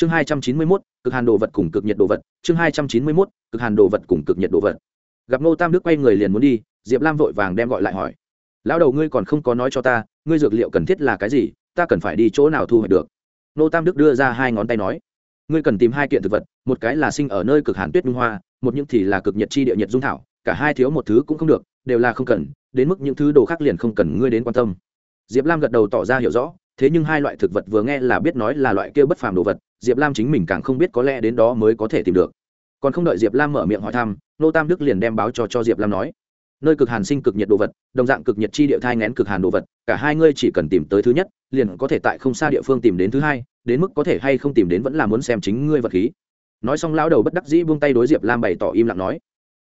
chương hai trăm chín mươi mốt, cực hàn đồ vật cùng cực nhiệt đồ vật. Chương hai trăm chín mươi mốt, cực hàn đồ vật cùng cực nhiệt đồ vật. Gặp ngô tam đức quay người liền muốn đi, diệp lam vội vàng đem gọi lại hỏi. Lão đầu ngươi còn không có nói cho ta, ngươi dược liệu cần thiết là cái gì, ta cần phải đi chỗ nào thu hoạch được? Ngô tam đức đưa ra hai ngón tay nói. Ngươi cần tìm hai kiện thực vật, một cái là sinh ở nơi cực hàn tuyết nhung hoa, một những thì là cực nhiệt chi địa nhiệt dung thảo, cả hai thiếu một thứ cũng không được, đều là không cần, đến mức những thứ đồ khác liền không cần ngươi đến quan tâm. Diệp lam gật đầu tỏ ra hiểu rõ thế nhưng hai loại thực vật vừa nghe là biết nói là loại kia bất phàm đồ vật, diệp lam chính mình càng không biết có lẽ đến đó mới có thể tìm được. Còn không đợi diệp lam mở miệng hỏi thăm, nô tam đức liền đem báo cho cho diệp lam nói. Nơi cực hàn sinh cực nhiệt đồ vật, đồng dạng cực nhiệt chi địa thai ngén cực hàn đồ vật, cả hai ngươi chỉ cần tìm tới thứ nhất, liền có thể tại không xa địa phương tìm đến thứ hai, đến mức có thể hay không tìm đến vẫn là muốn xem chính ngươi vật khí. Nói xong lão đầu bất đắc dĩ buông tay đối diệp lam bày tỏ im lặng nói.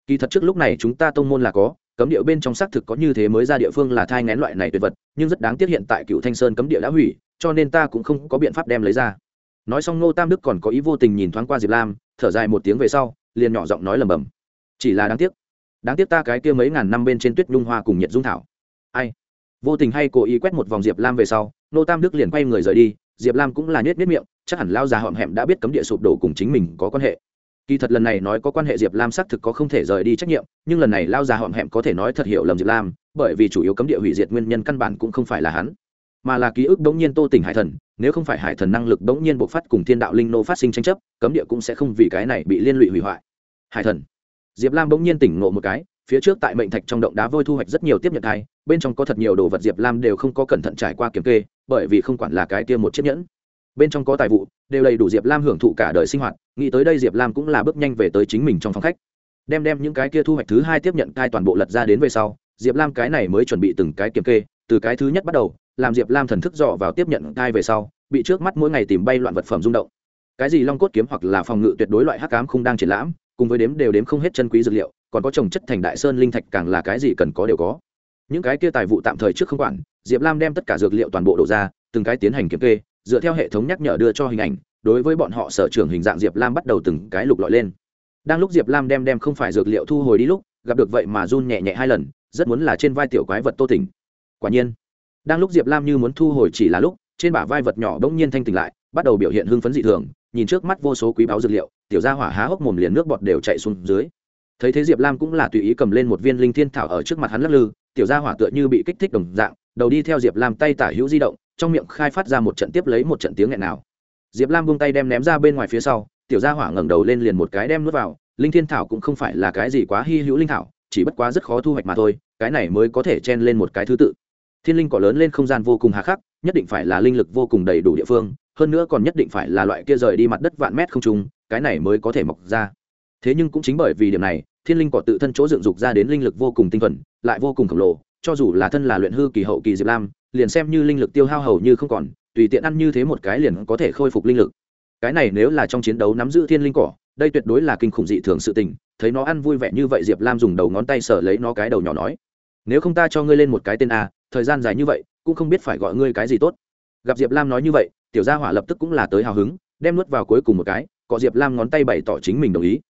Kỳ thật trước lúc này chúng ta tông môn là có cấm địa bên trong xác thực có như thế mới ra địa phương là thai ngén loại này tuyệt vật, nhưng rất đáng tiếc hiện tại cựu thanh sơn cấm địa đã hủy, cho nên ta cũng không có biện pháp đem lấy ra. Nói xong ngô tam đức còn có ý vô tình nhìn thoáng qua diệp lam, thở dài một tiếng về sau, liền nhỏ giọng nói lầm bầm chỉ là đáng tiếc. Đáng tiếc ta cái kia mấy ngàn năm bên trên tuyết nhung hoa cùng nhiệt dung thảo. Ai? Vô tình hay cố ý quét một vòng diệp lam về sau, ngô tam đức liền quay người rời đi, diệp lam cũng là nhét nhét miệng, chắc hẳn lao già họm hẹm đã biết cấm địa sụp đổ cùng chính mình có quan hệ kỳ thật lần này nói có quan hệ diệp lam xác thực có không thể rời đi trách nhiệm, nhưng lần này lao già họm hẹm có thể nói thật hiểu lầm diệp lam, bởi vì chủ yếu cấm địa hủy diệt nguyên nhân căn bản cũng không phải là hắn, mà là ký ức đống nhiên tô tỉnh hải thần, nếu không phải hải thần năng lực đống nhiên bộc phát cùng thiên đạo linh nô phát sinh tranh chấp, cấm địa cũng sẽ không vì cái này bị liên lụy hủy hoại. Hải thần. Diệp lam bỗng nhiên tỉnh ngộ một cái, phía trước tại mệnh thạch trong động đá vôi thu hoạch rất nhiều tiếp nhận thai bên trong có thật nhiều đồ vật diệp lam đều không có cẩn thận trải qua kiểm kê, bởi vì không quản là cái kia một chiếc nhẫn bên trong có tài vụ, đều đầy đủ diệp lam hưởng thụ cả đời sinh hoạt, nghĩ tới đây diệp lam cũng là bước nhanh về tới chính mình trong phòng khách. Đem đem những cái kia thu hoạch thứ hai tiếp nhận cai toàn bộ lật ra đến về sau, diệp lam cái này mới chuẩn bị từng cái kiểm kê, từ cái thứ nhất bắt đầu, làm diệp lam thần thức dọ vào tiếp nhận cai về sau, bị trước mắt mỗi ngày tìm bay loạn vật phẩm rung động. Cái gì long cốt kiếm hoặc là phòng ngự tuyệt đối loại hắc cám không đang triển lãm, cùng với đếm đều đếm không hết chân quý dược liệu, còn có trồng chất thành đại sơn linh thạch càng là cái gì cần có đều có. Những cái kia tài vụ tạm thời trước không quản, diệp lam đem tất cả dược liệu toàn bộ đổ ra, từng cái tiến hành kiểm kê dựa theo hệ thống nhắc nhở đưa cho hình ảnh, đối với bọn họ sở trường hình dạng diệp lam bắt đầu từng cái lục lọi lên. Đang lúc diệp lam đem đem không phải dược liệu thu hồi đi lúc, gặp được vậy mà run nhẹ nhẹ hai lần, rất muốn là trên vai tiểu quái vật tô tỉnh. Quả nhiên, đang lúc diệp lam như muốn thu hồi chỉ là lúc, trên bả vai vật nhỏ bỗng nhiên thanh tỉnh lại, bắt đầu biểu hiện hưng phấn dị thường, nhìn trước mắt vô số quý báo dược liệu, tiểu gia hỏa há hốc mồm liền nước bọt đều chạy xuống dưới. Thấy thế diệp lam cũng là tùy ý cầm lên một viên linh thiên thảo ở trước mặt hắn lắc lư, tiểu gia hỏa tựa như bị kích thích đồng dạng, đầu đi theo diệp lam tay tả hữu di động trong miệng khai phát ra một trận tiếp lấy một trận tiếng nghẹn nào. Diệp lam buông tay đem ném ra bên ngoài phía sau, tiểu gia hỏa ngẩng đầu lên liền một cái đem nuốt vào, linh thiên thảo cũng không phải là cái gì quá hy hữu linh thảo, chỉ bất quá rất khó thu hoạch mà thôi, cái này mới có thể chen lên một cái thứ tự. Thiên linh cỏ lớn lên không gian vô cùng hà khắc, nhất định phải là linh lực vô cùng đầy đủ địa phương, hơn nữa còn nhất định phải là loại kia rời đi mặt đất vạn mét không trung, cái này mới có thể mọc ra. Thế nhưng cũng chính bởi vì điểm này, thiên linh cỏ tự thân chỗ dựng dục ra đến linh lực vô cùng tinh thuần, lại vô cùng khổng lồ, cho dù là thân là luyện hư kỳ hậu kỳ diệp lam liền xem như linh lực tiêu hao hầu như không còn, tùy tiện ăn như thế một cái liền có thể khôi phục linh lực. Cái này nếu là trong chiến đấu nắm giữ thiên linh cỏ, đây tuyệt đối là kinh khủng dị thường sự tình, thấy nó ăn vui vẻ như vậy diệp lam dùng đầu ngón tay sở lấy nó cái đầu nhỏ nói, nếu không ta cho ngươi lên một cái tên a, thời gian dài như vậy, cũng không biết phải gọi ngươi cái gì tốt. Gặp diệp lam nói như vậy, tiểu gia hỏa lập tức cũng là tới hào hứng, đem nuốt vào cuối cùng một cái, có diệp lam ngón tay bày tỏ chính mình đồng ý.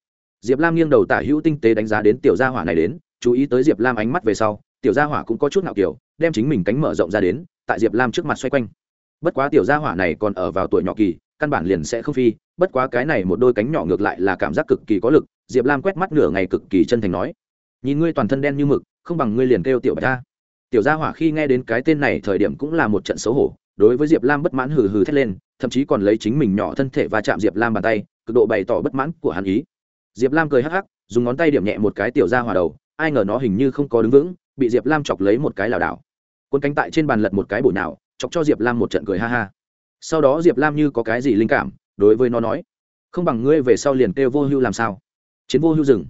Diệp lam nghiêng đầu tả hữu tinh tế đánh giá đến tiểu gia hỏa này đến, chú ý tới diệp lam ánh mắt về sau tiểu gia hỏa cũng có chút ngạo kiểu, đem chính mình cánh mở rộng ra đến, tại diệp lam trước mặt xoay quanh. Bất quá tiểu gia hỏa này còn ở vào tuổi nhỏ kỳ, căn bản liền sẽ không phi, bất quá cái này một đôi cánh nhỏ ngược lại là cảm giác cực kỳ có lực, diệp lam quét mắt nửa ngày cực kỳ chân thành nói, nhìn ngươi toàn thân đen như mực, không bằng ngươi liền kêu tiểu bạch ta tiểu gia hỏa khi nghe đến cái tên này thời điểm cũng là một trận xấu hổ, đối với diệp lam bất mãn hừ hừ thét lên, thậm chí còn lấy chính mình nhỏ thân thể và chạm diệp lam bàn tay, cực độ bày tỏ bất mãn của hắn ý. Diệp lam cười hắc hắc, dùng ngón tay điểm nhẹ một cái tiểu gia hỏa đầu, ai ngờ nó hình như không có đứng vững bị diệp lam chọc lấy một cái lảo đảo. Quân cánh tại trên bàn lật một cái bổ nào chọc cho diệp lam một trận cười ha ha. Sau đó diệp lam như có cái gì linh cảm, đối với nó nói, không bằng ngươi về sau liền kêu vô hưu làm sao? Chiến vô hưu rừng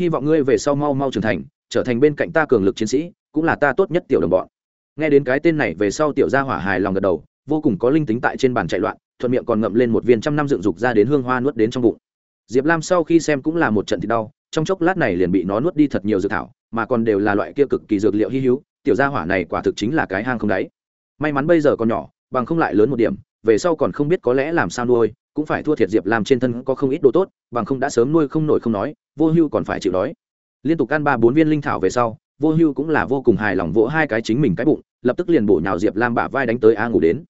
hy vọng ngươi về sau mau mau trưởng thành, trở thành bên cạnh ta cường lực chiến sĩ, cũng là ta tốt nhất tiểu đồng bọn. Nghe đến cái tên này về sau tiểu gia hỏa hài lòng gật đầu, vô cùng có linh tính tại trên bàn chạy loạn, thuận miệng còn ngậm lên một viên trăm năm dựng dục ra đến hương hoa nuốt đến trong bụng. Diệp lam sau khi xem cũng là một trận thì đau, trong chốc lát này liền bị nó nuốt đi thật nhiều dược thảo mà còn đều là loại kia cực kỳ dược liệu hy hữu, tiểu gia hỏa này quả thực chính là cái hang không đáy. May mắn bây giờ còn nhỏ, bằng không lại lớn một điểm, về sau còn không biết có lẽ làm sao nuôi, cũng phải thua thiệt diệp làm trên thân có không ít đồ tốt, bằng không đã sớm nuôi không nổi không nói, vô hưu còn phải chịu đói. Liên tục ăn ba bốn viên linh thảo về sau, vô hưu cũng là vô cùng hài lòng vỗ hai cái chính mình cái bụng, lập tức liền bổ nhào diệp lam bả vai đánh tới a ngủ đến.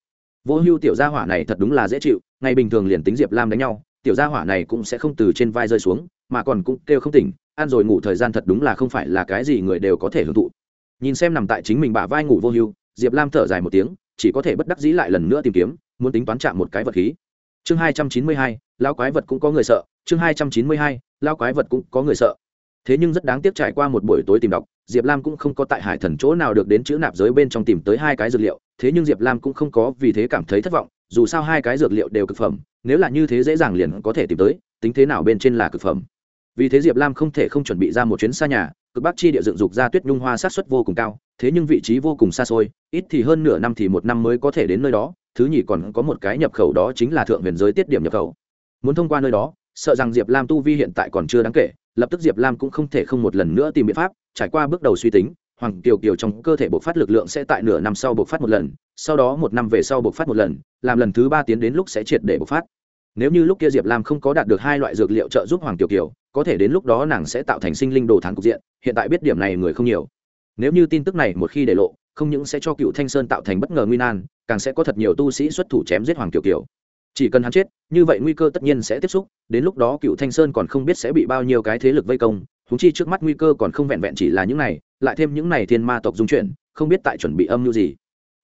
Vô hưu tiểu gia hỏa này thật đúng là dễ chịu, ngày bình thường liền tính diệp lam đánh nhau, tiểu gia hỏa này cũng sẽ không từ trên vai rơi xuống, mà còn cũng kêu không tỉnh ăn rồi ngủ thời gian thật đúng là không phải là cái gì người đều có thể hưởng thụ. Nhìn xem nằm tại chính mình bả vai ngủ vô hưu, diệp lam thở dài một tiếng, chỉ có thể bất đắc dĩ lại lần nữa tìm kiếm, muốn tính toán chạm một cái vật khí. Chương hai trăm chín mươi hai lao quái vật cũng có người sợ. Chương hai trăm chín mươi hai lao quái vật cũng có người sợ. Thế nhưng rất đáng tiếc trải qua một buổi tối tìm đọc, diệp lam cũng không có tại hải thần chỗ nào được đến chữ nạp giới bên trong tìm tới hai cái dược liệu, thế nhưng diệp lam cũng không có vì thế cảm thấy thất vọng, dù sao hai cái dược liệu đều cực phẩm, nếu là như thế dễ dàng liền có thể tìm tới, tính thế nào bên trên là cực phẩm vì thế diệp lam không thể không chuẩn bị ra một chuyến xa nhà, cực bắc chi địa dựng dục ra tuyết nhung hoa sát xuất vô cùng cao, thế nhưng vị trí vô cùng xa xôi, ít thì hơn nửa năm thì một năm mới có thể đến nơi đó, thứ nhì còn có một cái nhập khẩu đó chính là thượng huyền giới tiết điểm nhập khẩu. Muốn thông qua nơi đó, sợ rằng diệp lam tu vi hiện tại còn chưa đáng kể, lập tức diệp lam cũng không thể không một lần nữa tìm biện pháp, trải qua bước đầu suy tính, hoàng kiều kiều trong cơ thể bộc phát lực lượng sẽ tại nửa năm sau bộc phát một lần, sau đó một năm về sau bộc phát một lần, làm lần thứ ba tiến đến lúc sẽ triệt để bộc phát nếu như lúc kia diệp lam không có đạt được hai loại dược liệu trợ giúp hoàng kiều kiều, có thể đến lúc đó nàng sẽ tạo thành sinh linh đồ thán cục diện, hiện tại biết điểm này người không nhiều. Nếu như tin tức này một khi để lộ, không những sẽ cho cựu thanh sơn tạo thành bất ngờ nguy nan, càng sẽ có thật nhiều tu sĩ xuất thủ chém giết hoàng kiều kiều. Chỉ cần hắn chết, như vậy nguy cơ tất nhiên sẽ tiếp xúc, đến lúc đó cựu thanh sơn còn không biết sẽ bị bao nhiêu cái thế lực vây công húng chi trước mắt nguy cơ còn không vẹn vẹn chỉ là những này, lại thêm những này thiên ma tộc dung chuyển, không biết tại chuẩn bị âm mưu gì.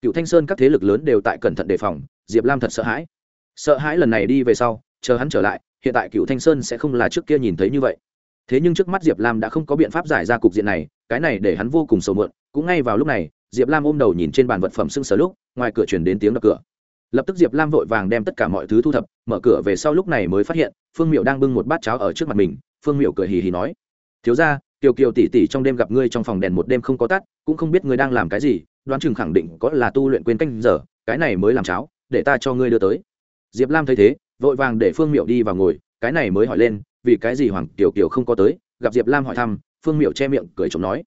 Cựu thanh sơn các thế lực lớn đều tại cẩn thận đề phòng, diệp lam thật sợ hãi sợ hãi lần này đi về sau, chờ hắn trở lại, hiện tại cựu thanh sơn sẽ không là trước kia nhìn thấy như vậy. Thế nhưng trước mắt diệp lam đã không có biện pháp giải ra cục diện này, cái này để hắn vô cùng sầu mượn cũng ngay vào lúc này, diệp lam ôm đầu nhìn trên bàn vật phẩm sưng sờ lúc, ngoài cửa chuyển đến tiếng đập cửa. Lập tức diệp lam vội vàng đem tất cả mọi thứ thu thập, mở cửa về sau lúc này mới phát hiện, phương miệu đang bưng một bát cháo ở trước mặt mình. Phương miệu cười hì hì nói, thiếu ra kiều kiều tỉ tỉ trong đêm gặp ngươi trong phòng đèn một đêm không có tắt, cũng không biết ngươi đang làm cái gì, đoán chừng khẳng định có là tu luyện quên canh giờ, cái này mới làm cháo, để ta cho ngươi đưa tới diệp lam thấy thế, vội vàng để phương miệu đi vào ngồi, cái này mới hỏi lên, vì cái gì hoàng kiều kiều không có tới? Gặp diệp lam hỏi thăm, phương miệu che miệng, cười chồng nói.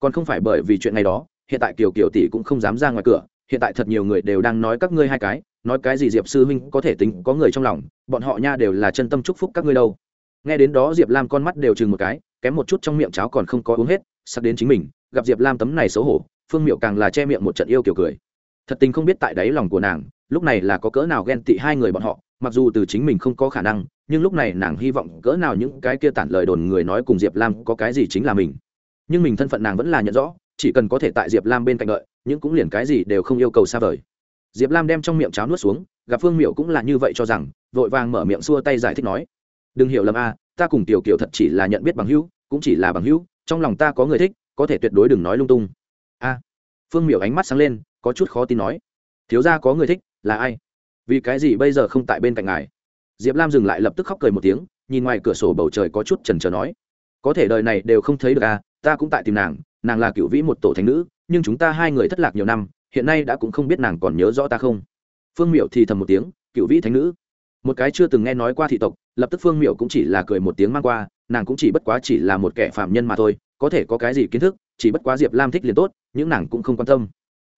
Còn không phải bởi vì chuyện này đó, hiện tại kiều kiều tỷ cũng không dám ra ngoài cửa, hiện tại thật nhiều người đều đang nói các ngươi hai cái, nói cái gì diệp sư huynh có thể tính có người trong lòng, bọn họ nha đều là chân tâm chúc phúc các ngươi đâu. Nghe đến đó diệp lam con mắt đều chừng một cái, kém một chút trong miệng cháo còn không có uống hết, sắp đến chính mình, gặp diệp lam tấm này xấu hổ, phương miệu càng là che miệng một trận yêu kiểu cười. Thật tình không biết tại đáy lòng của nàng lúc này là có cỡ nào ghen tị hai người bọn họ, mặc dù từ chính mình không có khả năng, nhưng lúc này nàng hy vọng cỡ nào những cái kia tản lời đồn người nói cùng diệp lam có cái gì chính là mình. Nhưng mình thân phận nàng vẫn là nhận rõ, chỉ cần có thể tại diệp lam bên cạnh đợi nhưng cũng liền cái gì đều không yêu cầu xa vời. Diệp lam đem trong miệng cháo nuốt xuống, gặp phương miệu cũng là như vậy cho rằng, vội vàng mở miệng xua tay giải thích nói, đừng hiểu lầm a, ta cùng tiểu kiều thật chỉ là nhận biết bằng hữu, cũng chỉ là bằng hữu, trong lòng ta có người thích, có thể tuyệt đối đừng nói lung tung. A. Phương miệu ánh mắt sáng lên, có chút khó tin nói, thiếu ra có người thích là ai? Vì cái gì bây giờ không tại bên cạnh ngài? Diệp lam dừng lại lập tức khóc cười một tiếng, nhìn ngoài cửa sổ bầu trời có chút trần trờ nói, có thể đời này đều không thấy được à ta cũng tại tìm nàng nàng là cựu vĩ một tổ thánh nữ, nhưng chúng ta hai người thất lạc nhiều năm, hiện nay đã cũng không biết nàng còn nhớ rõ ta không. Phương miệu thì thầm một tiếng, cựu vĩ thánh nữ? Một cái chưa từng nghe nói qua thị tộc, lập tức phương miệu cũng chỉ là cười một tiếng mang qua, nàng cũng chỉ bất quá chỉ là một kẻ phạm nhân mà thôi, có thể có cái gì kiến thức, chỉ bất quá diệp lam thích liền tốt những nàng cũng không quan tâm.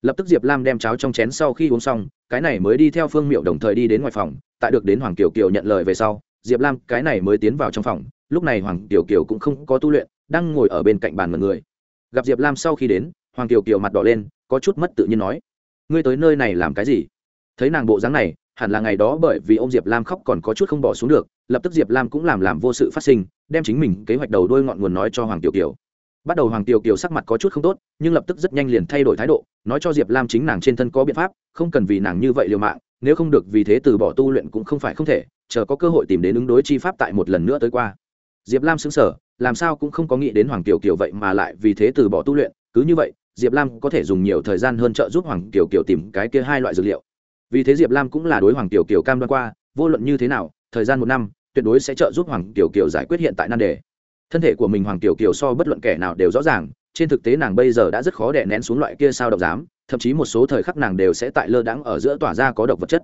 Lập tức diệp lam đem cháo trong chén sau khi uống xong cái này mới đi theo phương miệu đồng thời đi đến ngoài phòng, tại được đến hoàng kiều kiều nhận lời về sau, diệp lam, cái này mới tiến vào trong phòng, lúc này hoàng kiều kiều cũng không có tu luyện, đang ngồi ở bên cạnh bàn mật người. Gặp diệp lam sau khi đến, hoàng kiều kiều mặt đỏ lên, có chút mất tự nhiên nói, ngươi tới nơi này làm cái gì? Thấy nàng bộ dáng này, hẳn là ngày đó bởi vì ông diệp lam khóc còn có chút không bỏ xuống được, lập tức diệp lam cũng làm làm vô sự phát sinh, đem chính mình kế hoạch đầu đôi ngọn nguồn nói cho hoàng tiểu kiều bắt đầu hoàng tiểu kiều sắc mặt có chút không tốt, nhưng lập tức rất nhanh liền thay đổi thái độ, nói cho diệp lam chính nàng trên thân có biện pháp, không cần vì nàng như vậy liều mạng, nếu không được vì thế từ bỏ tu luyện cũng không phải không thể, chờ có cơ hội tìm đến ứng đối chi pháp tại một lần nữa tới qua. Diệp lam xứng sở làm sao cũng không có nghĩ đến hoàng tiểu kiều vậy mà lại vì thế từ bỏ tu luyện, cứ như vậy, diệp lam có thể dùng nhiều thời gian hơn trợ giúp hoàng tiểu kiều tìm cái kia hai loại dược liệu. Vì thế diệp lam cũng là đối hoàng tiểu kiều cam đoan qua, vô luận như thế nào, thời gian một năm, tuyệt đối sẽ trợ giúp hoàng tiểu kiều giải quyết hiện tại nan đề thân thể của mình hoàng tiểu kiều so bất luận kẻ nào đều rõ ràng, trên thực tế nàng bây giờ đã rất khó đè nén xuống loại kia sao độc dám, thậm chí một số thời khắc nàng đều sẽ tại lơ đãng ở giữa tỏa ra có độc vật chất.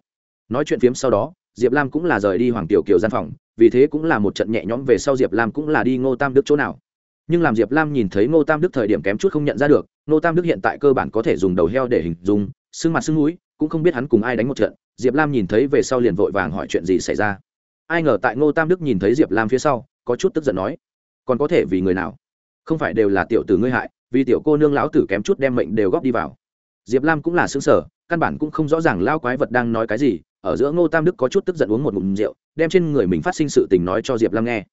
Nói chuyện phiếm sau đó, diệp lam cũng là rời đi hoàng tiểu kiều gian phòng, vì thế cũng là một trận nhẹ nhõm về sau diệp lam cũng là đi ngô tam đức chỗ nào. Nhưng làm diệp lam nhìn thấy ngô tam đức thời điểm kém chút không nhận ra được, ngô tam đức hiện tại cơ bản có thể dùng đầu heo để hình dung xương mặt xương núi cũng không biết hắn cùng ai đánh một trận, diệp lam nhìn thấy về sau liền vội vàng hỏi chuyện gì xảy ra. Ai ngờ tại ngô tam đức nhìn thấy diệp lam phía sau, có chút tức giận nói còn có thể vì người nào? Không phải đều là tiểu tử ngươi hại, vì tiểu cô nương lão tử kém chút đem mệnh đều góp đi vào. Diệp lam cũng là xứng sở căn bản cũng không rõ ràng lao quái vật đang nói cái gì, ở giữa ngô tam đức có chút tức giận uống một ngụm rượu, đem trên người mình phát sinh sự tình nói cho diệp lam nghe.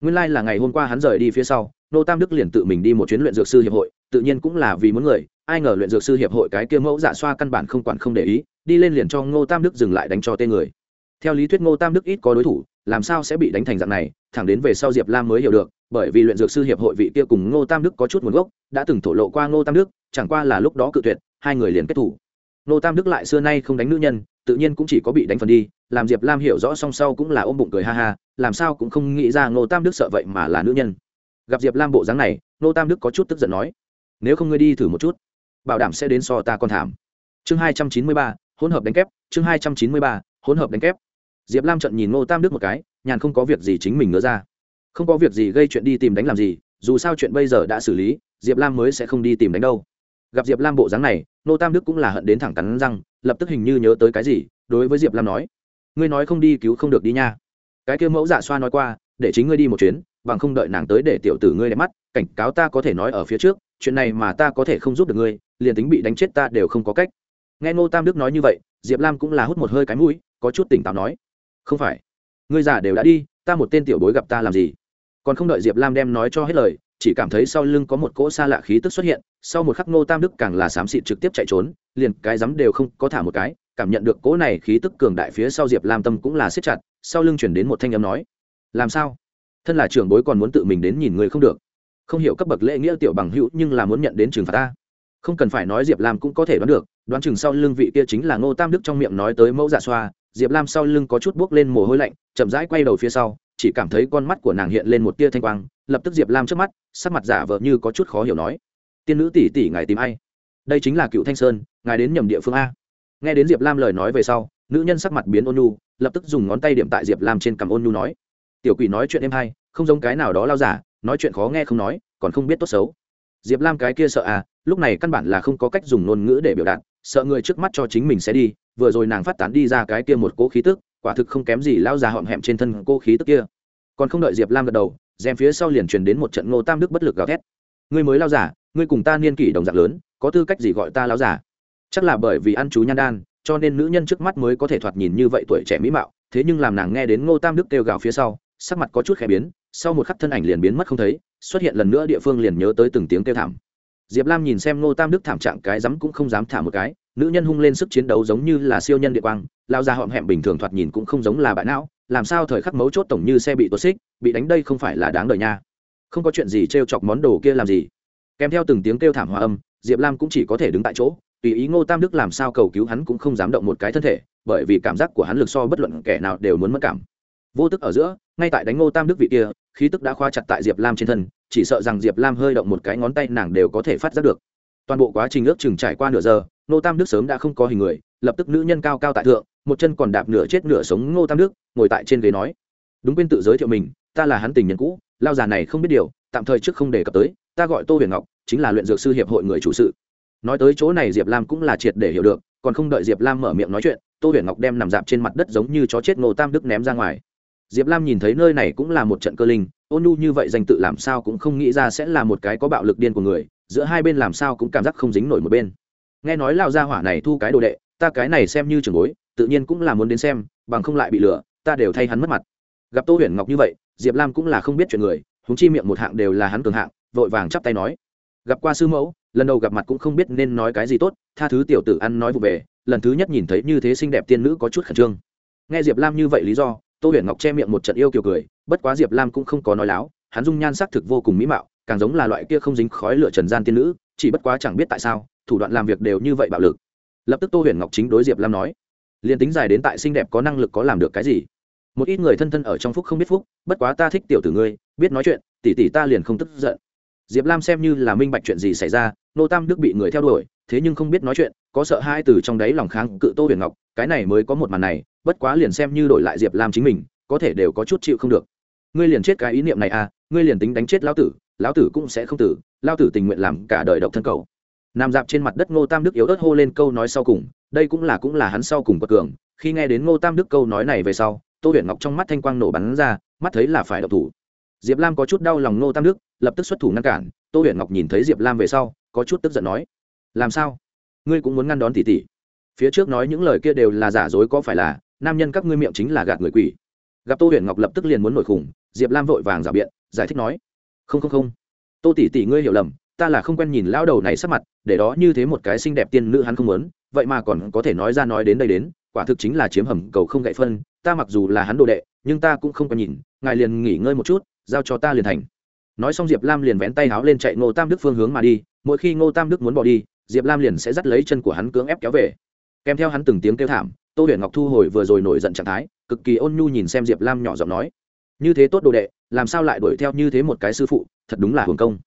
Nguyên lai、like、là ngày hôm qua hắn rời đi phía sau, ngô tam đức liền tự mình đi một chuyến luyện dược sư hiệp hội, tự nhiên cũng là vì muốn người, ai ngờ luyện dược sư hiệp hội cái kia mẫu dạ xoa căn bản không quản không để ý, đi lên liền cho ngô tam đức dừng lại đánh cho tên người. Theo lý thuyết ngô tam đức ít có đối thủ, làm sao sẽ bị đánh thành dạng này, thẳng đến về sau diệp lam mới hiểu được bởi vì luyện dược sư hiệp hội vị kia cùng ngô tam đức có chút nguồn gốc, đã từng thổ lộ qua ngô tam đức, chẳng qua là lúc đó cự tuyệt, hai người liền kết thủ. Ngô tam đức lại xưa nay không đánh nữ nhân, tự nhiên cũng chỉ có bị đánh phần đi, làm diệp lam hiểu rõ song sau cũng là ôm bụng cười ha ha, làm sao cũng không nghĩ ra ngô tam đức sợ vậy mà là nữ nhân. Gặp diệp lam bộ dáng này, ngô tam đức có chút tức giận nói, nếu không ngươi đi thử một chút, bảo đảm sẽ đến so ta còn thảm. Chương hai trăm chín mươi ba, hỗn hợp đánh kép, chương hai trăm chín mươi ba, hỗn hợp đánh kép. Diệp lam trận nhìn ngô tam đức một cái, nhàn không có việc gì chính mình ngứa ra không có việc gì gây chuyện đi tìm đánh làm gì, dù sao chuyện bây giờ đã xử lý, diệp lam mới sẽ không đi tìm đánh đâu. Gặp diệp lam bộ dáng này ngô tam đức cũng là hận đến thẳng cắn răng, lập tức hình như nhớ tới cái gì, đối với diệp lam nói, ngươi nói không đi cứu không được đi nha. Cái kia mẫu dạ xoa nói qua, để chính ngươi đi một chuyến, bằng không đợi nàng tới để tiểu tử ngươi đẹp mắt, cảnh cáo ta có thể nói ở phía trước, chuyện này mà ta có thể không giúp được ngươi, liền tính bị đánh chết ta đều không có cách. Nghe ngô tam đức nói như vậy, diệp lam cũng là hút một hơi cái mũi, có chút tỉnh táo nói, không phải, ngươi già đều đã đi, ta một tên tiểu bối gặp ta làm gì? Còn không đợi diệp lam đem nói cho hết lời, chỉ cảm thấy sau lưng có một cỗ xa lạ khí tức xuất hiện, sau một khắc ngô tam đức càng là xám xịt trực tiếp chạy trốn, liền cái rắm đều không có thả một cái, cảm nhận được cỗ này khí tức cường đại phía sau diệp lam tâm cũng là siết chặt, sau lưng chuyển đến một thanh âm nói, làm sao? Thân là trưởng bối còn muốn tự mình đến nhìn người không được. Không hiểu cấp bậc lễ nghĩa tiểu bằng hữu nhưng là muốn nhận đến trừng phạt ta. Không cần phải nói diệp lam cũng có thể đoán được, đoán chừng sau lưng vị kia chính là ngô tam đức trong miệng nói tới mẫu dạ xoa, diệp lam sau lưng có chút buốc lên mồ hôi lạnh, chậm rãi quay đầu phía sau chỉ cảm thấy con mắt của nàng hiện lên một tia thanh quang, lập tức diệp lam trước mắt, sắc mặt giả vờ như có chút khó hiểu nói, tiên nữ tỷ tỷ ngài tìm ai? Đây chính là cựu thanh sơn, ngài đến nhầm địa phương a. Nghe đến diệp lam lời nói về sau, nữ nhân sắc mặt biến ôn nhu, lập tức dùng ngón tay điểm tại diệp lam trên cằm ôn nhu nói, tiểu quỷ nói chuyện em hay, không giống cái nào đó lao giả, nói chuyện khó nghe không nói, còn không biết tốt xấu. Diệp lam cái kia sợ à lúc này căn bản là không có cách dùng ngôn ngữ để biểu đạt, sợ người trước mắt cho chính mình sẽ đi, vừa rồi nàng phát tán đi ra cái kia một cỗ khí tức quả thực không kém gì lao già họm hẹm trên thân cô khí tức kia. Còn không đợi diệp lam gật đầu, rèm phía sau liền truyền đến một trận ngô tam đức bất lực gào thét. Ngươi mới lao giả ngươi cùng ta niên kỷ đồng dạng lớn, có tư cách gì gọi ta lao giả chắc là bởi vì ăn chú nhan đan, cho nên nữ nhân trước mắt mới có thể thoạt nhìn như vậy tuổi trẻ mỹ mạo, thế nhưng làm nàng nghe đến ngô tam đức kêu gào phía sau, sắc mặt có chút khẽ biến, sau một khắc thân ảnh liền biến mất không thấy, xuất hiện lần nữa địa phương liền nhớ tới từng tiếng kêu thảm. Diệp lam nhìn xem ngô tam đức thảm trạng cái rắm cũng không dám thả một cái, nữ nhân hung lên sức chiến đấu giống như là siêu nhân địa quang lao ra họm hẹm bình thường thoạt nhìn cũng không giống là bại não, làm sao thời khắc mấu chốt tổng như xe bị tuột xích, bị đánh đây không phải là đáng đời nha. Không có chuyện gì t r e o chọc món đồ kia làm gì. Kèm theo từng tiếng kêu thảm hòa âm, diệp lam cũng chỉ có thể đứng tại chỗ, tùy ý ngô tam đức làm sao cầu cứu hắn cũng không dám động một cái thân thể, bởi vì cảm giác của hắn lực so bất luận kẻ nào đều muốn mất cảm. Vô tức ở giữa, ngay tại đánh ngô tam đức vị kia, khí tức đã khoa chặt tại diệp lam trên thân, chỉ sợ rằng diệp lam hơi động một cái ngón tay nàng đều có thể phát giác được. Toàn bộ quá trình ước chừng trải qua nửa giờ, ngô tam đức sớm đã không có hình người, lập tức nữ nhân cao cao tại thượng một chân còn đạp nửa chết nửa sống ngô tam đức, ngồi tại trên ghế nói, đúng quên tự giới thiệu mình, ta là hắn tình nhân cũ, lao già này không biết điều, tạm thời trước không đề cập tới, ta gọi tô huyền ngọc, chính là luyện dược sư hiệp hội người chủ sự. Nói tới chỗ này diệp lam cũng là triệt để hiểu được, còn không đợi diệp lam mở miệng nói chuyện, tô huyền ngọc đem nằm dạp trên mặt đất giống như chó chết ngô tam đức ném ra ngoài. Diệp lam nhìn thấy nơi này cũng là một trận cơ linh, ôn nu như vậy danh tự làm sao cũng không nghĩ ra sẽ là một cái có bạo lực điên của người, giữa hai bên làm sao cũng cảm giác không dính nổi một bên. Nghe nói lao gia hỏa này thu cái đồ đệ ta cái này xem như trường bối, tự nhiên cũng là muốn đến xem, bằng không lại bị lừa, ta đều thay hắn mất mặt. Gặp tô huyền ngọc như vậy, diệp lam cũng là không biết chuyện người húng chi miệng một hạng đều là hắn cường hạng, vội vàng chắp tay nói. Gặp qua sư mẫu, lần đầu gặp mặt cũng không biết nên nói cái gì tốt, tha thứ tiểu tử ăn nói vụ về, lần thứ nhất nhìn thấy như thế xinh đẹp tiên nữ có chút khẩn trương. Nghe diệp lam như vậy lý do, tô huyền ngọc che miệng một trận yêu kiều cười, bất quá diệp lam cũng không có nói láo, hắn dung nhan sắc thực vô cùng mỹ mạo, càng giống là loại kia không dính khói lửa trần gian tiên nữ, chỉ bất quá chẳng biết tại sao, thủ đoạn làm việc đều như vậy bạo lực lập tức tô huyền ngọc chính đối diệp lam nói, liền tính dài đến tại xinh đẹp có năng lực có làm được cái gì? Một ít người thân thân ở trong phúc không biết phúc, bất quá ta thích tiểu tử ngươi, biết nói chuyện, tỉ tỉ ta liền không tức giận. Diệp lam xem như là minh bạch chuyện gì xảy ra, nô tam đức bị người theo đuổi, thế nhưng không biết nói chuyện, có sợ hai từ trong đáy lòng kháng cự tô huyền ngọc, cái này mới có một màn này, bất quá liền xem như đổi lại diệp lam chính mình, có thể đều có chút chịu không được. Ngươi liền chết cái ý niệm này à ngươi liền tính đánh chết lão tử lão tử cũng sẽ không tử, lão tử tình nguyện làm cả đời độc thân cầu nằm dạp trên mặt đất ngô tam đức yếu ớt hô lên câu nói sau cùng, đây cũng là cũng là hắn sau cùng bậc cường. Khi nghe đến ngô tam đức câu nói này về sau, tô huyền ngọc trong mắt thanh quang nổ bắn ra, mắt thấy là phải độc thủ. Diệp lam có chút đau lòng ngô tam đức, lập tức xuất thủ ngăn cản. Tô huyền ngọc nhìn thấy diệp lam về sau, có chút tức giận nói, làm sao? Ngươi cũng muốn ngăn đón tỷ tỷ? Phía trước nói những lời kia đều là giả dối có phải là, nam nhân các ngươi miệng chính là gạt người quỷ. Gặp tô huyền ngọc lập tức liền muốn nổi khủng, diệp lam vội vàng rào biện, giải thích nói, không không không. Tô tỷ tỷ ngươi hiểu lầm ta là không quen nhìn lão đầu này sắc mặt, để đó như thế một cái xinh đẹp tiên nữ hắn không muốn, vậy mà còn có thể nói ra nói đến đây đến, quả thực chính là chiếm hầm cầu không gậy phân, ta mặc dù là hắn đồ đệ, nhưng ta cũng không quen nhìn, ngài liền nghỉ ngơi một chút, giao cho ta liền thành. Nói xong diệp lam liền vén tay háo lên chạy ngô tam đức phương hướng mà đi, mỗi khi ngô tam đức muốn bỏ đi, diệp lam liền sẽ dắt lấy chân của hắn cưỡng ép kéo về. Kèm theo hắn từng tiếng kêu thảm, tô huyền ngọc thu hồi vừa rồi nổi giận trạng thái, cực kỳ ôn nhu nhìn xem diệp lam nhỏ giọng nói, như thế tốt đồ đệ, làm sao lại đuổi theo như thế một cái sư phụ, thật đúng là hưởng công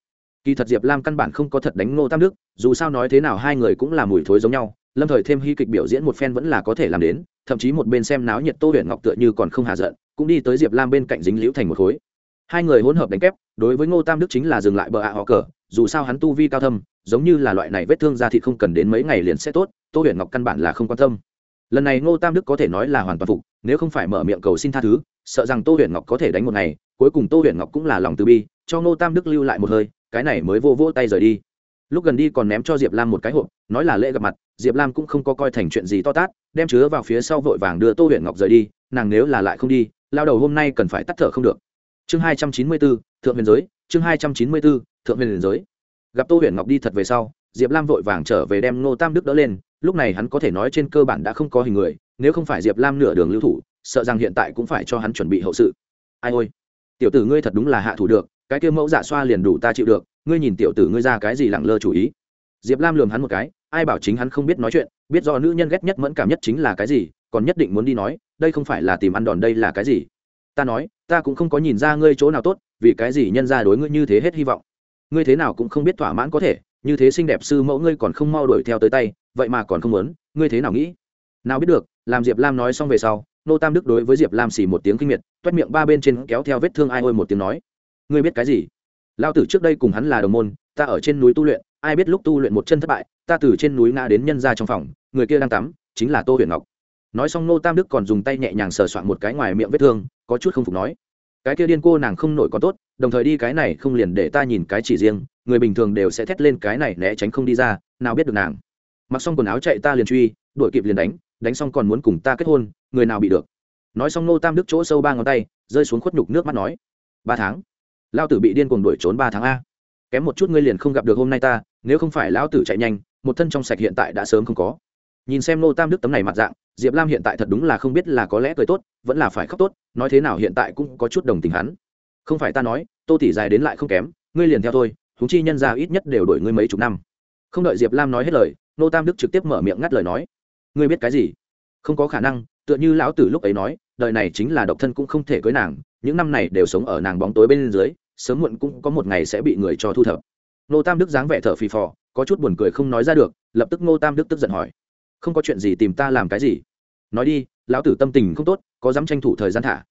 kỳ thật diệp lam căn bản không có thật đánh ngô tam đức, dù sao nói thế nào hai người cũng là mùi thối giống nhau, lâm thời thêm hy kịch biểu diễn một phen vẫn là có thể làm đến, thậm chí một bên xem náo nhiệt tô huyền ngọc tựa như còn không hạ giận, cũng đi tới diệp lam bên cạnh dính liễu thành một khối. Hai người hỗn hợp đánh kép, đối với ngô tam đức chính là dừng lại bờ ạ họ cờ, dù sao hắn tu vi cao thâm, giống như là loại này vết thương ra thịt không cần đến mấy ngày liền sẽ tốt, tô huyền ngọc căn bản là không quan tâm. Lần này ngô tam đức có thể nói là hoàn toàn phục, nếu không phải mở miệng cầu xin tha thứ, sợ rằng tô huyền ngọc có thể đánh một ngày, cuối cùng tô huyền ngọc cũng là lòng từ bi, cho ngô tam đức lưu lại một hơi cái này mới vô vỗ tay rời đi. Lúc gần đi còn ném cho diệp lam một cái hộp, nói là lễ gặp mặt, diệp lam cũng không có coi thành chuyện gì to tát, đem chứa vào phía sau vội vàng đưa tô huyền ngọc rời đi, nàng nếu là lại không đi, lao đầu hôm nay cần phải tắt thở không được. Chương hai trăm chín mươi bốn thượng huyền giới, chương hai trăm chín mươi bốn thượng huyền giới. Gặp tô huyền ngọc đi thật về sau, diệp lam vội vàng trở về đem ngô tam đức đỡ lên, lúc này hắn có thể nói trên cơ bản đã không có hình người, nếu không phải diệp lam nửa đường lưu thủ, sợ rằng hiện tại cũng phải cho hắn chuẩn bị hậu sự. Ai ôi, tiểu tử ngươi thật đúng là hạ thủ được cái kia mẫu dạ xoa liền đủ ta chịu được, ngươi nhìn tiểu tử ngươi ra cái gì lẳng lơ chủ ý. Diệp lam lườm hắn một cái, ai bảo chính hắn không biết nói chuyện, biết do nữ nhân ghét nhất mẫn cảm nhất chính là cái gì, còn nhất định muốn đi nói, đây không phải là tìm ăn đòn đây là cái gì. Ta nói, ta cũng không có nhìn ra ngươi chỗ nào tốt, vì cái gì nhân ra đối ngươi như thế hết hy vọng. Ngươi thế nào cũng không biết thỏa mãn có thể, như thế xinh đẹp sư mẫu ngươi còn không mau đuổi theo tới tay, vậy mà còn không muốn, ngươi thế nào nghĩ? Nào biết được, làm diệp lam nói xong về sau, nô tam đức đối với diệp lam xì một tiếng kinh miệt, toét miệng ba bên trên kéo theo vết thương ai ôi một tiếng nói ngươi biết cái gì? Lao tử trước đây cùng hắn là đồng môn, ta ở trên núi tu luyện, ai biết lúc tu luyện một chân thất bại, ta từ trên núi ngã đến nhân ra trong phòng, người kia đang tắm, chính là tô huyền ngọc. Nói xong nô tam đức còn dùng tay nhẹ nhàng sờ soạn một cái ngoài miệng vết thương, có chút không phục nói, cái kia điên cô nàng không nổi có tốt, đồng thời đi cái này không liền để ta nhìn cái chỉ riêng, người bình thường đều sẽ thét lên cái này né tránh không đi ra, nào biết được nàng. Mặc xong quần áo chạy ta liền truy, đuổi kịp liền đánh đánh xong còn muốn cùng ta kết hôn, người nào bị được? Nói xong nô tam đức chỗ sâu ba ngón tay, rơi xuống khuất nhục nước mắt nói, ba tháng lao tử bị điên cuồng đuổi trốn ba tháng a. Kém một chút ngươi liền không gặp được hôm nay ta, nếu không phải lão tử chạy nhanh, một thân trong sạch hiện tại đã sớm không có. Nhìn xem nô tam đức tấm này mặt dạng, diệp lam hiện tại thật đúng là không biết là có lẽ cười tốt, vẫn là phải khóc tốt, nói thế nào hiện tại cũng có chút đồng tình hắn. Không phải ta nói, tô tỷ dài đến lại không kém, ngươi liền theo thôi. thú chi nhân ra ít nhất đều đổi ngươi mấy chục năm. Không đợi diệp lam nói hết lời nô tam đức trực tiếp mở miệng ngắt lời nói. Ngươi biết cái gì? Không có khả năng, tựa như lão tử lúc ấy nói, đời này chính là độc thân cũng không thể cưới nàng, những năm này đều sống ở nàng bóng tối bên dưới sớm muộn cũng có một ngày sẽ bị người cho thu thập. Nô tam đức dáng vẻ thở phì phò, có chút buồn cười không nói ra được, lập tức nô tam đức tức giận hỏi. Không có chuyện gì tìm ta làm cái gì? Nói đi, lão tử tâm tình không tốt, có dám tranh thủ thời gian thả?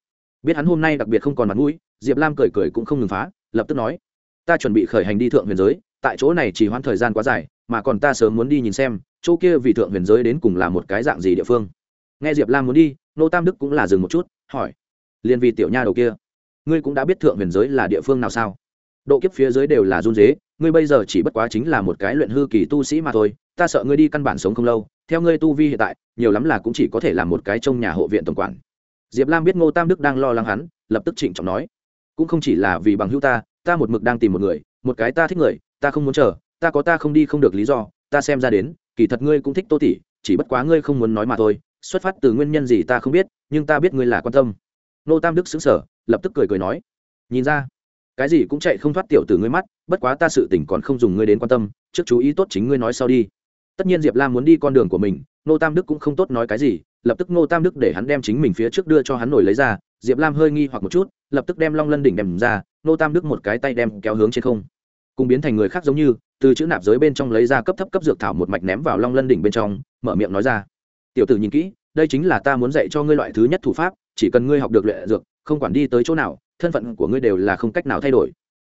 Biết hắn hôm nay đặc biệt không còn mặt mũi, diệp lam cười cười cũng không ngừng phá, lập tức nói. Ta chuẩn bị khởi hành đi thượng huyền giới, tại chỗ này chỉ hoãn thời gian quá dài, mà còn ta sớm muốn đi nhìn xem, chỗ kia vì thượng huyền giới đến cùng là một cái dạng gì địa phương. Nghe diệp lam muốn đi nô tam đức cũng là dừng một chút, hỏi. Liền vì tiểu nha đầu kia ngươi cũng đã biết thượng huyền giới là địa phương nào sao? Độ kiếp phía dưới đều là run dế ngươi bây giờ chỉ bất quá chính là một cái luyện hư kỳ tu sĩ mà thôi, ta sợ ngươi đi căn bản sống không lâu. Theo ngươi tu vi hiện tại, nhiều lắm là cũng chỉ có thể làm một cái trong nhà hộ viện tổng quản. Diệp lam biết ngô tam đức đang lo lắng hắn, lập tức trịnh trọng nói, cũng không chỉ là vì bằng hữu ta ta một mực đang tìm một người, một cái ta thích người, ta không muốn chờ, ta có ta không đi không được lý do, ta xem ra đến, kỳ thật ngươi cũng thích tô tỷ, chỉ bất quá ngươi không muốn nói mà thôi, xuất phát từ nguyên nhân gì ta không biết, nhưng ta biết ngươi là quan tâm nô tam đức xứng sở lập tức cười cười nói, nhìn ra, cái gì cũng chạy không thoát tiểu từ ngươi mắt, bất quá ta sự tỉnh còn không dùng ngươi đến quan tâm, trước chú ý tốt chính ngươi nói sau đi. Tất nhiên diệp lam muốn đi con đường của mình, nô tam đức cũng không tốt nói cái gì, lập tức nô tam đức để hắn đem chính mình phía trước đưa cho hắn nổi lấy ra, diệp lam hơi nghi hoặc một chút, lập tức đem long lân đỉnh đem ra, nô tam đức một cái tay đem kéo hướng trên không. Cùng biến thành người khác giống như, từ chữ nạp giới bên trong lấy ra cấp thấp cấp dược thảo một mạch ném vào long lân đỉnh bên trong, mở miệng nói ra, tiểu tử nhìn kỹ, đây chính là ta muốn dạy cho ngươi loại thứ nhất thủ pháp chỉ cần ngươi học được luyện dược, không quản đi tới chỗ nào, thân phận của ngươi đều là không cách nào thay đổi.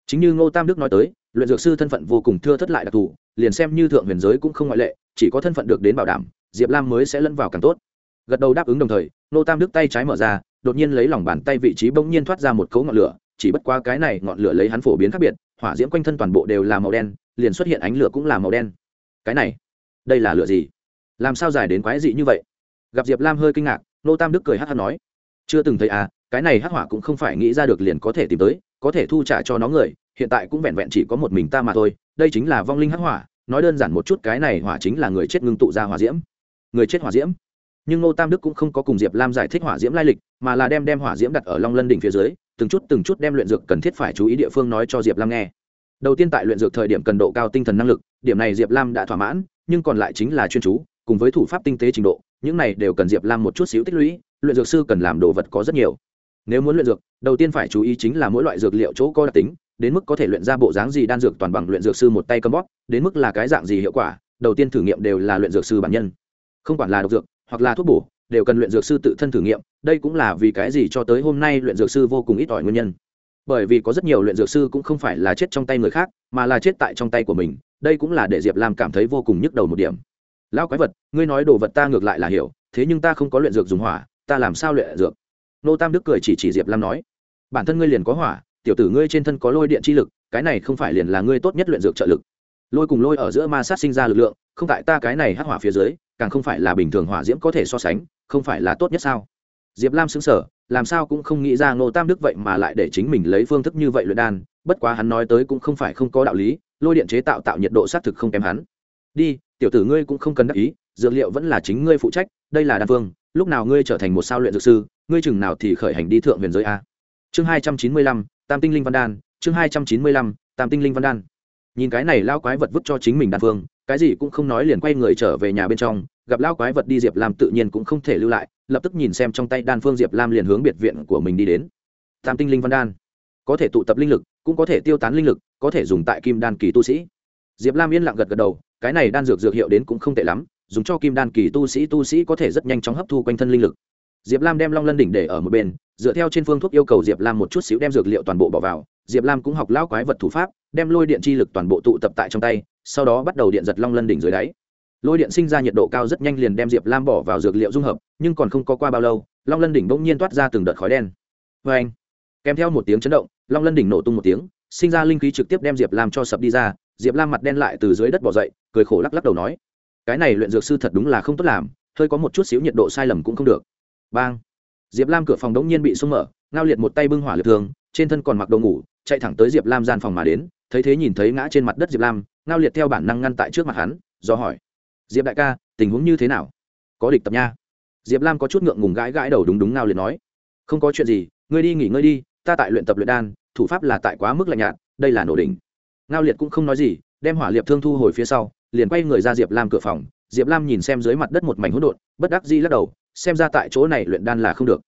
Chính như ngô tam đức nói tới, luyện dược sư thân phận vô cùng thưa thất lại đặc thù, liền xem như thượng huyền giới cũng không ngoại lệ, chỉ có thân phận được đến bảo đảm, diệp lam mới sẽ lẫn vào càng tốt. Gật đầu đáp ứng đồng thời, ngô tam đức tay trái mở ra, đột nhiên lấy lòng bàn tay vị trí bỗng nhiên thoát ra một cấu ngọn lửa, chỉ bất qua cái này ngọn lửa lấy hắn phổ biến khác biệt, hỏa diễm quanh thân toàn bộ đều là màu đen, liền xuất hiện ánh lửa cũng là màu đen. Cái này, đây là lửa gì? Làm sao dài đến quái dị như vậy? Gặp diệp lam hơi kinh ngạc nô tam đức cười hát hát nói chưa từng thấy à cái này hắc hỏa cũng không phải nghĩ ra được liền có thể tìm tới, có thể thu trả cho nó người, hiện tại cũng vẹn vẹn chỉ có một mình ta mà thôi, đây chính là vong linh hắc hỏa, nói đơn giản một chút cái này hỏa chính là người chết ngưng tụ ra hỏa diễm. Người chết hỏa diễm. Nhưng ngô tam đức cũng không có cùng diệp lam giải thích hỏa diễm lai lịch, mà là đem đem hỏa diễm đặt ở long lân đỉnh phía dưới, từng chút từng chút đem luyện dược cần thiết phải chú ý địa phương nói cho diệp lam nghe. Đầu tiên tại luyện dược thời điểm cần độ cao tinh thần năng lực, điểm này diệp lam đã thỏa mãn, nhưng còn lại chính là chuyên chú, cùng với thủ pháp tinh tế trình độ những này đều cần diệp lam một chút xíu tích lũy, luyện dược sư cần làm đồ vật có rất nhiều. Nếu muốn luyện dược, đầu tiên phải chú ý chính là mỗi loại dược liệu chỗ có đặc tính, đến mức có thể luyện ra bộ dáng gì đan dược toàn bằng luyện dược sư một tay cầm bóp, đến mức là cái dạng gì hiệu quả, đầu tiên thử nghiệm đều là luyện dược sư bản nhân. Không quản là độc dược, hoặc là thuốc bổ, đều cần luyện dược sư tự thân thử nghiệm, đây cũng là vì cái gì cho tới hôm nay luyện dược sư vô cùng ít ỏi nguyên nhân. Bởi vì có rất nhiều luyện dược sư cũng không phải là chết trong tay người khác, mà là chết tại trong tay của mình, đây cũng là để diệp lam cảm thấy vô cùng nhức đầu một điểm lão quái vật, ngươi nói đồ vật ta ngược lại là hiểu, thế nhưng ta không có luyện dược dùng hỏa, ta làm sao luyện dược? Nô tam đức cười chỉ chỉ diệp lam nói, bản thân ngươi liền có hỏa, tiểu tử ngươi trên thân có lôi điện chi lực, cái này không phải liền là ngươi tốt nhất luyện dược trợ lực. Lôi cùng lôi ở giữa ma sát sinh ra lực lượng, không tại ta cái này hắc hỏa phía dưới, càng không phải là bình thường hỏa diễm có thể so sánh, không phải là tốt nhất sao? Diệp lam xứng sở làm sao cũng không nghĩ ra ngô tam đức vậy mà lại để chính mình lấy phương thức như vậy luyện đan, bất quá hắn nói tới cũng không phải không có đạo lý, lôi điện chế tạo tạo nhiệt độ xác thực không kém hắn. Đi tiểu tử ngươi cũng không cần đắc ý, dược liệu vẫn là chính ngươi phụ trách, đây là đan phương, lúc nào ngươi trở thành một sao luyện dược sư, ngươi chừng nào thì khởi hành đi thượng huyền giới a. Chương hai trăm chín mươi lăm, tam tinh linh văn đan, chương hai trăm chín mươi lăm, tam tinh linh văn đan. Nhìn cái này lao quái vật vứt cho chính mình đan phương, cái gì cũng không nói liền quay người trở về nhà bên trong, gặp lao quái vật đi diệp lam tự nhiên cũng không thể lưu lại, lập tức nhìn xem trong tay đan phương diệp lam liền hướng biệt viện của mình đi đến. Tam tinh linh văn đan. Có thể tụ tập linh lực, cũng có thể tiêu tán linh lực, có thể dùng tại kim đan kỳ tu sĩ. Diệp lam yên lặng gật gật đầu cái này đan dược dược hiệu đến cũng không tệ lắm, dùng cho kim đan kỳ tu sĩ tu sĩ có thể rất nhanh chóng hấp thu quanh thân linh lực. Diệp lam đem long lân đỉnh để ở một bên, dựa theo trên phương thuốc yêu cầu diệp lam một chút xíu đem dược liệu toàn bộ bỏ vào. Diệp lam cũng học lão quái vật thủ pháp, đem lôi điện chi lực toàn bộ tụ tập tại trong tay, sau đó bắt đầu điện giật long lân đỉnh dưới đáy. Lôi điện sinh ra nhiệt độ cao rất nhanh liền đem diệp lam bỏ vào dược liệu dung hợp, nhưng còn không có qua bao lâu, long lân đỉnh bỗng nhiên toát ra từng đợt khói đen. Vê anh kèm theo một tiếng chấn động, long lân đỉnh nổ tung một tiếng, sinh ra linh khí trực tiếp đem diệp lam cho sập đi ra diệp lam mặt đen lại từ dưới đất bỏ dậy, cười khổ lắc lắc đầu nói, cái này luyện dược sư thật đúng là không tốt làm, hơi có một chút xíu nhiệt độ sai lầm cũng không được. Bang! Diệp lam cửa phòng đống nhiên bị sung mở, ngao liệt một tay bưng hỏa liệt thường, trên thân còn mặc đồ ngủ, chạy thẳng tới diệp lam gian phòng mà đến, thấy thế nhìn thấy ngã trên mặt đất diệp lam, ngao liệt theo bản năng ngăn tại trước mặt hắn, do hỏi, diệp đại ca, tình huống như thế nào? Có địch tập nha? Diệp lam có chút ngượng ngùng gãi gãi đầu đúng đúng ngao liệt nói, không có chuyện gì, ngươi đi nghỉ ngơi đi, ta tại luyện tập luyện đan, thủ pháp là tại quá mức lạnh nhạt, đây là nổ đỉnh ngao liệt cũng không nói gì, đem hỏa liệt thương thu hồi phía sau, liền quay người ra diệp lam cửa phòng. Diệp lam nhìn xem dưới mặt đất một mảnh hỗn độn, bất đắc di lắc đầu, xem ra tại chỗ này luyện đan là không được.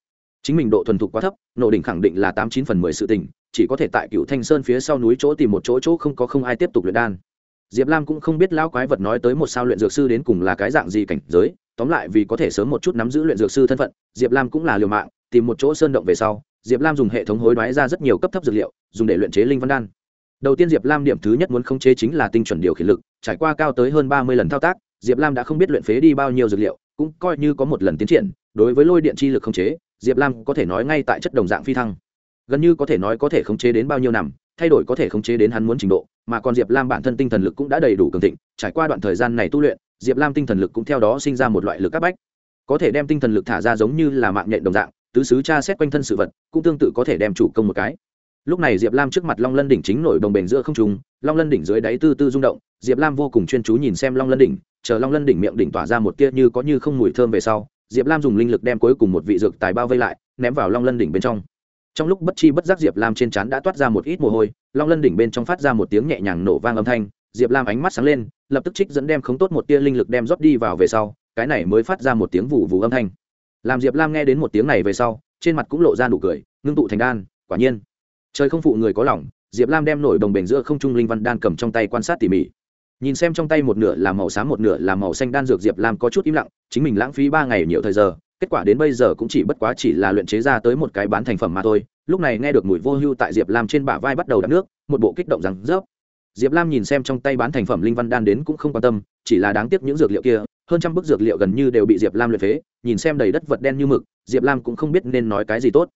Chính mình độ thuần thục quá thấp nổ đỉnh khẳng định là tám chín phần mười sự tình, chỉ có thể tại cựu thanh sơn phía sau núi chỗ tìm một chỗ chỗ không có không ai tiếp tục luyện đan. Diệp lam cũng không biết lão quái vật nói tới một sao luyện dược sư đến cùng là cái dạng gì cảnh giới, tóm lại vì có thể sớm một chút nắm giữ luyện dược sư thân phận, diệp lam cũng là liều mạng, tìm một chỗ sơn động về sau, diệp lam dùng hệ thống hối đoái ra rất nhiều cấp thấp dược liệu, dùng để luyện chế linh văn đan đầu tiên diệp lam điểm thứ nhất muốn khống chế chính là tinh chuẩn điều khiển lực, trải qua cao tới hơn ba mươi lần thao tác, diệp lam đã không biết luyện phế đi bao nhiêu dược liệu, cũng coi như có một lần tiến triển, đối với lôi điện chi lực khống chế, diệp lam có thể nói ngay tại chất đồng dạng phi thăng. Gần như có thể nói có thể khống chế đến bao nhiêu năm, thay đổi có thể khống chế đến hắn muốn trình độ, mà còn diệp lam bản thân tinh thần lực cũng đã đầy đủ cường thịnh, trải qua đoạn thời gian này tu luyện, diệp lam tinh thần lực cũng theo đó sinh ra một loại lực áp bách. Có thể đem tinh thần lực thả ra giống như là mạng nhện đồng dạng, tứ xứ tra xét quanh thân sự vật, cũng tương tự có thể đem chủ công một cái lúc này diệp lam trước mặt long lân đỉnh chính nổi đồng bền giữa không trung, long lân đỉnh dưới đáy tư tư rung động, diệp lam vô cùng chuyên chú nhìn xem long lân đỉnh, chờ long lân đỉnh miệng đỉnh tỏa ra một tia như có như không mùi thơm về sau, diệp lam dùng linh lực đem cuối cùng một vị dược tài bao vây lại, ném vào long lân đỉnh bên trong. Trong lúc bất chi bất giác diệp lam trên trán đã toát ra một ít mồ hôi, long lân đỉnh bên trong phát ra một tiếng nhẹ nhàng nổ vang âm thanh, diệp lam ánh mắt sáng lên, lập tức trích dẫn đem khống tốt một tia linh lực đem rót đi vào về sau, cái này mới phát ra một tiếng vụ vụ âm thanh. Làm diệp lam nghe đến một tiếng này về sau, trên mặt cũng lộ ra nụ cười, ngưng tụ thành đan, quả nhiên trời không phụ người có lòng, diệp lam đem nổi đồng bền giữa không trung linh văn đan cầm trong tay quan sát tỉ mỉ. Nhìn xem trong tay một nửa là màu xám một nửa là màu xanh đan dược, diệp lam có chút im lặng, chính mình lãng phí ba ngày nhiều thời giờ, kết quả đến bây giờ cũng chỉ bất quá chỉ là luyện chế ra tới một cái bán thành phẩm mà thôi. Lúc này nghe được mùi vô hưu tại diệp lam trên bả vai bắt đầu đắp nước, một bộ kích động rằng, rớp. Diệp lam nhìn xem trong tay bán thành phẩm linh văn đan đến cũng không quan tâm, chỉ là đáng tiếc những dược liệu kia, hơn trăm bức dược liệu gần như đều bị diệp lam luyện phế, nhìn xem đầy đất vật đen như mực, diệp lam cũng không biết nên nói cái gì tốt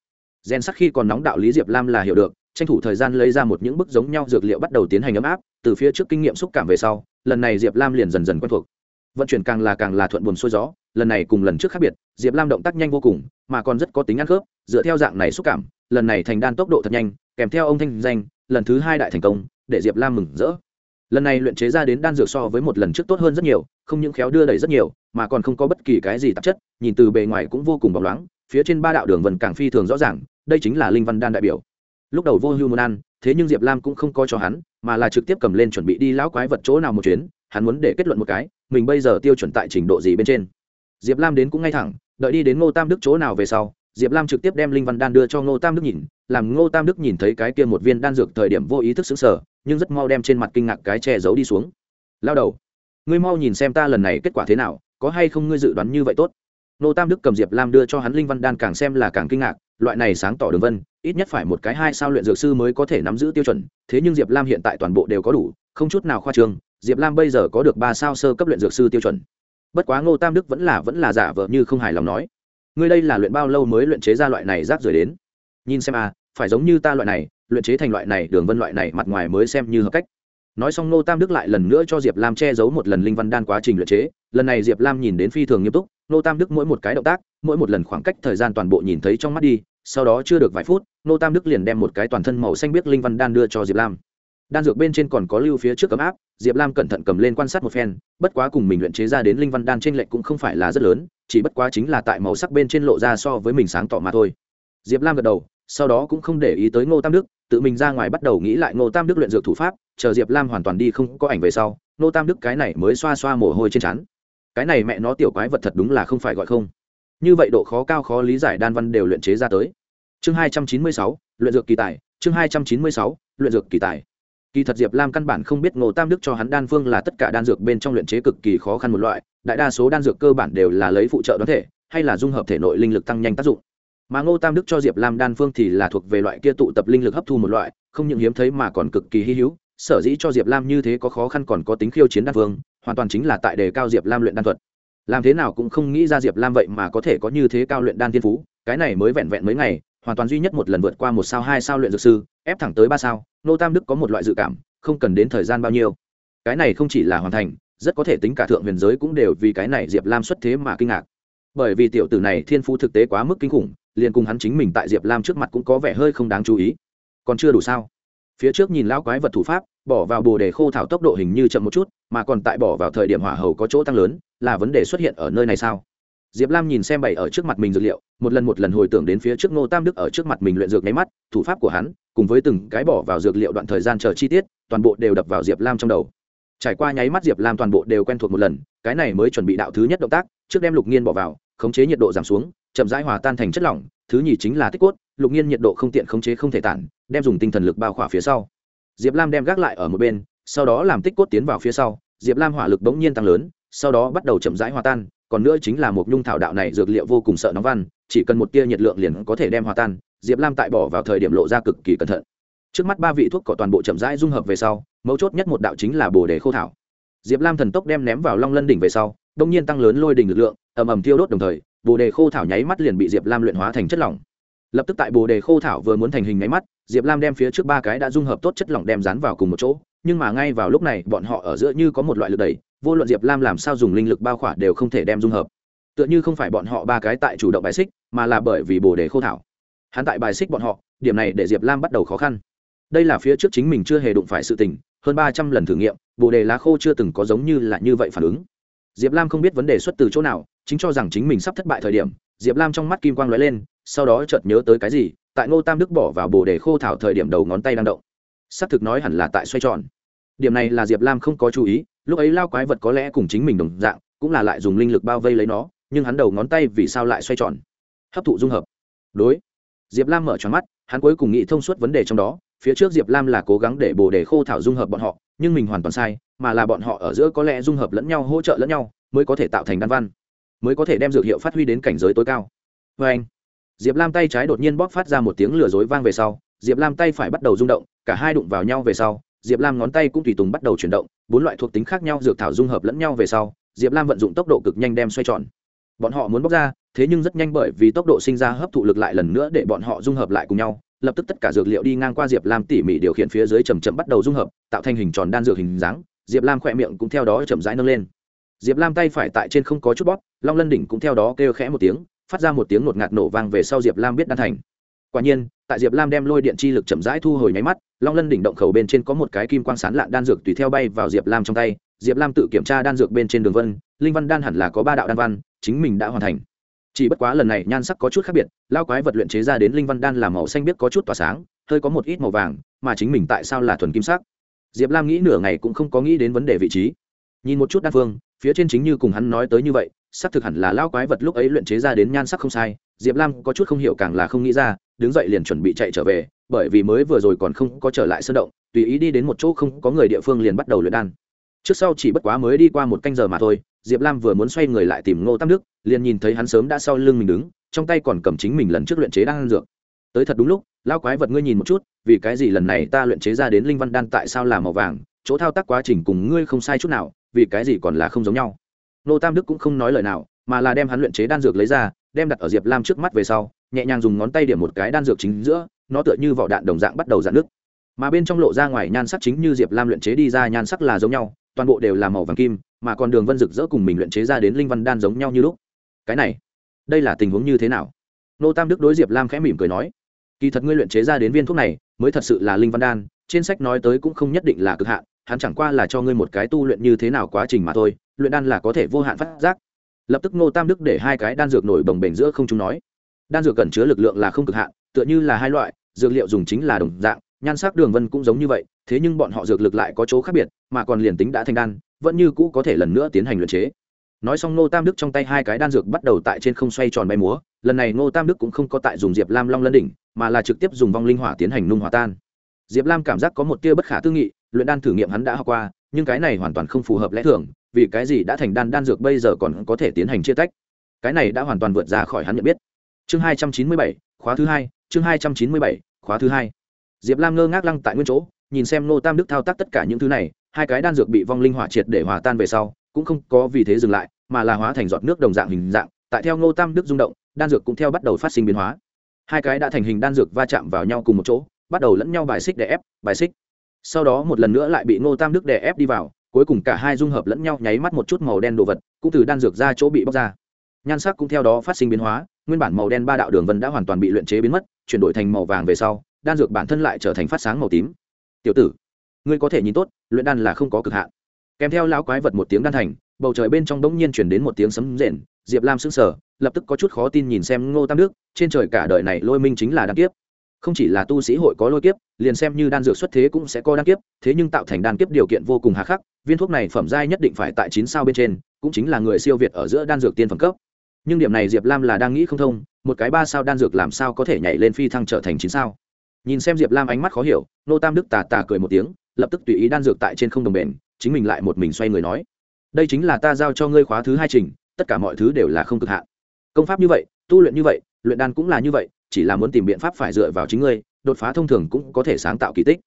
gen sắc khi còn nóng đạo lý diệp lam là hiểu được, tranh thủ thời gian lấy ra một những bức giống nhau dược liệu bắt đầu tiến hành ấm áp, từ phía trước kinh nghiệm xúc cảm về sau, lần này diệp lam liền dần dần quen thuộc. Vận chuyển càng là càng là thuận buồm xuôi gió, lần này cùng lần trước khác biệt, diệp lam động tác nhanh vô cùng, mà còn rất có tính ăn khớp, dựa theo dạng này xúc cảm, lần này thành đan tốc độ thật nhanh, kèm theo ông thanh danh, lần thứ hai đại thành công, để diệp lam mừng rỡ. Lần này luyện chế ra đến đan dược so với một lần trước tốt hơn rất nhiều, không những khéo đưa đẩy rất nhiều, mà còn không có bất kỳ cái gì tạp chất, nhìn từ bề ngoài cũng vô cùng bóng loáng, phía trên ba đạo đường vần càng phi thường rõ ràng đây chính là linh văn đan đại biểu. Lúc đầu vô hưu muốn ăn, thế nhưng diệp lam cũng không coi cho hắn, mà là trực tiếp cầm lên chuẩn bị đi lão quái vật chỗ nào một chuyến, hắn muốn để kết luận một cái, mình bây giờ tiêu chuẩn tại trình độ gì bên trên. Diệp lam đến cũng ngay thẳng, đợi đi đến ngô tam đức chỗ nào về sau, diệp lam trực tiếp đem linh văn đan đưa cho ngô tam đức nhìn, làm ngô tam đức nhìn thấy cái kia một viên đan dược thời điểm vô ý thức xứng sở nhưng rất mau đem trên mặt kinh ngạc cái che giấu đi xuống. Lao đầu, ngươi mau nhìn xem ta lần này kết quả thế nào, có hay không ngươi dự đoán như vậy tốt? Ngô tam đức cầm diệp lam đưa cho hắn linh văn đan càng xem là càng kinh ngạc loại này sáng tỏ đường vân, ít nhất phải một cái hai sao luyện dược sư mới có thể nắm giữ tiêu chuẩn, thế nhưng diệp lam hiện tại toàn bộ đều có đủ, không chút nào khoa trương, diệp lam bây giờ có được ba sao sơ cấp luyện dược sư tiêu chuẩn. Bất quá ngô tam đức vẫn là vẫn là giả vờ như không hài lòng nói, ngươi đây là luyện bao lâu mới luyện chế ra loại này rác rưởi đến? Nhìn xem à phải giống như ta loại này, luyện chế thành loại này, đường vân loại này mặt ngoài mới xem như hợp cách. Nói xong ngô tam đức lại lần nữa cho diệp lam che giấu một lần linh văn đan quá trình luyện chế, lần này diệp lam nhìn đến phi thường nghiêm túc, ngô tam đức mỗi một cái động tác, mỗi một lần khoảng cách thời gian toàn bộ nhìn thấy trong mắt đi sau đó chưa được vài phút ngô tam đức liền đem một cái toàn thân màu xanh biếc linh văn đan đưa cho diệp lam. Đan dược bên trên còn có lưu phía trước cấm áp, diệp lam cẩn thận cầm lên quan sát một phen, bất quá cùng mình luyện chế ra đến linh văn đan trên lệch cũng không phải là rất lớn, chỉ bất quá chính là tại màu sắc bên trên lộ ra so với mình sáng tỏ mà thôi. Diệp lam gật đầu, sau đó cũng không để ý tới ngô tam đức, tự mình ra ngoài bắt đầu nghĩ lại ngô tam đức luyện dược thủ pháp, chờ diệp lam hoàn toàn đi không có ảnh về sau, ngô tam đức cái này mới xoa xoa mồ hôi trên trán. Cái này mẹ nó tiểu quái vật thật đúng là không phải gọi không như vậy độ khó cao khó lý giải đan văn đều luyện chế ra tới. Chương hai trăm chín mươi sáu, luyện dược kỳ tài. Chương hai trăm chín mươi sáu, luyện dược kỳ tài. Kỳ thật diệp lam căn bản không biết ngô tam đức cho hắn đan phương là tất cả đan dược bên trong luyện chế cực kỳ khó khăn một loại, đại đa số đan dược cơ bản đều là lấy phụ trợ đoán thể, hay là dung hợp thể nội linh lực tăng nhanh tác dụng. Mà ngô tam đức cho diệp lam đan phương thì là thuộc về loại kia tụ tập linh lực hấp thu một loại, không những hiếm thấy mà còn cực kỳ hy hữu. Sở dĩ cho diệp lam như thế có khó khăn còn có tính khiêu chiến đan phương, hoàn toàn chính là tại đề cao diệp lam luyện đan thuật làm thế nào cũng không nghĩ ra diệp lam vậy mà có thể có như thế cao luyện đan thiên phú, cái này mới vẹn vẹn mấy ngày, hoàn toàn duy nhất một lần vượt qua một sao, hai sao luyện dược sư, ép thẳng tới ba sao, nô tam đức có một loại dự cảm, không cần đến thời gian bao nhiêu. Cái này không chỉ là hoàn thành, rất có thể tính cả thượng huyền giới cũng đều vì cái này diệp lam xuất thế mà kinh ngạc. Bởi vì tiểu tử này thiên phú thực tế quá mức kinh khủng, liền cùng hắn chính mình tại diệp lam trước mặt cũng có vẻ hơi không đáng chú ý. Còn chưa đủ sao? Phía trước nhìn lão quái vật thủ pháp, bỏ vào bồ đề khô thảo tốc độ hình như chậm một chút, mà còn tại bỏ vào thời điểm hỏa hầu có chỗ tăng lớn là vấn đề xuất hiện ở nơi này sao? Diệp lam nhìn xem bày ở trước mặt mình dược liệu, một lần một lần hồi tưởng đến phía trước ngô tam đức ở trước mặt mình luyện dược nháy mắt, thủ pháp của hắn, cùng với từng cái bỏ vào dược liệu đoạn thời gian chờ chi tiết, toàn bộ đều đập vào diệp lam trong đầu. Trải qua nháy mắt diệp lam toàn bộ đều quen thuộc một lần, cái này mới chuẩn bị đạo thứ nhất động tác, trước đem lục nghiên bỏ vào, khống chế nhiệt độ giảm xuống, chậm rãi hòa tan thành chất lỏng, thứ nhì chính là tích cốt, lục nghiên nhiệt độ không tiện khống chế không thể tản, đem dùng tinh thần lực bao khỏa phía sau. Diệp lam đem gác lại ở một bên, sau đó làm tích cốt tiến vào phía sau, diệp lam hỏa lực bỗng nhiên tăng lớn sau đó bắt đầu chậm rãi hòa tan, còn nữa chính là một nhung thảo đạo này dược liệu vô cùng sợ nóng văn, chỉ cần một tia nhiệt lượng liền có thể đem hòa tan, diệp lam tại bỏ vào thời điểm lộ ra cực kỳ cẩn thận. Trước mắt ba vị thuốc cỏ toàn bộ chậm rãi dung hợp về sau, mấu chốt nhất một đạo chính là bồ đề khô thảo. Diệp lam thần tốc đem ném vào long lân đỉnh về sau, đông nhiên tăng lớn lôi đỉnh lực lượng, ầm ầm tiêu đốt đồng thời, bồ đề khô thảo nháy mắt liền bị diệp lam luyện hóa thành chất lỏng. Lập tức tại bồ đề khô thảo vừa muốn thành hình nháy mắt, diệp lam đem phía trước ba cái đã dung hợp tốt chất lỏng đem dán vào cùng một chỗ, nhưng mà ngay vào lúc này, bọn họ ở giữa như có một loại lực đẩy vô luận diệp lam làm sao dùng linh lực bao khỏa đều không thể đem dung hợp. Tựa như không phải bọn họ ba cái tại chủ động bài xích, mà là bởi vì bồ đề khô thảo. Hắn tại bài xích bọn họ, điểm này để diệp lam bắt đầu khó khăn. Đây là phía trước chính mình chưa hề đụng phải sự tình, hơn ba trăm lần thử nghiệm, bồ đề lá khô chưa từng có giống như là như vậy phản ứng. Diệp lam không biết vấn đề xuất từ chỗ nào, chính cho rằng chính mình sắp thất bại thời điểm, diệp lam trong mắt kim quang l ó e lên, sau đó chợt nhớ tới cái gì, tại ngô tam đức bỏ vào bồ đề khô thảo thời điểm đầu ngón tay đang động. S ắ c thực nói hẳn là tại xoay tròn. Điểm này là diệp lam không có chú ý lúc ấy lao quái vật có lẽ cùng chính mình đồng dạng, cũng là lại dùng linh lực bao vây lấy nó, nhưng hắn đầu ngón tay vì sao lại xoay tròn? Hấp thụ dung hợp. Đối. Diệp lam mở tròn mắt, hắn cuối cùng nghĩ thông suốt vấn đề trong đó, phía trước diệp lam là cố gắng để bồ đề khô thảo dung hợp bọn họ, nhưng mình hoàn toàn sai, mà là bọn họ ở giữa có lẽ dung hợp lẫn nhau, hỗ trợ lẫn nhau, mới có thể tạo thành đan văn, mới có thể đem dược hiệu phát huy đến cảnh giới tối cao. Vê anh, diệp lam tay trái đột nhiên bóp phát ra một tiếng lừa dối vang về sau, diệp lam tay phải bắt đầu rung động, cả hai đụng vào nhau về sau diệp lam ngón tay cũng tùy tùng bắt đầu chuyển động, bốn loại thuộc tính khác nhau dược thảo dung hợp lẫn nhau về sau, diệp lam vận dụng tốc độ cực nhanh đem xoay tròn. Bọn họ muốn bóc ra, thế nhưng rất nhanh bởi vì tốc độ sinh ra hấp thụ lực lại lần nữa để bọn họ dung hợp lại cùng nhau, lập tức tất cả dược liệu đi ngang qua diệp lam tỉ mỉ điều khiển phía dưới chầm chậm bắt đầu dung hợp, tạo thành hình tròn đan dược hình dáng, diệp lam khỏe miệng cũng theo đó chậm rãi nâng lên. Diệp lam tay phải tại trên không có chút bóp, long lân đỉnh cũng theo đó kêu khẽ một tiếng, phát ra một tiếng ngột ngạt nổ vang về sau diệp lam biết đan thành quả nhiên, tại diệp lam đem lôi điện chi lực chậm rãi thu hồi nháy mắt, long lân đỉnh động khẩu bên trên có một cái kim quang sán lạn đan dược tùy theo bay vào diệp lam trong tay. Diệp lam tự kiểm tra đan dược bên trên đường vân, linh văn đan hẳn là có ba đạo đan văn, chính mình đã hoàn thành. Chỉ bất quá lần này nhan sắc có chút khác biệt lao quái vật luyện chế ra đến linh văn đan là màu xanh biết có chút tỏa sáng, hơi có một ít màu vàng, mà chính mình tại sao là thuần kim sắc? Diệp lam nghĩ nửa ngày cũng không có nghĩ đến vấn đề vị trí. Nhìn một chút đan phương, phía trên chính như cùng hắn nói tới như vậy xác thực hẳn là lao quái vật lúc ấy luyện chế ra đến nhan sắc không sai, diệp lam có chút không hiểu càng là không nghĩ ra, đứng dậy liền chuẩn bị chạy trở về, bởi vì mới vừa rồi còn không có trở lại sân động, tùy ý đi đến một chỗ không có người địa phương liền bắt đầu luyện đan. Trước sau chỉ bất quá mới đi qua một canh giờ mà thôi, diệp lam vừa muốn xoay người lại tìm ngô tam đức, liền nhìn thấy hắn sớm đã sau lưng mình đứng, trong tay còn cầm chính mình lần trước luyện chế đan dược. Tới thật đúng lúc lao quái vật ngươi nhìn một chút, vì cái gì lần này ta luyện chế ra đến linh văn đan tại sao là màu vàng, chỗ thao tác quá trình cùng ngươi không sai chút nào, vì cái gì còn là không giống nhau nô tam đức cũng không nói lời nào, mà là đem hắn luyện chế đan dược lấy ra, đem đặt ở diệp lam trước mắt về sau, nhẹ nhàng dùng ngón tay điểm một cái đan dược chính giữa, nó tựa như vỏ đạn đồng dạng bắt đầu dạn nước mà bên trong lộ ra ngoài nhan sắc chính như diệp lam luyện chế đi ra, nhan sắc là giống nhau, toàn bộ đều là màu vàng kim, mà còn đường vân rực rỡ cùng mình luyện chế ra đến linh văn đan giống nhau như lúc. Cái này, đây là tình huống như thế nào? Nô tam đức đối diệp lam khẽ mỉm cười nói, kỳ thật ngươi luyện chế ra đến viên thuốc này, mới thật sự là linh văn đan, trên sách nói tới cũng không nhất định là cực hạn, hắn chẳng qua là cho ngươi một cái tu luyện như thế nào quá trình mà thôi luyện đan là có thể vô hạn phát giác. Lập tức ngô tam đức để hai cái đan dược nổi bồng bềnh giữa không chúng nói. Đan dược cần chứa lực lượng là không cực hạn, tựa như là hai loại, dược liệu dùng chính là đồng dạng, nhan sắc đường vân cũng giống như vậy, thế nhưng bọn họ dược lực lại có chỗ khác biệt, mà còn liền tính đã thành đan, vẫn như cũ có thể lần nữa tiến hành luyện chế. Nói xong ngô tam đức trong tay hai cái đan dược bắt đầu tại trên không xoay tròn bay múa, lần này ngô tam đức cũng không có tại dùng diệp lam long lân đỉnh, mà là trực tiếp dùng vong linh hỏa tiến hành nung hòa tan. Diệp lam cảm giác có một tia bất khả tư nghị, luyện đan thử nghiệm hắn đã học qua, nhưng cái này hoàn toàn không phù hợp lẽ thường vì cái gì đã thành đan đan dược bây giờ còn có thể tiến hành chia tách? Cái này đã hoàn toàn vượt ra khỏi hắn nhận biết. Chương hai trăm chín mươi bảy, khóa thứ hai, chương hai trăm chín mươi bảy, khóa thứ hai. Diệp lam ngơ ngác lăng tại nguyên chỗ, nhìn xem nô tam đức thao tác tất cả những thứ này, hai cái đan dược bị vong linh hỏa triệt để hòa tan về sau, cũng không có vì thế dừng lại, mà là hóa thành giọt nước đồng dạng hình dạng, tại theo nô tam đức rung động, đan dược cũng theo bắt đầu phát sinh biến hóa. Hai cái đã thành hình đan dược va chạm vào nhau cùng một chỗ, bắt đầu lẫn nhau bài xích để ép, bài xích. Sau đó một lần nữa lại bị ngô tam đức đè ép đi vào cuối cùng cả hai dung hợp lẫn nhau nháy mắt một chút màu đen đồ vật, cũng từ đan dược ra chỗ bị bóc ra. Nhan sắc cũng theo đó phát sinh biến hóa, nguyên bản màu đen ba đạo đường vân đã hoàn toàn bị luyện chế biến mất, chuyển đổi thành màu vàng về sau, đan dược bản thân lại trở thành phát sáng màu tím. Tiểu tử, ngươi có thể nhìn tốt, luyện đan là không có cực hạn. Kèm theo lão quái vật một tiếng đan thành, bầu trời bên trong bỗng nhiên chuyển đến một tiếng sấm rền, diệp lam sững sờ, lập tức có chút khó tin nhìn xem ngô tam đức, trên trời cả đời này lôi minh chính là đan tiếp không chỉ là tu sĩ hội có lôi kiếp, liền xem như đan dược xuất thế cũng sẽ có đan kiếp, thế nhưng tạo thành đan kiếp điều kiện vô cùng hà khắc, viên thuốc này phẩm giai nhất định phải tại chín sao bên trên, cũng chính là người siêu việt ở giữa đan dược tiên phẩm cấp. Nhưng điểm này diệp lam là đang nghĩ không thông, một cái ba sao đan dược làm sao có thể nhảy lên phi thăng trở thành chín sao? Nhìn xem diệp lam ánh mắt khó hiểu, nô tam đức tà tà cười một tiếng, lập tức tùy ý đan dược tại trên không đồng bền, chính mình lại một mình xoay người nói, đây chính là ta giao cho ngươi khóa thứ hai trình, tất cả mọi thứ đều là không cực hạn. Công pháp như vậy, tu luyện như vậy luyện đan cũng là như vậy, chỉ là muốn tìm biện pháp phải dựa vào chính ngươi, đột phá thông thường cũng có thể sáng tạo kỳ tích.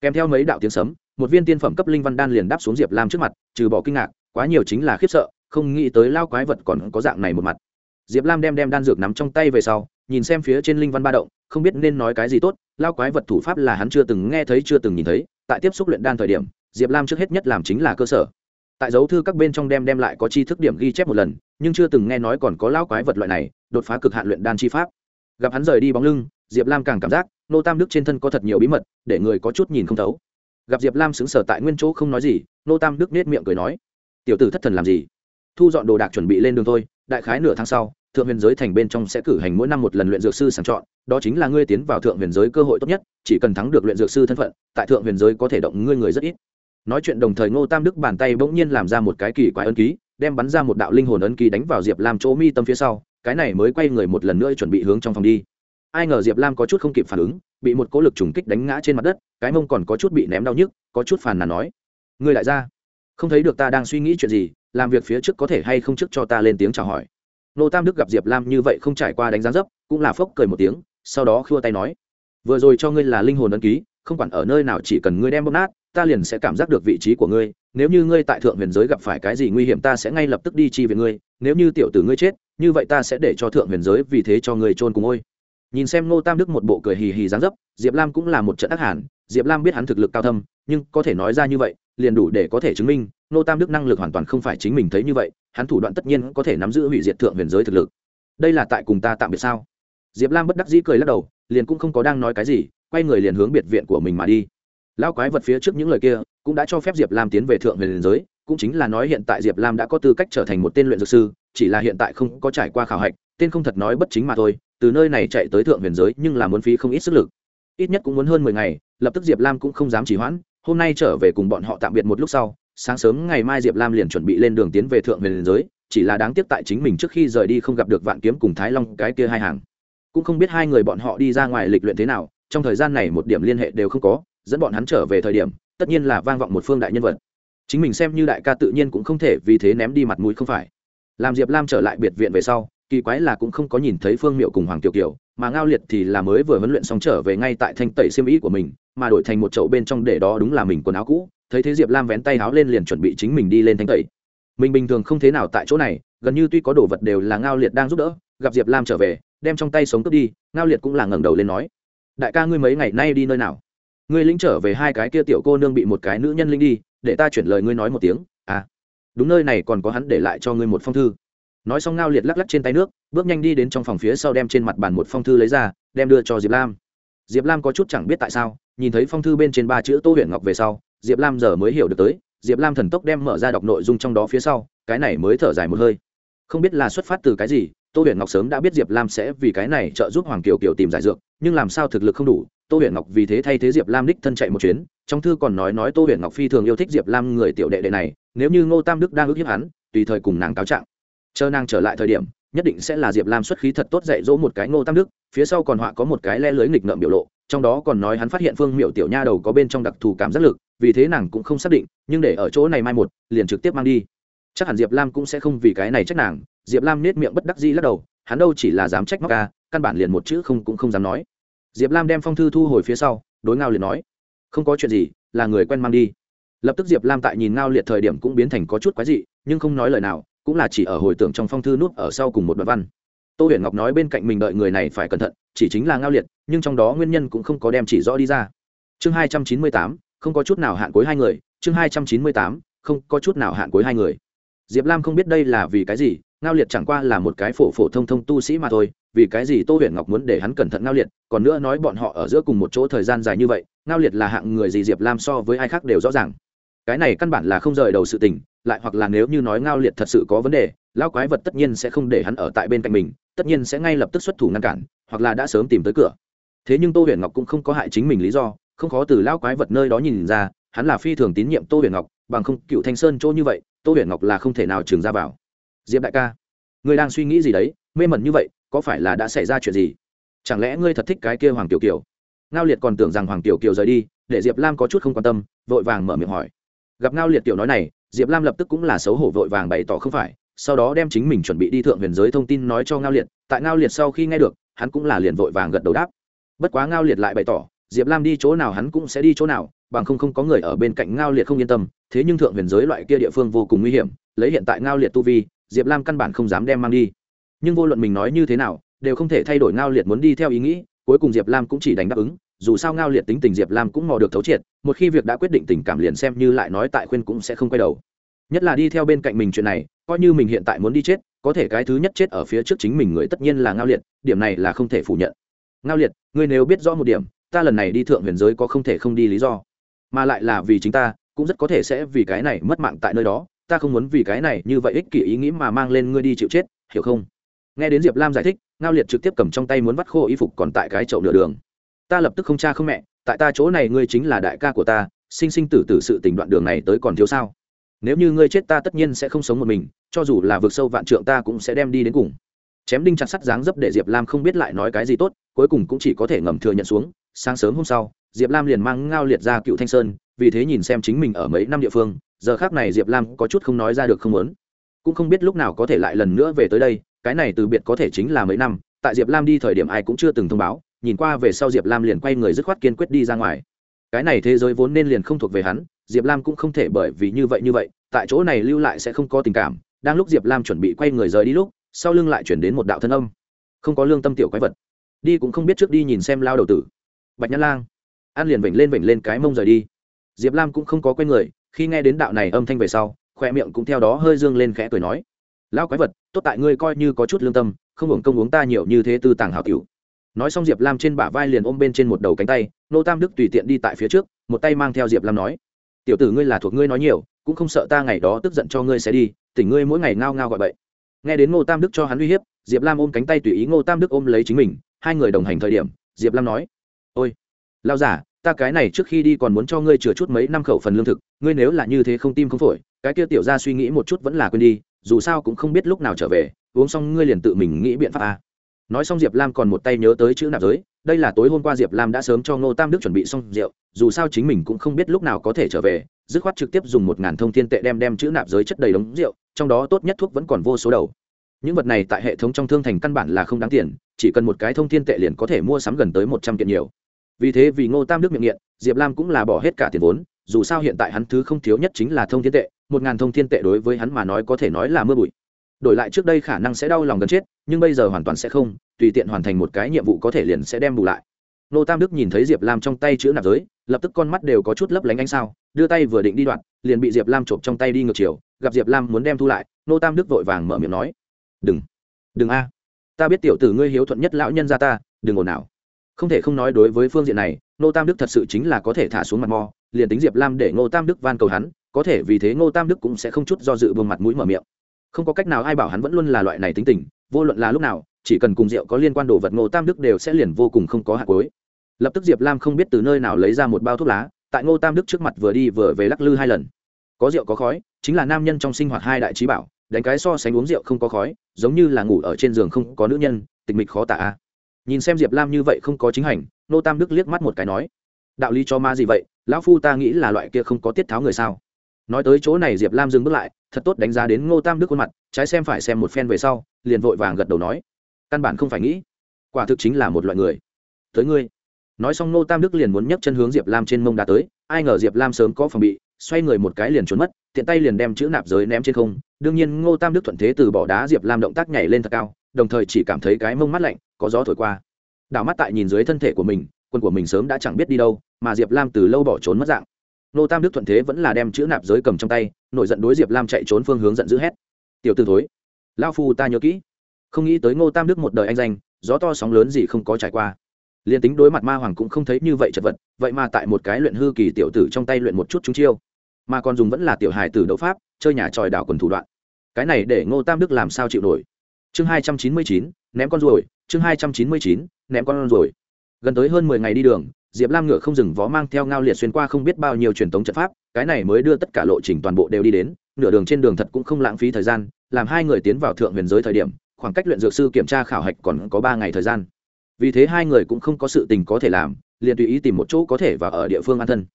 Kèm theo mấy đạo tiếng sấm, một viên tiên phẩm cấp linh văn đan liền đáp xuống diệp lam trước mặt, trừ bỏ kinh ngạc, quá nhiều chính là khiếp sợ, không nghĩ tới lao quái vật còn có dạng này một mặt. Diệp lam đem đem đan dược nắm trong tay về sau, nhìn xem phía trên linh văn ba động, không biết nên nói cái gì tốt, lao quái vật thủ pháp là hắn chưa từng nghe thấy, chưa từng nhìn thấy, tại tiếp xúc luyện đan thời điểm, diệp lam trước hết nhất làm chính là cơ sở tại dấu thư các bên trong đem đem lại có chi thức điểm ghi chép một lần, nhưng chưa từng nghe nói còn có lao quái vật loại này, đột phá cực hạn luyện đan chi pháp. Gặp hắn rời đi bóng lưng, diệp lam càng cảm giác, nô tam đức trên thân có thật nhiều bí mật, để người có chút nhìn không thấu. Gặp diệp lam xứng sở tại nguyên chỗ không nói gì, nô tam đức nết miệng cười nói, tiểu tử thất thần làm gì? Thu dọn đồ đạc chuẩn bị lên đường thôi, đại khái nửa tháng sau, thượng huyền giới thành bên trong sẽ cử hành mỗi năm một lần luyện dược sư sàng chọn, đó chính là ngươi tiến vào thượng huyền giới cơ hội tốt nhất, chỉ cần thắng được luyện dược sư thân phận, tại thượng huyền giới có thể động ngươi người rất ít nói chuyện đồng thời ngô tam đức bàn tay bỗng nhiên làm ra một cái kỳ quái ấn ký, đem bắn ra một đạo linh hồn ấn ký đánh vào diệp lam chỗ mi tâm phía sau, cái này mới quay người một lần nữa chuẩn bị hướng trong phòng đi. Ai ngờ diệp lam có chút không kịp phản ứng, bị một cỗ lực trùng kích đánh ngã trên mặt đất, cái mông còn có chút bị ném đau nhức, có chút phàn nàn nói, ngươi lại ra. Không thấy được ta đang suy nghĩ chuyện gì, làm việc phía trước có thể hay không trước cho ta lên tiếng chào hỏi. Nô tam đức gặp diệp lam như vậy không trải qua đánh giá dấp, cũng là phốc cười một tiếng, sau đó khua tay nói, vừa rồi cho ngươi là linh hồn ấn ký, không quản ở nơi nào chỉ cần ngươi đem bóp nát ta liền sẽ cảm giác được vị trí của ngươi, nếu như ngươi tại thượng huyền giới gặp phải cái gì nguy hiểm ta sẽ ngay lập tức đi chi về ngươi, nếu như tiểu tử ngươi chết, như vậy ta sẽ để cho thượng huyền giới vì thế cho ngươi trôn cùng ôi. Nhìn xem ngô tam đức một bộ cười hì hì dáng dấp, diệp lam cũng là một trận ác hẳn diệp lam biết hắn thực lực cao thâm, nhưng có thể nói ra như vậy, liền đủ để có thể chứng minh, Ngô tam đức năng lực hoàn toàn không phải chính mình thấy như vậy, hắn thủ đoạn tất nhiên có thể nắm giữ hủy diệt thượng huyền giới thực lực. Đây là tại cùng ta tạm biệt sao? Diệp lam bất đắc dĩ cười lắc đầu, liền cũng không có đang nói cái gì, quay người liền hướng biệt viện của mình mà đi lão quái vật phía trước những lời kia cũng đã cho phép diệp lam tiến về thượng huyền giới, cũng chính là nói hiện tại diệp lam đã có tư cách trở thành một tên luyện dược sư, chỉ là hiện tại không có trải qua khảo hạch, tên không thật nói bất chính mà thôi, từ nơi này chạy tới thượng huyền giới nhưng là muốn phí không ít sức lực. Ít nhất cũng muốn hơn mười ngày, lập tức diệp lam cũng không dám chỉ hoãn, hôm nay trở về cùng bọn họ tạm biệt một lúc sau, sáng sớm ngày mai diệp lam liền chuẩn bị lên đường tiến về thượng huyền giới, chỉ là đáng tiếc tại chính mình trước khi rời đi không gặp được vạn kiếm cùng thái long, cái kia hai hàng. Cũng không biết hai người bọn họ đi ra ngoài lịch luyện thế nào, trong thời gian này một điểm liên hệ đều không có dẫn bọn hắn trở về thời điểm, tất nhiên là vang vọng một phương đại nhân vật. Chính mình xem như đại ca tự nhiên cũng không thể vì thế ném đi mặt mũi không phải. Làm diệp lam trở lại biệt viện về sau, kỳ quái là cũng không có nhìn thấy phương miệu cùng hoàng kiều kiều, mà ngao liệt thì là mới vừa huấn luyện xong trở về ngay tại thanh tẩy xiêm ý của mình, mà đổi thành một chậu bên trong để đó đúng là mình quần áo cũ, thấy thế diệp lam vén tay áo lên liền chuẩn bị chính mình đi lên thanh tẩy. Mình bình thường không thế nào tại chỗ này, gần như tuy có đồ vật đều là ngao liệt đang giúp đỡ, gặp diệp lam trở về, đem trong tay sống cướp đi, ngao liệt cũng là ngẩng đầu lên nói, đại ca ngươi mấy ngày nay đi nơi nào? Ngươi lĩnh trở về hai cái kia tiểu cô nương bị một cái nữ nhân linh đi, để ta chuyển lời ngươi nói một tiếng à. Đúng nơi này còn có hắn để lại cho ngươi một phong thư. Nói xong ngao liệt lắc lắc trên tay nước, bước nhanh đi đến trong phòng phía sau đem trên mặt bàn một phong thư lấy ra, đem đưa cho diệp lam. Diệp lam có chút chẳng biết tại sao, nhìn thấy phong thư bên trên ba chữ tô huyền ngọc về sau, diệp lam giờ mới hiểu được tới, diệp lam thần tốc đem mở ra đọc nội dung trong đó phía sau, cái này mới thở dài một hơi. Không biết là xuất phát từ cái gì, tô huyền ngọc sớm đã biết diệp lam sẽ vì cái này trợ giúp hoàng kiều kiều tìm giải dược, nhưng làm sao thực lực không đủ tô huyền ngọc vì thế thay thế diệp lam đích thân chạy một chuyến. Trong thư còn nói nói tô huyền ngọc phi thường yêu thích diệp lam người tiểu đệ đệ này, nếu như ngô tam đức đang ước hiếp hắn, tùy thời cùng nàng cáo trạng. Chờ nàng trở lại thời điểm, nhất định sẽ là diệp lam xuất khí thật tốt dạy dỗ một cái ngô tam đức, phía sau còn họa có một cái le lưới nghịch ngợm biểu lộ, trong đó còn nói hắn phát hiện phương miệu tiểu nha đầu có bên trong đặc thù cảm giác lực, vì thế nàng cũng không xác định, nhưng để ở chỗ này mai một, liền trực tiếp mang đi. Chắc hẳn diệp lam cũng sẽ không vì cái này trách nàng, diệp lam nết miệng bất đắc dĩ lắc đầu, hắn đâu chỉ là dám trách móc ca, căn bản liền một chữ không cũng không dám nói diệp lam đem phong thư thu hồi phía sau, đối ngao Liệt nói, không có chuyện gì, là người quen mang đi. Lập tức diệp lam tại nhìn ngao liệt thời điểm cũng biến thành có chút quái dị, nhưng không nói lời nào, cũng là chỉ ở hồi tưởng trong phong thư nút ở sau cùng một đoạn văn. Tô huyền ngọc nói bên cạnh mình đợi người này phải cẩn thận, chỉ chính là ngao liệt, nhưng trong đó nguyên nhân cũng không có đem chỉ rõ đi ra. Chương hai trăm chín mươi tám, không có chút nào hạn cuối hai người, chương hai trăm chín mươi tám, không có chút nào hạn cuối hai người. Diệp lam không biết đây là vì cái gì, ngao liệt chẳng qua là một cái phổ phổ thông thông tu sĩ mà thôi vì cái gì tô huyền ngọc muốn để hắn cẩn thận ngao liệt, còn nữa nói bọn họ ở giữa cùng một chỗ thời gian dài như vậy, ngao liệt là hạng người gì diệp lam so với ai khác đều rõ ràng. Cái này căn bản là không rời đầu sự tình, lại hoặc là nếu như nói ngao liệt thật sự có vấn đề lao quái vật tất nhiên sẽ không để hắn ở tại bên cạnh mình, tất nhiên sẽ ngay lập tức xuất thủ ngăn cản, hoặc là đã sớm tìm tới cửa. Thế nhưng tô huyền ngọc cũng không có hại chính mình lý do, không khó từ lao quái vật nơi đó nhìn ra, hắn là phi thường tín nhiệm tô huyền ngọc, bằng không, cựu thanh sơn chỗ như vậy, tô huyền ngọc là không thể nào trường ra vào. Diệp đại ca người đang suy nghĩ gì đấy? Mê mẩn như vậy có phải là đã xảy ra chuyện gì? Chẳng lẽ ngươi thật thích cái kia hoàng tiểu kiều? Ngao liệt còn tưởng rằng hoàng tiểu kiều rời đi, để diệp lam có chút không quan tâm, vội vàng mở miệng hỏi. Gặp ngao liệt tiểu nói này, diệp lam lập tức cũng là xấu hổ vội vàng bày tỏ không phải, sau đó đem chính mình chuẩn bị đi thượng huyền giới thông tin nói cho ngao liệt, tại ngao liệt sau khi nghe được, hắn cũng là liền vội vàng gật đầu đáp. Bất quá ngao liệt lại bày tỏ, diệp lam đi chỗ nào hắn cũng sẽ đi chỗ nào, bằng không không có người ở bên cạnh ngao liệt không yên tâm, thế nhưng thượng huyền giới loại kia địa phương vô cùng nguy hiểm, lấy hiện tại ngao liệt tu vi, diệp lam căn bản không dám đem mang đi nhưng vô luận mình nói như thế nào, đều không thể thay đổi ngao liệt muốn đi theo ý nghĩ, cuối cùng diệp lam cũng chỉ đánh đáp ứng, dù sao ngao liệt tính tình diệp lam cũng mò được thấu triệt, một khi việc đã quyết định tình cảm liền xem như lại nói tại khuyên cũng sẽ không quay đầu. Nhất là đi theo bên cạnh mình chuyện này, coi như mình hiện tại muốn đi chết, có thể cái thứ nhất chết ở phía trước chính mình người tất nhiên là ngao liệt, điểm này là không thể phủ nhận. Ngao liệt, ngươi nếu biết rõ một điểm, ta lần này đi thượng huyền giới có không thể không đi lý do. Mà lại là vì chính ta, cũng rất có thể sẽ vì cái này mất mạng tại nơi đó, ta không muốn vì cái này như vậy ích kỷ ý nghĩ mà mang lên ngươi đi chịu chết, hiểu không? Nghe đến diệp lam giải thích, ngao liệt trực tiếp cầm trong tay muốn vắt khô y phục còn tại cái chậu nửa đường. Ta lập tức không cha không mẹ, tại ta chỗ này ngươi chính là đại ca của ta, sinh sinh tử tử sự tình đoạn đường này tới còn thiếu sao? Nếu như ngươi chết ta tất nhiên sẽ không sống một mình, cho dù là vượt sâu vạn trượng ta cũng sẽ đem đi đến cùng. Chém đinh chặt sắt dáng dấp để diệp lam không biết lại nói cái gì tốt, cuối cùng cũng chỉ có thể ngầm thừa nhận xuống, sáng sớm hôm sau, diệp lam liền mang ngao liệt ra cựu thanh sơn, vì thế nhìn xem chính mình ở mấy năm địa phương, giờ khác này diệp lam có chút không nói ra được không muốn. Cũng không biết lúc nào có thể lại lần nữa về tới đây cái này từ biệt có thể chính là mấy năm, tại diệp lam đi thời điểm ai cũng chưa từng thông báo, nhìn qua về sau diệp lam liền quay người dứt khoát kiên quyết đi ra ngoài. Cái này thế giới vốn nên liền không thuộc về hắn, diệp lam cũng không thể bởi vì như vậy như vậy, tại chỗ này lưu lại sẽ không có tình cảm, đang lúc diệp lam chuẩn bị quay người rời đi lúc, sau lưng lại chuyển đến một đạo thân âm. Không có lương tâm tiểu quái vật. Đi cũng không biết trước đi nhìn xem lao đầu tử. Bạch nhã lang. An liền vểnh lên vểnh lên cái mông rời đi. Diệp lam cũng không có quay người, khi nghe đến đạo này âm thanh về sau, khoe miệng cũng theo đó hơi dương lên khẽ cười nói lão quái vật, tốt tại ngươi coi như có chút lương tâm, không hưởng công uống ta nhiều như thế tư tàng hảo cựu nói xong diệp lam trên bả vai liền ôm bên trên một đầu cánh tay, nô tam đức tùy tiện đi tại phía trước, một tay mang theo diệp lam nói, tiểu tử ngươi là thuộc ngươi nói nhiều, cũng không sợ ta ngày đó tức giận cho ngươi sẽ đi, tỉnh ngươi mỗi ngày ngao ngao gọi bậy. Nghe đến ngô tam đức cho hắn uy hiếp, diệp lam ôm cánh tay tùy ý ngô tam đức ôm lấy chính mình, hai người đồng hành thời điểm, diệp lam nói, ôi lao giả ta cái này trước khi đi còn muốn cho ngươi chừa chút mấy năm khẩu phần lương thực, ngươi nếu là như thế không tim không phổi, cái kia tiểu ra suy nghĩ một chút vẫn là quên đi dù sao cũng không biết lúc nào trở về, uống xong ngươi liền tự mình nghĩ biện pháp à. nói xong diệp lam còn một tay nhớ tới chữ nạp giới, đây là tối hôm qua diệp lam đã sớm cho ngô tam đức chuẩn bị xong rượu, dù sao chính mình cũng không biết lúc nào có thể trở về, dứt khoát trực tiếp dùng một ngàn thông thiên tệ đem đem chữ nạp giới chất đầy đống rượu, trong đó tốt nhất thuốc vẫn còn vô số đầu những vật này tại hệ thống trong thương thành căn bản là không đáng tiền, chỉ cần một cái thông thiên tệ liền có thể mua sắm gần tới một trăm kiện nhiều vì thế vì ngô tam đức miệng nghiện, diệp lam cũng là bỏ hết cả tiền vốn dù sao hiện tại hắn thứ không thiếu nhất chính là thông thiên tệ, một ngàn thông thiên tệ đối với hắn mà nói có thể nói là mưa bụi. Đổi lại trước đây khả năng sẽ đau lòng gần chết, nhưng bây giờ hoàn toàn sẽ không, tùy tiện hoàn thành một cái nhiệm vụ có thể liền sẽ đem bù lại. Nô tam đức nhìn thấy diệp lam trong tay chữ nạp giới, lập tức con mắt đều có chút lấp lánh ánh sao, đưa tay vừa định đi đoạn, liền bị diệp lam trộm trong tay đi ngược chiều, gặp diệp lam muốn đem thu lại, nô tam đức vội vàng mở miệng nói, đừng đừng a. Ta biết tiểu tử ngươi hiếu thuận nhất lão nhân gia ta, đừng ồn nào không thể không nói đối với phương diện này, nô tam đức thật sự chính là có thể thả xuống mặt mò liền tính diệp lam để ngô tam đức van cầu hắn, có thể vì thế ngô tam đức cũng sẽ không chút do dự vương mặt mũi mở miệng. Không có cách nào ai bảo hắn vẫn luôn là loại này tính tình, vô luận là lúc nào, chỉ cần cùng rượu có liên quan đồ vật ngô tam đức đều sẽ liền vô cùng không có hạt cối lập tức diệp lam không biết từ nơi nào lấy ra một bao thuốc lá, tại ngô tam đức trước mặt vừa đi vừa về lắc lư hai lần. Có rượu có khói, chính là nam nhân trong sinh hoạt hai đại trí bảo, đánh cái so sánh uống rượu không có khói, giống như là ngủ ở trên giường không có nữ nhân, tịch mịch khó tả nhìn xem diệp lam như vậy không có chính hành, Ngô tam đức liếc mắt một cái nói, đạo lý cho ma gì vậy? Lão phu ta nghĩ là loại kia không có tiết tháo người sao? Nói tới chỗ này diệp lam dừng bước lại, thật tốt đánh giá đến ngô tam đức khuôn mặt, trái xem phải xem một phen về sau, liền vội vàng gật đầu nói, căn bản không phải nghĩ. Quả thực chính là một loại người. Tới ngươi. Nói xong ngô tam đức liền muốn nhấc chân hướng diệp lam trên mông đá tới, ai ngờ diệp lam sớm có phòng bị, xoay người một cái liền trốn mất, tiện tay liền đem chữ nạp giới ném trên không. Đương nhiên ngô tam đức thuận thế từ bỏ đá, diệp lam động tác nhảy lên thật cao, đồng thời chỉ cảm thấy cái mông mắt lạnh, có gió thổi qua. Đảo mắt tại nhìn dưới thân thể của mình quân của mình sớm đã chẳng biết đi đâu, mà diệp lam từ lâu bỏ trốn mất dạng. Nô tam đức thuận thế vẫn là đem chữ nạp giới cầm trong tay, nổi giận đối diệp lam chạy trốn phương hướng giận dữ hét. Tiểu t thối lao phu ta nhớ kỹ, không nghĩ tới ngô tam đức một đời anh danh, gió to sóng lớn gì không có trải qua. Liền tính đối mặt ma hoàng cũng không thấy như vậy chật vật, vậy mà tại một cái luyện hư kỳ tiểu tử trong tay luyện một chút chúng chiêu. Mà còn dùng vẫn là tiểu hài tử đấu pháp, chơi nhà tròi đảo quần thủ đoạn. Cái này để ngô tam đức làm sao chịu nổi? Chương hai trăm chín mươi chín, ném con ruồi, chương hai trăm chín mươi chín, ném con ruồi gần tới hơn mười ngày đi đường, diệp lam ngựa không dừng vó mang theo ngao liệt xuyên qua không biết bao nhiêu truyền thống trận pháp, cái này mới đưa tất cả lộ trình toàn bộ đều đi đến, nửa đường trên đường thật cũng không lãng phí thời gian, làm hai người tiến vào thượng huyền giới thời điểm, khoảng cách luyện dược sư kiểm tra khảo hạch còn có ba ngày thời gian. Vì thế hai người cũng không có sự tình có thể làm, liền tùy ý tìm một chỗ có thể và ở địa phương an thân.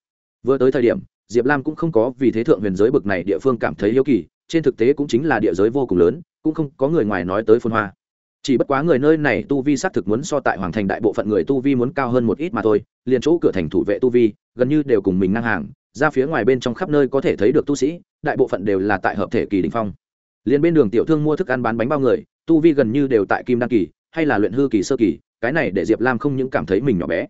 Vừa tới thời điểm, diệp lam cũng không có vì thế thượng huyền giới bực này địa phương cảm thấy hiếu kỳ, trên thực tế cũng chính là địa giới vô cùng lớn, cũng không có người ngoài nói tới phôn hoa chỉ bất quá người nơi này tu vi xác thực muốn so tại hoàng thành đại bộ phận người tu vi muốn cao hơn một ít mà thôi, liền chỗ cửa thành thủ vệ tu vi, gần như đều cùng mình ngang hàng, ra phía ngoài bên trong khắp nơi có thể thấy được tu sĩ, đại bộ phận đều là tại hợp thể kỳ đình phong. Liền bên đường tiểu thương mua thức ăn bán bánh bao người, tu vi gần như đều tại kim đăng kỳ, hay là luyện hư kỳ sơ kỳ, cái này để diệp lam không những cảm thấy mình nhỏ bé.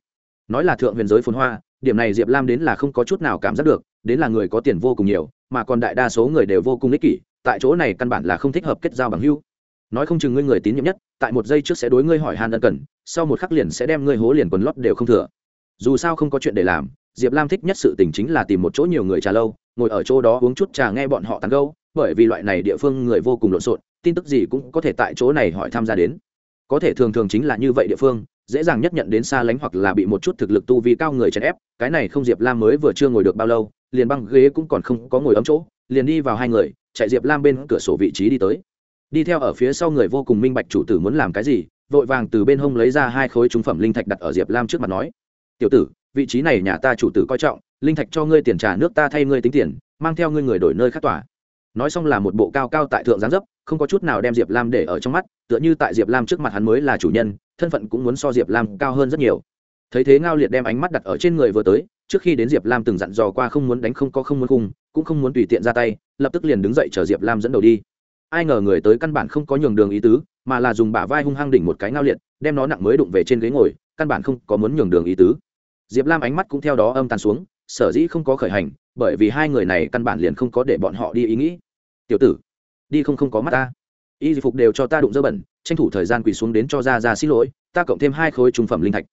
Nói là thượng huyền giới phồn hoa, điểm này diệp lam đến là không có chút nào cảm giác được, đến là người có tiền vô cùng nhiều, mà còn đại đa số người đều vô cùng ích kỷ, tại chỗ này căn bản là không thích hợp kết giao bằng hưu nói không chừng ngươi người tín nhiệm nhất, tại một giây trước sẽ đối ngươi hỏi han ân cần, sau một khắc liền sẽ đem ngươi hố liền quần lót đều không thừa. Dù sao không có chuyện để làm, diệp lam thích nhất sự tình chính là tìm một chỗ nhiều người trà lâu, ngồi ở chỗ đó uống chút trà nghe bọn họ tán gâu bởi vì loại này địa phương người vô cùng lộn xộn, tin tức gì cũng có thể tại chỗ này hỏi tham gia đến. Có thể thường thường chính là như vậy địa phương, dễ dàng nhất nhận đến xa lánh hoặc là bị một chút thực lực tu vi cao người chèn ép, cái này không diệp lam mới vừa chưa ngồi được bao lâu, liền băng ghế cũng còn không có ngồi ấm chỗ, liền đi vào hai người, chạy diệp lam bên cửa sổ vị trí đi tới đi theo ở phía sau người vô cùng minh bạch chủ tử muốn làm cái gì, vội vàng từ bên hông lấy ra hai khối trúng phẩm linh thạch đặt ở diệp lam trước mặt nói, tiểu tử, vị trí này nhà ta chủ tử coi trọng, linh thạch cho ngươi tiền trả nước ta thay ngươi tính tiền, mang theo ngươi người đổi nơi khác tỏa nói xong là một bộ cao cao tại thượng gián dấp, không có chút nào đem diệp lam để ở trong mắt, tựa như tại diệp lam trước mặt hắn mới là chủ nhân, thân phận cũng muốn so diệp lam cao hơn rất nhiều. Thấy thế ngao liệt đem ánh mắt đặt ở trên người vừa tới, trước khi đến diệp lam từng dặn dò qua không muốn đánh không có không muốn cung cũng không muốn tùy tiện ra tay, lập tức liền đứng dậy chờ diệp lam dẫn đầu đi ai ngờ người tới căn bản không có nhường đường ý tứ, mà là dùng bả vai hung hăng đỉnh một cái ngao liệt, đem nó nặng mới đụng về trên ghế ngồi, căn bản không có muốn nhường đường ý tứ. Diệp lam ánh mắt cũng theo đó âm tàn xuống, sở dĩ không có khởi hành, bởi vì hai người này căn bản liền không có để bọn họ đi ý nghĩ. Tiểu tử, đi không không có mắt ta. Y phục đều cho ta đụng dơ bẩn, tranh thủ thời gian quỳ xuống đến cho ra ra xin lỗi, ta cộng thêm hai khối trung phẩm linh thạch.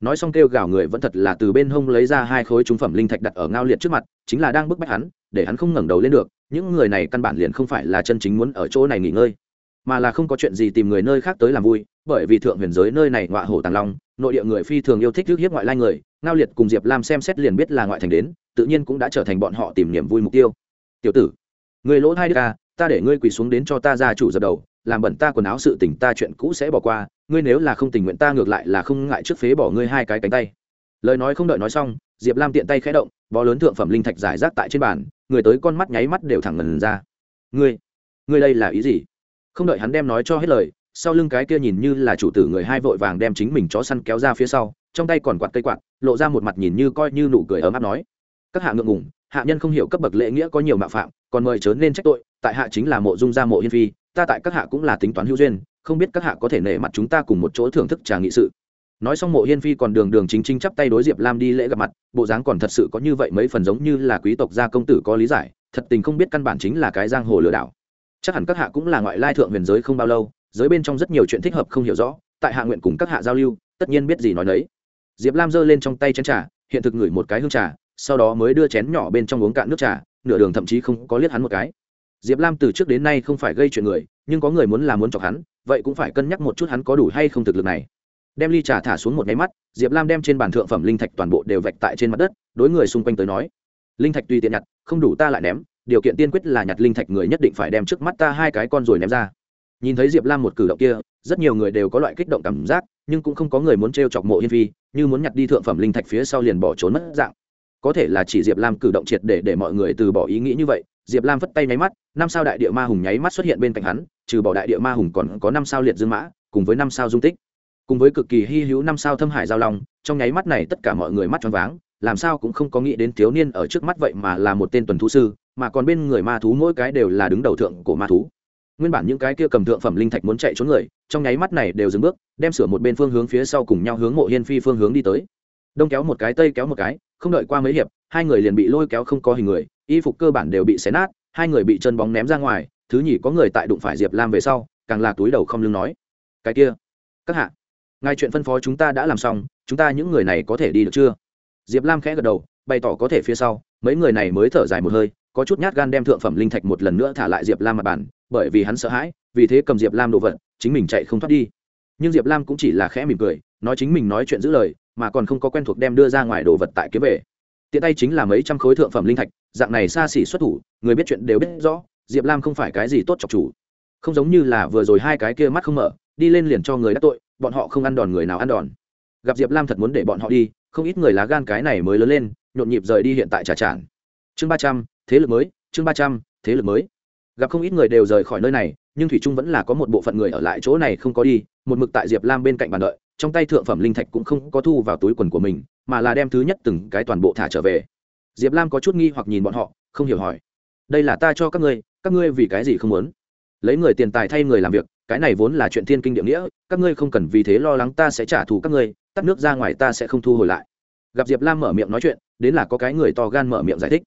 Nói xong kêu gào người vẫn thật là từ bên hông lấy ra hai khối trung phẩm linh thạch đặt ở ngao liệt trước mặt, chính là đang bức bách hắn, để hắn không ngẩng đầu lên được những người này căn bản liền không phải là chân chính muốn ở chỗ này nghỉ ngơi, mà là không có chuyện gì tìm người nơi khác tới làm vui, bởi vì thượng huyền giới nơi này ngọa hổ tàng long, nội địa người phi thường yêu thích rước hiếp ngoại lai người, ngao liệt cùng diệp lam xem xét liền biết là ngoại thành đến, tự nhiên cũng đã trở thành bọn họ tìm niềm vui mục tiêu. Tiểu tử, người lỗ hai ca ta để ngươi quỳ xuống đến cho ta ra chủ dập đầu, làm bẩn ta quần áo sự tình ta chuyện cũ sẽ bỏ qua, ngươi nếu là không tình nguyện ta ngược lại là không ngại trước phế bỏ ngươi hai cái cánh tay. Lời nói không đợi nói xong, diệp lam tiện tay khẽ động, bó lớn thượng phẩm linh thạch giải rác tại trên bàn người tới con mắt nháy mắt đều thẳng ngần ra. Ngươi ngươi đây là ý gì? Không đợi hắn đem nói cho hết lời, sau lưng cái kia nhìn như là chủ tử người hai vội vàng đem chính mình chó săn kéo ra phía sau, trong tay còn quạt cây quạt, lộ ra một mặt nhìn như coi như nụ cười ấm áp nói. Các hạ ngượng ngùng, hạ nhân không hiểu cấp bậc lễ nghĩa có nhiều mạo phạm, còn mời chớ nên trách tội, tại hạ chính là mộ dung gia mộ hiên phi, ta tại các hạ cũng là tính toán hữu duyên, không biết các hạ có thể nể mặt chúng ta cùng một chỗ thưởng thức trà nghị sự nói xong mộ hiên phi còn đường đường chính chính chắp tay đối diệp lam đi lễ gặp mặt, bộ dáng còn thật sự có như vậy mấy phần giống như là quý tộc gia công tử có lý giải, thật tình không biết căn bản chính là cái giang hồ lừa đảo. Chắc hẳn các hạ cũng là ngoại lai thượng huyền giới không bao lâu, giới bên trong rất nhiều chuyện thích hợp không hiểu rõ, tại hạ nguyện cùng các hạ giao lưu, tất nhiên biết gì nói đấy diệp lam giơ lên trong tay chén trà, hiện thực ngửi một cái hương trà, sau đó mới đưa chén nhỏ bên trong uống cạn nước trà, nửa đường thậm chí không có liếc hắn một cái. Diệp lam từ trước đến nay không phải gây chuyện người, nhưng có người muốn làm muốn chọc hắn, vậy cũng phải cân nhắc một chút hắn có đủ hay không thực lực này đem ly trà thả xuống một máy mắt, diệp lam đem trên bàn thượng phẩm linh thạch toàn bộ đều vạch tại trên mặt đất, đối người xung quanh tới nói, linh thạch tùy tiện nhặt, không đủ ta lại ném, điều kiện tiên quyết là nhặt linh thạch người nhất định phải đem trước mắt ta hai cái con rồi ném ra. Nhìn thấy diệp lam một cử động kia, rất nhiều người đều có loại kích động cảm giác, nhưng cũng không có người muốn t r e o chọc mộ hiên phi, như muốn nhặt đi thượng phẩm linh thạch phía sau liền bỏ trốn mất dạng. Có thể là chỉ diệp lam cử động triệt để để mọi người từ bỏ ý nghĩ như vậy, diệp lam vất tay nháy mắt, năm sao đại địa ma hùng nháy mắt xuất hiện bên cạnh hắn, trừ bỏ đại địa ma hùng còn có năm sao liệt dương mã, cùng với năm sao dung tích cùng với cực kỳ hy hữu năm sao thâm hải giao long, trong nháy mắt này tất cả mọi người mắt choáng váng, làm sao cũng không có nghĩ đến thiếu niên ở trước mắt vậy mà là một tên tuần thú sư, mà còn bên người ma thú mỗi cái đều là đứng đầu thượng của ma thú. Nguyên bản những cái kia cầm thượng phẩm linh thạch muốn chạy trốn người, trong nháy mắt này đều dừng bước, đem sửa một bên phương hướng phía sau cùng nhau hướng mộ hiên phi phương hướng đi tới. Đông kéo một cái, tây kéo một cái, không đợi qua mấy hiệp, hai người liền bị lôi kéo không có hình người, y phục cơ bản đều bị xé nát, hai người bị chân bóng ném ra ngoài, thứ nhì có người tại đụng phải diệp lam về sau, càng là túi đầu không lưng nói, cái kia, các hạ ngài chuyện phân phó chúng ta đã làm xong, chúng ta những người này có thể đi được chưa? Diệp lam khẽ gật đầu, bày tỏ có thể phía sau. Mấy người này mới thở dài một hơi, có chút nhát gan đem thượng phẩm linh thạch một lần nữa thả lại diệp lam mặt bàn, bởi vì hắn sợ hãi, vì thế cầm diệp lam đồ vật, chính mình chạy không thoát đi. Nhưng diệp lam cũng chỉ là khẽ mỉm cười, nói chính mình nói chuyện giữ lời, mà còn không có quen thuộc đem đưa ra ngoài đồ vật tại kiếm về. Tiện tay chính là mấy trăm khối thượng phẩm linh thạch, dạng này xa xỉ xuất thủ, người biết chuyện đều biết rõ, diệp lam không phải cái gì tốt chọc chủ. Không giống như là vừa rồi hai cái kia mắt không mở, đi lên liền cho người đắc tội bọn họ không ăn đòn người nào ăn đòn. Gặp diệp lam thật muốn để bọn họ đi, không ít người lá gan cái này mới lớn lên, nhộn nhịp rời đi hiện tại trà tràn. Chương ba trăm, thế lực mới, chương ba trăm, thế lực mới. Gặp không ít người đều rời khỏi nơi này, nhưng thủy trung vẫn là có một bộ phận người ở lại chỗ này không có đi, một mực tại diệp lam bên cạnh bàn đợi, trong tay thượng phẩm linh thạch cũng không có thu vào túi quần của mình, mà là đem thứ nhất từng cái toàn bộ thả trở về. Diệp lam có chút nghi hoặc nhìn bọn họ, không hiểu hỏi. Đây là ta cho các ngươi các ngươi vì cái gì không muốn? Lấy người tiền tài thay người làm việc cái này vốn là chuyện thiên kinh địa nghĩa, các ngươi không cần vì thế lo lắng ta sẽ trả thù các ngươi, tắt nước ra ngoài ta sẽ không thu hồi lại. Gặp diệp lam mở miệng nói chuyện, đến là có cái người to gan mở miệng giải thích.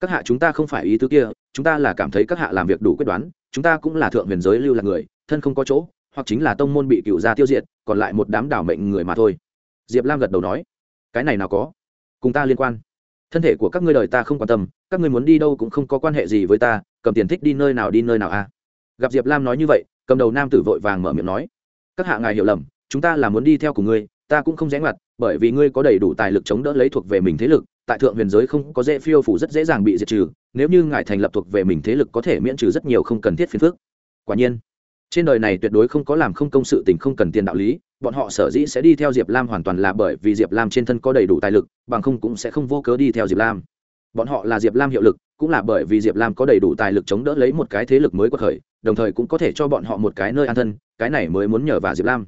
Các hạ chúng ta không phải ý thứ kia, chúng ta là cảm thấy các hạ làm việc đủ quyết đoán, chúng ta cũng là thượng huyền giới lưu lạc người, thân không có chỗ, hoặc chính là tông môn bị cựu gia tiêu diệt, còn lại một đám đảo mệnh người mà thôi. Diệp lam gật đầu nói, cái này nào có? Cùng ta liên quan. Thân thể của các ngươi đời ta không quan tâm, các ngươi muốn đi đâu cũng không có quan hệ gì với ta, cầm tiền thích đi nơi nào đi nơi nào a à? Gặp diệp lam nói như vậy cầm đầu nam tử vội vàng mở miệng nói các hạ ngài hiểu lầm chúng ta là muốn đi theo của ngươi ta cũng không rẽ ngoặt bởi vì ngươi có đầy đủ tài lực chống đỡ lấy thuộc về mình thế lực tại thượng huyền giới không có dễ phiêu phủ rất dễ dàng bị diệt trừ nếu như ngài thành lập thuộc về mình thế lực có thể miễn trừ rất nhiều không cần thiết phiền phức quả nhiên trên đời này tuyệt đối không có làm không công sự tình không cần tiền đạo lý bọn họ sở dĩ sẽ đi theo diệp lam hoàn toàn là bởi vì diệp lam trên thân có đầy đủ tài lực bằng không cũng sẽ không vô cớ đi theo diệp lam bọn họ là diệp lam hiệu lực cũng là bởi vì diệp lam có đầy đủ tài lực chống đỡ lấy một cái thế lực mới quật khởi đồng thời cũng có thể cho bọn họ một cái nơi an thân, cái này mới muốn nhờ vào diệp lam.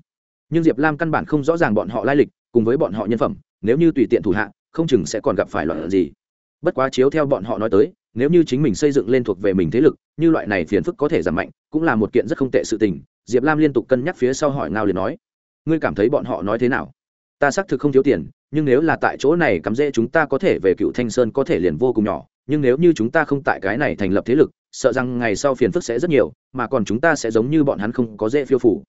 Nhưng diệp lam căn bản không rõ ràng bọn họ lai lịch, cùng với bọn họ nhân phẩm, nếu như tùy tiện thủ hạ, không chừng sẽ còn gặp phải loạn gì. Bất quá chiếu theo bọn họ nói tới, nếu như chính mình xây dựng lên thuộc về mình thế lực, như loại này phiền phức có thể giảm mạnh, cũng là một kiện rất không tệ sự tình, diệp lam liên tục cân nhắc phía sau hỏi ngao liền nói, ngươi cảm thấy bọn họ nói thế nào? Ta xác thực không thiếu tiền, nhưng nếu là tại chỗ này cắm rễ chúng ta có thể về cựu thanh sơn có thể liền vô cùng nhỏ, nhưng nếu như chúng ta không tại cái này thành lập thế lực sợ rằng ngày sau phiền phức sẽ rất nhiều, mà còn chúng ta sẽ giống như bọn hắn không có dễ phiêu phủ.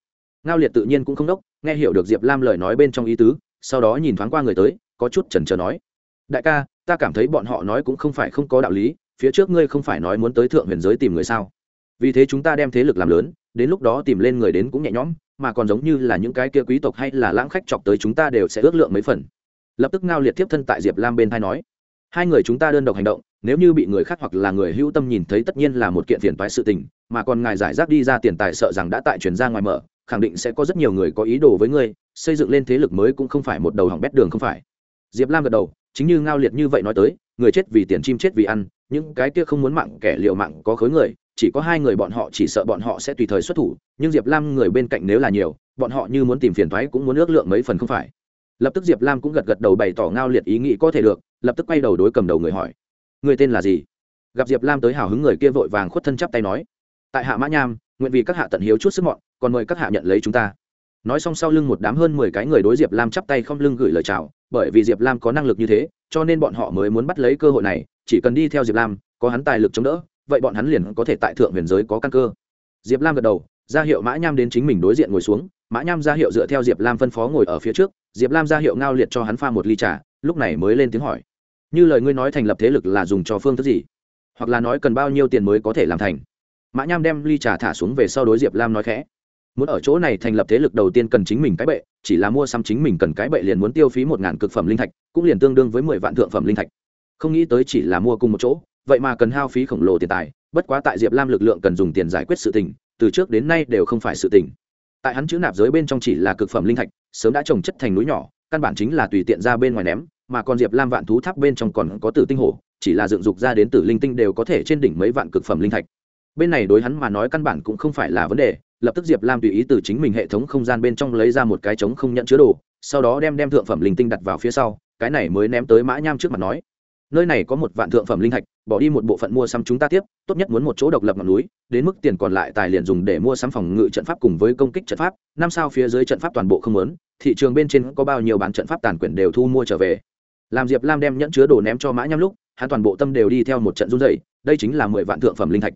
Ngao liệt tự nhiên cũng không đốc, nghe hiểu được diệp lam lời nói bên trong ý tứ, sau đó nhìn thoáng qua người tới, có chút chần chờ nói, đại ca, ta cảm thấy bọn họ nói cũng không phải không có đạo lý, phía trước ngươi không phải nói muốn tới thượng huyền giới tìm người sao? Vì thế chúng ta đem thế lực làm lớn, đến lúc đó tìm lên người đến cũng nhẹ nhõm, mà còn giống như là những cái kia quý tộc hay là lãng khách chọc tới chúng ta đều sẽ ước lượng mấy phần. Lập tức ngao liệt tiếp thân tại diệp lam bên thai nói, hai người chúng ta đơn độc hành động nếu như bị người khác hoặc là người hữu tâm nhìn thấy tất nhiên là một kiện phiền toái sự tình, mà còn ngài giải rác đi ra tiền tài sợ rằng đã tại truyền ra ngoài mở, khẳng định sẽ có rất nhiều người có ý đồ với ngươi, xây dựng lên thế lực mới cũng không phải một đầu hỏng bét đường không phải. Diệp lam gật đầu, chính như ngao liệt như vậy nói tới, người chết vì tiền chim chết vì ăn, những cái kia không muốn mạng kẻ liều mạng có khối người, chỉ có hai người bọn họ chỉ sợ bọn họ sẽ tùy thời xuất thủ, nhưng diệp lam người bên cạnh nếu là nhiều, bọn họ như muốn tìm phiền toái cũng muốn ước lượng mấy phần không phải. Lập tức diệp lam cũng gật gật đầu bày tỏ ngao liệt ý nghĩ có thể được, lập tức quay đầu đối cầm đầu người hỏi người tên là gì? Gặp diệp lam tới hào hứng người kia vội vàng khuất thân chắp tay nói. Tại hạ mã nham, nguyện vì các hạ tận hiếu chút sức mọn, còn mời các hạ nhận lấy chúng ta. Nói xong sau lưng một đám hơn mười cái người đối diệp lam chắp tay không lưng gửi lời chào, bởi vì diệp lam có năng lực như thế, cho nên bọn họ mới muốn bắt lấy cơ hội này, chỉ cần đi theo diệp lam, có hắn tài lực chống đỡ, vậy bọn hắn liền có thể tại thượng huyền giới có căn cơ. Diệp lam gật đầu, ra hiệu mã nham đến chính mình đối diện ngồi xuống, mã nham ra hiệu dựa theo diệp lam phân phó ngồi ở phía trước, diệp lam ra hiệu ngao liệt cho hắn pha một ly trà, lúc này mới lên tiếng hỏi như lời ngươi nói thành lập thế lực là dùng cho phương thức gì? Hoặc là nói cần bao nhiêu tiền mới có thể làm thành? Mã nham đem ly trà thả xuống về sau đối diệp lam nói khẽ. Muốn ở chỗ này thành lập thế lực đầu tiên cần chính mình cái bệ, chỉ là mua xăm chính mình cần cái bệ liền muốn tiêu phí một ngàn cực phẩm linh thạch, cũng liền tương đương với mười vạn thượng phẩm linh thạch. Không nghĩ tới chỉ là mua cùng một chỗ, vậy mà cần hao phí khổng lồ tiền tài, bất quá tại diệp lam lực lượng cần dùng tiền giải quyết sự tình, từ trước đến nay đều không phải sự tình. Tại hắn chữ nạp giới bên trong chỉ là cực phẩm linh thạch, sớm đã trồng chất thành núi nhỏ, căn bản chính là tùy tiện ra bên ngoài ném mà còn diệp lam vạn thú tháp bên trong còn có tử tinh hổ, chỉ là dựng dục ra đến tử linh tinh đều có thể trên đỉnh mấy vạn cực phẩm linh thạch. Bên này đối hắn mà nói căn bản cũng không phải là vấn đề lập tức diệp lam tùy ý từ chính mình hệ thống không gian bên trong lấy ra một cái trống không nhận chứa đồ sau đó đem đem thượng phẩm linh tinh đặt vào phía sau cái này mới ném tới mã nham trước mặt nói nơi này có một vạn thượng phẩm linh thạch bỏ đi một bộ phận mua sắm chúng ta tiếp tốt nhất muốn một chỗ độc lập ngọn núi đến mức tiền còn lại tài liền dùng để mua sắm phòng ngự trận pháp cùng với công kích trận pháp năm sao phía dưới trận pháp toàn bộ không lớn thị trường bên trên có bao nhiêu bán trận pháp tàn quyển đều thu mua trở về làm diệp lam đem nhẫn chứa đồ ném cho mã nham lúc, hắn toàn bộ tâm đều đi theo một trận run dày đây chính là mười vạn thượng phẩm linh thạch.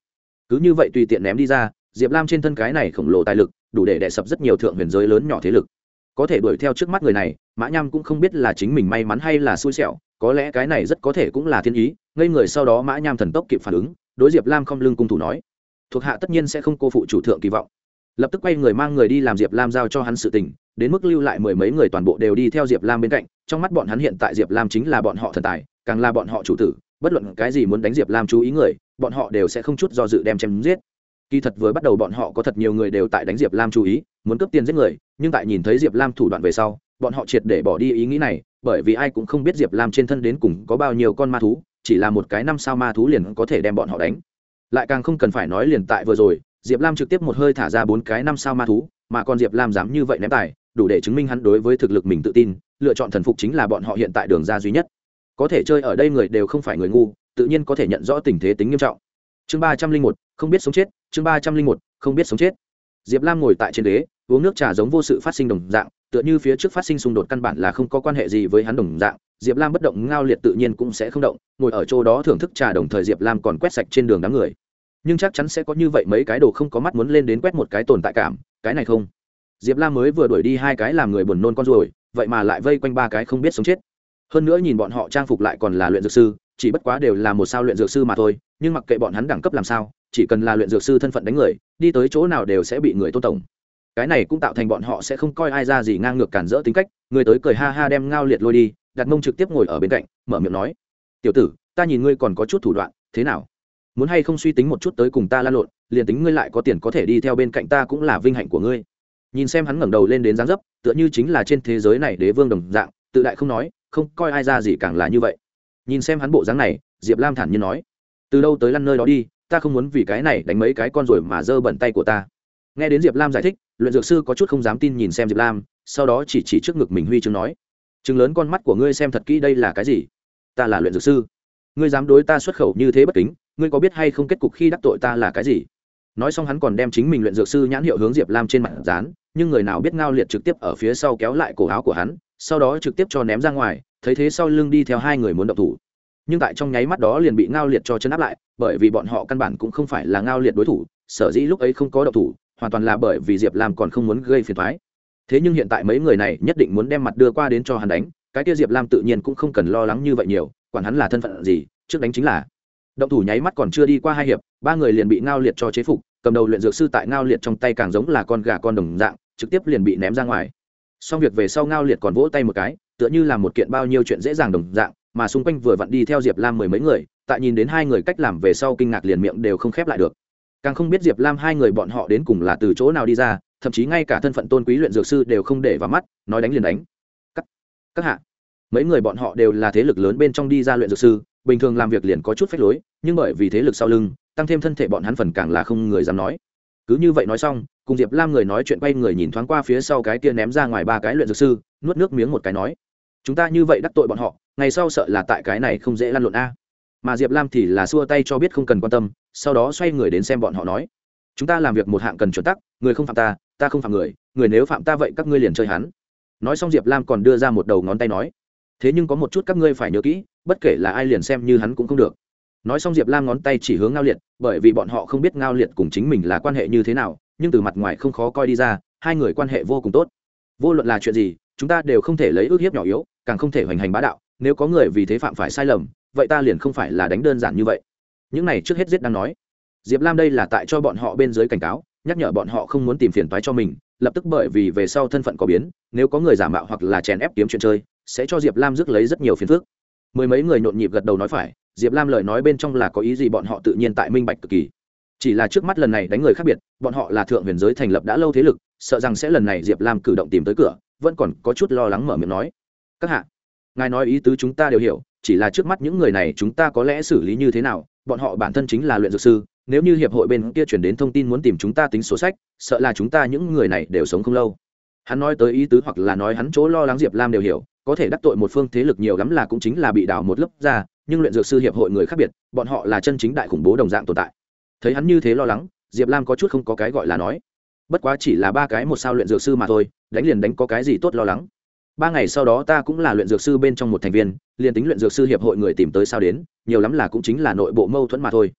Cứ như vậy tùy tiện ném đi ra, diệp lam trên thân cái này khổng lồ tài lực, đủ để đẻ sập rất nhiều thượng huyền giới lớn nhỏ thế lực. Có thể đuổi theo trước mắt người này, mã nham cũng không biết là chính mình may mắn hay là xui xẻo, có lẽ cái này rất có thể cũng là thiên ý, ngây người sau đó mã nham thần tốc kịp phản ứng, đối diệp lam không lưng cung thủ nói, thuộc hạ tất nhiên sẽ không cô phụ chủ thượng kỳ vọng lập tức quay người mang người đi làm diệp lam giao cho hắn sự tình, đến mức lưu lại mười mấy người toàn bộ đều đi theo diệp lam bên cạnh, trong mắt bọn hắn hiện tại diệp lam chính là bọn họ thần tài, càng là bọn họ chủ tử, bất luận cái gì muốn đánh diệp lam chú ý người, bọn họ đều sẽ không chút do dự đem chém giết. Kỳ thật vừa bắt đầu bọn họ có thật nhiều người đều tại đánh diệp lam chú ý, muốn cướp tiền giết người, nhưng tại nhìn thấy diệp lam thủ đoạn về sau, bọn họ triệt để bỏ đi ý nghĩ này, bởi vì ai cũng không biết diệp lam trên thân đến cùng có bao nhiêu con ma thú, chỉ là một cái năm sao ma thú liền có thể đem bọn họ đánh. Lại càng không cần phải nói liền tại vừa rồi diệp lam trực tiếp một hơi thả ra bốn cái năm sao ma thú, mà còn diệp lam dám như vậy ném tài, đủ để chứng minh hắn đối với thực lực mình tự tin, lựa chọn thần phục chính là bọn họ hiện tại đường ra duy nhất. Có thể chơi ở đây người đều không phải người ngu, tự nhiên có thể nhận rõ tình thế tính nghiêm trọng. Chương ba trăm linh một, không biết sống chết, chương ba trăm linh một, không biết sống chết. Diệp lam ngồi tại trên ghế, uống nước trà giống vô sự phát sinh đồng dạng, tựa như phía trước phát sinh xung đột căn bản là không có quan hệ gì với hắn đồng dạng, diệp lam bất động ngao liệt tự nhiên cũng sẽ không động, ngồi ở chỗ đó thưởng thức trà đồng thời diệp lam còn quét sạch trên đường đám người nhưng chắc chắn sẽ có như vậy mấy cái đồ không có mắt muốn lên đến quét một cái tồn tại cảm, cái này không. Diệp lam mới vừa đuổi đi hai cái làm người buồn nôn con ruồi, vậy mà lại vây quanh ba cái không biết sống chết. Hơn nữa nhìn bọn họ trang phục lại còn là luyện dược sư, chỉ bất quá đều là một sao luyện dược sư mà thôi, nhưng mặc kệ bọn hắn đẳng cấp làm sao, chỉ cần là luyện dược sư thân phận đánh người, đi tới chỗ nào đều sẽ bị người tôn tổng. Cái này cũng tạo thành bọn họ sẽ không coi ai ra gì ngang ngược cản rỡ tính cách, người tới cười ha ha đem ngao liệt lôi đi đặt mông trực tiếp ngồi ở bên cạnh, mở miệng nói, tiểu tử, ta nhìn ngươi còn có chút thủ đoạn, thế nào? Muốn hay không suy tính một chút tới cùng ta la lộn, liền tính ngươi lại có tiền có thể đi theo bên cạnh ta cũng là vinh hạnh của ngươi. Nhìn xem hắn ngẩng đầu lên đến dáng dấp, tựa như chính là trên thế giới này đế vương đồng dạng, tự đại không nói, không coi ai ra gì càng là như vậy. Nhìn xem hắn bộ dáng này, diệp lam thản nhiên nói, từ đâu tới lăn nơi đó đi, ta không muốn vì cái này đánh mấy cái con rồi mà dơ bẩn tay của ta. Nghe đến diệp lam giải thích, luyện dược sư có chút không dám tin nhìn xem diệp lam, sau đó chỉ chỉ trước ngực mình huy chứng nói chứng lớn con mắt của ngươi xem thật kỹ đây là cái gì? Ta là luyện dược sư. Ngươi dám đối ta xuất khẩu như thế bất kính ngươi có biết hay không kết cục khi đắc tội ta là cái gì? Nói xong hắn còn đem chính mình luyện dược sư nhãn hiệu hướng diệp lam trên mặt dán, nhưng người nào biết ngao liệt trực tiếp ở phía sau kéo lại cổ áo của hắn, sau đó trực tiếp cho ném ra ngoài, thấy thế sau lưng đi theo hai người muốn động thủ. Nhưng tại trong nháy mắt đó liền bị ngao liệt cho chân áp lại, bởi vì bọn họ căn bản cũng không phải là ngao liệt đối thủ, sở dĩ lúc ấy không có động thủ, hoàn toàn là bởi vì diệp lam còn không muốn gây phiền thoái thế nhưng hiện tại mấy người này nhất định muốn đem mặt đưa qua đến cho hắn đánh, cái kia diệp lam tự nhiên cũng không cần lo lắng như vậy nhiều, quản hắn là thân phận gì, trước đánh chính là động thủ nháy mắt còn chưa đi qua hai hiệp ba người liền bị ngao liệt cho chế phục cầm đầu luyện dược sư tại ngao liệt trong tay càng giống là con gà con đồng dạng trực tiếp liền bị ném ra ngoài. Xong việc về sau ngao liệt còn vỗ tay một cái tựa như là một kiện bao nhiêu chuyện dễ dàng đồng dạng mà xung quanh vừa vặn đi theo diệp lam mười mấy người tại nhìn đến hai người cách làm về sau kinh ngạc liền miệng đều không khép lại được. Càng không biết diệp lam hai người bọn họ đến cùng là từ chỗ nào đi ra thậm chí ngay cả thân phận tôn quý luyện dược sư đều không để vào mắt nói đánh liền đánh. Các, các hạ mấy người bọn họ đều là thế lực lớn bên trong đi ra luyện dược sư, bình thường làm việc liền có chút phách lối, nhưng bởi vì thế lực sau lưng, tăng thêm thân thể bọn hắn phần càng là không người dám nói. Cứ như vậy nói xong, cùng diệp lam người nói chuyện quay người nhìn thoáng qua phía sau cái kia ném ra ngoài ba cái luyện dược sư, nuốt nước miếng một cái nói, chúng ta như vậy đắc tội bọn họ, ngày sau sợ là tại cái này không dễ lăn lộn a. Mà diệp lam thì là xua tay cho biết không cần quan tâm, sau đó xoay người đến xem bọn họ nói, chúng ta làm việc một hạng cần chuẩn tắc, người không phạm ta ta không phạm người người nếu phạm ta vậy các ngươi liền chơi hắn. Nói xong diệp lam còn đưa ra một đầu ngón tay nói thế nhưng có một chút các ngươi phải nhớ kỹ, bất kể là ai liền xem như hắn cũng không được. Nói xong diệp lam ngón tay chỉ hướng ngao liệt, bởi vì bọn họ không biết ngao liệt cùng chính mình là quan hệ như thế nào, nhưng từ mặt ngoài không khó coi đi ra, hai người quan hệ vô cùng tốt. Vô luận là chuyện gì, chúng ta đều không thể lấy ước hiếp nhỏ yếu, càng không thể hoành hành bá đạo, nếu có người vì thế phạm phải sai lầm, vậy ta liền không phải là đánh đơn giản như vậy. Những này trước hết giết đang nói. Diệp lam đây là tại cho bọn họ bên dưới cảnh cáo, nhắc nhở bọn họ không muốn tìm phiền toái cho mình, lập tức bởi vì về sau thân phận có biến, nếu có người giả mạo hoặc là chèn ép kiếm chuyện chơi sẽ cho diệp lam rước lấy rất nhiều phiền phức. Mười mấy người nhộn nhịp gật đầu nói phải, diệp lam lời nói bên trong là có ý gì bọn họ tự nhiên tại minh bạch cực kỳ. Chỉ là trước mắt lần này đánh người khác biệt, bọn họ là thượng huyền giới thành lập đã lâu thế lực, sợ rằng sẽ lần này diệp lam cử động tìm tới cửa, vẫn còn có chút lo lắng mở miệng nói. Các hạ, ngài nói ý tứ chúng ta đều hiểu, chỉ là trước mắt những người này chúng ta có lẽ xử lý như thế nào, bọn họ bản thân chính là luyện dược sư, nếu như hiệp hội bên kia chuyển đến thông tin muốn tìm chúng ta tính sổ sách, sợ là chúng ta những người này đều sống không lâu. Hắn nói tới ý tứ hoặc là nói hắn chỗ lo lắng diệp lam đều hiểu có thể đắc tội một phương thế lực nhiều lắm là cũng chính là bị đảo một lớp ra, nhưng luyện dược sư hiệp hội người khác biệt, bọn họ là chân chính đại khủng bố đồng dạng tồn tại. Thấy hắn như thế lo lắng, diệp lam có chút không có cái gọi là nói. Bất quá chỉ là ba cái một sao luyện dược sư mà thôi, đánh liền đánh có cái gì tốt lo lắng. Ba ngày sau đó ta cũng là luyện dược sư bên trong một thành viên, liền tính luyện dược sư hiệp hội người tìm tới sao đến, nhiều lắm là cũng chính là nội bộ mâu thuẫn mà thôi.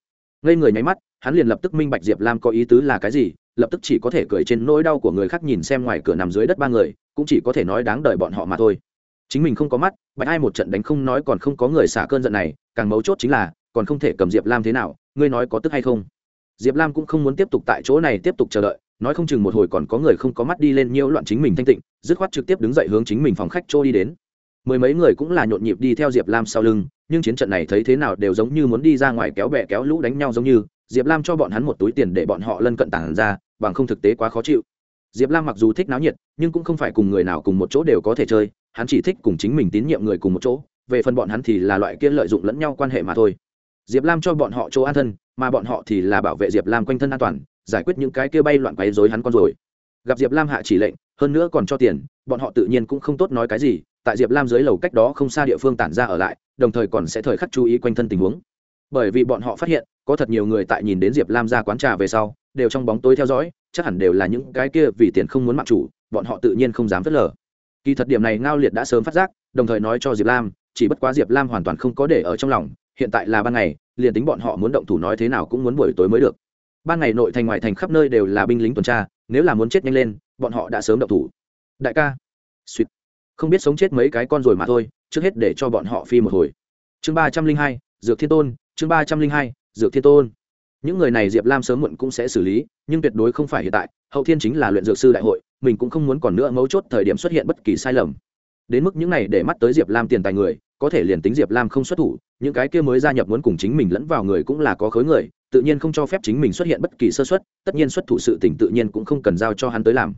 Ngây người nháy mắt, hắn liền lập tức minh bạch diệp lam có ý tứ là cái gì, lập tức chỉ có thể cười trên nỗi đau của người khác nhìn xem ngoài cửa nằm dưới đất ba người, cũng chỉ có thể nói đáng đợi bọn họ mà thôi chính mình không có mắt, bạch ai một trận đánh không nói còn không có người xả cơn giận này, càng mấu chốt chính là, còn không thể cầm diệp lam thế nào, ngươi nói có tức hay không? Diệp lam cũng không muốn tiếp tục tại chỗ này tiếp tục chờ đợi, nói không chừng một hồi còn có người không có mắt đi lên nhiễu loạn chính mình thanh tịnh, dứt khoát trực tiếp đứng dậy hướng chính mình phòng khách trôi đi đến. Mười mấy người cũng là nhộn nhịp đi theo diệp lam sau lưng, nhưng chiến trận này thấy thế nào đều giống như muốn đi ra ngoài kéo bè kéo lũ đánh nhau giống như, diệp lam cho bọn hắn một túi tiền để bọn họ lân cận tản ra, bằng không thực tế quá khó chịu. Diệp lam mặc dù thích náo nhiệt, nhưng cũng không phải cùng người nào cùng một chỗ đều có thể chơi hắn chỉ thích cùng chính mình tín nhiệm người cùng một chỗ, về phần bọn hắn thì là loại kia lợi dụng lẫn nhau quan hệ mà thôi. Diệp lam cho bọn họ chỗ an thân, mà bọn họ thì là bảo vệ diệp lam quanh thân an toàn, giải quyết những cái kia bay loạn quấy dối hắn con rồi. Gặp diệp lam hạ chỉ lệnh, hơn nữa còn cho tiền, bọn họ tự nhiên cũng không tốt nói cái gì, tại diệp lam dưới lầu cách đó không xa địa phương tản ra ở lại, đồng thời còn sẽ thời khắc chú ý quanh thân tình huống. Bởi vì bọn họ phát hiện, có thật nhiều người tại nhìn đến diệp lam ra quán trà về sau, đều trong bóng tối theo dõi, chắc hẳn đều là những cái kia vì tiền không muốn mặc chủ, bọn họ tự nhiên không dám phớt lờ kỳ thật điểm này ngao liệt đã sớm phát giác, đồng thời nói cho diệp lam, chỉ bất quá diệp lam hoàn toàn không có để ở trong lòng, hiện tại là ban ngày, liền tính bọn họ muốn động thủ nói thế nào cũng muốn buổi tối mới được. Ban ngày nội thành ngoại thành khắp nơi đều là binh lính tuần tra, nếu là muốn chết nhanh lên, bọn họ đã sớm động thủ. Đại ca. Suýt không biết sống chết mấy cái con rồi mà thôi, trước hết để cho bọn họ phi một hồi. Chương ba trăm linh hai, dược thiên tôn, chương ba trăm linh hai, dược thiên tôn. Những người này diệp lam sớm muộn cũng sẽ xử lý, nhưng tuyệt đối không phải hiện tại, hậu thiên chính là luyện dược sư đại hội mình cũng không muốn còn nữa mấu chốt thời điểm xuất hiện bất kỳ sai lầm. Đến mức những này để mắt tới diệp lam tiền tài người, có thể liền tính diệp lam không xuất thủ, những cái kia mới gia nhập muốn cùng chính mình lẫn vào người cũng là có khối người, tự nhiên không cho phép chính mình xuất hiện bất kỳ sơ xuất tất nhiên xuất thủ sự tỉnh tự nhiên cũng không cần giao cho hắn tới làm.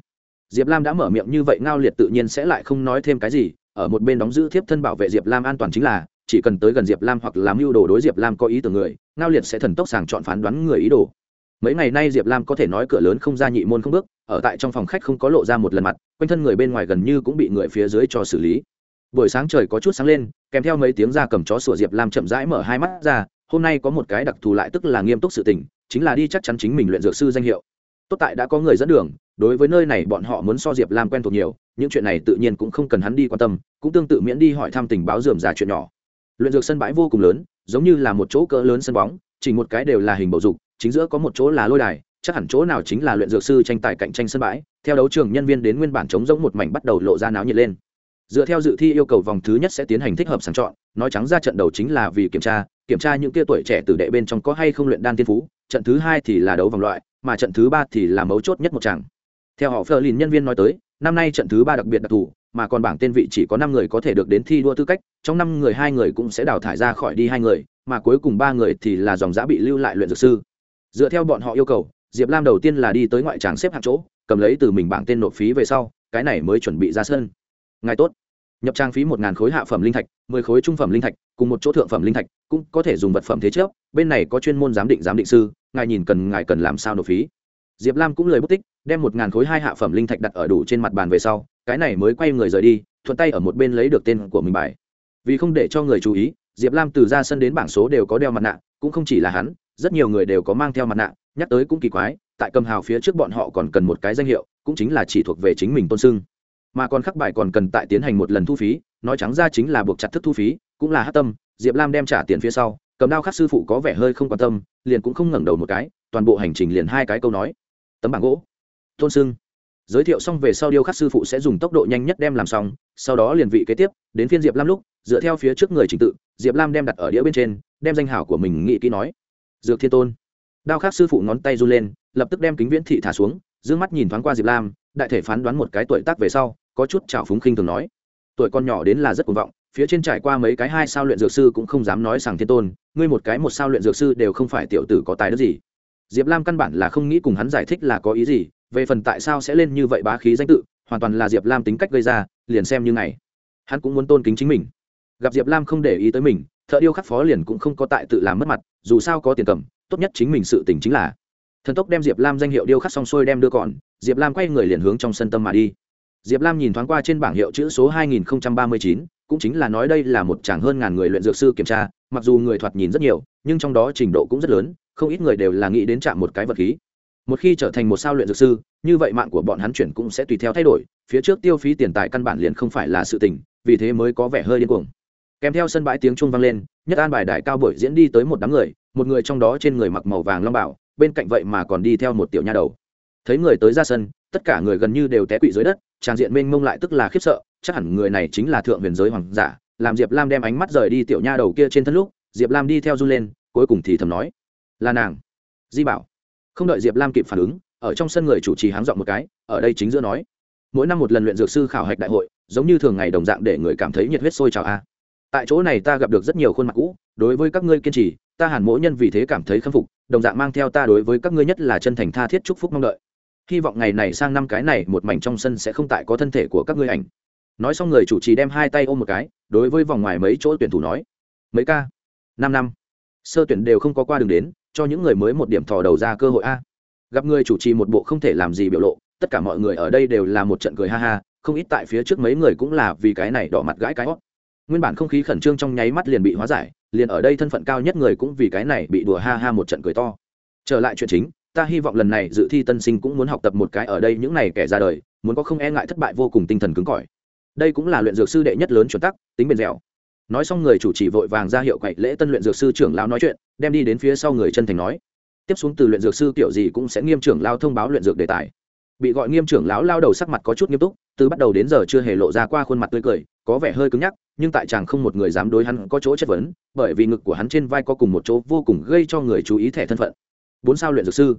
Diệp lam đã mở miệng như vậy ngao liệt tự nhiên sẽ lại không nói thêm cái gì, ở một bên đóng giữ thiếp thân bảo vệ diệp lam an toàn chính là, chỉ cần tới gần diệp lam hoặc làm mưu đồ đối diệp lam có ý tưởng người, ngao liệt sẽ thần tốc sàng chọn phán đoán người ý đồ mấy ngày nay diệp lam có thể nói cửa lớn không ra nhị môn không bước, ở tại trong phòng khách không có lộ ra một lần mặt, quanh thân người bên ngoài gần như cũng bị người phía dưới cho xử lý. Buổi sáng trời có chút sáng lên, kèm theo mấy tiếng ra cầm chó sủa diệp lam chậm rãi mở hai mắt ra, hôm nay có một cái đặc thù lại tức là nghiêm túc sự tình, chính là đi chắc chắn chính mình luyện dược sư danh hiệu. Tốt tại đã có người dẫn đường, đối với nơi này bọn họ muốn so diệp lam quen thuộc nhiều, những chuyện này tự nhiên cũng không cần hắn đi quan tâm, cũng tương tự miễn đi hỏi thăm tình báo dườm già chuyện nhỏ. Luyện dược sân bãi vô cùng lớn, giống như là một chỗ cỡ lớn sân bóng, chỉ một cái đều là hình bầu dục chính giữa có một chỗ là lôi đài, chắc hẳn chỗ nào chính là luyện dược sư tranh tài cạnh tranh sân bãi. Theo đấu trường, nhân viên đến nguyên bản chống giống một mảnh bắt đầu lộ ra náo nhiệt lên. Dựa theo dự thi yêu cầu vòng thứ nhất sẽ tiến hành thích hợp sàng chọn, nói trắng ra trận đầu chính là vì kiểm tra kiểm tra những tia tuổi trẻ từ đệ bên trong có hay không luyện đan tiên phú. Trận thứ hai thì là đấu vòng loại, mà trận thứ ba thì là mấu chốt nhất một chàng theo họ phờ lìn nhân viên nói tới, năm nay trận thứ ba đặc biệt đặc thù, mà còn bảng tên vị chỉ có năm người có thể được đến thi đua tư cách, trong năm người hai người cũng sẽ đào thải ra khỏi đi hai người, mà cuối cùng ba người thì là dòng giã bị lưu lại luyện dược sư dựa theo bọn họ yêu cầu, diệp lam đầu tiên là đi tới ngoại tràng xếp hạng chỗ, cầm lấy từ mình bảng tên nộp phí về sau, cái này mới chuẩn bị ra sân. Ngài tốt. Nhập trang phí một khối hạ phẩm linh thạch, mười khối trung phẩm linh thạch, cùng một chỗ thượng phẩm linh thạch, cũng có thể dùng vật phẩm thế trước bên này có chuyên môn giám định giám định sư, ngài nhìn cần, ngài cần làm sao nộp phí. Diệp lam cũng lời bút tích, đem một khối hai hạ phẩm linh thạch đặt ở đủ trên mặt bàn về sau, cái này mới quay người rời đi, thuận tay ở một bên lấy được tên của mình bài. Vì không để cho người chú ý, diệp lam từ ra sân đến bảng số đều có đeo mặt nạ, cũng không chỉ là hắn rất nhiều người đều có mang theo mặt nạ, nhắc tới cũng kỳ quái, tại cầm hào phía trước bọn họ còn cần một cái danh hiệu, cũng chính là chỉ thuộc về chính mình tôn sưng. Mà còn khắc bài còn cần tại tiến hành một lần thu phí, nói trắng ra chính là buộc chặt thức thu phí, cũng là hát tâm, diệp lam đem trả tiền phía sau, cầm đao khắc sư phụ có vẻ hơi không quan tâm, liền cũng không ngẩng đầu một cái, toàn bộ hành trình liền hai cái câu nói. Tấm bảng gỗ. Tôn sưng. Giới thiệu xong về sau điêu khắc sư phụ sẽ dùng tốc độ nhanh nhất đem làm xong, sau đó liền vị kế tiếp, đến phiên diệp lam lúc, dựa theo phía trước người trình tự, diệp lam đem đặt ở đĩa bên trên, đem danh hảo của mình nghĩ kỹ nói dược thiên tôn. Đao khắc sư phụ ngón tay run lên lập tức đem kính viễn thị thả xuống d mắt nhìn thoáng qua diệp lam đại thể phán đoán một cái tuổi tác về sau có chút trào phúng khinh thường nói. Tuổi con nhỏ đến là rất cuồng vọng phía trên trải qua mấy cái hai sao luyện dược sư cũng không dám nói rằng thiên tôn ngươi một cái một sao luyện dược sư đều không phải tiểu tử có tài đức gì. Diệp lam căn bản là không nghĩ cùng hắn giải thích là có ý gì về phần tại sao sẽ lên như vậy bá khí danh tự hoàn toàn là diệp lam tính cách gây ra liền xem như này, hắn cũng muốn tôn kính chính mình. Gặp diệp lam không để ý tới mình thợ điêu khắc phó liền cũng không có tại tự làm mất mặt dù sao có tiền cầm tốt nhất chính mình sự tình chính là. Thần tốc đem diệp lam danh hiệu điêu khắc xong xuôi đem đưa còn diệp lam quay người liền hướng trong sân tâm mà đi. Diệp lam nhìn thoáng qua trên bảng hiệu chữ số 2039, cũng chính là nói đây là một chàng hơn ngàn người luyện dược sư kiểm tra mặc dù người thoạt nhìn rất nhiều nhưng trong đó trình độ cũng rất lớn không ít người đều là nghĩ đến chạm một cái vật khí. Một khi trở thành một sao luyện dược sư như vậy mạng của bọn hắn chuyển cũng sẽ tùy theo thay đổi phía trước tiêu phí tiền tài căn bản liền không phải là sự tình vì thế mới có vẻ hơi điên cuồng kèm theo sân bãi tiếng chuông vang lên, nhất an bài đại cao buổi diễn đi tới một đám người, một người trong đó trên người mặc màu vàng long bảo, bên cạnh vậy mà còn đi theo một tiểu nha đầu. Thấy người tới ra sân, tất cả người gần như đều té quỵ dưới đất tràng diện mênh mông lại tức là khiếp sợ, chắc hẳn người này chính là thượng huyền giới hoàng giả, làm diệp lam đem ánh mắt rời đi tiểu nha đầu kia trên thân lúc, diệp lam đi theo run lên, cuối cùng thì thầm nói, là nàng. Di bảo. Không đợi diệp lam kịp phản ứng, ở trong sân người chủ trì háng dọn một cái, ở đây chính giữa nói, mỗi năm một lần luyện dược sư khảo hạch đại hội, giống như thường ngày đồng dạng để người cảm thấy nhiệt huyết sôi trào a tại chỗ này ta gặp được rất nhiều khuôn mặt cũ, đối với các ngươi kiên trì, ta hẳn mỗi nhân vì thế cảm thấy khâm phục, đồng dạng mang theo ta đối với các ngươi nhất là chân thành tha thiết chúc phúc mong đợi. Hy vọng ngày này sang năm cái này, một mảnh trong sân sẽ không tại có thân thể của các ngươi ảnh. Nói xong người chủ trì đem hai tay ôm một cái, đối với vòng ngoài mấy chỗ tuyển thủ nói, mấy ca, năm năm, sơ tuyển đều không có qua đường đến, cho những người mới một điểm thò đầu ra cơ hội a. Gặp người chủ trì một bộ không thể làm gì biểu lộ, tất cả mọi người ở đây đều là một trận cười ha ha, không ít tại phía trước mấy người cũng là vì cái này đỏ mặt gãi cái hót nguyên bản không khí khẩn trương trong nháy mắt liền bị hóa giải, liền ở đây thân phận cao nhất người cũng vì cái này bị đùa ha ha một trận cười to. Trở lại chuyện chính, ta hy vọng lần này dự thi tân sinh cũng muốn học tập một cái ở đây những này kẻ ra đời, muốn có không e ngại thất bại vô cùng tinh thần cứng cỏi. Đây cũng là luyện dược sư đệ nhất lớn chuẩn tắc, tính bền dẻo. Nói xong người chủ trì vội vàng ra hiệu quậy lễ tân luyện dược sư trưởng lão nói chuyện, đem đi đến phía sau người chân thành nói. Tiếp xuống từ luyện dược sư kiểu gì cũng sẽ nghiêm trưởng lao thông báo luyện dược đề tài. Bị gọi nghiêm trưởng lão lao đầu sắc mặt có chút nghiêm túc từ bắt đầu đến giờ chưa hề lộ ra qua khuôn mặt tươi cười, có vẻ hơi cứng nhắc, nhưng tại chàng không một người dám đối hắn có chỗ chất vấn, bởi vì ngực của hắn trên vai có cùng một chỗ vô cùng gây cho người chú ý thẻ thân phận. Bốn sao luyện dược sư.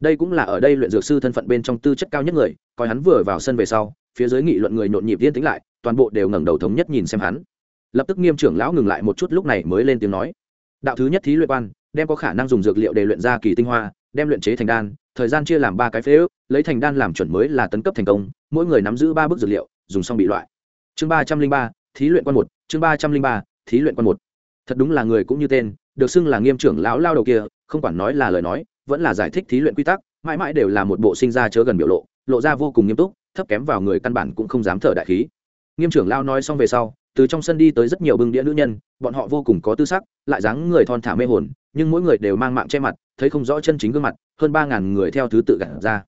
Đây cũng là ở đây luyện dược sư thân phận bên trong tư chất cao nhất người, coi hắn vừa vào sân về sau, phía dưới nghị luận người nhộn nhịp yên tĩnh lại, toàn bộ đều ngẩng đầu thống nhất nhìn xem hắn. Lập tức nghiêm trưởng lão ngừng lại một chút lúc này mới lên tiếng nói. Đạo thứ nhất thí luyện quan, đem có khả năng dùng dược liệu để luyện ra kỳ tinh hoa đem luyện chế thành đan, thời gian chia làm ba cái phế ước, lấy thành đan làm chuẩn mới là tấn cấp thành công, mỗi người nắm giữ ba bước dược liệu, dùng xong bị loại. Chương ba trăm linh ba, thí luyện quan một, chương ba trăm linh ba, thí luyện quan một. Thật đúng là người cũng như tên, được xưng là nghiêm trưởng lão lao đầu kia, không quản nói là lời nói, vẫn là giải thích thí luyện quy tắc, mãi mãi đều là một bộ sinh ra chớ gần biểu lộ lộ ra vô cùng nghiêm túc, thấp kém vào người căn bản cũng không dám thở đại khí. Nghiêm trưởng lao nói xong về sau, từ trong sân đi tới rất nhiều bưng đĩa nữ nhân, bọn họ vô cùng có tư sắc, lại dáng người thon thả mê hồn, nhưng mỗi người đều mang mạng che mặt thấy không rõ chân chính gương mặt, hơn ba ngàn người theo thứ tự gạt ra.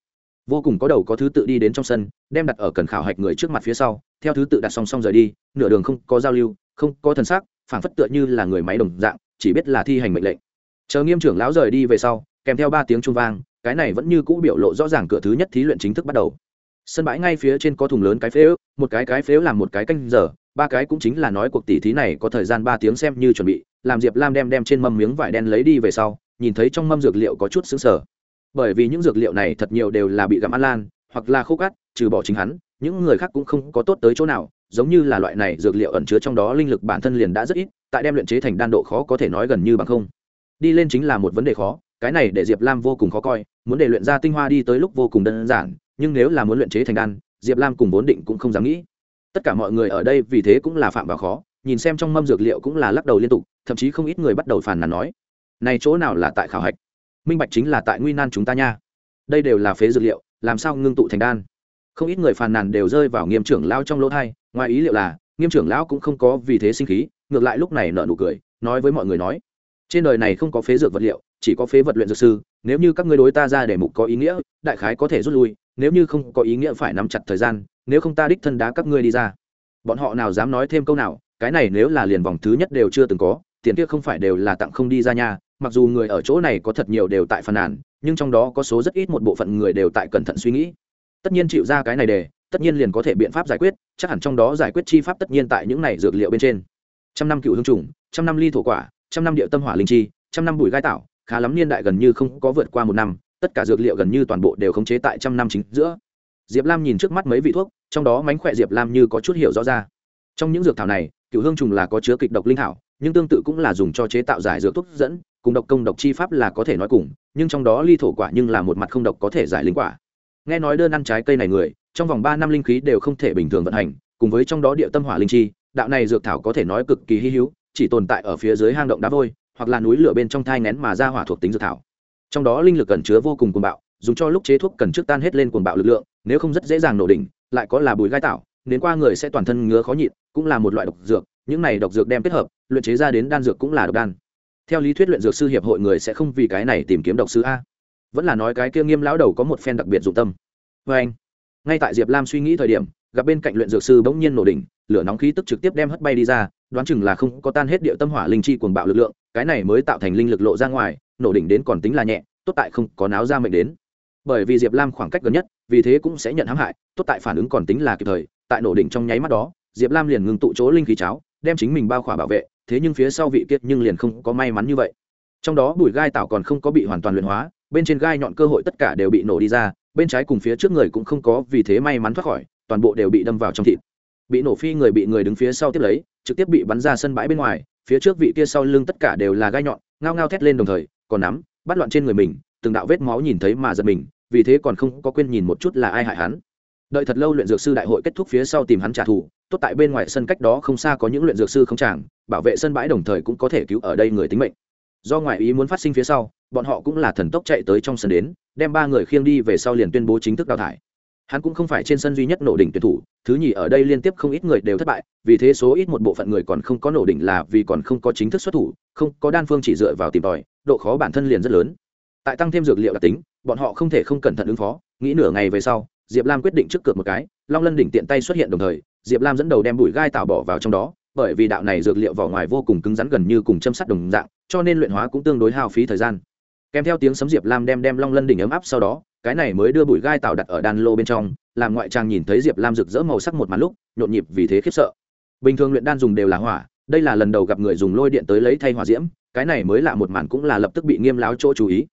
Vô cùng có đầu có thứ tự đi đến trong sân, đem đặt ở cần khảo hạch người trước mặt phía sau, theo thứ tự đặt song song rời đi, nửa đường không có giao lưu, không có thần sắc, phảng phất tựa như là người máy đồng dạng, chỉ biết là thi hành mệnh lệnh. Chờ nghiêm trưởng lão rời đi về sau, kèm theo ba tiếng trung vang, cái này vẫn như cũ biểu lộ rõ ràng cửa thứ nhất thí luyện chính thức bắt đầu. Sân bãi ngay phía trên có thùng lớn cái phế ước, một cái cái phế làm một cái canh giờ, ba cái cũng chính là nói cuộc tỷ thí này có thời gian ba tiếng xem như chuẩn bị, làm diệp lam đem đem trên mâm miếng vải đen lấy đi về sau nhìn thấy trong mâm dược liệu có chút xứng sở bởi vì những dược liệu này thật nhiều đều là bị gặm ăn lan, hoặc là khô cát, trừ bỏ chính hắn, những người khác cũng không có tốt tới chỗ nào, giống như là loại này dược liệu ẩn chứa trong đó linh lực bản thân liền đã rất ít, tại đem luyện chế thành đan độ khó có thể nói gần như bằng không. Đi lên chính là một vấn đề khó, cái này để diệp lam vô cùng khó coi, muốn để luyện ra tinh hoa đi tới lúc vô cùng đơn giản, nhưng nếu là muốn luyện chế thành đan, diệp lam cùng vốn định cũng không dám nghĩ. Tất cả mọi người ở đây vì thế cũng là phạm vào khó, nhìn xem trong mâm dược liệu cũng là lắc đầu liên tục, thậm chí không ít người bắt đầu phàn nàn nói này chỗ nào là tại khảo hạch? Minh bạch chính là tại nguy nan chúng ta nha. Đây đều là phế dược liệu, làm sao ngưng tụ thành đan? Không ít người phàn nàn đều rơi vào nghiêm trưởng lao trong lỗ thai, ngoài ý liệu là, nghiêm trưởng lão cũng không có vì thế sinh khí, ngược lại lúc này nợ nụ cười, nói với mọi người nói, trên đời này không có phế dược vật liệu, chỉ có phế vật luyện dược sư, nếu như các ngươi đối ta ra để mục có ý nghĩa, đại khái có thể rút lui, nếu như không có ý nghĩa phải nắm chặt thời gian, nếu không ta đích thân đá các ngươi đi ra. Bọn họ nào dám nói thêm câu nào, cái này nếu là liền vòng thứ nhất đều chưa từng có, tiền kia không phải đều là tặng không đi ra nha mặc dù người ở chỗ này có thật nhiều đều tại phàn nàn, nhưng trong đó có số rất ít một bộ phận người đều tại cẩn thận suy nghĩ. Tất nhiên chịu ra cái này để tất nhiên liền có thể biện pháp giải quyết, chắc hẳn trong đó giải quyết chi pháp tất nhiên tại những này dược liệu bên trên. Trăm năm cựu hương trùng, trăm năm ly thổ quả, trăm năm địa tâm hỏa linh chi, trăm năm bùi gai tạo, khá lắm niên đại gần như không có vượt qua một năm, tất cả dược liệu gần như toàn bộ đều khống chế tại trăm năm chính giữa. Diệp lam nhìn trước mắt mấy vị thuốc, trong đó mánh khỏe diệp lam như có chút hiểu rõ ra. Trong những dược thảo này, cựu hương trùng là có chứa kịch độc linh thảo, nhưng tương tự cũng là dùng cho chế tạo giải dược thuốc dẫn cùng độc công độc chi pháp là có thể nói cùng, nhưng trong đó ly thổ quả nhưng là một mặt không độc có thể giải linh quả. Nghe nói đơn ăn trái cây này người, trong vòng ba năm linh khí đều không thể bình thường vận hành, cùng với trong đó địa tâm hỏa linh chi, đạo này dược thảo có thể nói cực kỳ hy hữu, chỉ tồn tại ở phía dưới hang động đá vôi, hoặc là núi lửa bên trong thai ngén mà ra hỏa thuộc tính dược thảo. Trong đó linh lực cần chứa vô cùng cuồng bạo, dùng cho lúc chế thuốc cần trước tan hết lên cuồng bạo lực lượng, nếu không rất dễ dàng nổ đỉnh, lại có là bùi gai tạo đến qua người sẽ toàn thân ngứa khó nhịn, cũng là một loại độc dược, những này độc dược đem kết hợp, luyện chế ra đến đan dược cũng là độc đan theo lý thuyết luyện dược sư hiệp hội người sẽ không vì cái này tìm kiếm độc sư a. Vẫn là nói cái kia nghiêm lão đầu có một phen đặc biệt dụng tâm. Vê anh, ngay tại diệp lam suy nghĩ thời điểm, gặp bên cạnh luyện dược sư bỗng nhiên nổ đỉnh, lửa nóng khí tức trực tiếp đem hất bay đi ra, đoán chừng là không có tan hết địa tâm hỏa linh chi cuồng bạo lực lượng, cái này mới tạo thành linh lực lộ ra ngoài, nổ đỉnh đến còn tính là nhẹ, tốt tại không có náo ra mệnh đến. Bởi vì diệp lam khoảng cách gần nhất, vì thế cũng sẽ nhận hãm hại, tốt tại phản ứng còn tính là kịp thời, tại nổ đỉnh trong nháy mắt đó, diệp lam liền ngừng tụ chỗ linh khí cháo, đem chính mình bao khỏa bảo vệ thế nhưng phía sau vị kiệt nhưng liền không có may mắn như vậy. Trong đó bụi gai tạo còn không có bị hoàn toàn luyện hóa, bên trên gai nhọn cơ hội tất cả đều bị nổ đi ra, bên trái cùng phía trước người cũng không có vì thế may mắn thoát khỏi, toàn bộ đều bị đâm vào trong thịt. Bị nổ phi người bị người đứng phía sau tiếp lấy, trực tiếp bị bắn ra sân bãi bên ngoài, phía trước vị kia sau lưng tất cả đều là gai nhọn, ngao ngao thét lên đồng thời, còn nắm, bắt loạn trên người mình, từng đạo vết máu nhìn thấy mà giật mình, vì thế còn không có quên nhìn một chút là ai hại hắn. Đợi thật lâu luyện dược sư đại hội kết thúc phía sau tìm hắn trả thù tốt tại bên ngoài sân cách đó không xa có những luyện dược sư không tràng bảo vệ sân bãi đồng thời cũng có thể cứu ở đây người tính mệnh. Do ngoại ý muốn phát sinh phía sau, bọn họ cũng là thần tốc chạy tới trong sân đến, đem ba người khiêng đi về sau liền tuyên bố chính thức đào thải. Hắn cũng không phải trên sân duy nhất nổ đỉnh tuyển thủ, thứ nhì ở đây liên tiếp không ít người đều thất bại, vì thế số ít một bộ phận người còn không có nổ đỉnh là vì còn không có chính thức xuất thủ, không có đan phương chỉ dựa vào tìm tòi, độ khó bản thân liền rất lớn. Tại tăng thêm dược liệu đặc tính, bọn họ không thể không cẩn thận ứng phó, nghĩ nửa ngày về sau, diệp lam quyết định trước cược một cái, long lân đỉnh tiện tay xuất hiện đồng thời diệp lam dẫn đầu đem bụi gai tạo bỏ vào trong đó, bởi vì đạo này dược liệu vỏ ngoài vô cùng cứng rắn gần như cùng châm sắt đồng dạng, cho nên luyện hóa cũng tương đối hao phí thời gian. Kèm theo tiếng sấm diệp lam đem đem long lân đỉnh ấm áp sau đó, cái này mới đưa bụi gai tạo đặt ở đan lô bên trong, làm ngoại trang nhìn thấy diệp lam rực rỡ màu sắc một màn lúc, nhộn nhịp vì thế khiếp sợ. Bình thường luyện đan dùng đều là hỏa, đây là lần đầu gặp người dùng lôi điện tới lấy thay hỏa diễm, cái này mới lạ một màn cũng là lập tức bị nghiêm láo chỗ chú ý.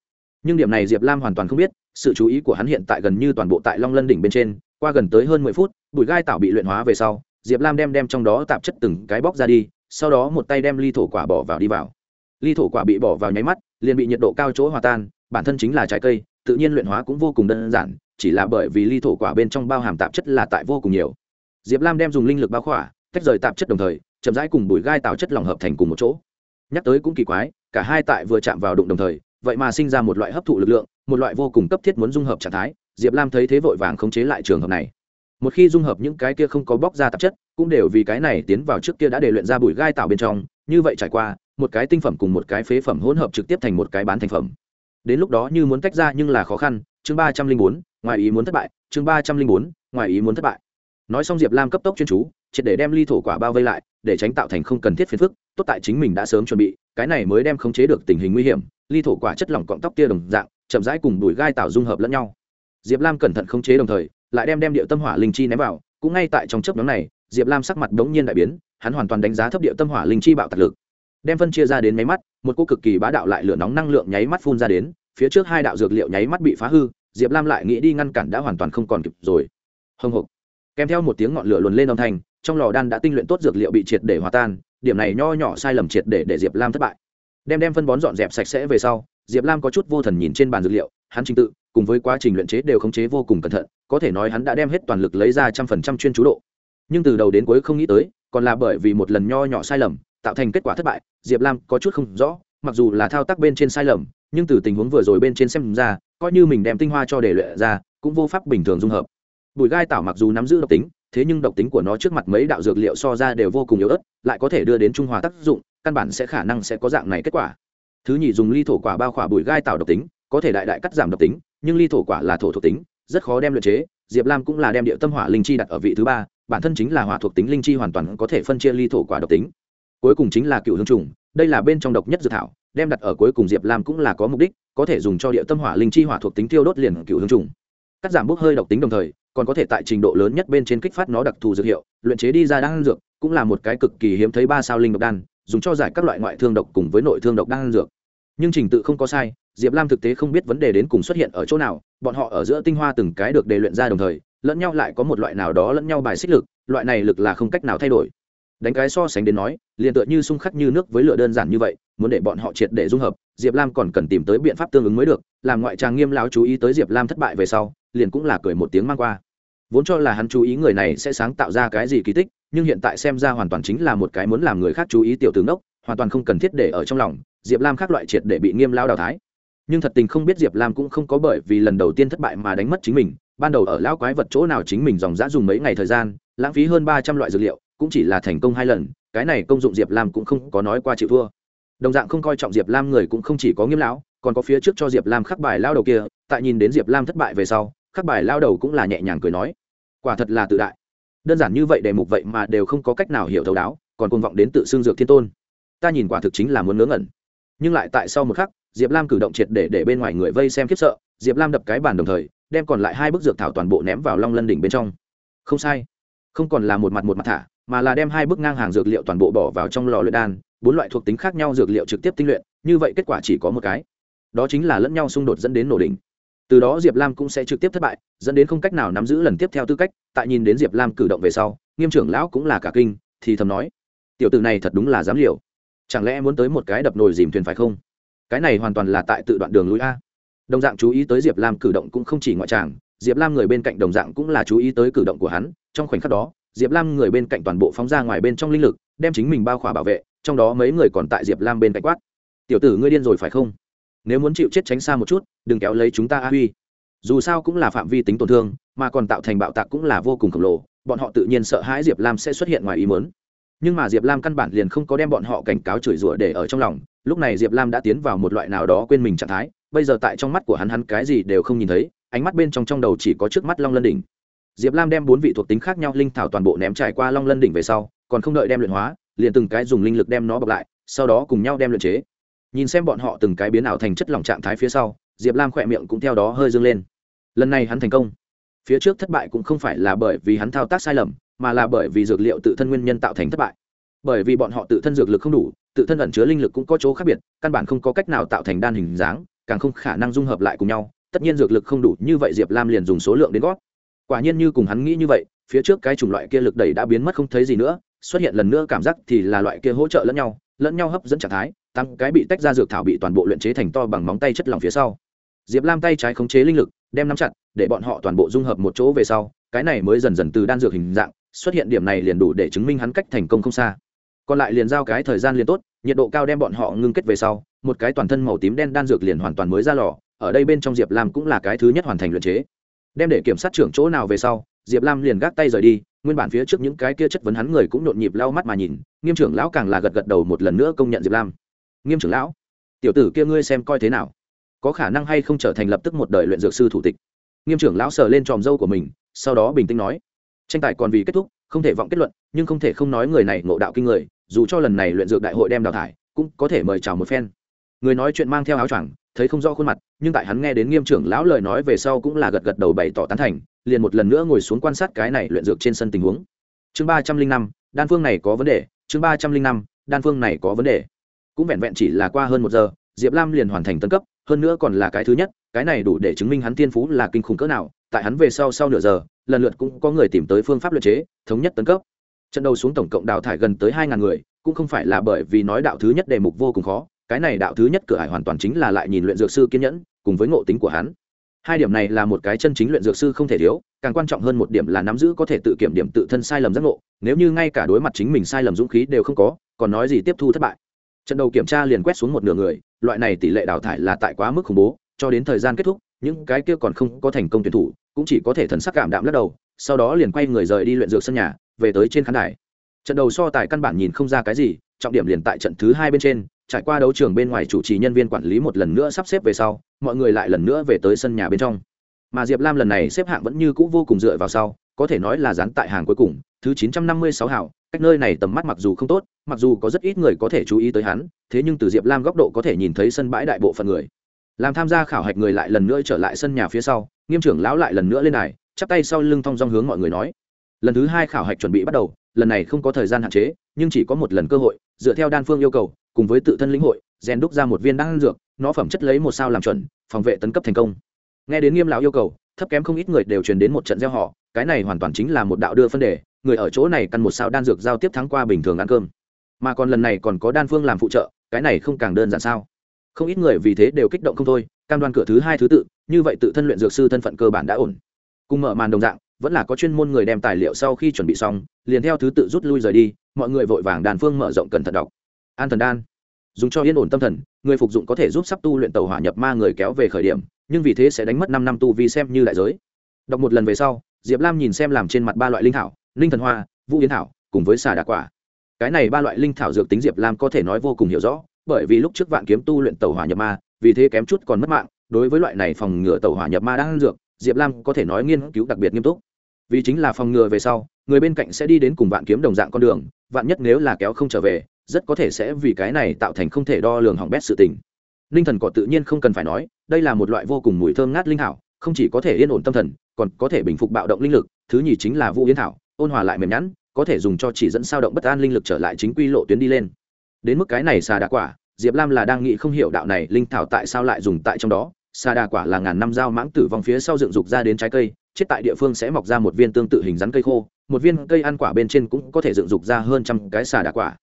Nhưng điểm này diệp lam hoàn toàn không biết, sự chú ý của hắn hiện tại gần như toàn bộ tại long lân đỉnh bên trên, qua gần tới hơn mười phút bụi gai tạo bị luyện hóa về sau, diệp lam đem đem trong đó tạp chất từng cái bóc ra đi, sau đó một tay đem ly thổ quả bỏ vào đi vào. Ly thổ quả bị bỏ vào nháy mắt, liền bị nhiệt độ cao chỗ hòa tan, bản thân chính là trái cây, tự nhiên luyện hóa cũng vô cùng đơn giản, chỉ là bởi vì ly thổ quả bên trong bao hàm tạp chất là tại vô cùng nhiều. Diệp lam đem dùng linh lực bao khỏa, tách rời tạp chất đồng thời, chậm rãi cùng bụi gai tạo chất lỏng hợp thành cùng một chỗ. Nhắc tới cũng kỳ quái, cả hai tại vừa chạm vào đụng đồng thời, vậy mà sinh ra một loại hấp thụ lực lượng, một loại vô cùng cấp thiết muốn dung hợp trạng thái, diệp lam thấy thế vội vàng khống chế lại trường hợp này một khi dung hợp những cái kia không có bóc ra tạp chất, cũng đều vì cái này tiến vào trước kia đã để luyện ra bụi gai tạo bên trong, như vậy trải qua, một cái tinh phẩm cùng một cái phế phẩm hỗn hợp trực tiếp thành một cái bán thành phẩm. Đến lúc đó như muốn tách ra nhưng là khó khăn, chương ba trăm linh bốn, ngoài ý muốn thất bại, chương ba trăm linh bốn, ngoài ý muốn thất bại. Nói xong diệp lam cấp tốc chuyên chú, triệt để đem ly thổ quả bao vây lại, để tránh tạo thành không cần thiết phiền phức, tốt tại chính mình đã sớm chuẩn bị, cái này mới đem khống chế được tình hình nguy hiểm, ly thổ quả chất lỏng cọng tóc tia đồng dạng, chậm rãi cùng bụi gai tạo dung hợp lẫn nhau. Diệp lam cẩn thận khống chế đồng thời lại đem đem địa tâm hỏa linh chi ném vào, cũng ngay tại trong chớp nhóm này, diệp lam sắc mặt đống nhiên đại biến, hắn hoàn toàn đánh giá thấp địa tâm hỏa linh chi bạo tạc lực. Đem phân chia ra đến máy mắt, một cô cực kỳ bá đạo lại lửa nóng năng lượng nháy mắt phun ra đến, phía trước hai đạo dược liệu nháy mắt bị phá hư, diệp lam lại nghĩ đi ngăn cản đã hoàn toàn không còn kịp rồi. Hồng hộc kèm theo một tiếng ngọn lửa luồn lên âm thanh, trong lò đan đã tinh luyện tốt dược liệu bị triệt để hòa tan, điểm này nho nhỏ sai lầm triệt để để diệp lam thất bại. Đem đem phân bón dọn dẹp sạch sẽ về sau, diệp lam có chút vô thần nhìn trên bàn dược liệu hắn trình tự, cùng với quá trình luyện chế đều khống chế vô cùng cẩn thận, có thể nói hắn đã đem hết toàn lực lấy ra trăm phần trăm chuyên chú độ. Nhưng từ đầu đến cuối không nghĩ tới, còn là bởi vì một lần nho nhỏ sai lầm, tạo thành kết quả thất bại, diệp lam có chút không rõ, mặc dù là thao tác bên trên sai lầm, nhưng từ tình huống vừa rồi bên trên xem ra, coi như mình đem tinh hoa cho để luyện ra, cũng vô pháp bình thường dung hợp. Bùi gai tảo mặc dù nắm giữ độc tính, thế nhưng độc tính của nó trước mặt mấy đạo dược liệu so ra đều vô cùng yếu ớt, lại có thể đưa đến trung hòa tác dụng, căn bản sẽ khả năng sẽ có dạng này kết quả. Thứ nhì dùng ly thổ quả bao khỏa bùi gai tảo độc tính có thể đại đại cắt giảm độc tính, nhưng ly thổ quả là thổ thuộc tính, rất khó đem luyện chế. Diệp lam cũng là đem địa tâm hỏa linh chi đặt ở vị thứ ba, bản thân chính là hỏa thuộc tính linh chi hoàn toàn có thể phân chia ly thổ quả độc tính. Cuối cùng chính là cựu hương trùng, đây là bên trong độc nhất dự thảo, đem đặt ở cuối cùng diệp lam cũng là có mục đích, có thể dùng cho địa tâm hỏa linh chi hỏa thuộc tính tiêu đốt liền cựu hương trùng. Cắt giảm bốc hơi độc tính đồng thời, còn có thể tại trình độ lớn nhất bên trên kích phát nó đặc thù dược hiệu, luyện chế đi ra đan dược, cũng là một cái cực kỳ hiếm thấy ba sao linh độc đan, dùng cho giải các loại ngoại thương độc cùng với nội thương độc đan dược. Nhưng trình tự không có sai diệp lam thực tế không biết vấn đề đến cùng xuất hiện ở chỗ nào, bọn họ ở giữa tinh hoa từng cái được đề luyện ra đồng thời, lẫn nhau lại có một loại nào đó lẫn nhau bài xích lực, loại này lực là không cách nào thay đổi. Đánh cái so sánh đến nói, liền tựa như xung khắc như nước với lửa đơn giản như vậy, muốn để bọn họ triệt để dung hợp, diệp lam còn cần tìm tới biện pháp tương ứng mới được, làm ngoại tràng nghiêm láo chú ý tới diệp lam thất bại về sau, liền cũng là cười một tiếng mang qua. Vốn cho là hắn chú ý người này sẽ sáng tạo ra cái gì kỳ tích, nhưng hiện tại xem ra hoàn toàn chính là một cái muốn làm người khác chú ý tiểu tướng đốc, hoàn toàn không cần thiết để ở trong lòng, diệp lam khác loại triệt để bị nghiêm lao đào thái nhưng thật tình không biết diệp lam cũng không có bởi vì lần đầu tiên thất bại mà đánh mất chính mình. Ban đầu ở lão quái vật chỗ nào chính mình dòng g dùng mấy ngày thời gian, lãng phí hơn ba trăm loại dược liệu, cũng chỉ là thành công hai lần, cái này công dụng diệp lam cũng không có nói qua chịu thua. Đồng dạng không coi trọng diệp lam người cũng không chỉ có nghiêm lão, còn có phía trước cho diệp lam khắc bài lao đầu kia, tại nhìn đến diệp lam thất bại về sau, khắc bài lao đầu cũng là nhẹ nhàng cười nói, quả thật là tự đại. Đơn giản như vậy đề mục vậy mà đều không có cách nào hiểu thấu đáo, còn côn vọng đến tự xương dược thiên tôn. Ta nhìn quả thực chính là muốn ngớ ngẩn nhưng lại tại sau một khắc, diệp lam cử động triệt để để bên ngoài người vây xem khiếp sợ, diệp lam đập cái bàn đồng thời, đem còn lại hai bức dược thảo toàn bộ ném vào long lân đỉnh bên trong. Không sai. Không còn là một mặt một mặt thả, mà là đem hai bức ngang hàng dược liệu toàn bộ bỏ vào trong lò luyện đan, bốn loại thuộc tính khác nhau dược liệu trực tiếp tinh luyện, như vậy kết quả chỉ có một cái. Đó chính là lẫn nhau xung đột dẫn đến nổ đỉnh. Từ đó diệp lam cũng sẽ trực tiếp thất bại, dẫn đến không cách nào nắm giữ lần tiếp theo tư cách, tại nhìn đến diệp lam cử động về sau, nghiêm trưởng lão cũng là cả kinh, thì thầm nói, tiểu t ử này thật đúng là dám liều chẳng lẽ muốn tới một cái đập nồi dìm thuyền phải không? Cái này hoàn toàn là tại tự đoạn đường lối a. Đồng dạng chú ý tới diệp lam cử động cũng không chỉ ngoại tràng, diệp lam người bên cạnh đồng dạng cũng là chú ý tới cử động của hắn. Trong khoảnh khắc đó, diệp lam người bên cạnh toàn bộ phóng ra ngoài bên trong linh lực, đem chính mình bao khỏa bảo vệ, trong đó mấy người còn tại diệp lam bên cạnh quát. Tiểu tử ngươi điên rồi phải không? Nếu muốn chịu chết tránh xa một chút, đừng kéo lấy chúng ta a huy. Dù sao cũng là phạm vi tính tổn thương, mà còn tạo thành bạo tạc cũng là vô cùng khổng lồ, bọn họ tự nhiên sợ hãi diệp lam sẽ xuất hiện ngoài ý mớn nhưng mà diệp lam căn bản liền không có đem bọn họ cảnh cáo chửi rủa để ở trong lòng. Lúc này diệp lam đã tiến vào một loại nào đó quên mình trạng thái. Bây giờ tại trong mắt của hắn hắn cái gì đều không nhìn thấy, ánh mắt bên trong trong đầu chỉ có trước mắt long lân đỉnh. Diệp lam đem bốn vị thuộc tính khác nhau linh thảo toàn bộ ném trải qua long lân đỉnh về sau, còn không đợi đem luyện hóa, liền từng cái dùng linh lực đem nó bọc lại, sau đó cùng nhau đem luyện chế. Nhìn xem bọn họ từng cái biến ảo thành chất lỏng trạng thái phía sau, diệp lam khỏe miệng cũng theo đó hơi dâng lên. Lần này hắn thành công. Phía trước thất bại cũng không phải là bởi vì hắn thao tác sai lầm mà là bởi vì dược liệu tự thân nguyên nhân tạo thành thất bại. Bởi vì bọn họ tự thân dược lực không đủ, tự thân ẩn chứa linh lực cũng có chỗ khác biệt, căn bản không có cách nào tạo thành đan hình dáng, càng không khả năng dung hợp lại cùng nhau. Tất nhiên dược lực không đủ, như vậy diệp lam liền dùng số lượng đến gót quả nhiên như cùng hắn nghĩ như vậy, phía trước cái chủng loại kia lực đẩy đã biến mất không thấy gì nữa, xuất hiện lần nữa cảm giác thì là loại kia hỗ trợ lẫn nhau lẫn nhau hấp dẫn trạng thái, tăng cái bị tách ra dược thảo bị toàn bộ luyện chế thành to bằng móng tay chất lỏng phía sau. Diệp lam tay trái khống chế linh lực, đem nắm chặt, để bọn họ toàn bộ dung hợp một chỗ về sau, cái này mới dần dần từ đan dược hình dạng xuất hiện điểm này liền đủ để chứng minh hắn cách thành công không xa. Còn lại liền giao cái thời gian liền tốt, nhiệt độ cao đem bọn họ ngưng kết về sau, một cái toàn thân màu tím đen đan dược liền hoàn toàn mới ra lò, ở đây bên trong diệp lam cũng là cái thứ nhất hoàn thành luyện chế. Đem để kiểm sát trưởng chỗ nào về sau, diệp lam liền gác tay rời đi, nguyên bản phía trước những cái kia chất vấn hắn người cũng nhộn nhịp lau mắt mà nhìn, nghiêm trưởng lão càng là gật gật đầu một lần nữa công nhận diệp lam. Nghiêm trưởng lão, tiểu tử kia ngươi xem coi thế nào? Có khả năng hay không trở thành lập tức một đời luyện dược sư thủ tịch? Nghiêm trưởng lão sờ lên tròm dâu của mình, sau đó bình tĩnh nói tranh tài còn vì kết thúc, không thể vọng kết luận, nhưng không thể không nói người này ngộ đạo kinh người, dù cho lần này luyện dược đại hội đem đào thải, cũng có thể mời chào một phen. Người nói chuyện mang theo áo choàng, thấy không rõ khuôn mặt, nhưng tại hắn nghe đến nghiêm trưởng lão lời nói về sau cũng là gật gật đầu bày tỏ tán thành, liền một lần nữa ngồi xuống quan sát cái này luyện dược trên sân tình huống. Chương ba trăm linh năm, đan phương này có vấn đề, chương ba trăm linh năm, đan phương này có vấn đề. Cũng vẹn vẹn chỉ là qua hơn một giờ, diệp lam liền hoàn thành tân cấp, hơn nữa còn là cái thứ nhất, cái này đủ để chứng minh hắn tiên phú là kinh khủng cỡ nào tại hắn về sau sau nửa giờ, lần lượt cũng có người tìm tới phương pháp luyện chế, thống nhất tấn cấp. Trận đầu xuống tổng cộng đào thải gần tới hai ngàn người, cũng không phải là bởi vì nói đạo thứ nhất đề mục vô cùng khó, cái này đạo thứ nhất cửa hải hoàn toàn chính là lại nhìn luyện dược sư kiên nhẫn, cùng với ngộ tính của hắn. Hai điểm này là một cái chân chính luyện dược sư không thể thiếu, càng quan trọng hơn một điểm là nắm giữ có thể tự kiểm điểm tự thân sai lầm giác ngộ, nếu như ngay cả đối mặt chính mình sai lầm dũng khí đều không có, còn nói gì tiếp thu thất bại. Trận đầu kiểm tra liền quét xuống một nửa người, loại này tỷ lệ đào thải là tại quá mức khủng bố, cho đến thời gian kết thúc những cái kia còn không có thành công tuyển thủ, cũng chỉ có thể thần sắc cảm đạm lắc đầu, sau đó liền quay người rời đi luyện dược sân nhà, về tới trên khán đài. Trận đầu so tài căn bản nhìn không ra cái gì, trọng điểm liền tại trận thứ hai bên trên, trải qua đấu trường bên ngoài chủ trì nhân viên quản lý một lần nữa sắp xếp về sau, mọi người lại lần nữa về tới sân nhà bên trong. Mà diệp lam lần này xếp hạng vẫn như cũ vô cùng dựa vào sau, có thể nói là dán tại hàng cuối cùng, thứ chín trăm năm mươi sáu hảo, cách nơi này tầm mắt mặc dù không tốt, mặc dù có rất ít người có thể chú ý tới hắn, thế nhưng từ diệp lam góc độ có thể nhìn thấy sân bãi đại bộ phận người làm tham gia khảo hạch người lại lần nữa trở lại sân nhà phía sau, nghiêm trưởng lão lại lần nữa lên đài, chắp tay sau lưng thong dong hướng mọi người nói. Lần thứ hai khảo hạch chuẩn bị bắt đầu, lần này không có thời gian hạn chế, nhưng chỉ có một lần cơ hội, dựa theo đan phương yêu cầu, cùng với tự thân lĩnh hội, rèn đúc ra một viên đan dược, nó phẩm chất lấy một sao làm chuẩn, phòng vệ tấn cấp thành công. Nghe đến nghiêm lão yêu cầu, thấp kém không ít người đều truyền đến một trận gieo họ, cái này hoàn toàn chính là một đạo đưa phân đề, người ở chỗ này căn một sao đan dược giao tiếp thắng qua bình thường ăn cơm. Mà còn lần này còn có đan phương làm phụ trợ, cái này không càng đơn giản sao? Không ít người vì thế đều kích động không thôi, cam đoan cửa thứ hai thứ tự, như vậy tự thân luyện dược sư thân phận cơ bản đã ổn. Cùng mở màn đồng dạng, vẫn là có chuyên môn người đem tài liệu sau khi chuẩn bị xong, liền theo thứ tự rút lui rời đi, mọi người vội vàng đàn phương mở rộng cẩn thận đọc. An thần đan. Dùng cho yên ổn tâm thần, người phục dụng có thể giúp sắp tu luyện tàu hỏa nhập ma người kéo về khởi điểm, nhưng vì thế sẽ đánh mất năm năm tu vi xem như đại giới. Đọc một lần về sau, diệp lam nhìn xem làm trên mặt ba loại linh thảo, linh thần hoa, vũ yến thảo, cùng với xà đà quả. Cái này ba loại linh thảo dược tính diệp lam có thể nói vô cùng hiểu rõ bởi vì lúc trước vạn kiếm tu luyện tàu hỏa nhập ma, vì thế kém chút còn mất mạng, đối với loại này phòng ngừa tàu hỏa nhập ma đang dược, diệp lam có thể nói nghiên cứu đặc biệt nghiêm túc. Vì chính là phòng ngừa về sau, người bên cạnh sẽ đi đến cùng vạn kiếm đồng dạng con đường, vạn nhất nếu là kéo không trở về, rất có thể sẽ vì cái này tạo thành không thể đo lường hỏng bét sự tình. Linh thần cỏ tự nhiên không cần phải nói, đây là một loại vô cùng mùi thơm ngát linh thảo, không chỉ có thể yên ổn tâm thần, còn có thể bình phục bạo động linh lực, thứ nhì chính là vũ yến thảo, ôn hòa lại mềm nhẵn, có thể dùng cho chỉ dẫn sao động bất an linh lực trở lại chính quy lộ tuyến đi lên. Đến mức cái này xà đà quả diệp lam là đang nghĩ không hiểu đạo này linh thảo tại sao lại dùng tại trong đó. Sa đà quả là ngàn năm dao mãng tử vong phía sau dựng dục ra đến trái cây, chết tại địa phương sẽ mọc ra một viên tương tự hình rắn cây khô, một viên cây ăn quả bên trên cũng có thể dựng dục ra hơn trăm cái xà đà quả.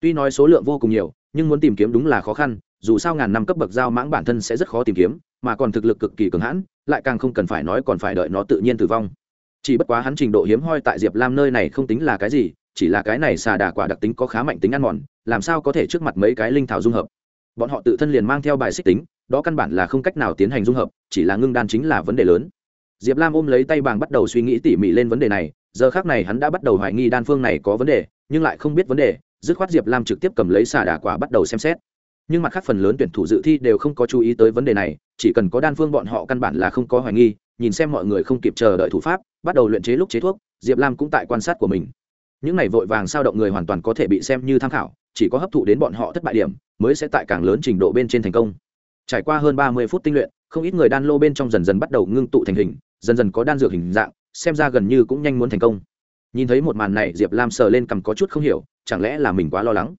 Tuy nói số lượng vô cùng nhiều, nhưng muốn tìm kiếm đúng là khó khăn, dù sao ngàn năm cấp bậc dao mãng bản thân sẽ rất khó tìm kiếm, mà còn thực lực cực kỳ cường hãn, lại càng không cần phải nói còn phải đợi nó tự nhiên tử vong. Chỉ bất quá hắn trình độ hiếm hoi tại diệp lam nơi này không tính là cái gì, chỉ là cái này xà đà quả đặc tính có khá mạnh tính ăn mòn làm sao có thể trước mặt mấy cái linh thảo dung hợp? Bọn họ tự thân liền mang theo bài xích tính, đó căn bản là không cách nào tiến hành dung hợp, chỉ là ngưng đan chính là vấn đề lớn. Diệp lam ôm lấy tay bàng bắt đầu suy nghĩ tỉ mỉ lên vấn đề này, giờ khác này hắn đã bắt đầu hoài nghi đan phương này có vấn đề, nhưng lại không biết vấn đề, dứt khoát diệp lam trực tiếp cầm lấy xà đà quả bắt đầu xem xét. Nhưng mặt khác phần lớn tuyển thủ dự thi đều không có chú ý tới vấn đề này, chỉ cần có đan phương bọn họ căn bản là không có hoài nghi, nhìn xem mọi người không kịp chờ đợi thủ pháp, bắt đầu luyện chế lúc chế thuốc, diệp lam cũng tại quan sát của mình. Những này vội vàng sao động người hoàn toàn có thể bị xem như tham khảo chỉ có hấp thụ đến bọn họ thất bại điểm, mới sẽ tại càng lớn trình độ bên trên thành công. Trải qua hơn ba mươi phút tinh luyện, không ít người đan lô bên trong dần dần bắt đầu ngưng tụ thành hình, dần dần có đan dược hình dạng, xem ra gần như cũng nhanh muốn thành công. Nhìn thấy một màn này, diệp lam sờ lên cầm có chút không hiểu, chẳng lẽ là mình quá lo lắng?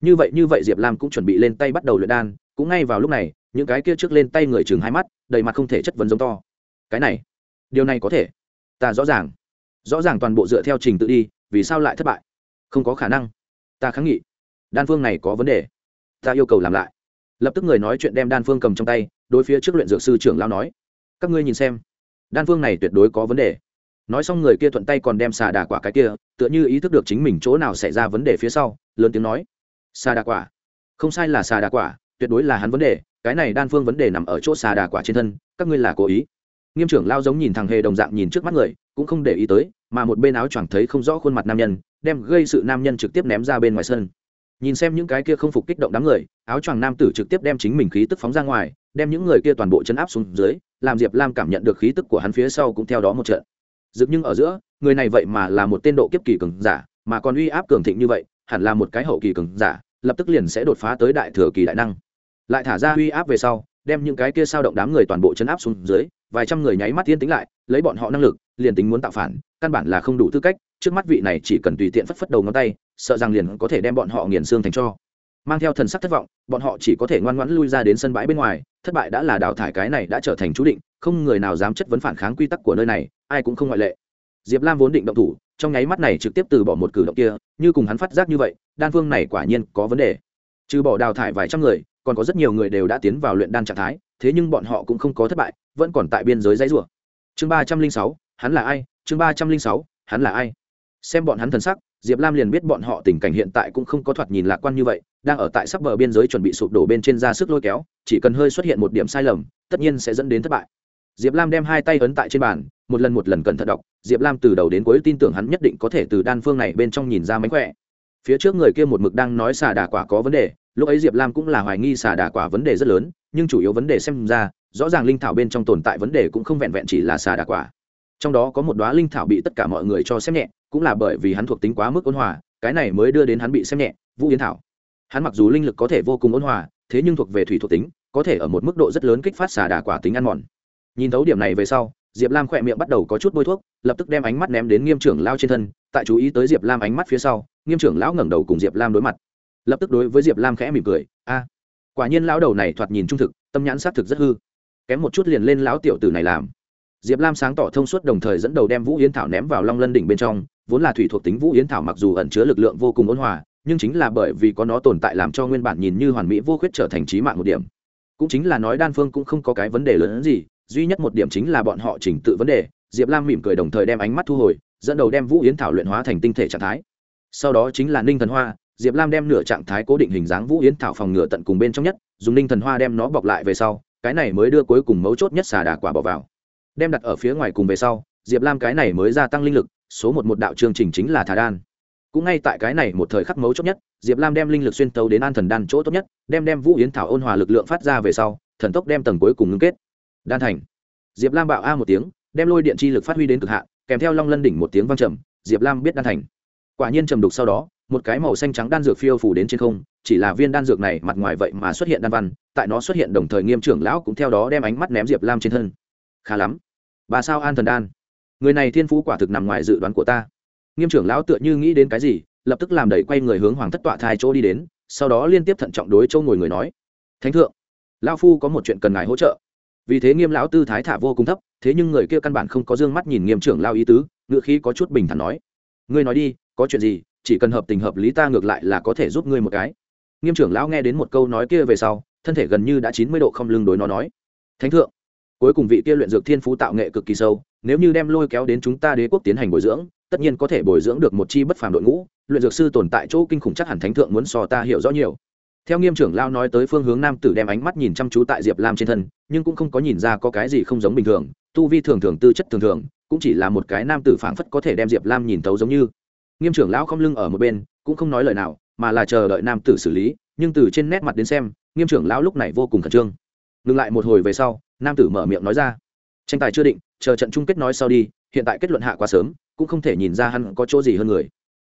Như vậy như vậy diệp lam cũng chuẩn bị lên tay bắt đầu luyện đan, cũng ngay vào lúc này, những cái kia trước lên tay người chừng hai mắt, đầy mặt không thể chất vấn giống to. Cái này, điều này có thể. Ta rõ ràng. Rõ ràng toàn bộ dựa theo trình tự đi, vì sao lại thất bại? Không có khả năng. Ta kháng nghị đan phương này có vấn đề. Ta yêu cầu làm lại. Lập tức người nói chuyện đem đan phương cầm trong tay, đối phía trước luyện dược sư trưởng lao nói. Các ngươi nhìn xem. Đan phương này tuyệt đối có vấn đề. Nói xong người kia thuận tay còn đem xà đà quả cái kia, tựa như ý thức được chính mình chỗ nào xảy ra vấn đề phía sau, lớn tiếng nói. Xà đà quả. Không sai là xà đà quả, tuyệt đối là hắn vấn đề, cái này đan phương vấn đề nằm ở chỗ xà đà quả trên thân, các ngươi là cố ý. Nghiêm trưởng lao giống nhìn thằng hề đồng dạng nhìn trước mắt người, cũng không để ý tới, mà một bên áo choàng thấy không rõ khuôn mặt nam nhân, đem gây sự nam nhân trực tiếp ném ra bên ngoài sân nhìn xem những cái kia không phục kích động đám người, áo choàng nam tử trực tiếp đem chính mình khí tức phóng ra ngoài, đem những người kia toàn bộ chấn áp xuống dưới, làm diệp lam cảm nhận được khí tức của hắn phía sau cũng theo đó một trận. Dực nhưng ở giữa, người này vậy mà là một tên độ kiếp kỳ cường giả, mà còn uy áp cường thịnh như vậy, hẳn là một cái hậu kỳ cường giả, lập tức liền sẽ đột phá tới đại thừa kỳ đại năng. Lại thả ra uy áp về sau, đem những cái kia sao động đám người toàn bộ chấn áp xuống dưới, vài trăm người nháy mắt tiên tính lại, lấy bọn họ năng lực liền tính muốn tạo phản, căn bản là không đủ tư cách, trước mắt vị này chỉ cần tùy tiện phất phất đầu ngón tay, sợ rằng liền có thể đem bọn họ nghiền xương thành cho. Mang theo thần sắc thất vọng, bọn họ chỉ có thể ngoan ngoãn lui ra đến sân bãi bên ngoài, thất bại đã là đào thải cái này đã trở thành chú định, không người nào dám chất vấn phản kháng quy tắc của nơi này, ai cũng không ngoại lệ. Diệp lam vốn định động thủ, trong nháy mắt này trực tiếp từ bỏ một cử động kia, như cùng hắn phát giác như vậy, đan phương này quả nhiên có vấn đề. Trừ bỏ đào thải vài trăm người, còn có rất nhiều người đều đã tiến vào luyện đan trạng thái, thế nhưng bọn họ cũng không có thất bại, vẫn còn tại biên giới dãy rủa. Chương ba trăm linh sáu hắn là ai? Chương ba trăm linh sáu, hắn là ai? Xem bọn hắn thần sắc, diệp lam liền biết bọn họ tình cảnh hiện tại cũng không có thoạt nhìn lạc quan như vậy, đang ở tại sắp bờ biên giới chuẩn bị sụp đổ bên trên ra sức lôi kéo, chỉ cần hơi xuất hiện một điểm sai lầm, tất nhiên sẽ dẫn đến thất bại. Diệp lam đem hai tay ấn tại trên bàn, một lần một lần cẩn thận đọc, diệp lam từ đầu đến cuối tin tưởng hắn nhất định có thể từ đan phương này bên trong nhìn ra mánh khỏe. Phía trước người kia một mực đang nói xà đà quả có vấn đề, lúc ấy diệp lam cũng là hoài nghi xà đà quả vấn đề rất lớn, nhưng chủ yếu vấn đề xem ra, rõ ràng linh thảo bên trong tồn tại vấn đề cũng không vẹn vẹn chỉ là xà đà quả trong đó có một đoá linh thảo bị tất cả mọi người cho xem nhẹ, cũng là bởi vì hắn thuộc tính quá mức ôn hòa, cái này mới đưa đến hắn bị xem nhẹ, vũ yến thảo. Hắn mặc dù linh lực có thể vô cùng ôn hòa, thế nhưng thuộc về thủy thuộc tính, có thể ở một mức độ rất lớn kích phát xà đà quả tính ăn mòn. Nhìn thấu điểm này về sau, diệp lam khỏe miệng bắt đầu có chút bôi thuốc, lập tức đem ánh mắt ném đến nghiêm trưởng lao trên thân, tại chú ý tới diệp lam ánh mắt phía sau, nghiêm trưởng lão ngẩng đầu cùng diệp lam đối mặt. Lập tức đối với diệp lam khẽ mỉm cười, a, quả nhiên lão đầu này thoạt nhìn trung thực, tâm nhãn xác thực rất hư. Kém một chút liền lên lão tiểu tử này làm diệp lam sáng tỏ thông suốt đồng thời dẫn đầu đem vũ yến thảo ném vào long lân đỉnh bên trong, vốn là thủy thuộc tính vũ yến thảo mặc dù ẩn chứa lực lượng vô cùng ôn hòa, nhưng chính là bởi vì có nó tồn tại làm cho nguyên bản nhìn như hoàn mỹ vô khuyết trở thành trí mạng một điểm. Cũng chính là nói đan phương cũng không có cái vấn đề lớn hơn gì, duy nhất một điểm chính là bọn họ chỉnh tự vấn đề, diệp lam mỉm cười đồng thời đem ánh mắt thu hồi, dẫn đầu đem vũ yến thảo luyện hóa thành tinh thể trạng thái. Sau đó chính là ninh thần hoa, diệp lam đem nửa trạng thái cố định hình dáng vũ yến thảo phòng ngựa tận cùng bên trong nhất, dùng ninh thần hoa đem nó bọc lại về sau, cái này mới đưa cuối cùng mấu chốt nhất xà đà quả bỏ vào đem đặt ở phía ngoài cùng về sau, diệp lam cái này mới gia tăng linh lực, số một một đạo chương trình chính là thả đan. Cũng ngay tại cái này một thời khắc mấu chốt nhất, diệp lam đem linh lực xuyên tấu đến an thần đan chỗ tốt nhất, đem đem vũ yến thảo ôn hòa lực lượng phát ra về sau, thần tốc đem tầng cuối cùng ngưng kết. Đan thành. Diệp lam bạo a một tiếng, đem lôi điện chi lực phát huy đến cực hạn, kèm theo long lân đỉnh một tiếng vang trầm, diệp lam biết đan thành. Quả nhiên trầm đục sau đó, một cái màu xanh trắng đan dược phiêu phủ đến trên không, chỉ là viên đan dược này mặt ngoài vậy mà xuất hiện đan văn, tại nó xuất hiện đồng thời nghiêm trưởng lão cũng theo đó đem ánh mắt ném diệp lam trên thân khá lắm. Bà sao an thần đan? Người này thiên phú quả thực nằm ngoài dự đoán của ta. Nghiêm trưởng lão tựa như nghĩ đến cái gì, lập tức làm đẩy quay người hướng hoàng thất tọa thai chỗ đi đến, sau đó liên tiếp thận trọng đối châu ngồi người nói, thánh thượng, lão phu có một chuyện cần ngài hỗ trợ. Vì thế nghiêm lão tư thái thả vô cùng thấp, thế nhưng người kia căn bản không có d ư ơ n g mắt nhìn nghiêm trưởng lao ý tứ ngựa khí có chút bình thản nói, ngươi nói đi, có chuyện gì, chỉ cần hợp tình hợp lý ta ngược lại là có thể giúp ngươi một cái. Nghiêm trưởng lão nghe đến một câu nói kia về sau, thân thể gần như đã chín mươi độ không lưng đối nó nói, thánh thượng cuối cùng vị kia luyện dược thiên phú tạo nghệ cực kỳ sâu, nếu như đem lôi kéo đến chúng ta đế quốc tiến hành bồi dưỡng, tất nhiên có thể bồi dưỡng được một chi bất phàm đội ngũ, luyện dược sư tồn tại chỗ kinh khủng chắc hẳn thánh thượng muốn so ta hiểu rõ nhiều. Theo nghiêm trưởng lao nói tới phương hướng nam tử đem ánh mắt nhìn chăm chú tại diệp lam trên thân, nhưng cũng không có nhìn ra có cái gì không giống bình thường, tu vi thường thường, tư chất thường thường, cũng chỉ là một cái nam tử phảng phất có thể đem diệp lam nhìn tấu giống như. Nghiêm trưởng lão không lưng ở một bên, cũng không nói lời nào, mà là chờ đợi nam tử xử lý, nhưng từ trên nét mặt đến xem, nghiêm trưởng lão lúc này vô cùng khẩn trương ngừng lại một hồi về sau, nam tử mở miệng nói ra. Tranh tài chưa định, chờ trận chung kết nói sau đi, hiện tại kết luận hạ quá sớm, cũng không thể nhìn ra hắn có chỗ gì hơn người.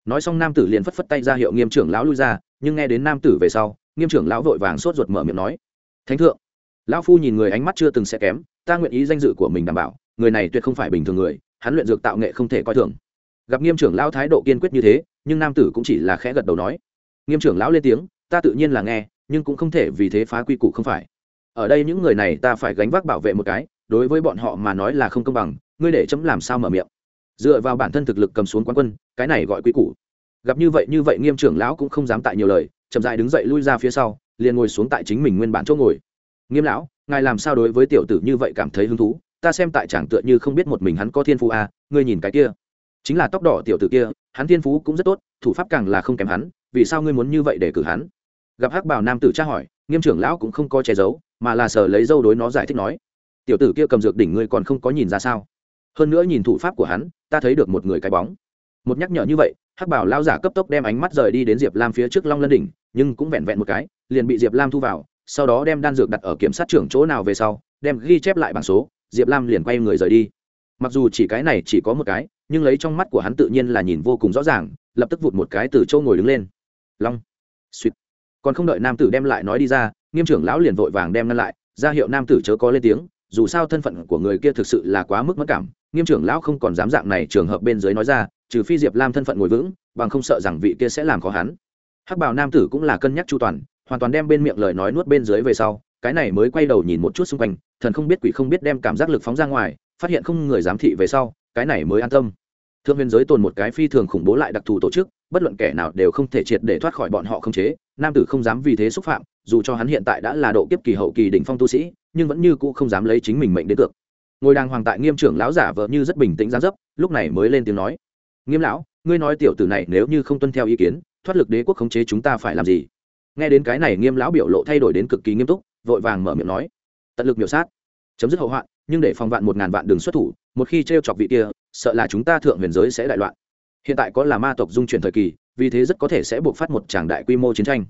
Nói xong nam tử liền phất phất tay ra hiệu nghiêm trưởng lão lui ra, nhưng nghe đến nam tử về sau, nghiêm trưởng lão vội vàng sốt ruột mở miệng nói. Thánh thượng, lão phu nhìn người ánh mắt chưa từng sẽ kém, ta nguyện ý danh dự của mình đảm bảo, người này tuyệt không phải bình thường người, hắn luyện dược tạo nghệ không thể coi thường. Gặp nghiêm trưởng lão thái độ kiên quyết như thế, nhưng nam tử cũng chỉ là khẽ gật đầu nói. Nghiêm trưởng lão lên tiếng, ta tự nhiên là nghe, nhưng cũng không thể vì thế phá quy củ không phải ở đây những người này ta phải gánh vác bảo vệ một cái đối với bọn họ mà nói là không công bằng ngươi để chấm làm sao mở miệng? Dựa vào bản thân thực lực cầm xuống quán quân cái này gọi quy củ. Gặp như vậy như vậy nghiêm trưởng lão cũng không dám tại nhiều lời chậm dại đứng dậy lui ra phía sau liền ngồi xuống tại chính mình nguyên bản chỗ ngồi. Nghiêm lão ngài làm sao đối với tiểu tử như vậy cảm thấy hứng thú? Ta xem tại chẳng tựa như không biết một mình hắn có thiên phú à, ngươi nhìn cái kia. Chính là tóc đỏ tiểu tử kia hắn thiên phú cũng rất tốt thủ pháp càng là không kém hắn vì sao ngươi muốn như vậy để cử hắn? Gặp hắc bảo nam tử tra hỏi nghiêm trưởng lão cũng không có che giấu, mà là sờ lấy dâu đối nó giải thích nói, tiểu tử kia cầm dược đỉnh ngươi còn không có nhìn ra sao? Hơn nữa nhìn thủ pháp của hắn, ta thấy được một người cái bóng. Một nhắc nhở như vậy, hắc bảo lao giả cấp tốc đem ánh mắt rời đi đến diệp lam phía trước long lân đỉnh, nhưng cũng vẹn vẹn một cái, liền bị diệp lam thu vào, sau đó đem đan dược đặt ở kiểm sát trưởng chỗ nào về sau, đem ghi chép lại bảng số, diệp lam liền quay người rời đi. Mặc dù chỉ cái này chỉ có một cái, nhưng lấy trong mắt của hắn tự nhiên là nhìn vô cùng rõ ràng, lập tức vụt một cái từ châu ngồi đứng lên. Long. Suýt còn không đợi nam tử đem lại nói đi ra, nghiêm trưởng lão liền vội vàng đem ngăn lại, ra hiệu nam tử chớ có lên tiếng, dù sao thân phận của người kia thực sự là quá mức mất cảm, nghiêm trưởng lão không còn dám dạng này trường hợp bên dưới nói ra, trừ phi diệp lam thân phận ngồi vững, bằng không sợ rằng vị kia sẽ làm khó hắn. Hắc bảo nam tử cũng là cân nhắc chu toàn, hoàn toàn đem bên miệng lời nói nuốt bên dưới về sau, cái này mới quay đầu nhìn một chút xung quanh, thần không biết quỷ không biết đem cảm giác lực phóng ra ngoài, phát hiện không người giám thị về sau, cái này mới an tâm. Thượng huyền giới tồn một cái phi thường khủng bố lại đặc thù tổ chức, bất luận kẻ nào đều không thể triệt để thoát khỏi bọn họ không chế nam tử không dám vì thế xúc phạm, dù cho hắn hiện tại đã là độ kiếp kỳ hậu kỳ đỉnh phong tu sĩ, nhưng vẫn như cũ không dám lấy chính mình mệnh đến cược. Ngồi đàng hoàng tại nghiêm trưởng lão giả vợ như rất bình tĩnh gián dấp, lúc này mới lên tiếng nói, nghiêm lão, ngươi nói tiểu tử này nếu như không tuân theo ý kiến, thoát lực đế quốc khống chế chúng ta phải làm gì? Nghe đến cái này, nghiêm lão biểu lộ thay đổi đến cực kỳ nghiêm túc, vội vàng mở miệng nói, tận lực miểu sát, chấm dứt hậu hoạn, nhưng để phòng vạn một ngàn vạn đường xuất thủ, một khi t r e o chọc vị kia, sợ là chúng ta thượng huyền giới sẽ đại loạn. Hiện tại có là ma tộc dung chuyển thời kỳ vì thế rất có thể sẽ buộc phát một tràng đại quy mô chiến tranh.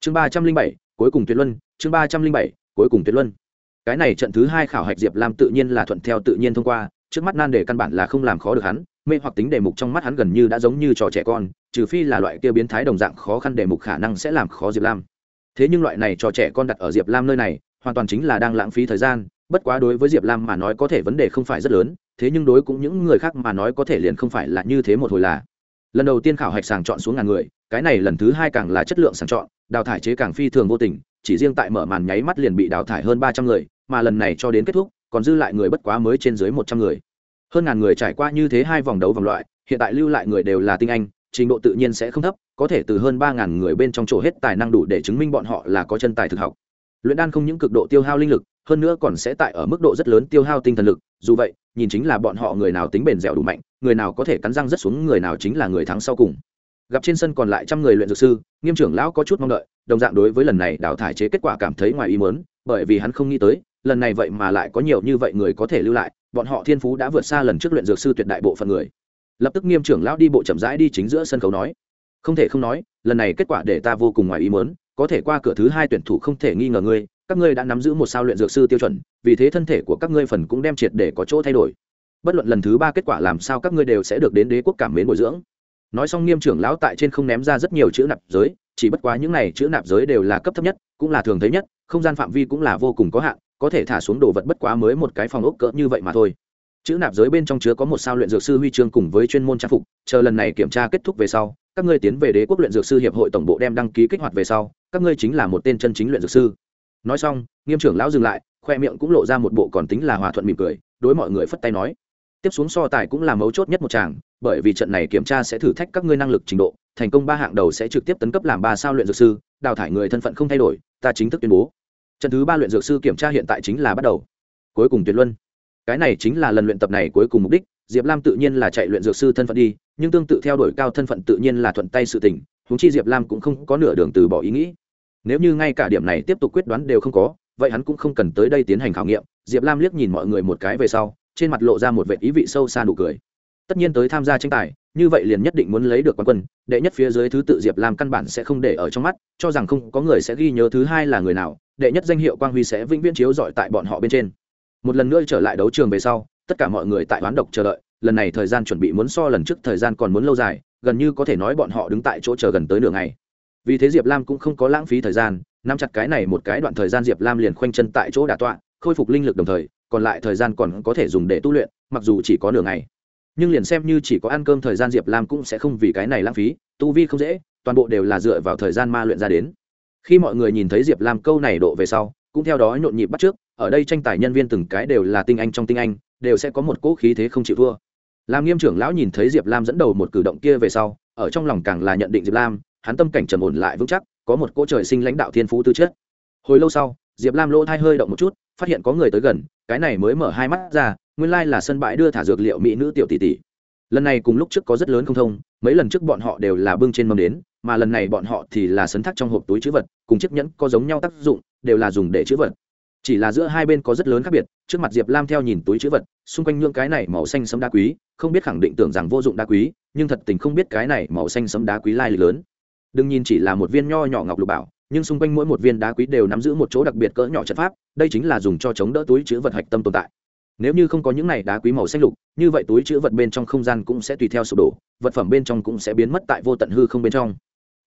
Chương ba trăm linh bảy, cuối cùng tuyệt luân, chương ba trăm linh bảy, cuối cùng tuyệt luân. Cái này trận thứ hai khảo hạch diệp lam tự nhiên là thuận theo tự nhiên thông qua, trước mắt nan đề căn bản là không làm khó được hắn, mê hoặc tính đề mục trong mắt hắn gần như đã giống như trò trẻ con, trừ phi là loại kia biến thái đồng dạng khó khăn đề mục khả năng sẽ làm khó diệp lam. Thế nhưng loại này trò trẻ con đặt ở diệp lam nơi này, hoàn toàn chính là đang lãng phí thời gian, bất quá đối với diệp lam mà nói có thể vấn đề không phải rất lớn, thế nhưng đối cũng những người khác mà nói có thể liền không phải là như thế một hồi là lần đầu tiên khảo hạch sàng chọn xuống ngàn người, cái này lần thứ hai càng là chất lượng sàng chọn, đào thải chế càng phi thường vô tình, chỉ riêng tại mở màn nháy mắt liền bị đào thải hơn ba trăm người, mà lần này cho đến kết thúc, còn dư lại người bất quá mới trên dưới một trăm người. Hơn ngàn người trải qua như thế hai vòng đấu vòng loại, hiện tại lưu lại người đều là tinh anh, trình độ tự nhiên sẽ không thấp, có thể từ hơn ba ngàn người bên trong chỗ hết tài năng đủ để chứng minh bọn họ là có chân tài thực học. Luyện đan không những cực độ tiêu hao linh lực, hơn nữa còn sẽ tại ở mức độ rất lớn tiêu hao tinh thần lực, dù vậy nhìn chính là bọn họ người nào tính bền dẻo đủ mạnh, người nào có thể cắn răng rất xuống, người nào chính là người thắng sau cùng. Gặp trên sân còn lại trăm người luyện dược sư, nghiêm trưởng lão có chút mong đợi, đồng dạng đối với lần này đào thải chế kết quả cảm thấy ngoài ý mớn bởi vì hắn không nghĩ tới, lần này vậy mà lại có nhiều như vậy người có thể lưu lại, bọn họ thiên phú đã vượt xa lần trước luyện dược sư tuyệt đại bộ phận người. Lập tức nghiêm trưởng lão đi bộ chậm rãi đi chính giữa sân khấu nói, không thể không nói, lần này kết quả để ta vô cùng ngoài ý mớn có thể qua cửa thứ hai tuyển thủ không thể nghi ngờ ngươi các ngươi đã nắm giữ một sao luyện dược sư tiêu chuẩn, vì thế thân thể của các ngươi phần cũng đem triệt để có chỗ thay đổi. Bất luận lần thứ ba kết quả làm sao các ngươi đều sẽ được đến đế quốc cảm mến bồi dưỡng. Nói xong nghiêm trưởng lão tại trên không ném ra rất nhiều chữ nạp giới, chỉ bất quá những này chữ nạp giới đều là cấp thấp nhất, cũng là thường thấy nhất, không gian phạm vi cũng là vô cùng có hạn, có thể thả xuống đồ vật bất quá mới một cái phòng ốc cỡ như vậy mà thôi. Chữ nạp giới bên trong chứa có một sao luyện dược sư huy chương cùng với chuyên môn trang phục, chờ lần này kiểm tra kết thúc về sau, các ngươi tiến về đế quốc luyện dược sư hiệp hội tổng bộ đem đăng ký kích hoạt về sau, các ngươi chính là một tên chân chính luyện dược sư nói xong, nghiêm trưởng lão dừng lại, khoe miệng cũng lộ ra một bộ còn tính là hòa thuận mỉm cười, đối mọi người phất tay nói. Tiếp xuống so tài cũng là mấu chốt nhất một chàng bởi vì trận này kiểm tra sẽ thử thách các ngươi năng lực trình độ, thành công ba hạng đầu sẽ trực tiếp tấn cấp làm ba sao luyện dược sư, đào thải người thân phận không thay đổi, ta chính thức tuyên bố. Trận thứ ba luyện dược sư kiểm tra hiện tại chính là bắt đầu. Cuối cùng tuyệt luân. Cái này chính là lần luyện tập này cuối cùng mục đích, diệp lam tự nhiên là chạy luyện dược sư thân phận đi, nhưng tương tự theo đuổi cao thân phận tự nhiên là thuận tay sự tình húng chi diệp lam cũng không có nửa đường từ bỏ ý nghĩ nếu như ngay cả điểm này tiếp tục quyết đoán đều không có, vậy hắn cũng không cần tới đây tiến hành khảo nghiệm. Diệp lam liếc nhìn mọi người một cái về sau, trên mặt lộ ra một vệ ý vị sâu xa nụ cười. Tất nhiên tới tham gia tranh tài, như vậy liền nhất định muốn lấy được quán quân, đệ nhất phía dưới thứ tự diệp lam căn bản sẽ không để ở trong mắt, cho rằng không có người sẽ ghi nhớ thứ hai là người nào, đệ nhất danh hiệu quang huy sẽ vĩnh viễn chiếu dọi tại bọn họ bên trên. Một lần nữa trở lại đấu trường về sau, tất cả mọi người tại hoán độc chờ đợi, lần này thời gian chuẩn bị muốn so lần trước thời gian còn muốn lâu dài, gần như có thể nói bọn họ đứng tại chỗ chờ gần tới nửa ngày vì thế diệp lam cũng không có lãng phí thời gian, nắm chặt cái này một cái đoạn thời gian diệp lam liền khoanh chân tại chỗ đà tọa, khôi phục linh lực đồng thời, còn lại thời gian còn có thể dùng để tu luyện, mặc dù chỉ có nửa ngày. Nhưng liền xem như chỉ có ăn cơm thời gian diệp lam cũng sẽ không vì cái này lãng phí, tu vi không dễ, toàn bộ đều là dựa vào thời gian ma luyện ra đến. Khi mọi người nhìn thấy diệp lam câu này độ về sau, cũng theo đó nhộn nhịp bắt trước ở đây tranh tài nhân viên từng cái đều là tinh anh trong tinh anh, đều sẽ có một cỗ khí thế không chịu thua. Làm nghiêm trưởng lão nhìn thấy diệp lam dẫn đầu một cử động kia về sau, ở trong lòng càng là nhận định diệp lam hắn tâm cảnh trầm ổn lại vững chắc, có một cỗ trời sinh lãnh đạo thiên phú tư chất. Hồi lâu sau, diệp lam lỗ thai hơi động một chút, phát hiện có người tới gần, cái này mới mở hai mắt ra, nguyên lai là sân bãi đưa thả dược liệu mỹ nữ tiểu tỷ tỷ. Lần này cùng lúc trước có rất lớn không thông, mấy lần trước bọn họ đều là bưng trên mâm đến, mà lần này bọn họ thì là sấn thác trong hộp túi chữ vật, cùng chiếc nhẫn có giống nhau tác dụng, đều là dùng để chữ vật. Chỉ là giữa hai bên có rất lớn khác biệt, trước mặt diệp lam theo nhìn túi chữ vật, xung quanh những cái này màu xanh sấm đá quý, không biết khẳng định tưởng rằng vô dụng đá quý, nhưng thật tình không biết cái này màu xanh sấm đá quý lai lịch lớn đừng nhìn chỉ là một viên nho nhỏ ngọc lục bảo, nhưng xung quanh mỗi một viên đá quý đều nắm giữ một chỗ đặc biệt cỡ nhỏ trận pháp, đây chính là dùng cho chống đỡ túi chữ vật hạch tâm tồn tại. Nếu như không có những này đá quý màu xanh lục, như vậy túi chữ vật bên trong không gian cũng sẽ tùy theo sụp đổ, vật phẩm bên trong cũng sẽ biến mất tại vô tận hư không bên trong.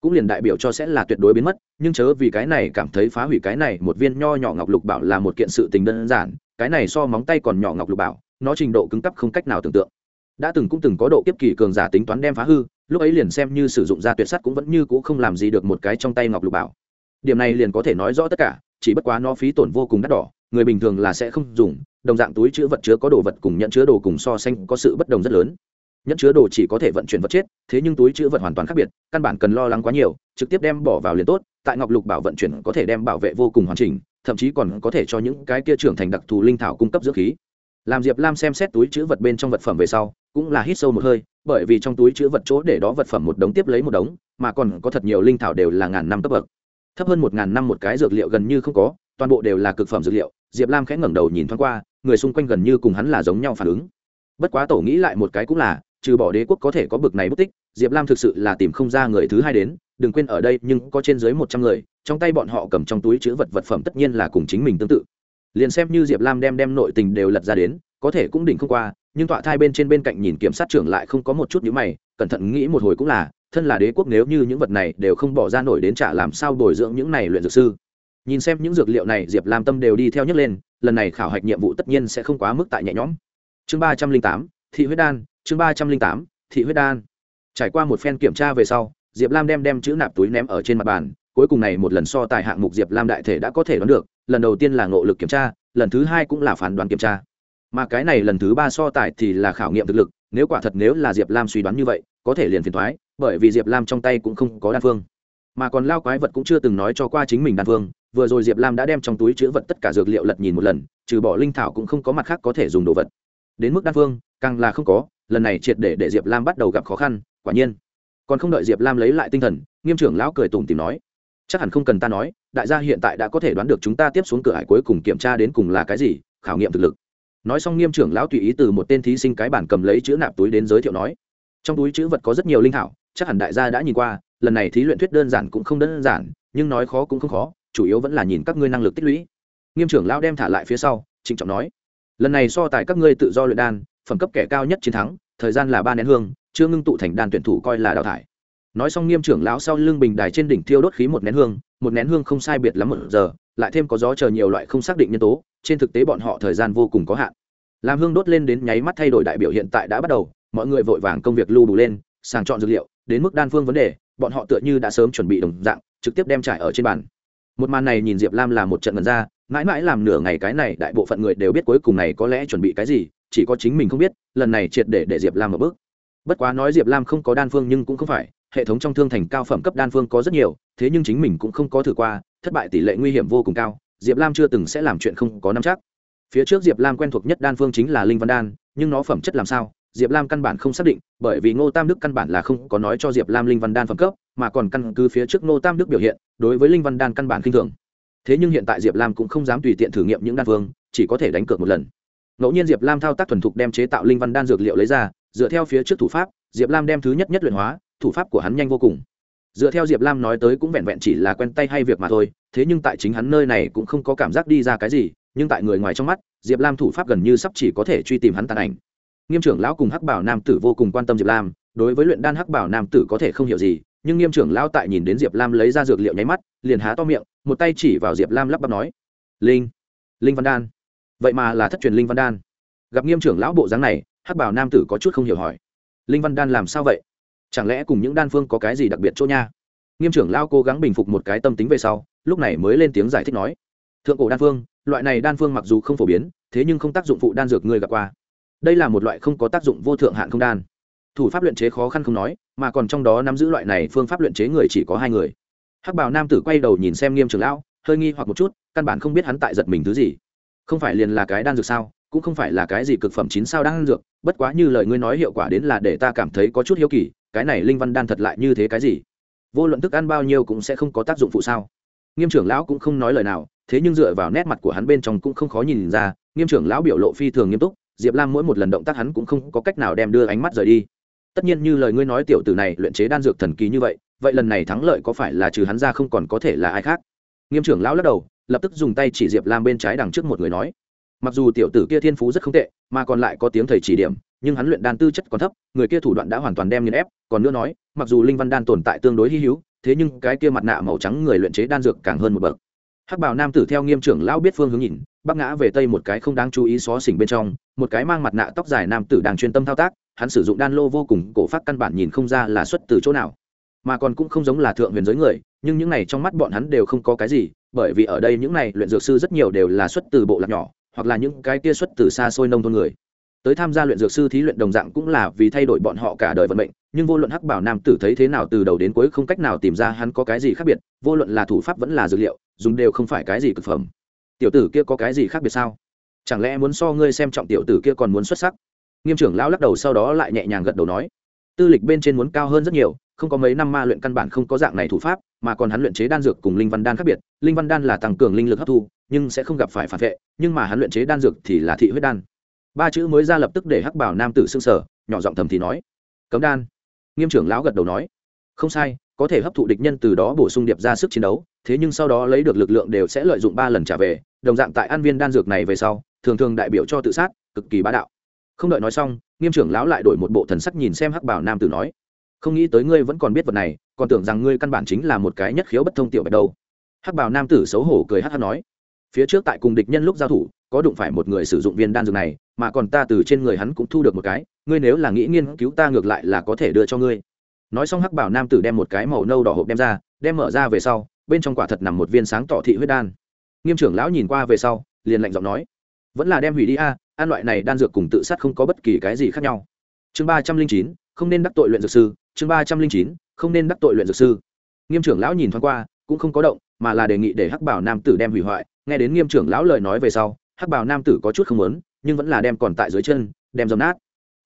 Cũng liền đại biểu cho sẽ là tuyệt đối biến mất, nhưng chớ vì cái này cảm thấy phá hủy cái này một viên nho nhỏ ngọc lục bảo là một kiện sự tình đơn giản, cái này so móng tay còn nhỏ ngọc lục bảo, nó trình độ cứng cấp không cách nào tưởng tượng. Đã từng cũng từng có độ kiếp kỳ cường giả tính toán đem phá hư lúc ấy liền xem như sử dụng ra tuyệt sắt cũng vẫn như c ũ không làm gì được một cái trong tay ngọc lục bảo. Điểm này liền có thể nói rõ tất cả, chỉ bất quá nó phí tổn vô cùng đắt đỏ, người bình thường là sẽ không dùng, đồng dạng túi chứa vật chứa có đồ vật cùng nhận chứa đồ cùng so sánh có sự bất đồng rất lớn. Nhẫn chứa đồ chỉ có thể vận chuyển vật chết, thế nhưng túi chữ vật hoàn toàn khác biệt, căn bản cần lo lắng quá nhiều, trực tiếp đem bỏ vào liền tốt, tại ngọc lục bảo vận chuyển có thể đem bảo vệ vô cùng hoàn chỉnh, thậm chí còn có thể cho những cái kia trưởng thành đặc thù linh thảo cung cấp dưỡng khí làm diệp lam xem xét túi chứa vật bên trong vật phẩm về sau, cũng là hít sâu một hơi, bởi vì trong túi chứa vật chỗ để đó vật phẩm một đống tiếp lấy một đống, mà còn có thật nhiều linh thảo đều là ngàn năm cấp bậc. Thấp hơn một ngàn năm một cái dược liệu gần như không có, toàn bộ đều là cực phẩm dược liệu, diệp lam khẽ ngẩng đầu nhìn thoáng qua, người xung quanh gần như cùng hắn là giống nhau phản ứng. Bất quá tổ nghĩ lại một cái cũng là, trừ bỏ đế quốc có thể có bực này bất tích, diệp lam thực sự là tìm không ra người thứ hai đến, đừng quên ở đây nhưng có trên dưới một trăm người, trong tay bọn họ cầm trong túi chữ vật vật phẩm tất nhiên là cùng chính mình tương tự liền xem như diệp lam đem đem nội tình đều lật ra đến, có thể cũng đỉnh không qua, nhưng tọa thai bên trên bên cạnh nhìn kiểm sát trưởng lại không có một chút nhữ mày, cẩn thận nghĩ một hồi cũng là, thân là đế quốc nếu như những vật này đều không bỏ ra nổi đến trả làm sao bồi dưỡng những này luyện dược sư. Nhìn xem những dược liệu này, diệp lam tâm đều đi theo nhấc lên, lần này khảo hạch nhiệm vụ tất nhiên sẽ không quá mức tại nhẹ nhõm. Chương ba trăm linh tám, thị huyết đan, chương ba trăm linh tám, thị huyết đan. Trải qua một phen kiểm tra về sau, diệp lam đem đem chữ nạp túi ném ở trên mặt bàn cuối cùng này một lần so tài hạng mục diệp lam đại thể đã có thể đoán được, lần đầu tiên là ngộ lực kiểm tra, lần thứ hai cũng là phán đoán kiểm tra. Mà cái này lần thứ ba so tài thì là khảo nghiệm thực lực, nếu quả thật nếu là diệp lam suy đoán như vậy, có thể liền phiền thoái bởi vì diệp lam trong tay cũng không có đan phương. Mà còn lao quái vật cũng chưa từng nói cho qua chính mình đan phương, vừa rồi diệp lam đã đem trong túi chữ vật tất cả dược liệu lật nhìn một lần, trừ bỏ linh thảo cũng không có mặt khác có thể dùng đồ vật. Đến mức đan phương, càng là không có, lần này triệt để để diệp lam bắt đầu gặp khó khăn, quả nhiên. Còn không đợi diệp lam lấy lại tinh thần, nghiêm trưởng lão cười tùng tìm nói chắc hẳn không cần ta nói, đại gia hiện tại đã có thể đoán được chúng ta tiếp xuống cửa hải cuối cùng kiểm tra đến cùng là cái gì, khảo nghiệm thực lực. Nói xong nghiêm trưởng lão tùy ý từ một tên thí sinh cái bản cầm lấy chữ nạp túi đến giới thiệu nói, trong túi chữ vật có rất nhiều linh thảo, chắc hẳn đại gia đã nhìn qua, lần này thí luyện thuyết đơn giản cũng không đơn giản, nhưng nói khó cũng không khó, chủ yếu vẫn là nhìn các ngươi năng lực tích lũy. Nghiêm trưởng lão đem thả lại phía sau, trịnh trọng nói, lần này so tài các ngươi tự do luyện đan, phẩm cấp kẻ cao nhất chiến thắng, thời gian là ba nén hương, chưa ngưng tụ thành đan tuyển thủ coi là đào thải nói xong nghiêm trưởng lão sau lưng bình đài trên đỉnh thiêu đốt khí một nén hương, một nén hương không sai biệt lắm một giờ, lại thêm có gió chờ nhiều loại không xác định nhân tố, trên thực tế bọn họ thời gian vô cùng có hạn. Làm hương đốt lên đến nháy mắt thay đổi đại biểu hiện tại đã bắt đầu, mọi người vội vàng công việc lưu đủ lên, sàng chọn dược liệu, đến mức đan phương vấn đề, bọn họ tựa như đã sớm chuẩn bị đồng dạng, trực tiếp đem trải ở trên bàn. Một màn này nhìn diệp lam là một trận ngần ra, mãi mãi làm nửa ngày cái này đại bộ phận người đều biết cuối cùng này có lẽ chuẩn bị cái gì, chỉ có chính mình không biết, lần này triệt để để diệp lam ở bước. Bất quá nói diệp lam không có đan phương nhưng cũng không phải hệ thống trong thương thành cao phẩm cấp đan phương có rất nhiều, thế nhưng chính mình cũng không có thử qua, thất bại tỷ lệ nguy hiểm vô cùng cao, diệp lam chưa từng sẽ làm chuyện không có nắm chắc. Phía trước diệp lam quen thuộc nhất đan phương chính là linh văn đan, nhưng nó phẩm chất làm sao, diệp lam căn bản không xác định, bởi vì ngô tam đức căn bản là không có nói cho diệp lam linh văn đan phẩm cấp, mà còn căn cứ phía trước ngô tam đức biểu hiện, đối với linh văn đan căn bản k i n h thường. Thế nhưng hiện tại diệp lam cũng không dám tùy tiện thử nghiệm những đan phương, chỉ có thể đánh cược một lần. Ngẫu nhiên diệp lam thao tác thuần thục đem chế tạo linh văn đan dược liệu lấy ra, dựa theo phía trước thủ pháp, diệp lam đem thứ nhất nhất luyện hóa thủ pháp của hắn nhanh vô cùng. Dựa theo diệp lam nói tới cũng vẹn vẹn chỉ là quen tay hay việc mà thôi, thế nhưng tại chính hắn nơi này cũng không có cảm giác đi ra cái gì, nhưng tại người ngoài trong mắt, diệp lam thủ pháp gần như sắp chỉ có thể truy tìm hắn tàn ảnh. Nghiêm trưởng lão cùng hắc bảo nam tử vô cùng quan tâm diệp lam, đối với luyện đan hắc bảo nam tử có thể không hiểu gì, nhưng nghiêm trưởng lão tại nhìn đến diệp lam lấy ra dược liệu nháy mắt, liền há to miệng, một tay chỉ vào diệp lam lắp bắp nói, linh linh văn đan. Vậy mà là thất truyền linh văn đan. Gặp nghiêm trưởng lão bộ dáng này, hắc bảo nam tử có chút không hiểu hỏi, linh văn đan làm sao vậy? Chẳng lẽ cùng những đan phương có cái gì đặc biệt chỗ nha? Nghiêm trưởng lão cố gắng bình phục một cái tâm tính về sau, lúc này mới lên tiếng giải thích nói. Thượng cổ đan phương, loại này đan phương mặc dù không phổ biến, thế nhưng không tác dụng phụ đan dược người gặp qua. Đây là một loại không có tác dụng vô thượng hạn không đan. Thủ pháp luyện chế khó khăn không nói, mà còn trong đó nắm giữ loại này phương pháp luyện chế người chỉ có hai người. Hắc bảo nam tử quay đầu nhìn xem nghiêm trưởng lão, hơi nghi hoặc một chút, căn bản không biết hắn tại giật mình thứ gì. Không phải liền là cái đan dược sao, cũng không phải là cái gì cực phẩm chín sao đan dược, bất quá như lời ngươi nói hiệu quả đến là để ta cảm thấy có chút hiếu kỳ cái này linh văn đan thật lại như thế cái gì? Vô luận thức ăn bao nhiêu cũng sẽ không có tác dụng phụ sao? Nghiêm trưởng lão cũng không nói lời nào, thế nhưng dựa vào nét mặt của hắn bên trong cũng không khó nhìn ra, nghiêm trưởng lão biểu lộ phi thường nghiêm túc, diệp lam mỗi một lần động tác hắn cũng không có cách nào đem đưa ánh mắt rời đi. Tất nhiên như lời ngươi nói tiểu tử này luyện chế đan dược thần kỳ như vậy vậy lần này thắng lợi có phải là trừ hắn ra không còn có thể là ai khác? Nghiêm trưởng lão lắc đầu, lập tức dùng tay chỉ diệp lam bên trái đằng trước một người nói, mặc dù tiểu tử kia thiên phú rất không tệ, mà còn lại có tiếng thầy chỉ điểm nhưng hắn luyện đan tư chất còn thấp, người kia thủ đoạn đã hoàn toàn đem nghiền ép, còn nữa nói, mặc dù linh văn đan tồn tại tương đối hy hữu, thế nhưng cái kia mặt nạ màu trắng người luyện chế đan dược càng hơn một bậc. Hắc bảo nam tử theo nghiêm trưởng lão biết phương hướng nhìn, bắc ngã về tây một cái không đáng chú ý xó xỉnh bên trong, một cái mang mặt nạ tóc dài nam tử đang chuyên tâm thao tác, hắn sử dụng đan lô vô cùng, cổ phát căn bản nhìn không ra là xuất từ chỗ nào. Mà còn cũng không giống là thượng huyền giới người, nhưng những này trong mắt bọn hắn đều không có cái gì, bởi vì ở đây những này luyện dược sư rất nhiều đều là xuất từ bộ lạc nhỏ, hoặc là những cái kia xuất từ xa xôi nông thôn người tới tham gia luyện dược sư thí luyện đồng dạng cũng là vì thay đổi bọn họ cả đời vận mệnh, nhưng vô luận hắc bảo nam tử thấy thế nào từ đầu đến cuối không cách nào tìm ra hắn có cái gì khác biệt, vô luận là thủ pháp vẫn là dược liệu, dùng đều không phải cái gì cực phẩm. Tiểu tử kia có cái gì khác biệt sao? Chẳng lẽ muốn so ngươi xem trọng tiểu tử kia còn muốn xuất sắc? Nghiêm trưởng lão lắc đầu sau đó lại nhẹ nhàng gật đầu nói. Tư lịch bên trên muốn cao hơn rất nhiều, không có mấy năm ma luyện căn bản không có dạng này thủ pháp, mà còn hắn luyện chế đan dược cùng linh văn đan khác biệt, linh văn đan là tăng cường linh lực hấp thu, nhưng sẽ không gặp phải phản vệ, nhưng mà hắn luyện chế đan dược thì là thị huyết đan ba chữ mới ra lập tức để hắc bảo nam tử xương sở nhỏ giọng thầm thì nói, cấm đan. Nghiêm trưởng lão gật đầu nói, không sai, có thể hấp thụ địch nhân từ đó bổ sung điệp ra sức chiến đấu, thế nhưng sau đó lấy được lực lượng đều sẽ lợi dụng ba lần trả về, đồng dạng tại an viên đan dược này về sau, thường thường đại biểu cho tự sát, cực kỳ bá đạo. Không đợi nói xong, nghiêm trưởng lão lại đổi một bộ thần sắc nhìn xem hắc bảo nam tử nói, không nghĩ tới ngươi vẫn còn biết vật này, còn tưởng rằng ngươi căn bản chính là một cái nhất khiếu bất thông tiểu bạch đâu. Hắc bảo nam tử xấu hổ cười hắc hắc nói, phía trước tại cùng địch nhân lúc giao thủ có đụng phải một người sử dụng viên đan dược này mà còn ta từ trên người hắn cũng thu được một cái ngươi nếu là nghĩ nghiên cứu ta ngược lại là có thể đưa cho ngươi. Nói xong hắc bảo nam tử đem một cái màu nâu đỏ hộp đem ra đem mở ra về sau bên trong quả thật nằm một viên sáng tỏ thị huyết đan. Nghiêm trưởng lão nhìn qua về sau liền lạnh giọng nói vẫn là đem hủy đi a à, ăn loại này đan dược cùng tự sát không có bất kỳ cái gì khác nhau. Chương ba trăm linh chín không nên đắc tội luyện dược sư chương ba trăm linh chín không nên đắc tội luyện dược sư. Nghiêm trưởng lão nhìn thoáng qua cũng không có động mà là đề nghị để hắc bảo nam tử đem hủy hoại. Nghe đến nghiêm trưởng lão lời nói về sau hắc bào nam tử có chút không muốn, nhưng vẫn là đem còn tại dưới chân, đem dầm nát.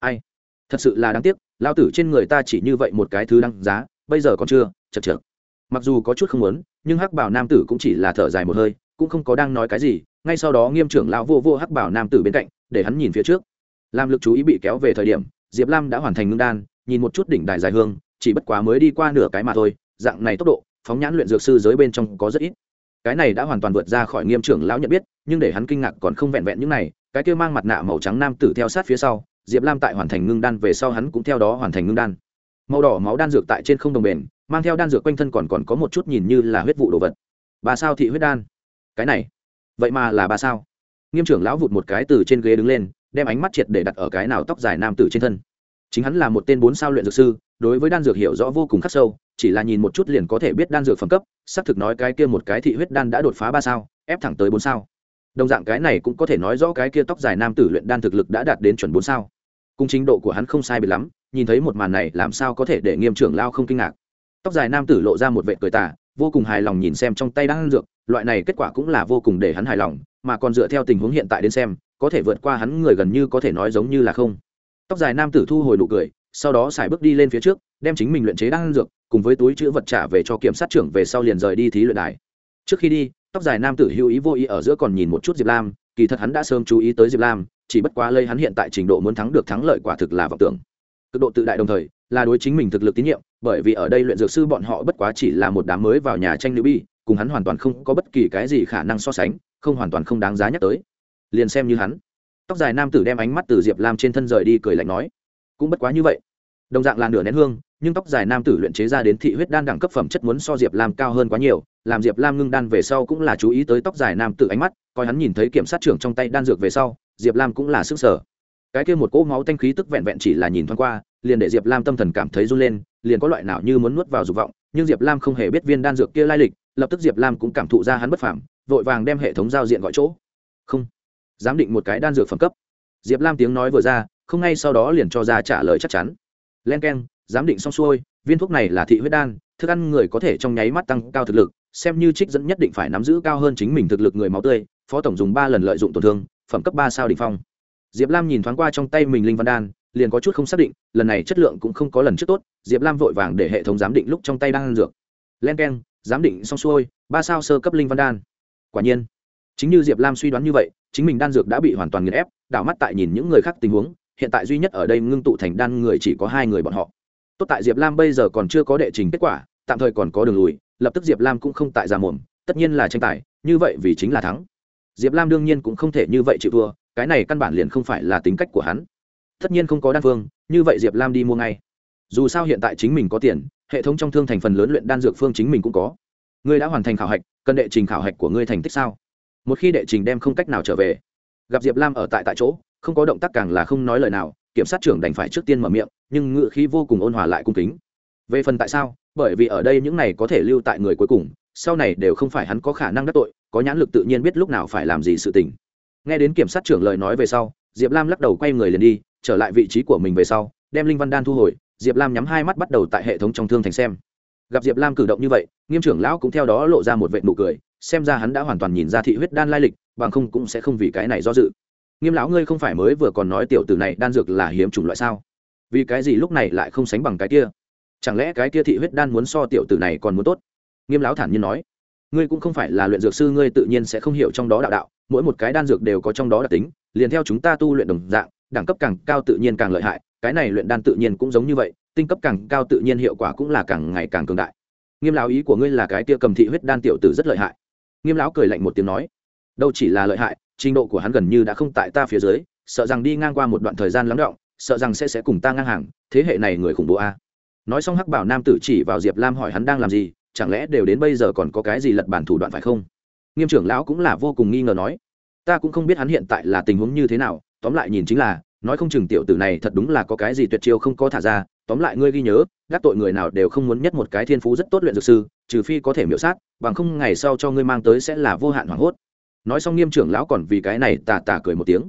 Ai? Thật sự là đáng tiếc, lao tử trên người ta chỉ như vậy một cái thứ đăng giá, bây giờ còn chưa chật chược mặc dù có chút không muốn, nhưng hắc bảo nam tử cũng chỉ là thở dài một hơi, cũng không có đang nói cái gì, ngay sau đó nghiêm trưởng lão vô vô hắc bảo nam tử bên cạnh, để hắn nhìn phía trước. Lam lực chú ý bị kéo về thời điểm, diệp lam đã hoàn thành ngưng đan, nhìn một chút đỉnh đài dài hương, chỉ bất quá mới đi qua nửa cái mà thôi, dạng này tốc độ, phóng nhãn luyện dược sư giới bên trong có rất ít. Cái này đã hoàn toàn vượt ra khỏi nghiêm trưởng lão nhận biết nhưng để hắn kinh ngạc còn không vẹn vẹn những này, cái kia mang mặt nạ màu trắng nam tử theo sát phía sau, diệp lam tại hoàn thành ngưng đan về sau hắn cũng theo đó hoàn thành ngưng đan. Màu đỏ máu đan dược tại trên không đồng bền, mang theo đan dược quanh thân còn còn có một chút nhìn như là huyết vụ đồ vật. Bà sao thị huyết đan? Cái này, vậy mà là bà sao? Nghiêm trưởng lão vụt một cái từ trên ghế đứng lên, đem ánh mắt triệt để đặt ở cái nào tóc dài nam tử trên thân. Chính hắn là một tên bốn sao luyện dược sư, đối với đan dược hiểu rõ vô cùng khắc sâu, chỉ là nhìn một chút liền có thể biết đan dược phẩm cấp, xác thực nói cái kia một cái thị huyết đan đã đột phá ba sao, ép thẳng tới bốn sao đồng dạng cái này cũng có thể nói rõ cái kia tóc dài nam tử luyện đan thực lực đã đạt đến chuẩn bốn sao. Cùng trình độ của hắn không sai biệt lắm, nhìn thấy một màn này làm sao có thể để nghiêm trưởng lao không kinh ngạc. Tóc dài nam tử lộ ra một vệ cười tả vô cùng hài lòng nhìn xem trong tay đang ăn dược, loại này kết quả cũng là vô cùng để hắn hài lòng, mà còn dựa theo tình huống hiện tại đến xem, có thể vượt qua hắn người gần như có thể nói giống như là không. Tóc dài nam tử thu hồi nụ cười, sau đó xài bước đi lên phía trước, đem chính mình luyện chế đang ăn dược, cùng với túi chữ vật trả về cho kiểm sát trưởng về sau liền rời đi thí luyện đài. Trước khi đi tóc dài nam tử hữu ý vô ý ở giữa còn nhìn một chút diệp lam, kỳ thật hắn đã sớm chú ý tới diệp lam, chỉ bất quá lây hắn hiện tại trình độ muốn thắng được thắng lợi quả thực là vọng tưởng. Cực độ tự đại đồng thời, là đối chính mình thực lực tín nhiệm, bởi vì ở đây luyện dược sư bọn họ bất quá chỉ là một đám mới vào nhà tranh nữ bi, cùng hắn hoàn toàn không có bất kỳ cái gì khả năng so sánh, không hoàn toàn không đáng giá nhắc tới. Liền xem như hắn. Tóc dài nam tử đem ánh mắt từ diệp lam trên thân rời đi cười lạnh nói, cũng bất quá như vậy đồng dạng là nửa nén hương, nhưng tóc dài nam tử luyện chế ra đến thị huyết đan đẳng cấp phẩm chất muốn so diệp lam cao hơn quá nhiều, làm diệp lam ngưng đan về sau cũng là chú ý tới tóc dài nam tử ánh mắt, coi hắn nhìn thấy kiểm sát trưởng trong tay đan dược về sau, diệp lam cũng là sức sở cái kia một cỗ máu tanh khí tức vẹn vẹn chỉ là nhìn thoáng qua, liền để diệp lam tâm thần cảm thấy run lên, liền có loại nào như muốn nuốt vào dục vọng, nhưng diệp lam không hề biết viên đan dược kia lai lịch, lập tức diệp lam cũng cảm thụ ra hắn bất phảm vội vàng đem hệ thống giao diện gọi chỗ. Không, giám định một cái đan dược phẩm cấp. Diệp lam tiếng nói vừa ra, không ngay sau đó liền cho ra trả lời chắc chắn len k e n giám định xong xuôi, viên thuốc này là thị huyết đan, thức ăn người có thể trong nháy mắt tăng cao thực lực, xem như trích dẫn nhất định phải nắm giữ cao hơn chính mình thực lực người máu tươi, phó tổng dùng ba lần lợi dụng tổn thương, phẩm cấp ba sao đ ỉ n h phong. Diệp lam nhìn thoáng qua trong tay mình linh văn đan, liền có chút không xác định, lần này chất lượng cũng không có lần trước tốt, diệp lam vội vàng để hệ thống giám định lúc trong tay đang ăn dược. Len k e n giám định xong xuôi, ba sao sơ cấp linh văn đan. Quả nhiên, chính như diệp lam suy đoán như vậy, chính mình đan dược đã bị hoàn toàn nghiền ép, đảo mắt tại nhìn những người khác tình huống hiện tại duy nhất ở đây ngưng tụ thành đan người chỉ có hai người bọn họ. Tốt tại diệp lam bây giờ còn chưa có đệ trình kết quả, tạm thời còn có đường lùi, lập tức diệp lam cũng không tại ra mồm, tất nhiên là tranh tài, như vậy vì chính là thắng. Diệp lam đương nhiên cũng không thể như vậy chịu thua, cái này căn bản liền không phải là tính cách của hắn. Tất nhiên không có đan phương như vậy diệp lam đi mua ngay. Dù sao hiện tại chính mình có tiền, hệ thống trong thương thành phần lớn luyện đan dược phương chính mình cũng có. Ngươi đã hoàn thành khảo hạch, cần đệ trình khảo hạch của ngươi thành tích sao? Một khi đệ trình đem không cách nào trở về. Gặp diệp lam ở tại tại chỗ không có động tác càng là không nói lời nào, kiểm sát trưởng đành phải trước tiên mở miệng, nhưng ngự khí vô cùng ôn hòa lại cung kính. Về phần tại sao? Bởi vì ở đây những này có thể lưu tại người cuối cùng, sau này đều không phải hắn có khả năng đắc tội, có nhãn lực tự nhiên biết lúc nào phải làm gì sự tình. Nghe đến kiểm sát trưởng lời nói về sau, diệp lam lắc đầu quay người liền đi, trở lại vị trí của mình về sau, đem linh văn đan thu hồi, diệp lam nhắm hai mắt bắt đầu tại hệ thống trong thương thành xem. Gặp diệp lam cử động như vậy, nghiêm trưởng lão cũng theo đó lộ ra một vệ nụ cười, xem ra hắn đã hoàn toàn nhìn ra thị huyết đan lai lịch, bằng không cũng sẽ không vì cái này do dự nghiêm lão ngươi không phải mới vừa còn nói tiểu tử này đan dược là hiếm chủng loại sao? Vì cái gì lúc này lại không sánh bằng cái kia? Chẳng lẽ cái kia thị huyết đan muốn so tiểu tử này còn muốn tốt? Nghiêm lão thản nhiên nói, ngươi cũng không phải là luyện dược sư, ngươi tự nhiên sẽ không hiểu trong đó đạo đạo, mỗi một cái đan dược đều có trong đó đặc tính, liền theo chúng ta tu luyện đồng dạng, đẳng cấp càng cao tự nhiên càng lợi hại, cái này luyện đan tự nhiên cũng giống như vậy, tinh cấp càng cao tự nhiên hiệu quả cũng là càng ngày càng cường đại. Nghiêm lão ý của ngươi là cái kia cầm thị huyết đan tiểu tử rất lợi hại. Nghiêm lão cười lạnh một tiếng nói, đâu chỉ là lợi hại trình độ của hắn gần như đã không tại ta phía dưới, sợ rằng đi ngang qua một đoạn thời gian lắng động, sợ rằng sẽ sẽ cùng ta ngang hàng, thế hệ này người khủng bố a. Nói xong hắc bảo nam tử chỉ vào diệp lam hỏi hắn đang làm gì, chẳng lẽ đều đến bây giờ còn có cái gì lật bản thủ đoạn phải không? Nghiêm trưởng lão cũng là vô cùng nghi ngờ nói. Ta cũng không biết hắn hiện tại là tình huống như thế nào, tóm lại nhìn chính là, nói không chừng tiểu tử này thật đúng là có cái gì tuyệt chiêu không có thả ra, tóm lại ngươi ghi nhớ gác tội người nào đều không muốn nhất một cái thiên phú rất tốt luyện dược sư, trừ phi có thể miễu sát, bằng không ngày sau cho ngươi mang tới sẽ là vô hạn hoảng hốt nói xong nghiêm trưởng lão còn vì cái này tà tà cười một tiếng.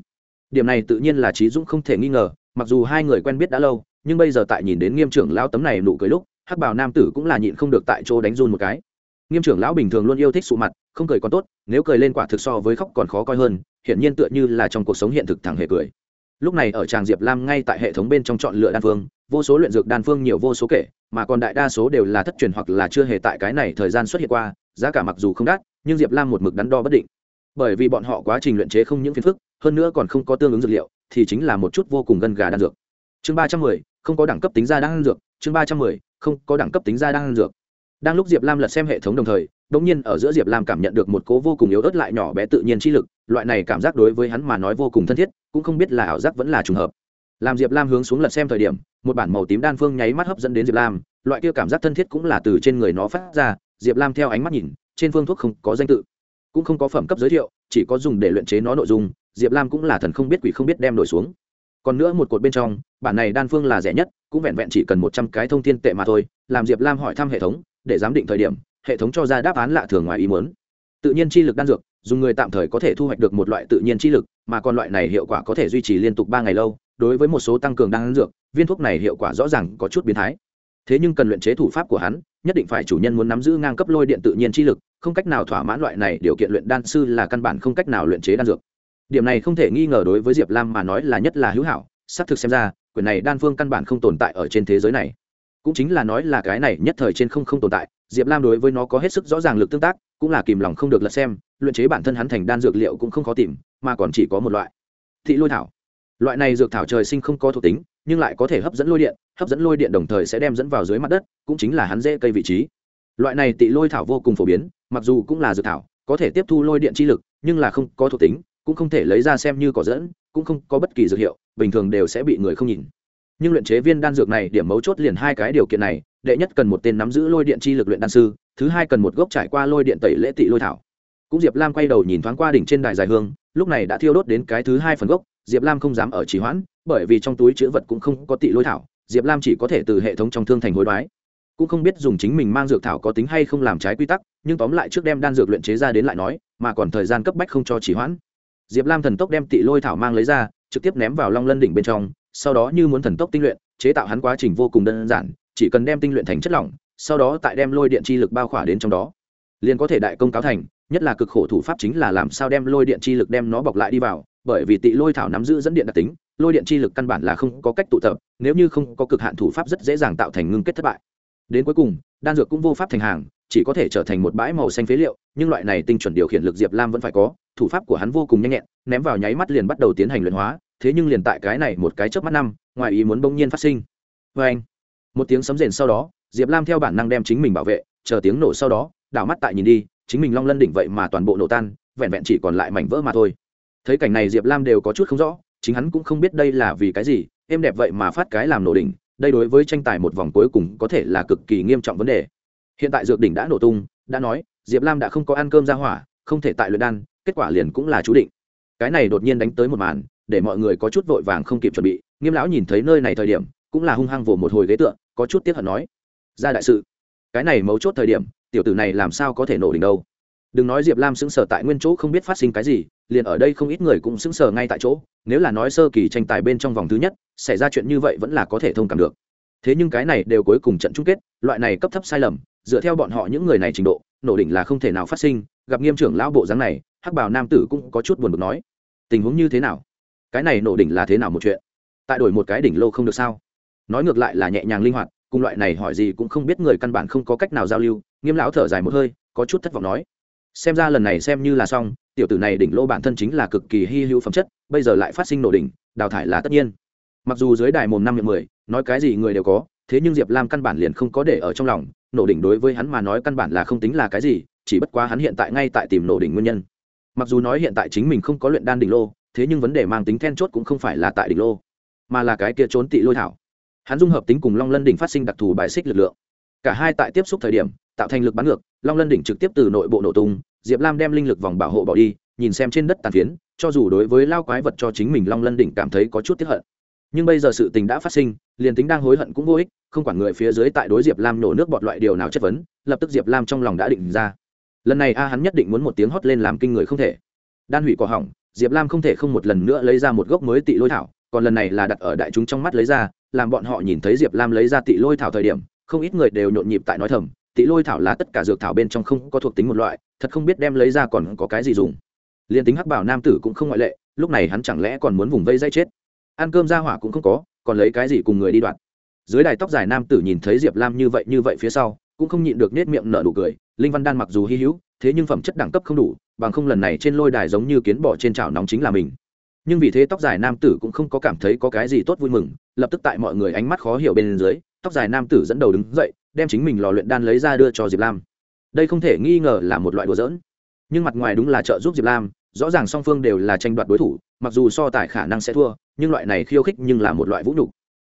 Điểm này tự nhiên là trí dũng không thể nghi ngờ, mặc dù hai người quen biết đã lâu, nhưng bây giờ tại nhìn đến nghiêm trưởng lão tấm này nụ cười lúc, hắc bảo nam tử cũng là nhịn không được tại chỗ đánh run một cái. Nghiêm trưởng lão bình thường luôn yêu thích sụ mặt, không cười còn tốt, nếu cười lên quả thực so với khóc còn khó coi hơn, hiển nhiên tựa như là trong cuộc sống hiện thực thẳng hề cười. Lúc này ở tràng diệp lam ngay tại hệ thống bên trong chọn lựa đan phương, vô số luyện dược đan phương nhiều vô số kể, mà còn đại đa số đều là thất truyền hoặc là chưa hề tại cái này thời gian xuất hiện qua, giá cả mặc dù không đắt, nhưng diệp lam một mực đắn đo bất định bởi vì bọn họ quá trình luyện chế không những phiền phức, hơn nữa còn không có tương ứng dược liệu, thì chính là một chút vô cùng gân gà đan dược. Chương ba trăm mười, không có đẳng cấp tính ra đan dược. Chương ba trăm mười, không có đẳng cấp tính ra đan dược. Đang lúc diệp lam lật xem hệ thống đồng thời đ ỗ n g nhiên ở giữa diệp lam cảm nhận được một cố vô cùng yếu ớt lại nhỏ bé tự nhiên chi lực, loại này cảm giác đối với hắn mà nói vô cùng thân thiết, cũng không biết là ảo giác vẫn là trùng hợp. Làm diệp lam hướng xuống lật xem thời điểm, một bản màu tím đan phương nháy mắt hấp dẫn đến diệp lam, loại kia cảm giác thân thiết cũng là từ trên người nó phát ra, diệp lam theo ánh mắt nhìn, trên phương thuốc không có danh tự cũng không có phẩm cấp giới thiệu, chỉ có dùng để luyện chế nó nội dung, diệp lam cũng là thần không biết quỷ không biết đem đổi xuống. Còn nữa một cột bên trong, bản này đan phương là rẻ nhất, cũng vẹn vẹn chỉ cần một trăm cái thông tin tệ mà thôi, làm diệp lam hỏi thăm hệ thống, để giám định thời điểm, hệ thống cho ra đáp án lạ thường ngoài ý muốn. Tự nhiên chi lực đan dược, dùng người tạm thời có thể thu hoạch được một loại tự nhiên chi lực, mà còn loại này hiệu quả có thể duy trì liên tục ba ngày lâu, đối với một số tăng cường đan dược, viên thuốc này hiệu quả rõ ràng có chút biến thái. Thế nhưng cần luyện chế thủ pháp của hắn, nhất định phải chủ nhân muốn nắm giữ ngang cấp lôi điện tự nhiên chi lực không cách nào thỏa mãn loại này điều kiện luyện đan sư là căn bản không cách nào luyện chế đan dược. Điểm này không thể nghi ngờ đối với diệp lam mà nói là nhất là hữu hảo, xác thực xem ra quyền này đan phương căn bản không tồn tại ở trên thế giới này. Cũng chính là nói là cái này nhất thời trên không không tồn tại, diệp lam đối với nó có hết sức rõ ràng lực tương tác, cũng là kìm lòng không được lật xem, luyện chế bản thân hắn thành đan dược liệu cũng không khó tìm, mà còn chỉ có một loại. Thị lôi thảo. Loại này dược thảo trời sinh không có thuộc tính, nhưng lại có thể hấp dẫn lôi điện, hấp dẫn lôi điện đồng thời sẽ đem dẫn vào dưới mặt đất, cũng chính là hắn dễ cây vị trí loại này tị lôi thảo vô cùng phổ biến, mặc dù cũng là dược thảo, có thể tiếp thu lôi điện chi lực, nhưng là không có thuộc tính, cũng không thể lấy ra xem như cỏ dẫn, cũng không có bất kỳ dược hiệu, bình thường đều sẽ bị người không nhìn. Nhưng luyện chế viên đan dược này, điểm mấu chốt liền hai cái điều kiện này, đệ nhất cần một tên nắm giữ lôi điện chi lực luyện đan sư, thứ hai cần một gốc trải qua lôi điện tẩy lễ tị lôi thảo. Cũng diệp lam quay đầu nhìn thoáng qua đỉnh trên đài dài hương, lúc này đã thiêu đốt đến cái thứ hai phần gốc, diệp lam không dám ở trì hoãn, bởi vì trong túi chữ vật cũng không có tị lôi thảo, diệp lam chỉ có thể từ hệ thống trong thương thành hối đoái cũng không biết dùng chính mình mang dược thảo có tính hay không làm trái quy tắc, nhưng tóm lại trước đem đan dược luyện chế ra đến lại nói, mà còn thời gian cấp bách không cho chỉ hoãn. Diệp lam thần tốc đem tị lôi thảo mang lấy ra, trực tiếp ném vào long lân đỉnh bên trong, sau đó như muốn thần tốc tinh luyện, chế tạo hắn quá trình vô cùng đơn giản, chỉ cần đem tinh luyện thành chất lỏng, sau đó tại đem lôi điện chi lực bao khỏa đến trong đó. Liền có thể đại công cáo thành, nhất là cực khổ thủ pháp chính là làm sao đem lôi điện chi lực đem nó bọc lại đi vào, bởi vì tị lôi thảo nắm giữ dẫn điện đặc tính, lôi điện chi lực căn bản là không có cách tụ tập, nếu như không có cực hạn thủ pháp rất dễ dàng tạo thành ngưng kết thất bại đến cuối cùng, đan dược cũng vô pháp thành hàng, chỉ có thể trở thành một bãi màu xanh phế liệu, nhưng loại này tinh chuẩn điều khiển lực diệp lam vẫn phải có, thủ pháp của hắn vô cùng nhanh nhẹn, ném vào nháy mắt liền bắt đầu tiến hành luyện hóa, thế nhưng liền tại cái này một cái chớp mắt năm, ngoài ý muốn bỗng nhiên phát sinh. Vê anh một tiếng sấm rền sau đó, diệp lam theo bản năng đem chính mình bảo vệ, chờ tiếng nổ sau đó, đảo mắt tại nhìn đi, chính mình long lân đỉnh vậy mà toàn bộ nổ tan, vẹn vẹn chỉ còn lại mảnh vỡ mà thôi. Thấy cảnh này diệp lam đều có chút không rõ, chính hắn cũng không biết đây là vì cái gì, êm đẹp vậy mà phát cái làm nổ đỉnh đây đối với tranh tài một vòng cuối cùng có thể là cực kỳ nghiêm trọng vấn đề. Hiện tại dược đỉnh đã nổ tung, đã nói, diệp lam đã không có ăn cơm ra hỏa, không thể tại luyện đan, kết quả liền cũng là chú định. Cái này đột nhiên đánh tới một màn, để mọi người có chút vội vàng không kịp chuẩn bị, nghiêm lão nhìn thấy nơi này thời điểm, cũng là hung hăng vồ một hồi ghế tựa, có chút tiếc hận nói, ra đại sự, cái này mấu chốt thời điểm, tiểu tử này làm sao có thể nổ đỉnh đâu? Đừng nói diệp lam sững sờ tại nguyên chỗ không biết phát sinh cái gì liền ở đây không ít người cũng sững sờ ngay tại chỗ, nếu là nói sơ kỳ tranh tài bên trong vòng thứ nhất, xảy ra chuyện như vậy vẫn là có thể thông cảm được. Thế nhưng cái này đều cuối cùng trận chung kết, loại này cấp thấp sai lầm, dựa theo bọn họ những người này trình độ, nổ đỉnh là không thể nào phát sinh, gặp nghiêm trưởng lão bộ dáng này, hắc bảo nam tử cũng có chút buồn bực nói, tình huống như thế nào? Cái này nổ đỉnh là thế nào một chuyện? Tại đổi một cái đỉnh lô không được sao? Nói ngược lại là nhẹ nhàng linh hoạt, cùng loại này hỏi gì cũng không biết người căn bản không có cách nào giao lưu, nghiêm lão thở dài một hơi, có chút thất vọng nói xem ra lần này xem như là xong, tiểu tử này đỉnh lô bản thân chính là cực kỳ hy hữu phẩm chất, bây giờ lại phát sinh nổ đỉnh, đào thải là tất nhiên. Mặc dù dưới đài mồm năm miệng mười, nói cái gì người đều có, thế nhưng diệp lam căn bản liền không có để ở trong lòng, nổ đỉnh đối với hắn mà nói căn bản là không tính là cái gì, chỉ bất quá hắn hiện tại ngay tại tìm nổ đỉnh nguyên nhân. Mặc dù nói hiện tại chính mình không có luyện đan đỉnh lô, thế nhưng vấn đề mang tính then chốt cũng không phải là tại đỉnh lô, mà là cái kia trốn tị lôi thảo. Hắn dung hợp tính cùng long lân đỉnh phát sinh đặc thù bài xích lực lượng. Cả hai tại tiếp xúc thời điểm, tạo thành lực bắn ngược, long lân đỉnh trực tiếp từ nội bộ nổ tung diệp lam đem linh lực vòng bảo hộ bỏ đi, nhìn xem trên đất tàn phiến, cho dù đối với lao quái vật cho chính mình long lân đỉnh cảm thấy có chút tiếp hận. Nhưng bây giờ sự tình đã phát sinh, liền tính đang hối hận cũng vô ích, không quản người phía dưới tại đối diệp lam nổ nước bọt loại điều nào chất vấn, lập tức diệp lam trong lòng đã định ra. Lần này a hắn nhất định muốn một tiếng hót lên làm kinh người không thể. Đan hủy cỏ hỏng, diệp lam không thể không một lần nữa lấy ra một gốc mới tị lôi thảo, còn lần này là đặt ở đại chúng trong mắt lấy ra, làm bọn họ nhìn thấy diệp lam lấy ra tị lôi thảo thời điểm, không ít người đều nhộn nhịp tại nói thầm tị lôi thảo là tất cả dược thảo bên trong không có thuộc tính một loại, thật không biết đem lấy ra còn có cái gì dùng. Liền tính hắc bảo nam tử cũng không ngoại lệ, lúc này hắn chẳng lẽ còn muốn vùng vây dây chết? Ăn cơm ra hỏa cũng không có, còn lấy cái gì cùng người đi đoạn? Dưới đài tóc dài nam tử nhìn thấy diệp lam như vậy như vậy phía sau, cũng không nhịn được nết miệng nở nụ cười, linh văn đan mặc dù hy hữu, thế nhưng phẩm chất đẳng cấp không đủ, bằng không lần này trên lôi đài giống như kiến bỏ trên chảo nóng chính là mình. Nhưng vì thế tóc dài nam tử cũng không có cảm thấy có cái gì tốt vui mừng, lập tức tại mọi người ánh mắt khó hiểu bên dưới, tóc dài nam tử dẫn đầu đứng dậy đem chính mình lò luyện đan lấy ra đưa cho diệp lam. Đây không thể nghi ngờ là một loại đùa dỡn nhưng mặt ngoài đúng là trợ giúp diệp lam, rõ ràng song phương đều là tranh đoạt đối thủ, mặc dù so tài khả năng sẽ thua, nhưng loại này khiêu khích nhưng là một loại vũ nhục.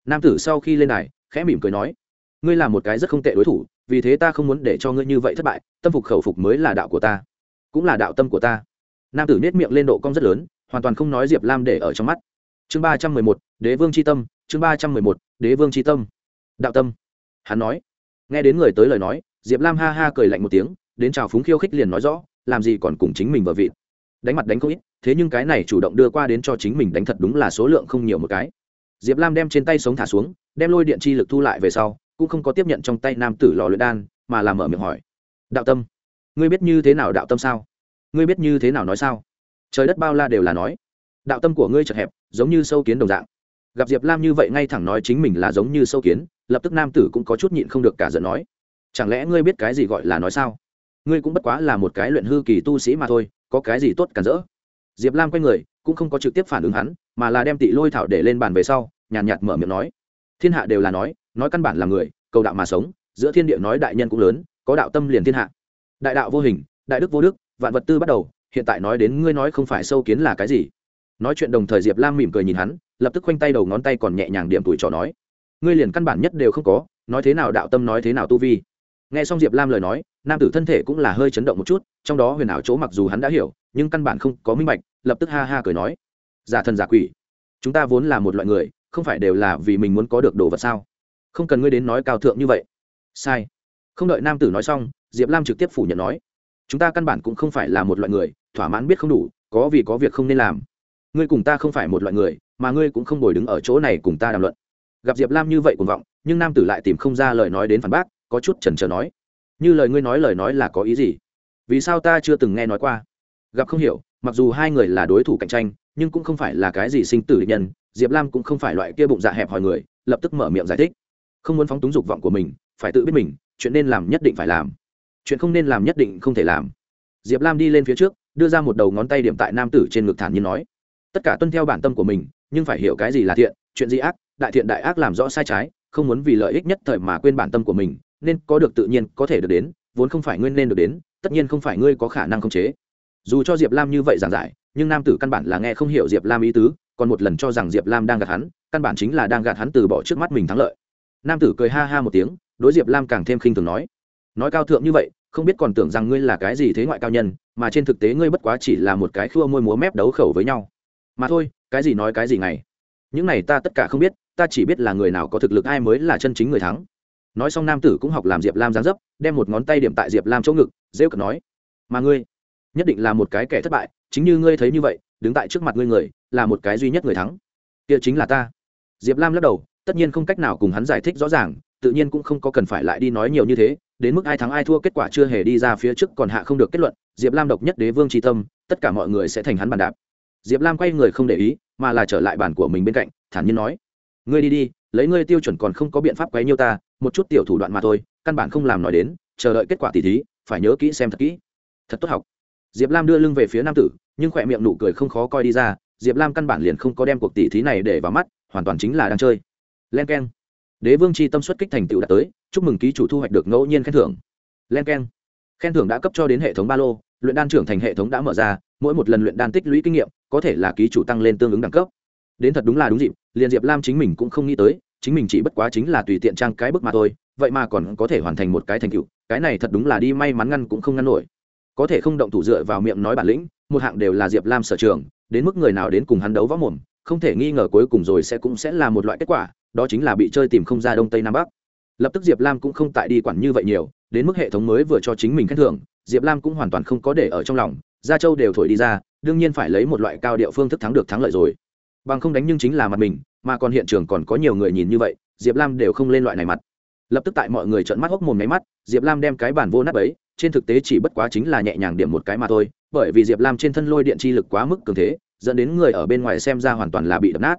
Nam tử sau khi lên này khẽ mỉm cười nói, ngươi là một cái rất không tệ đối thủ, vì thế ta không muốn để cho ngươi như vậy thất bại, tâm phục khẩu phục mới là đạo của ta, cũng là đạo tâm của ta. Nam tử nết miệng lên độ cong rất lớn, hoàn toàn không nói diệp lam để ở trong mắt. Chương ba trăm mười một, đế vương c h i tâm, chương ba trăm mười một, đế vương c h i tâm. Đạo tâm. Hắn nói nghe đến người tới lời nói, diệp lam ha ha cười lạnh một tiếng, đến chào phúng khiêu khích liền nói rõ, làm gì còn cùng chính mình vợ vịt. Đánh mặt đánh không ít, thế nhưng cái này chủ động đưa qua đến cho chính mình đánh thật đúng là số lượng không nhiều một cái. Diệp lam đem trên tay sống thả xuống, đem lôi điện chi lực thu lại về sau, cũng không có tiếp nhận trong tay nam tử lò luyện đan, mà làm mở miệng hỏi. Đạo tâm, ngươi biết như thế nào đạo tâm sao? Ngươi biết như thế nào nói sao? Trời đất bao la đều là nói. Đạo tâm của ngươi chật hẹp, giống như sâu kiến đồng dạng gặp diệp lam như vậy ngay thẳng nói chính mình là giống như sâu kiến lập tức nam tử cũng có chút nhịn không được cả giận nói chẳng lẽ ngươi biết cái gì gọi là nói sao ngươi cũng bất quá là một cái luyện hư kỳ tu sĩ mà thôi có cái gì tốt cản rỡ diệp lam quay người cũng không có trực tiếp phản ứng hắn mà là đem tị lôi thảo để lên bàn về sau nhàn nhạt, nhạt mở miệng nói thiên hạ đều là nói nói căn bản là người cầu đạo mà sống giữa thiên địa nói đại nhân cũng lớn có đạo tâm liền thiên hạ đại đạo vô hình đại đức vô đức vạn vật tư bắt đầu hiện tại nói đến ngươi nói không phải sâu kiến là cái gì nói chuyện đồng thời diệp lam mỉm cười nhìn hắn lập tức khoanh tay đầu ngón tay còn nhẹ nhàng điểm tuổi trò nói. Ngươi liền căn bản nhất đều không có, nói thế nào đạo tâm nói thế nào tu vi. Nghe xong diệp lam lời nói, nam tử thân thể cũng là hơi chấn động một chút, trong đó huyền ảo chỗ mặc dù hắn đã hiểu, nhưng căn bản không có minh bạch, lập tức ha ha cười nói. Giả thần giả quỷ, chúng ta vốn là một loại người, không phải đều là vì mình muốn có được đồ vật sao? Không cần ngươi đến nói cao thượng như vậy. Sai. Không đợi nam tử nói xong, diệp lam trực tiếp phủ nhận nói. Chúng ta căn bản cũng không phải là một loại người, thỏa mãn biết không đủ, có vì có việc không nên làm. Ngươi cùng ta không phải một loại người mà ngươi cũng không đổi đứng ở chỗ này cùng ta đàm luận. Gặp diệp lam như vậy cuồng vọng, nhưng nam tử lại tìm không ra lời nói đến phản bác, có chút chần chờ nói, như lời ngươi nói lời nói là có ý gì? Vì sao ta chưa từng nghe nói qua? Gặp không hiểu, mặc dù hai người là đối thủ cạnh tranh, nhưng cũng không phải là cái gì sinh tử địch nhân, diệp lam cũng không phải loại kia bụng dạ hẹp hòi người, lập tức mở miệng giải thích. Không muốn phóng túng dục vọng của mình, phải tự biết mình, chuyện nên làm nhất định phải làm. Chuyện không nên làm nhất định không thể làm. Diệp lam đi lên phía trước, đưa ra một đầu ngón tay điểm tại nam tử trên ngực thản nhiên nói, tất cả tuân theo bản tâm của mình nhưng phải hiểu cái gì là thiện, chuyện gì ác, đại thiện đại ác làm rõ sai trái, không muốn vì lợi ích nhất thời mà quên bản tâm của mình, nên có được tự nhiên có thể được đến, vốn không phải ngươi nên được đến, tất nhiên không phải ngươi có khả năng khống chế. Dù cho diệp lam như vậy giảng giải, nhưng nam tử căn bản là nghe không hiểu diệp lam ý tứ, còn một lần cho rằng diệp lam đang gạt hắn, căn bản chính là đang gạt hắn từ bỏ trước mắt mình thắng lợi. Nam tử cười ha ha một tiếng, đối diệp lam càng thêm khinh thường nói nói cao thượng như vậy, không biết còn tưởng rằng ngươi là cái gì thế ngoại cao nhân, mà trên thực tế ngươi bất quá chỉ là một cái khua môi múa mép đấu khẩu với nhau mà thôi, cái gì nói cái gì ngày. Những này ta tất cả không biết, ta chỉ biết là người nào có thực lực ai mới là chân chính người thắng. Nói xong nam tử cũng học làm diệp lam giáng dấp, đem một ngón tay điểm tại diệp lam chỗ ngực, rêu cực nói, mà ngươi, nhất định là một cái kẻ thất bại, chính như ngươi thấy như vậy, đứng tại trước mặt ngươi người, là một cái duy nhất người thắng. Kia chính là ta. Diệp lam lắc đầu, tất nhiên không cách nào cùng hắn giải thích rõ ràng, tự nhiên cũng không có cần phải lại đi nói nhiều như thế, đến mức ai thắng ai thua kết quả chưa hề đi ra phía trước còn hạ không được kết luận, diệp lam độc nhất đế vương tri tâm, tất cả mọi người sẽ thành hắn bàn đạp diệp lam quay người không để ý, mà là trở lại bản của mình bên cạnh, thản nhiên nói, ngươi đi đi, lấy ngươi tiêu chuẩn còn không có biện pháp quấy nhiêu ta, một chút tiểu thủ đoạn mà thôi, căn bản không làm nói đến, chờ đợi kết quả tỉ thí, phải nhớ kỹ xem thật kỹ. Thật tốt học. Diệp lam đưa lưng về phía nam tử, nhưng khỏe miệng nụ cười không khó coi đi ra, diệp lam căn bản liền không có đem cuộc tỉ thí này để vào mắt, hoàn toàn chính là đang chơi. Len k e n đế vương c h i tâm xuất kích thành tựu đã tới, chúc mừng ký chủ thu hoạch được ngẫu nhiên khen thưởng. Len k e n khen thưởng đã cấp cho đến hệ thống ba lô, luyện đan trưởng thành hệ thống đã mở ra, mỗi một lần luyện đan tích lũy kinh nghiệm có thể là ký chủ tăng lên tương ứng đẳng cấp. Đến thật đúng là đúng dịp, liền diệp lam chính mình cũng không nghĩ tới, chính mình chỉ bất quá chính là tùy tiện trang cái bức mà thôi, vậy mà còn có thể hoàn thành một cái thành tựu, cái này thật đúng là đi may mắn ngăn cũng không ngăn nổi. Có thể không động thủ dựa vào miệng nói bản lĩnh, một hạng đều là diệp lam sở trường, đến mức người nào đến cùng hắn đấu võ mồm, không thể nghi ngờ cuối cùng rồi sẽ cũng sẽ là một loại kết quả, đó chính là bị chơi tìm không ra đông tây nam bắc. Lập tức diệp lam cũng không tại đi quản như vậy nhiều, đến mức hệ thống mới vừa cho chính mình khen thưởng, diệp lam cũng hoàn toàn không có để ở trong lòng, gia châu đều thổi đi ra đương nhiên phải lấy một loại cao địa phương thức thắng được thắng lợi rồi. Bằng không đánh nhưng chính là mặt mình, mà còn hiện trường còn có nhiều người nhìn như vậy, diệp lam đều không lên loại này mặt. Lập tức tại mọi người trợn mắt hốc mồm nháy mắt, diệp lam đem cái bản vô nát ấy, trên thực tế chỉ bất quá chính là nhẹ nhàng điểm một cái mà thôi, bởi vì diệp lam trên thân lôi điện chi lực quá mức cường thế, dẫn đến người ở bên ngoài xem ra hoàn toàn là bị đập nát.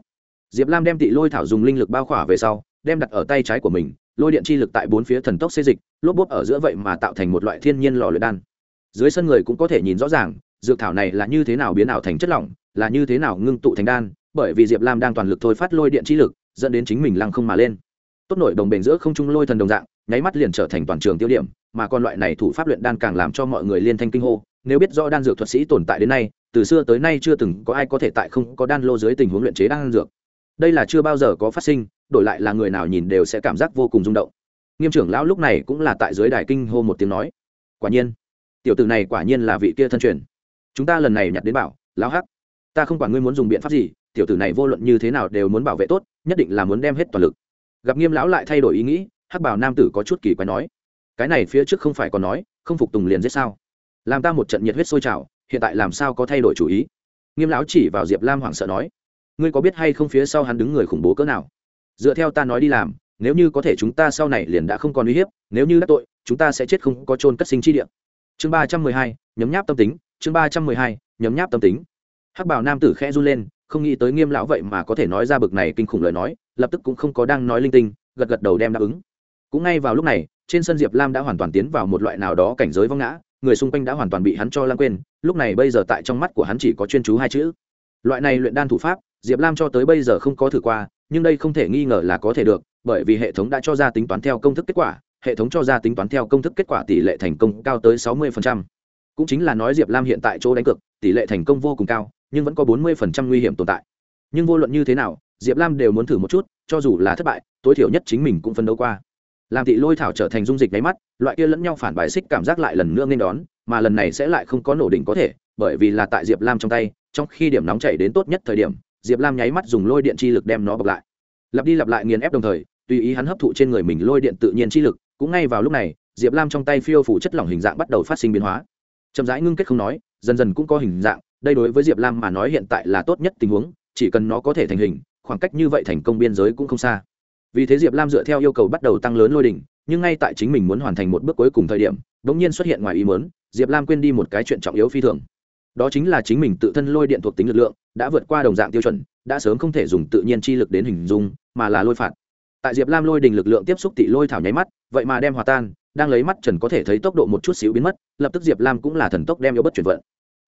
Diệp lam đem tị lôi thảo dùng linh lực bao khỏa về sau, đem đặt ở tay trái của mình, lôi điện chi lực tại bốn phía thần tốc xê dịch, lốp bốp ở giữa vậy mà tạo thành một loại thiên nhiên lò luyện đan. Dưới sân người cũng có thể nhìn rõ ràng dược thảo này là như thế nào biến ảo thành chất lỏng, là như thế nào ngưng tụ thành đan, bởi vì diệp lam đang toàn lực thôi phát lôi điện chi lực, dẫn đến chính mình lăng không mà lên. Tốt nổi đồng bền giữa không trung lôi thần đồng dạng, nháy mắt liền trở thành toàn trường tiêu điểm, mà con loại này thủ pháp luyện đan càng làm cho mọi người liên thanh kinh hô. Nếu biết rõ đan dược thuật sĩ tồn tại đến nay, từ xưa tới nay chưa từng có ai có thể tại không có đan lô dưới tình huống luyện chế đan dược. Đây là chưa bao giờ có phát sinh, đổi lại là người nào nhìn đều sẽ cảm giác vô cùng rung động. Nghiêm trưởng lão lúc này cũng là tại dưới đài kinh hô một tiếng nói, quả nhiên, tiểu tử này quả nhiên là vị kia thân truyền chúng ta lần này nhặt đến bảo, lão hắc. Ta không quản ngươi muốn dùng biện pháp gì, tiểu tử này vô luận như thế nào đều muốn bảo vệ tốt, nhất định là muốn đem hết toàn lực. Gặp nghiêm lão lại thay đổi ý nghĩ, hắc bảo nam tử có chút kỳ quái nói, cái này phía trước không phải còn nói, không phục tùng liền giết sao? Làm ta một trận nhiệt huyết sôi trào, hiện tại làm sao có thay đổi chủ ý? Nghiêm lão chỉ vào diệp lam hoảng sợ nói, ngươi có biết hay không phía sau hắn đứng người khủng bố cỡ nào? Dựa theo ta nói đi làm, nếu như có thể chúng ta sau này liền đã không còn uy hiếp, nếu như đắc tội, chúng ta sẽ chết không có trôn cất sinh chi điện chương ba trăm mười hai, nhấm nháp tâm tính chương ba trăm mười hai, nhấm nháp tâm tính. Hắc bảo nam tử khẽ run lên, không nghĩ tới nghiêm lão vậy mà có thể nói ra bực này kinh khủng lời nói, lập tức cũng không có đang nói linh tinh, gật gật đầu đem đáp ứng. Cũng ngay vào lúc này, trên sân diệp lam đã hoàn toàn tiến vào một loại nào đó cảnh giới vong ngã, người xung quanh đã hoàn toàn bị hắn cho lãng quên, lúc này bây giờ tại trong mắt của hắn chỉ có chuyên chú hai chữ. Loại này luyện đan thủ pháp, diệp lam cho tới bây giờ không có thử qua, nhưng đây không thể nghi ngờ là có thể được, bởi vì hệ thống đã cho ra tính toán theo công thức kết quả, hệ thống cho ra tính toán theo công thức kết quả tỷ lệ thành công cao tới sáu mươi cũng chính là nói diệp lam hiện tại chỗ đánh cược, tỷ lệ thành công vô cùng cao, nhưng vẫn có bốn mươi nguy hiểm tồn tại. Nhưng vô luận như thế nào, diệp lam đều muốn thử một chút, cho dù là thất bại, tối thiểu nhất chính mình cũng phân đấu qua. Làm thị lôi thảo trở thành dung dịch nháy mắt, loại kia lẫn nhau phản bài xích cảm giác lại lần nữa nên đón, mà lần này sẽ lại không có nổ đỉnh có thể, bởi vì là tại diệp lam trong tay, trong khi điểm nóng chảy đến tốt nhất thời điểm, diệp lam nháy mắt dùng lôi điện chi lực đem nó bọc lại. Lặp đi lặp lại nghiền ép đồng thời, tùy ý hắn hấp thụ trên người mình lôi điện tự nhiên chi lực, cũng ngay vào lúc này, diệp lam trong tay phiêu phủ chất lỏng hình dạng bắt đầu phát sinh biến hóa chậm rãi ngưng kết không nói, dần dần cũng có hình dạng, đây đối với diệp lam mà nói hiện tại là tốt nhất tình huống, chỉ cần nó có thể thành hình, khoảng cách như vậy thành công biên giới cũng không xa. Vì thế diệp lam dựa theo yêu cầu bắt đầu tăng lớn lôi đỉnh, nhưng ngay tại chính mình muốn hoàn thành một bước cuối cùng thời điểm đ ỗ n g nhiên xuất hiện ngoài ý mớn diệp lam quên đi một cái chuyện trọng yếu phi thường. Đó chính là chính mình tự thân lôi điện thuộc tính lực lượng, đã vượt qua đồng dạng tiêu chuẩn, đã sớm không thể dùng tự nhiên chi lực đến hình dung, mà là lôi phạt. Tại diệp lam lôi đình lực lượng tiếp xúc tị lôi thảo nháy mắt, vậy mà đem hòa tan đang lấy mắt trần có thể thấy tốc độ một chút xíu biến mất, lập tức diệp lam cũng là thần tốc đem yếu bất chuyển vận.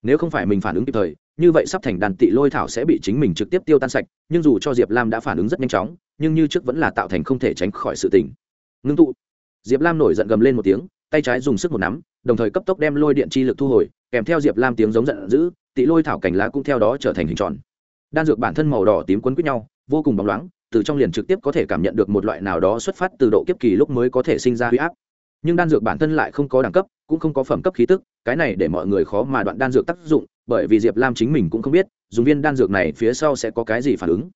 Nếu không phải mình phản ứng kịp thời, như vậy sắp thành đàn tị lôi thảo sẽ bị chính mình trực tiếp tiêu tan sạch, nhưng dù cho diệp lam đã phản ứng rất nhanh chóng, nhưng như trước vẫn là tạo thành không thể tránh khỏi sự tình. Ngưng tụ. Diệp lam nổi giận gầm lên một tiếng, tay trái dùng sức một nắm, đồng thời cấp tốc đem lôi điện chi lực thu hồi, kèm theo diệp lam tiếng giống giận dữ, tị lôi thảo cảnh lá cũng theo đó trở thành hình tròn. Đan dược bản thân màu đỏ tím quấn quýt nhau, vô cùng bóng loáng, từ trong liền trực tiếp có thể cảm nhận được một loại nào đó xuất phát từ độ kiếp kỳ lúc mới có thể sinh ra huy áp nhưng đan dược bản thân lại không có đẳng cấp, cũng không có phẩm cấp khí tức, cái này để mọi người khó mà đoạn đan dược tác dụng, bởi vì diệp lam chính mình cũng không biết, dùng viên đan dược này phía sau sẽ có cái gì phản ứng.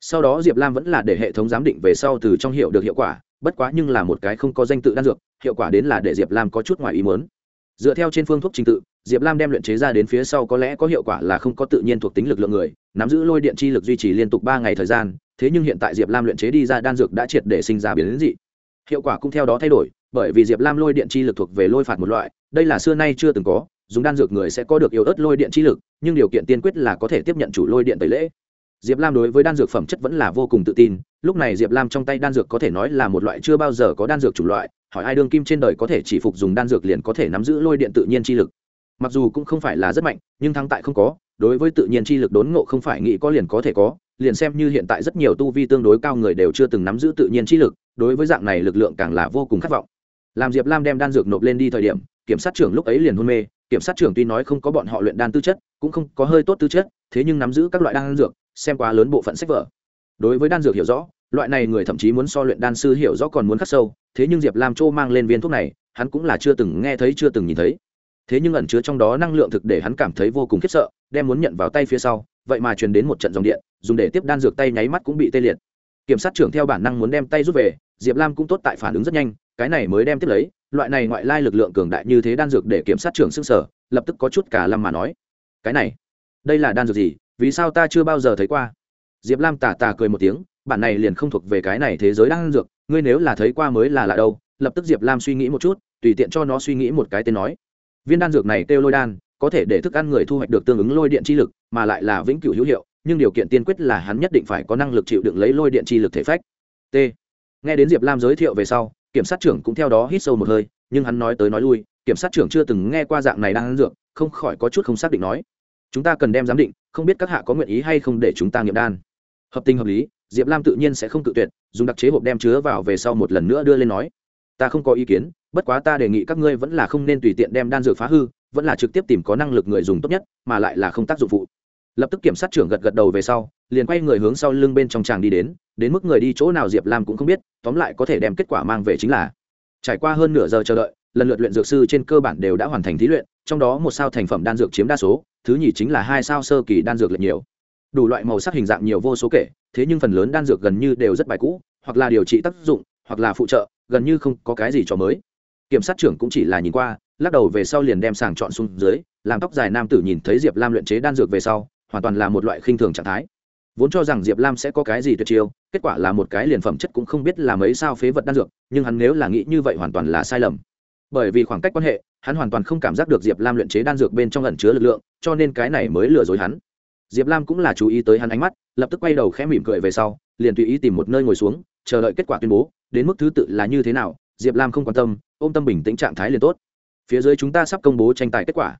Sau đó diệp lam vẫn là để hệ thống giám định về sau từ trong hiệu được hiệu quả, bất quá nhưng là một cái không có danh tự đan dược, hiệu quả đến là để diệp lam có chút ngoài ý muốn. Dựa theo trên phương thuốc trình tự, diệp lam đem luyện chế ra đến phía sau có lẽ có hiệu quả là không có tự nhiên thuộc tính lực lượng người, nắm giữ lôi điện chi lực duy trì liên tục ba ngày thời gian, thế nhưng hiện tại diệp lam luyện chế đi ra đan dược đã triệt để sinh ra biến dị. Hiệu quả cũng theo đó thay đổi bởi vì diệp lam lôi điện chi lực thuộc về lôi phạt một loại, đây là xưa nay chưa từng có, dùng đan dược người sẽ có được yếu ớt lôi điện chi lực, nhưng điều kiện tiên quyết là có thể tiếp nhận chủ lôi điện tẩy lễ. Diệp lam đối với đan dược phẩm chất vẫn là vô cùng tự tin, lúc này diệp lam trong tay đan dược có thể nói là một loại chưa bao giờ có đan dược chủng loại, hỏi ai đương kim trên đời có thể chỉ phục dùng đan dược liền có thể nắm giữ lôi điện tự nhiên chi lực. Mặc dù cũng không phải là rất mạnh, nhưng thắng tại không có, đối với tự nhiên chi lực đốn ngộ không phải nghĩ có liền có thể có, liền xem như hiện tại rất nhiều tu vi tương đối cao người đều chưa từng nắm giữ tự nhiên chi lực, đối với dạng này lực lượng càng là vô cùng khát vọng làm diệp lam đem đan dược nộp lên đi thời điểm, kiểm sát trưởng lúc ấy liền hôn mê. Kiểm sát trưởng tuy nói không có bọn họ luyện đan tư chất, cũng không có hơi tốt tư chất, thế nhưng nắm giữ các loại đan dược, xem quá lớn bộ phận sách vở. Đối với đan dược hiểu rõ, loại này người thậm chí muốn so luyện đan sư hiểu rõ còn muốn khắc sâu, thế nhưng diệp lam châu mang lên viên thuốc này, hắn cũng là chưa từng nghe thấy, chưa từng nhìn thấy. Thế nhưng ẩn chứa trong đó năng lượng thực để hắn cảm thấy vô cùng khiếp sợ, đem muốn nhận vào tay phía sau, vậy mà truyền đến một trận dòng điện, dùng để tiếp đan dược tay nháy mắt cũng bị tê liệt. Kiểm sát trưởng theo bản năng muốn đem tay rút về, diệp lam cũng tốt tại phản ứng rất nhanh cái này mới đem tiếp lấy, loại này ngoại lai lực lượng cường đại như thế đan dược để kiểm sát trưởng xương sở, lập tức có chút cả lâm mà nói. Cái này, đây là đan dược gì, vì sao ta chưa bao giờ thấy qua? Diệp lam tà tà cười một tiếng, bản này liền không thuộc về cái này thế giới đan dược, ngươi nếu là thấy qua mới là lạ đâu. Lập tức diệp lam suy nghĩ một chút, tùy tiện cho nó suy nghĩ một cái tên nói. Viên đan dược này kêu lôi đan, có thể để thức ăn người thu hoạch được tương ứng lôi điện chi lực, mà lại là vĩnh cửu hữu hiệu, nhưng điều kiện tiên quyết là hắn nhất định phải có năng lực chịu đựng lấy lôi điện chi lực thể phách. T. Nghe đến diệp lam giới thiệu về sau kiểm sát trưởng cũng theo đó hít sâu một hơi, nhưng hắn nói tới nói lui, kiểm sát trưởng chưa từng nghe qua dạng này đang ăn dược, không khỏi có chút không xác định nói, chúng ta cần đem giám định, không biết các hạ có nguyện ý hay không để chúng ta nghiệm đan. Hợp tình hợp lý, diệp lam tự nhiên sẽ không tự tuyệt, dùng đặc chế hộp đem chứa vào về sau một lần nữa đưa lên nói, ta không có ý kiến, bất quá ta đề nghị các ngươi vẫn là không nên tùy tiện đem đan dược phá hư, vẫn là trực tiếp tìm có năng lực người dùng tốt nhất, mà lại là không tác dụng phụ lập tức kiểm sát trưởng gật gật đầu về sau, liền quay người hướng sau lưng bên trong tràng đi đến đến mức người đi chỗ nào diệp lam cũng không biết, tóm lại có thể đem kết quả mang về chính là. Trải qua hơn nửa giờ chờ đợi, lần lượt luyện dược sư trên cơ bản đều đã hoàn thành thí luyện, trong đó một sao thành phẩm đan dược chiếm đa số, thứ nhì chính là hai sao sơ kỳ đan dược lệch nhiều. Đủ loại màu sắc hình dạng nhiều vô số kể, thế nhưng phần lớn đan dược gần như đều rất bài cũ, hoặc là điều trị tác dụng, hoặc là phụ trợ, gần như không có cái gì cho mới. Kiểm sát trưởng cũng chỉ là nhìn qua, lắc đầu về sau liền đem sàng chọn xuống dưới, làm tóc dài nam tử nhìn thấy diệp lam luyện chế đan dược về sau hoàn toàn là một loại khinh thường trạng thái. Vốn cho rằng diệp lam sẽ có cái gì tuyệt chiêu, kết quả là một cái liền phẩm chất cũng không biết là mấy sao phế vật đan dược, nhưng hắn nếu là nghĩ như vậy hoàn toàn là sai lầm. Bởi vì khoảng cách quan hệ, hắn hoàn toàn không cảm giác được diệp lam luyện chế đan dược bên trong ẩn chứa lực lượng, cho nên cái này mới lừa dối hắn. Diệp lam cũng là chú ý tới hắn ánh mắt, lập tức quay đầu khẽ mỉm cười về sau, liền tùy ý tìm một nơi ngồi xuống, chờ đợi kết quả tuyên bố, đến mức thứ tự là như thế nào, diệp lam không quan tâm, ôm tâm bình tĩnh trạng thái liền tốt. Phía dưới chúng ta sắp công bố tranh tài kết quả.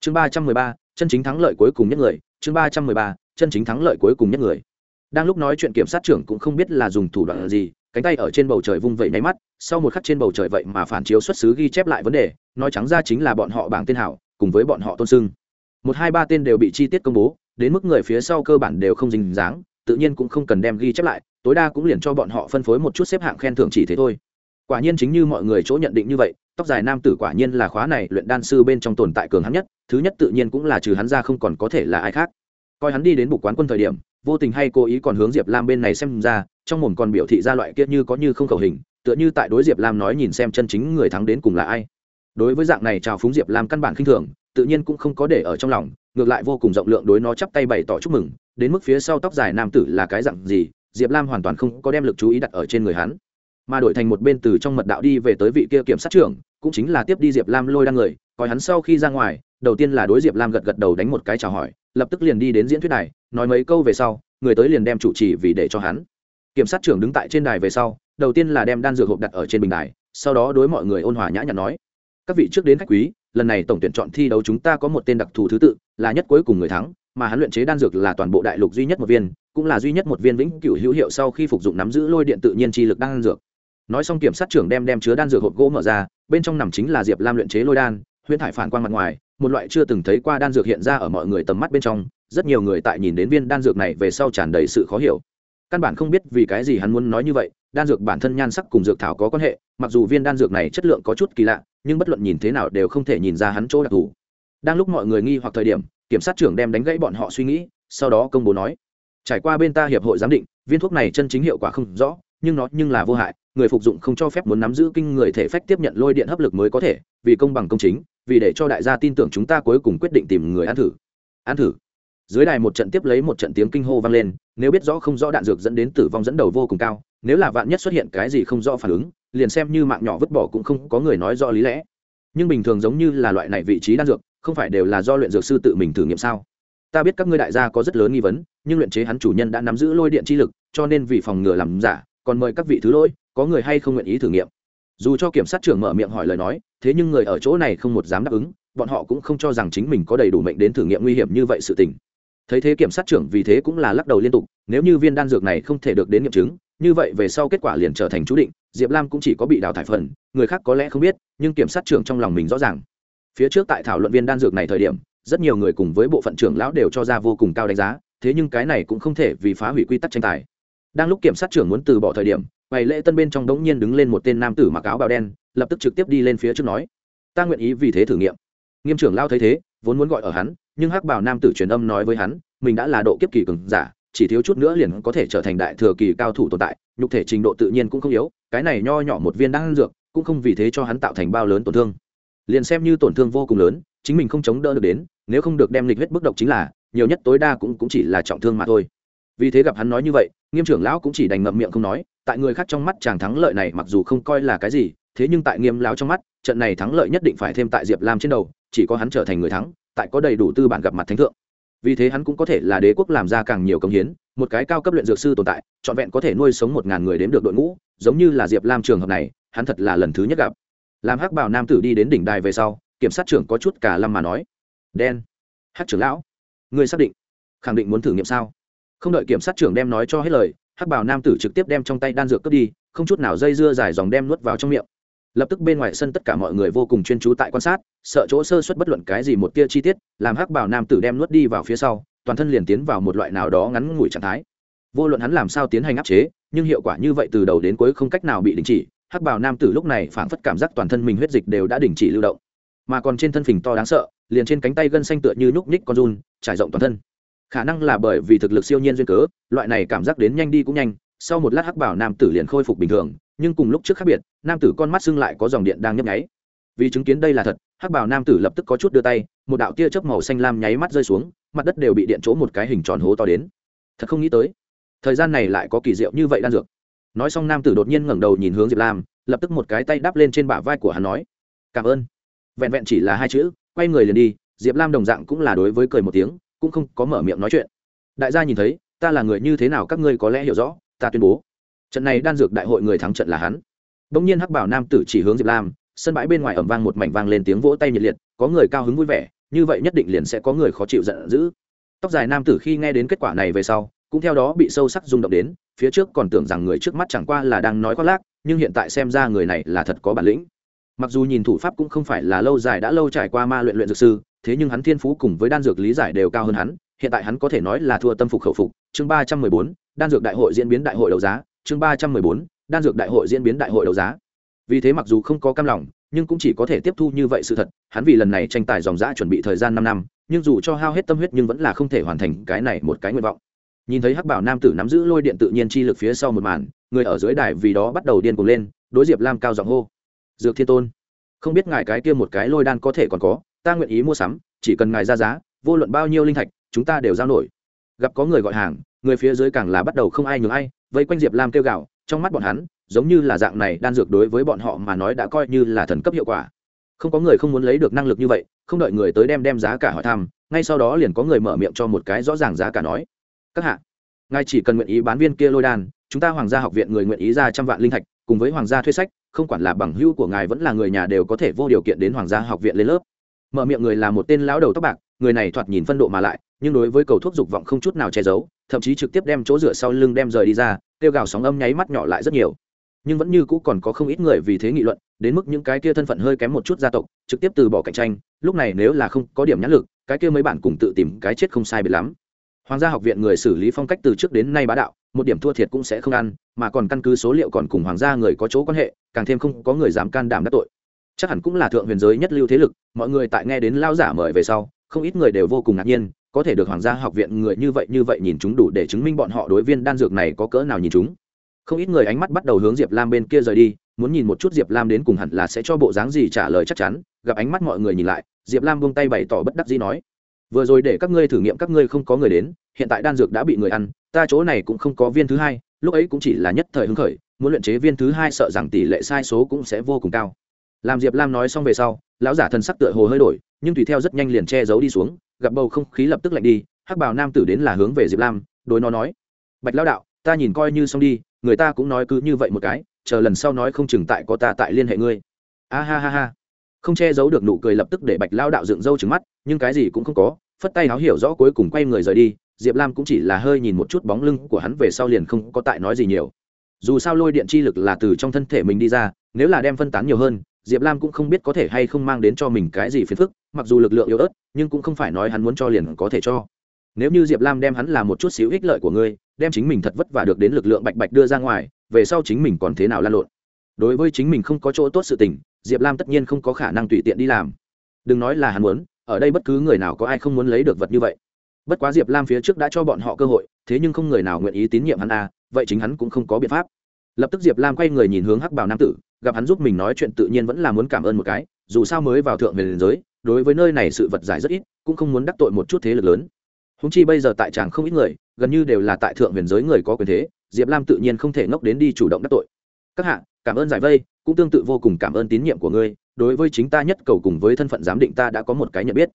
Chương ba trăm mười ba chân chính thắng lợi cuối cùng nhất người, chương ba trăm mười ba, chân chính thắng lợi cuối cùng nhất người. Đang lúc nói chuyện kiểm sát trưởng cũng không biết là dùng thủ đoạn gì, cánh tay ở trên bầu trời vung vẩy nháy mắt, sau một khắc trên bầu trời vậy mà phản chiếu xuất xứ ghi chép lại vấn đề, nói trắng ra chính là bọn họ bảng tên hảo, cùng với bọn họ tôn sưng một, hai, ba tên đều bị chi tiết công bố, đến mức người phía sau cơ bản đều không dính dáng, tự nhiên cũng không cần đem ghi chép lại, tối đa cũng liền cho bọn họ phân phối một chút xếp hạng khen thưởng chỉ thế thôi quả nhiên chính như mọi người chỗ nhận định như vậy, tóc dài nam tử quả nhiên là khóa này luyện đan sư bên trong tồn tại cường hắn nhất, thứ nhất tự nhiên cũng là trừ hắn ra không còn có thể là ai khác. Coi hắn đi đến bục quán quân thời điểm, vô tình hay cố ý còn hướng diệp lam bên này xem ra, trong mồm còn biểu thị ra loại kia như có như không khẩu hình, tựa như tại đối diệp lam nói nhìn xem chân chính người thắng đến cùng là ai. Đối với dạng này chào phúng diệp lam căn bản khinh thường, tự nhiên cũng không có để ở trong lòng, ngược lại vô cùng rộng lượng đối nó chắp tay bày tỏ chúc mừng, đến mức phía sau tóc dài nam tử là cái dặn gì, diệp lam hoàn toàn không có đem lực chú ý đặt ở trên người hắn mà đổi thành một bên từ trong mật đạo đi về tới vị kia kiểm sát trưởng, cũng chính là tiếp đi diệp lam lôi đăng người, coi hắn sau khi ra ngoài, đầu tiên là đối diệp lam gật gật đầu đánh một cái chào hỏi, lập tức liền đi đến diễn thuyết này nói mấy câu về sau, người tới liền đem chủ trì vì để cho hắn. Kiểm sát trưởng đứng tại trên đài về sau, đầu tiên là đem đan dược hộp đặt ở trên bình đài, sau đó đối mọi người ôn hòa nhã nhặn nói, các vị trước đến khách quý, lần này tổng tuyển chọn thi đấu chúng ta có một tên đặc thù thứ tự, là nhất cuối cùng người thắng, mà hắn luyện chế đan dược là toàn bộ đại lục duy nhất một viên, cũng là duy nhất một viên vĩnh cửu hữu hiệu sau khi phục dụng nắm giữ lôi điện tự nhiên chi lực đan dược nói xong kiểm sát trưởng đem đem chứa đan dược hộp gỗ mở ra, bên trong nằm chính là diệp lam luyện chế lôi đan, huyễn thải phản quang mặt ngoài, một loại chưa từng thấy qua đan dược hiện ra ở mọi người tầm mắt bên trong, rất nhiều người tại nhìn đến viên đan dược này về sau tràn đầy sự khó hiểu. Căn bản không biết vì cái gì hắn muốn nói như vậy, đan dược bản thân nhan sắc cùng dược thảo có quan hệ, mặc dù viên đan dược này chất lượng có chút kỳ lạ, nhưng bất luận nhìn thế nào đều không thể nhìn ra hắn chỗ đặc thù. Đang lúc mọi người nghi hoặc thời điểm, kiểm sát trưởng đem đánh gãy bọn họ suy nghĩ, sau đó công bố nói, trải qua bên ta hiệp hội giám định, viên thuốc này chân chính hiệu quả không rõ nhưng nó nhưng là vô hại, người phục dụng không cho phép muốn nắm giữ kinh người thể phách tiếp nhận lôi điện hấp lực mới có thể, vì công bằng công chính, vì để cho đại gia tin tưởng chúng ta cuối cùng quyết định tìm người ăn thử. Ăn thử. Dưới đài một trận tiếp lấy một trận tiếng kinh hô vang lên, nếu biết rõ không rõ đạn dược dẫn đến tử vong dẫn đầu vô cùng cao, nếu là vạn nhất xuất hiện cái gì không rõ phản ứng, liền xem như mạng nhỏ vứt bỏ cũng không có người nói rõ lý lẽ. Nhưng bình thường giống như là loại này vị trí đan dược, không phải đều là do luyện dược sư tự mình thử nghiệm sao? Ta biết các ngươi đại gia có rất lớn nghi vấn, nhưng luyện chế hắn chủ nhân đã nắm giữ lôi điện chi lực, cho nên vì phòng ngừa làm giả còn mời các vị thứ lỗi, có người hay không nguyện ý thử nghiệm. Dù cho kiểm sát trưởng mở miệng hỏi lời nói, thế nhưng người ở chỗ này không một dám đáp ứng, bọn họ cũng không cho rằng chính mình có đầy đủ mệnh đến thử nghiệm nguy hiểm như vậy sự tình. Thấy thế kiểm sát trưởng vì thế cũng là lắc đầu liên tục, nếu như viên đan dược này không thể được đến nghiệm chứng, như vậy về sau kết quả liền trở thành chú định, diệp lam cũng chỉ có bị đào thải phần, người khác có lẽ không biết, nhưng kiểm sát trưởng trong lòng mình rõ ràng. Phía trước tại thảo luận viên đan dược này thời điểm, rất nhiều người cùng với bộ phận trưởng lão đều cho ra vô cùng cao đánh giá, thế nhưng cái này cũng không thể vì phá hủy quy tắc tranh tài đang lúc kiểm sát trưởng muốn từ bỏ thời điểm bày lễ tân bên trong đống nhiên đứng lên một tên nam tử mặc áo bào đen lập tức trực tiếp đi lên phía trước nói ta nguyện ý vì thế thử nghiệm. Nghiêm trưởng lao thấy thế vốn muốn gọi ở hắn nhưng hắc bảo nam tử truyền âm nói với hắn mình đã là độ kiếp kỳ cường giả chỉ thiếu chút nữa liền có thể trở thành đại thừa kỳ cao thủ tồn tại nhục thể trình độ tự nhiên cũng không yếu cái này nho nhỏ một viên đang dược cũng không vì thế cho hắn tạo thành bao lớn tổn thương. Liền xem như tổn thương vô cùng lớn chính mình không chống đỡ được đến nếu không được đem lịch huyết bức độc chính là nhiều nhất tối đa cũng, cũng chỉ là trọng thương mà thôi. Vì thế gặp hắn nói như vậy nghiêm trưởng lão cũng chỉ đành ngậm miệng không nói, tại người khác trong mắt chàng thắng lợi này mặc dù không coi là cái gì, thế nhưng tại nghiêm lão trong mắt, trận này thắng lợi nhất định phải thêm tại diệp lam trên đầu, chỉ có hắn trở thành người thắng, tại có đầy đủ tư bản gặp mặt thánh thượng. Vì thế hắn cũng có thể là đế quốc làm ra càng nhiều công hiến, một cái cao cấp luyện dược sư tồn tại, trọn vẹn có thể nuôi sống một ngàn người đến được đội ngũ, giống như là diệp lam trường hợp này, hắn thật là lần thứ nhất gặp. Làm hắc bảo nam tử đi đến đỉnh đài về sau, kiểm sát trưởng có chút cả lâm mà nói, đen, hắc trưởng lão người xác định, khẳng định muốn thử nghiệm sao? Không đợi kiểm sát trưởng đem nói cho hết lời, hắc bảo nam tử trực tiếp đem trong tay đan dược cướp đi, không chút nào dây dưa dài dòng đem nuốt vào trong miệng. Lập tức bên ngoài sân tất cả mọi người vô cùng chuyên chú tại quan sát, sợ chỗ sơ xuất bất luận cái gì một tia chi tiết, làm hắc bảo nam tử đem nuốt đi vào phía sau, toàn thân liền tiến vào một loại nào đó ngắn ngủi trạng thái. Vô luận hắn làm sao tiến hành áp chế, nhưng hiệu quả như vậy từ đầu đến cuối không cách nào bị đình chỉ, hắc bảo nam tử lúc này phảng phất cảm giác toàn thân mình huyết dịch đều đã đình chỉ lưu động. Mà còn trên thân phình to đáng sợ, liền trên cánh tay gân xanh tựa như nhúc nhích con run, trải rộng toàn thân khả năng là bởi vì thực lực siêu nhiên duyên cớ, loại này cảm giác đến nhanh đi cũng nhanh, sau một lát hắc bảo nam tử liền khôi phục bình thường, nhưng cùng lúc trước khác biệt, nam tử con mắt xưng lại có dòng điện đang nhấp nháy. Vì chứng kiến đây là thật, hắc bảo nam tử lập tức có chút đưa tay, một đạo tia chớp màu xanh lam nháy mắt rơi xuống, mặt đất đều bị điện chỗ một cái hình tròn hố to đến. Thật không nghĩ tới, thời gian này lại có kỳ diệu như vậy đan dược. Nói xong nam tử đột nhiên ngẩng đầu nhìn hướng diệp lam, lập tức một cái tay đắp lên trên bả vai của hắn nói, cảm ơn. Vẹn vẹn chỉ là hai chữ, quay người liền đi, diệp lam đồng dạng cũng là đối với cười một tiếng cũng không có mở miệng nói chuyện. Đại gia nhìn thấy, ta là người như thế nào các ngươi có lẽ hiểu rõ, ta tuyên bố. Trận này đan dược đại hội người thắng trận là hắn. Bỗng nhiên hắc bảo nam tử chỉ hướng diệp lam, sân bãi bên ngoài ẩm vang một mảnh vang lên tiếng vỗ tay nhiệt liệt, có người cao hứng vui vẻ, như vậy nhất định liền sẽ có người khó chịu giận dữ. Tóc dài nam tử khi nghe đến kết quả này về sau, cũng theo đó bị sâu sắc rung động đến, phía trước còn tưởng rằng người trước mắt chẳng qua là đang nói khoác lác, nhưng hiện tại xem ra người này là thật có bản lĩnh. Mặc dù nhìn thủ pháp cũng không phải là lâu dài đã lâu trải qua ma luyện luyện dược sư thế nhưng hắn thiên phú cùng với đan dược lý giải đều cao hơn hắn, hiện tại hắn có thể nói là thua tâm phục khẩu phục. Chương ba trăm mười bốn, đan dược đại hội diễn biến đại hội đấu giá. Chương ba trăm mười bốn, đan dược đại hội diễn biến đại hội đấu giá. Vì thế mặc dù không có cam lòng, nhưng cũng chỉ có thể tiếp thu như vậy sự thật. Hắn vì lần này tranh tài dòng giã chuẩn bị thời gian năm năm, nhưng dù cho hao hết tâm huyết nhưng vẫn là không thể hoàn thành cái này một cái nguyện vọng. Nhìn thấy hắc bảo nam tử nắm giữ lôi điện tự nhiên chi lực phía sau một màn, người ở dưới đài vì đó bắt đầu điên cuồng lên, đối diệp lam cao giọng hô, dược thiên tôn, không biết ngài cái kia một cái lôi đan có thể còn có ta nguyện ý mua sắm chỉ cần ngài ra giá vô luận bao nhiêu linh thạch chúng ta đều giao nổi. Gặp có người gọi hàng người phía dưới càng là bắt đầu không ai nhường ai vây quanh diệp lam kêu gào, trong mắt bọn hắn giống như là dạng này đan dược đối với bọn họ mà nói đã coi như là thần cấp hiệu quả. Không có người không muốn lấy được năng lực như vậy không đợi người tới đem đem giá cả hỏi thăm ngay sau đó liền có người mở miệng cho một cái rõ ràng giá cả nói. Các hạ ngài chỉ cần nguyện ý bán viên kia lôi đan chúng ta hoàng gia học viện người nguyện ý ra trăm vạn linh thạch cùng với hoàng gia thuê sách không quản là bằng hữu của ngài vẫn là người nhà đều có thể vô điều kiện đến hoàng gia học viện lên lớp mở miệng người là một tên lão đầu tóc bạc, người này thoạt nhìn phân độ mà lại, nhưng đối với cầu thuốc dục vọng không chút nào che giấu, thậm chí trực tiếp đem chỗ dựa sau lưng đem rời đi ra, kêu gào sóng âm nháy mắt nhỏ lại rất nhiều. Nhưng vẫn như cũ còn có không ít người vì thế nghị luận, đến mức những cái kia thân phận hơi kém một chút gia tộc, trực tiếp từ bỏ cạnh tranh, lúc này nếu là không có điểm nhãn lực, cái kia mấy bạn cùng tự tìm cái chết không sai biệt lắm. Hoàng gia học viện người xử lý phong cách từ trước đến nay bá đạo, một điểm thua thiệt cũng sẽ không ăn, mà còn căn cứ số liệu còn cùng hoàng gia người có chỗ quan hệ, càng thêm không có người dám can đảm đắc tội chắc hẳn cũng là thượng huyền giới nhất lưu thế lực, mọi người tại nghe đến lao giả mời về sau, không ít người đều vô cùng ngạc nhiên, có thể được hoàng gia học viện người như vậy như vậy nhìn chúng đủ để chứng minh bọn họ đối viên đan dược này có cỡ nào nhìn chúng. Không ít người ánh mắt bắt đầu hướng diệp lam bên kia rời đi, muốn nhìn một chút diệp lam đến cùng hẳn là sẽ cho bộ dáng gì trả lời chắc chắn, gặp ánh mắt mọi người nhìn lại, diệp lam buông tay bày tỏ bất đắc dĩ nói, vừa rồi để các ngươi thử nghiệm các ngươi không có người đến, hiện tại đan dược đã bị người ăn, ta chỗ này cũng không có viên thứ hai, lúc ấy cũng chỉ là nhất thời hứng khởi, muốn luyện chế viên thứ hai sợ rằng tỷ lệ sai số cũng sẽ vô cùng cao làm diệp lam nói xong về sau, lão giả thần sắc tựa hồ hơi đổi, nhưng tùy theo rất nhanh liền che giấu đi xuống, gặp bầu không khí lập tức lạnh đi, hắc bào nam tử đến là hướng về diệp lam, đối nó nói, bạch lão đạo, ta nhìn coi như xong đi, người ta cũng nói cứ như vậy một cái, chờ lần sau nói không chừng tại có ta tại liên hệ ngươi. A ha ha ha. Không che giấu được nụ cười lập tức để bạch lao đạo dựng râu trứng mắt, nhưng cái gì cũng không có, phất tay áo hiểu rõ cuối cùng quay người rời đi, diệp lam cũng chỉ là hơi nhìn một chút bóng lưng của hắn về sau liền không có tại nói gì nhiều. Dù sao lôi điện chi lực là từ trong thân thể mình đi ra, nếu là đem phân tán nhiều hơn diệp lam cũng không biết có thể hay không mang đến cho mình cái gì phiền phức, mặc dù lực lượng yếu ớt, nhưng cũng không phải nói hắn muốn cho liền có thể cho. Nếu như diệp lam đem hắn là một chút xíu ích lợi của ngươi, đem chính mình thật vất vả được đến lực lượng bạch bạch đưa ra ngoài, về sau chính mình còn thế nào lan lộn? Đối với chính mình không có chỗ tốt sự tình, diệp lam tất nhiên không có khả năng tùy tiện đi làm. Đừng nói là hắn muốn, ở đây bất cứ người nào có ai không muốn lấy được vật như vậy. Bất quá diệp lam phía trước đã cho bọn họ cơ hội, thế nhưng không người nào nguyện ý tín nhiệm hắn a vậy chính hắn cũng không có biện pháp. Lập tức diệp lam quay người nhìn hướng hắc bảo nam tử gặp hắn giúp mình nói chuyện tự nhiên vẫn là muốn cảm ơn một cái, dù sao mới vào thượng về liền giới, đối với nơi này sự vật giải rất ít, cũng không muốn đắc tội một chút thế lực lớn. Húng chi bây giờ tại tràng không ít người, gần như đều là tại thượng huyền giới người có quyền thế, diệp lam tự nhiên không thể ngốc đến đi chủ động đắc tội. Các hạ, cảm ơn giải vây, cũng tương tự vô cùng cảm ơn tín nhiệm của ngươi, đối với chính ta nhất cầu cùng với thân phận giám định ta đã có một cái nhận biết.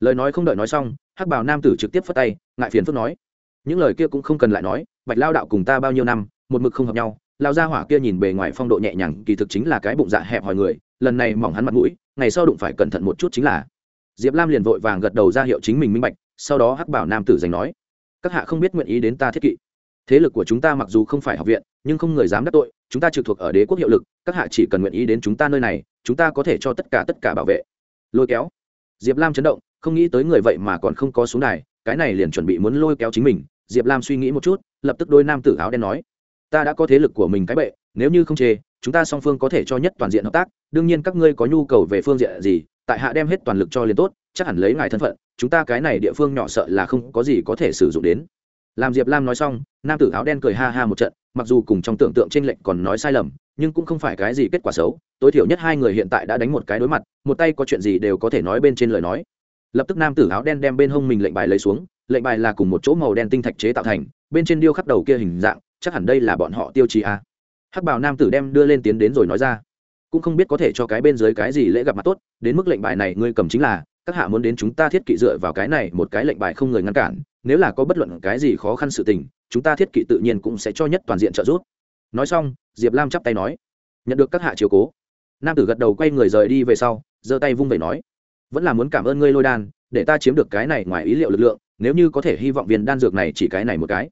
Lời nói không đợi nói xong, hắc bào nam tử trực tiếp phất tay, ngại phiền phức nói. Những lời kia cũng không cần lại nói, bạch lao đạo cùng ta bao nhiêu năm, một mực không hợp nhau lao gia hỏa kia nhìn bề ngoài phong độ nhẹ nhàng, kỳ thực chính là cái bụng dạ hẹp hòi người, lần này mỏng hắn mặt mũi, ngày sau đụng phải cẩn thận một chút chính là. Diệp lam liền vội vàng gật đầu ra hiệu chính mình minh bạch, sau đó hắc bảo nam tử giành nói, các hạ không biết nguyện ý đến ta thiết kỵ. Thế lực của chúng ta mặc dù không phải học viện, nhưng không người dám đắc tội, chúng ta trực thuộc ở đế quốc hiệu lực, các hạ chỉ cần nguyện ý đến chúng ta nơi này, chúng ta có thể cho tất cả tất cả bảo vệ. Lôi kéo. Diệp lam chấn động, không nghĩ tới người vậy mà còn không có xuống này cái này liền chuẩn bị muốn lôi kéo chính mình. Diệp lam suy nghĩ một chút, lập tức đôi nam tử áo đen nói ta đã có thế lực của mình cái bệ, nếu như không chê, chúng ta song phương có thể cho nhất toàn diện hợp tác, đương nhiên các ngươi có nhu cầu về phương diện gì, tại hạ đem hết toàn lực cho liền tốt, chắc hẳn lấy ngài thân phận, chúng ta cái này địa phương nhỏ sợ là không có gì có thể sử dụng đến. Làm diệp lam nói xong, nam tử áo đen cười ha ha một trận, mặc dù cùng trong tưởng tượng t r ê n lệch còn nói sai lầm, nhưng cũng không phải cái gì kết quả xấu, tối thiểu nhất hai người hiện tại đã đánh một cái đối mặt, một tay có chuyện gì đều có thể nói bên trên lời nói. Lập tức nam tử áo đen đem bên hông mình lệnh bài lấy xuống, lệnh bài là cùng một chỗ màu đen tinh thạch chế tạo thành, bên trên điêu khắc đầu kia hình dạng chắc hẳn đây là bọn họ tiêu chí a. Hắc bảo nam tử đem đưa lên tiến đến rồi nói ra. Cũng không biết có thể cho cái bên dưới cái gì lễ gặp mặt tốt, đến mức lệnh bài này ngươi cầm chính là, các hạ muốn đến chúng ta thiết kỵ dựa vào cái này một cái lệnh bài không người ngăn cản, nếu là có bất luận cái gì khó khăn sự tình, chúng ta thiết kỵ tự nhiên cũng sẽ cho nhất toàn diện trợ giúp. Nói xong, diệp lam chắp tay nói, nhận được các hạ chiều cố. Nam tử gật đầu quay người rời đi về sau, giơ tay vung vẩy nói, vẫn là muốn cảm ơn ngươi lôi đan, để ta chiếm được cái này ngoài ý liệu lực lượng, nếu như có thể hy vọng viên đan dược này chỉ cái này một cái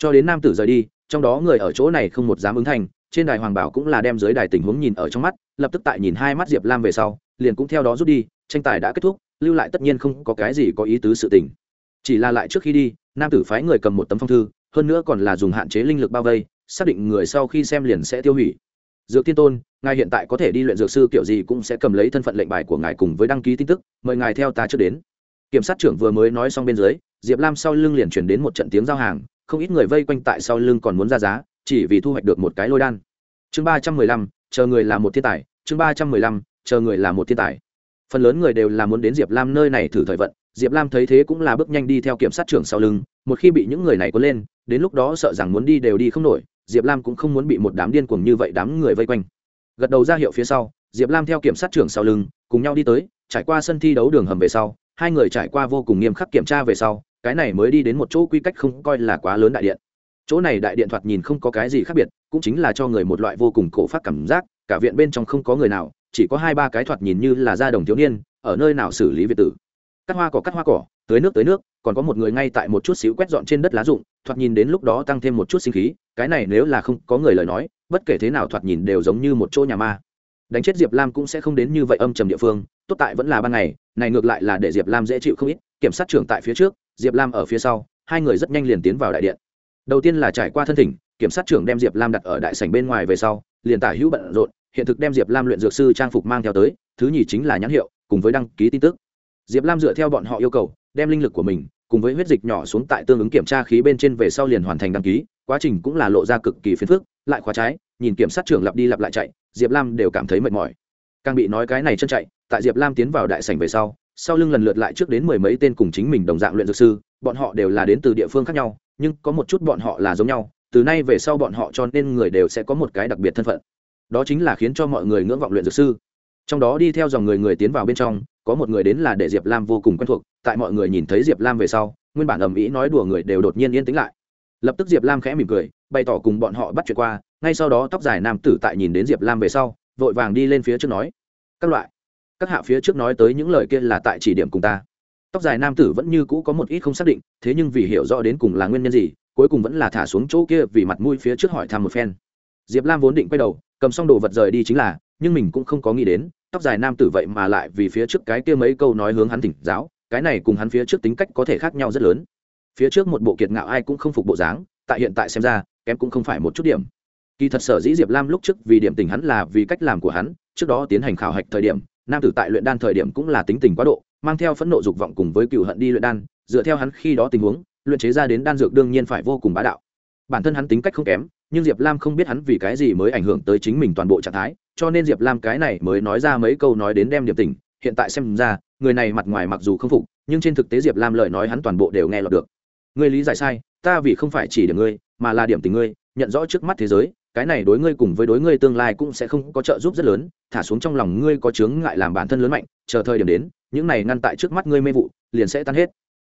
cho đến nam tử rời đi, trong đó người ở chỗ này không một dám ứng thành, trên đài hoàng bảo cũng là đem dưới đài tình huống nhìn ở trong mắt, lập tức tại nhìn hai mắt diệp lam về sau, liền cũng theo đó rút đi, tranh tài đã kết thúc, lưu lại tất nhiên không có cái gì có ý tứ sự tình. Chỉ là lại trước khi đi, nam tử phái người cầm một tấm phong thư, hơn nữa còn là dùng hạn chế linh lực bao vây, xác định người sau khi xem liền sẽ tiêu hủy. Dược tiên tôn, ngài hiện tại có thể đi luyện dược sư kiểu gì cũng sẽ cầm lấy thân phận lệnh bài của ngài cùng với đăng ký tin tức, mời ngài theo ta trước đến. Kiểm sát trưởng vừa mới nói xong bên dưới, diệp lam sau lưng liền chuyển đến một trận tiếng giao hàng không ít người vây quanh tại sau lưng còn muốn ra giá, chỉ vì thu hoạch được một cái lôi đan. Chương ba trăm mười lăm, chờ người là một thiên tài. Chương ba trăm mười lăm, chờ người là một thiên tài. Phần lớn người đều là muốn đến diệp lam nơi này thử thời vận. Diệp lam thấy thế cũng là bước nhanh đi theo kiểm sát trưởng sau lưng. Một khi bị những người này có lên, đến lúc đó sợ rằng muốn đi đều đi không nổi. Diệp lam cũng không muốn bị một đám điên cuồng như vậy đám người vây quanh. Gật đầu ra hiệu phía sau, diệp lam theo kiểm sát trưởng sau lưng, cùng nhau đi tới. Trải qua sân thi đấu đường hầm về sau, hai người trải qua vô cùng nghiêm khắc kiểm tra về sau cái này mới đi đến một chỗ quy cách không coi là quá lớn đại điện. Chỗ này đại điện thoạt nhìn không có cái gì khác biệt, cũng chính là cho người một loại vô cùng cổ phát cảm giác, cả viện bên trong không có người nào, chỉ có hai ba cái thoạt nhìn như là da đồng thiếu niên, ở nơi nào xử lý việt tử. Cắt hoa cỏ, cắt hoa cỏ, tưới nước tưới nước, còn có một người ngay tại một chút xíu quét dọn trên đất lá rụng, thoạt nhìn đến lúc đó tăng thêm một chút sinh khí, cái này nếu là không có người lời nói, bất kể thế nào thoạt nhìn đều giống như một chỗ nhà ma. Đánh chết diệp lam cũng sẽ không đến như vậy âm trầm địa phương, tốt tại vẫn là ban ngày, này ngược lại là để diệp lam dễ chịu không ít, kiểm sát trưởng tại phía trước diệp lam ở phía sau, hai người rất nhanh liền tiến vào đại điện. Đầu tiên là trải qua thân thỉnh, kiểm sát trưởng đem diệp lam đặt ở đại sảnh bên ngoài về sau, liền tả hữu bận rộn, hiện thực đem diệp lam luyện dược sư trang phục mang theo tới, thứ nhì chính là nhãn hiệu, cùng với đăng ký tin tức. Diệp lam dựa theo bọn họ yêu cầu, đem linh lực của mình cùng với huyết dịch nhỏ xuống tại tương ứng kiểm tra khí bên trên về sau liền hoàn thành đăng ký, quá trình cũng là lộ ra cực kỳ phiền phức, lại khóa trái, nhìn kiểm sát trưởng lặp đi lặp lại chạy, diệp lam đều cảm thấy mệt mỏi. Càng bị nói cái này chân chạy, tại diệp lam tiến vào đại sảnh về sau sau lưng lần lượt lại trước đến mười mấy tên cùng chính mình đồng dạng luyện dược sư, bọn họ đều là đến từ địa phương khác nhau, nhưng có một chút bọn họ là giống nhau, từ nay về sau bọn họ cho nên người đều sẽ có một cái đặc biệt thân phận. Đó chính là khiến cho mọi người ngưỡng vọng luyện dược sư. Trong đó đi theo dòng người người tiến vào bên trong, có một người đến là để diệp lam vô cùng quen thuộc, tại mọi người nhìn thấy diệp lam về sau, nguyên bản ầm ĩ nói đùa người đều đột nhiên yên tĩnh lại. Lập tức diệp lam khẽ mỉm cười, bày tỏ cùng bọn họ bắt chuyện qua, ngay sau đó tóc dài nam tử tại nhìn đến diệp lam về sau, vội vàng đi lên phía trước nói, các loại các hạ phía trước nói tới những lời kia là tại chỉ điểm cùng ta. Tóc dài nam tử vẫn như cũ có một ít không xác định, thế nhưng vì hiểu rõ đến cùng là nguyên nhân gì, cuối cùng vẫn là thả xuống chỗ kia vì mặt mũi phía trước hỏi thăm một phen. Diệp lam vốn định quay đầu, cầm xong đồ vật rời đi chính là, nhưng mình cũng không có nghĩ đến, tóc dài nam tử vậy mà lại vì phía trước cái kia mấy câu nói hướng hắn tỉnh giáo, cái này cùng hắn phía trước tính cách có thể khác nhau rất lớn. Phía trước một bộ kiệt ngạo ai cũng không phục bộ dáng, tại hiện tại xem ra, kém cũng không phải một chút điểm. Kỳ thật sở dĩ diệp lam lúc trước vì điểm tình hắn là vì cách làm của hắn, trước đó tiến hành khảo hạch thời điểm nam tử tại luyện đan thời điểm cũng là tính tình quá độ, mang theo phẫn nộ dục vọng cùng với cựu hận đi luyện đan, dựa theo hắn khi đó tình huống, luyện chế ra đến đan dược đương nhiên phải vô cùng bá đạo. Bản thân hắn tính cách không kém, nhưng diệp lam không biết hắn vì cái gì mới ảnh hưởng tới chính mình toàn bộ trạng thái, cho nên diệp lam cái này mới nói ra mấy câu nói đến đem điểm tình, hiện tại xem ra, người này mặt ngoài mặc dù không phục, nhưng trên thực tế diệp lam lời nói hắn toàn bộ đều nghe lọt được. Ngươi lý giải sai, ta vì không phải chỉ điểm ngươi, mà là điểm tình ngươi, nhận rõ trước mắt thế giới cái này đối ngươi cùng với đối ngươi tương lai cũng sẽ không có trợ giúp rất lớn, thả xuống trong lòng ngươi có chướng ngại làm bản thân lớn mạnh, chờ thời điểm đến, những này ngăn tại trước mắt ngươi mê vụ, liền sẽ tan hết.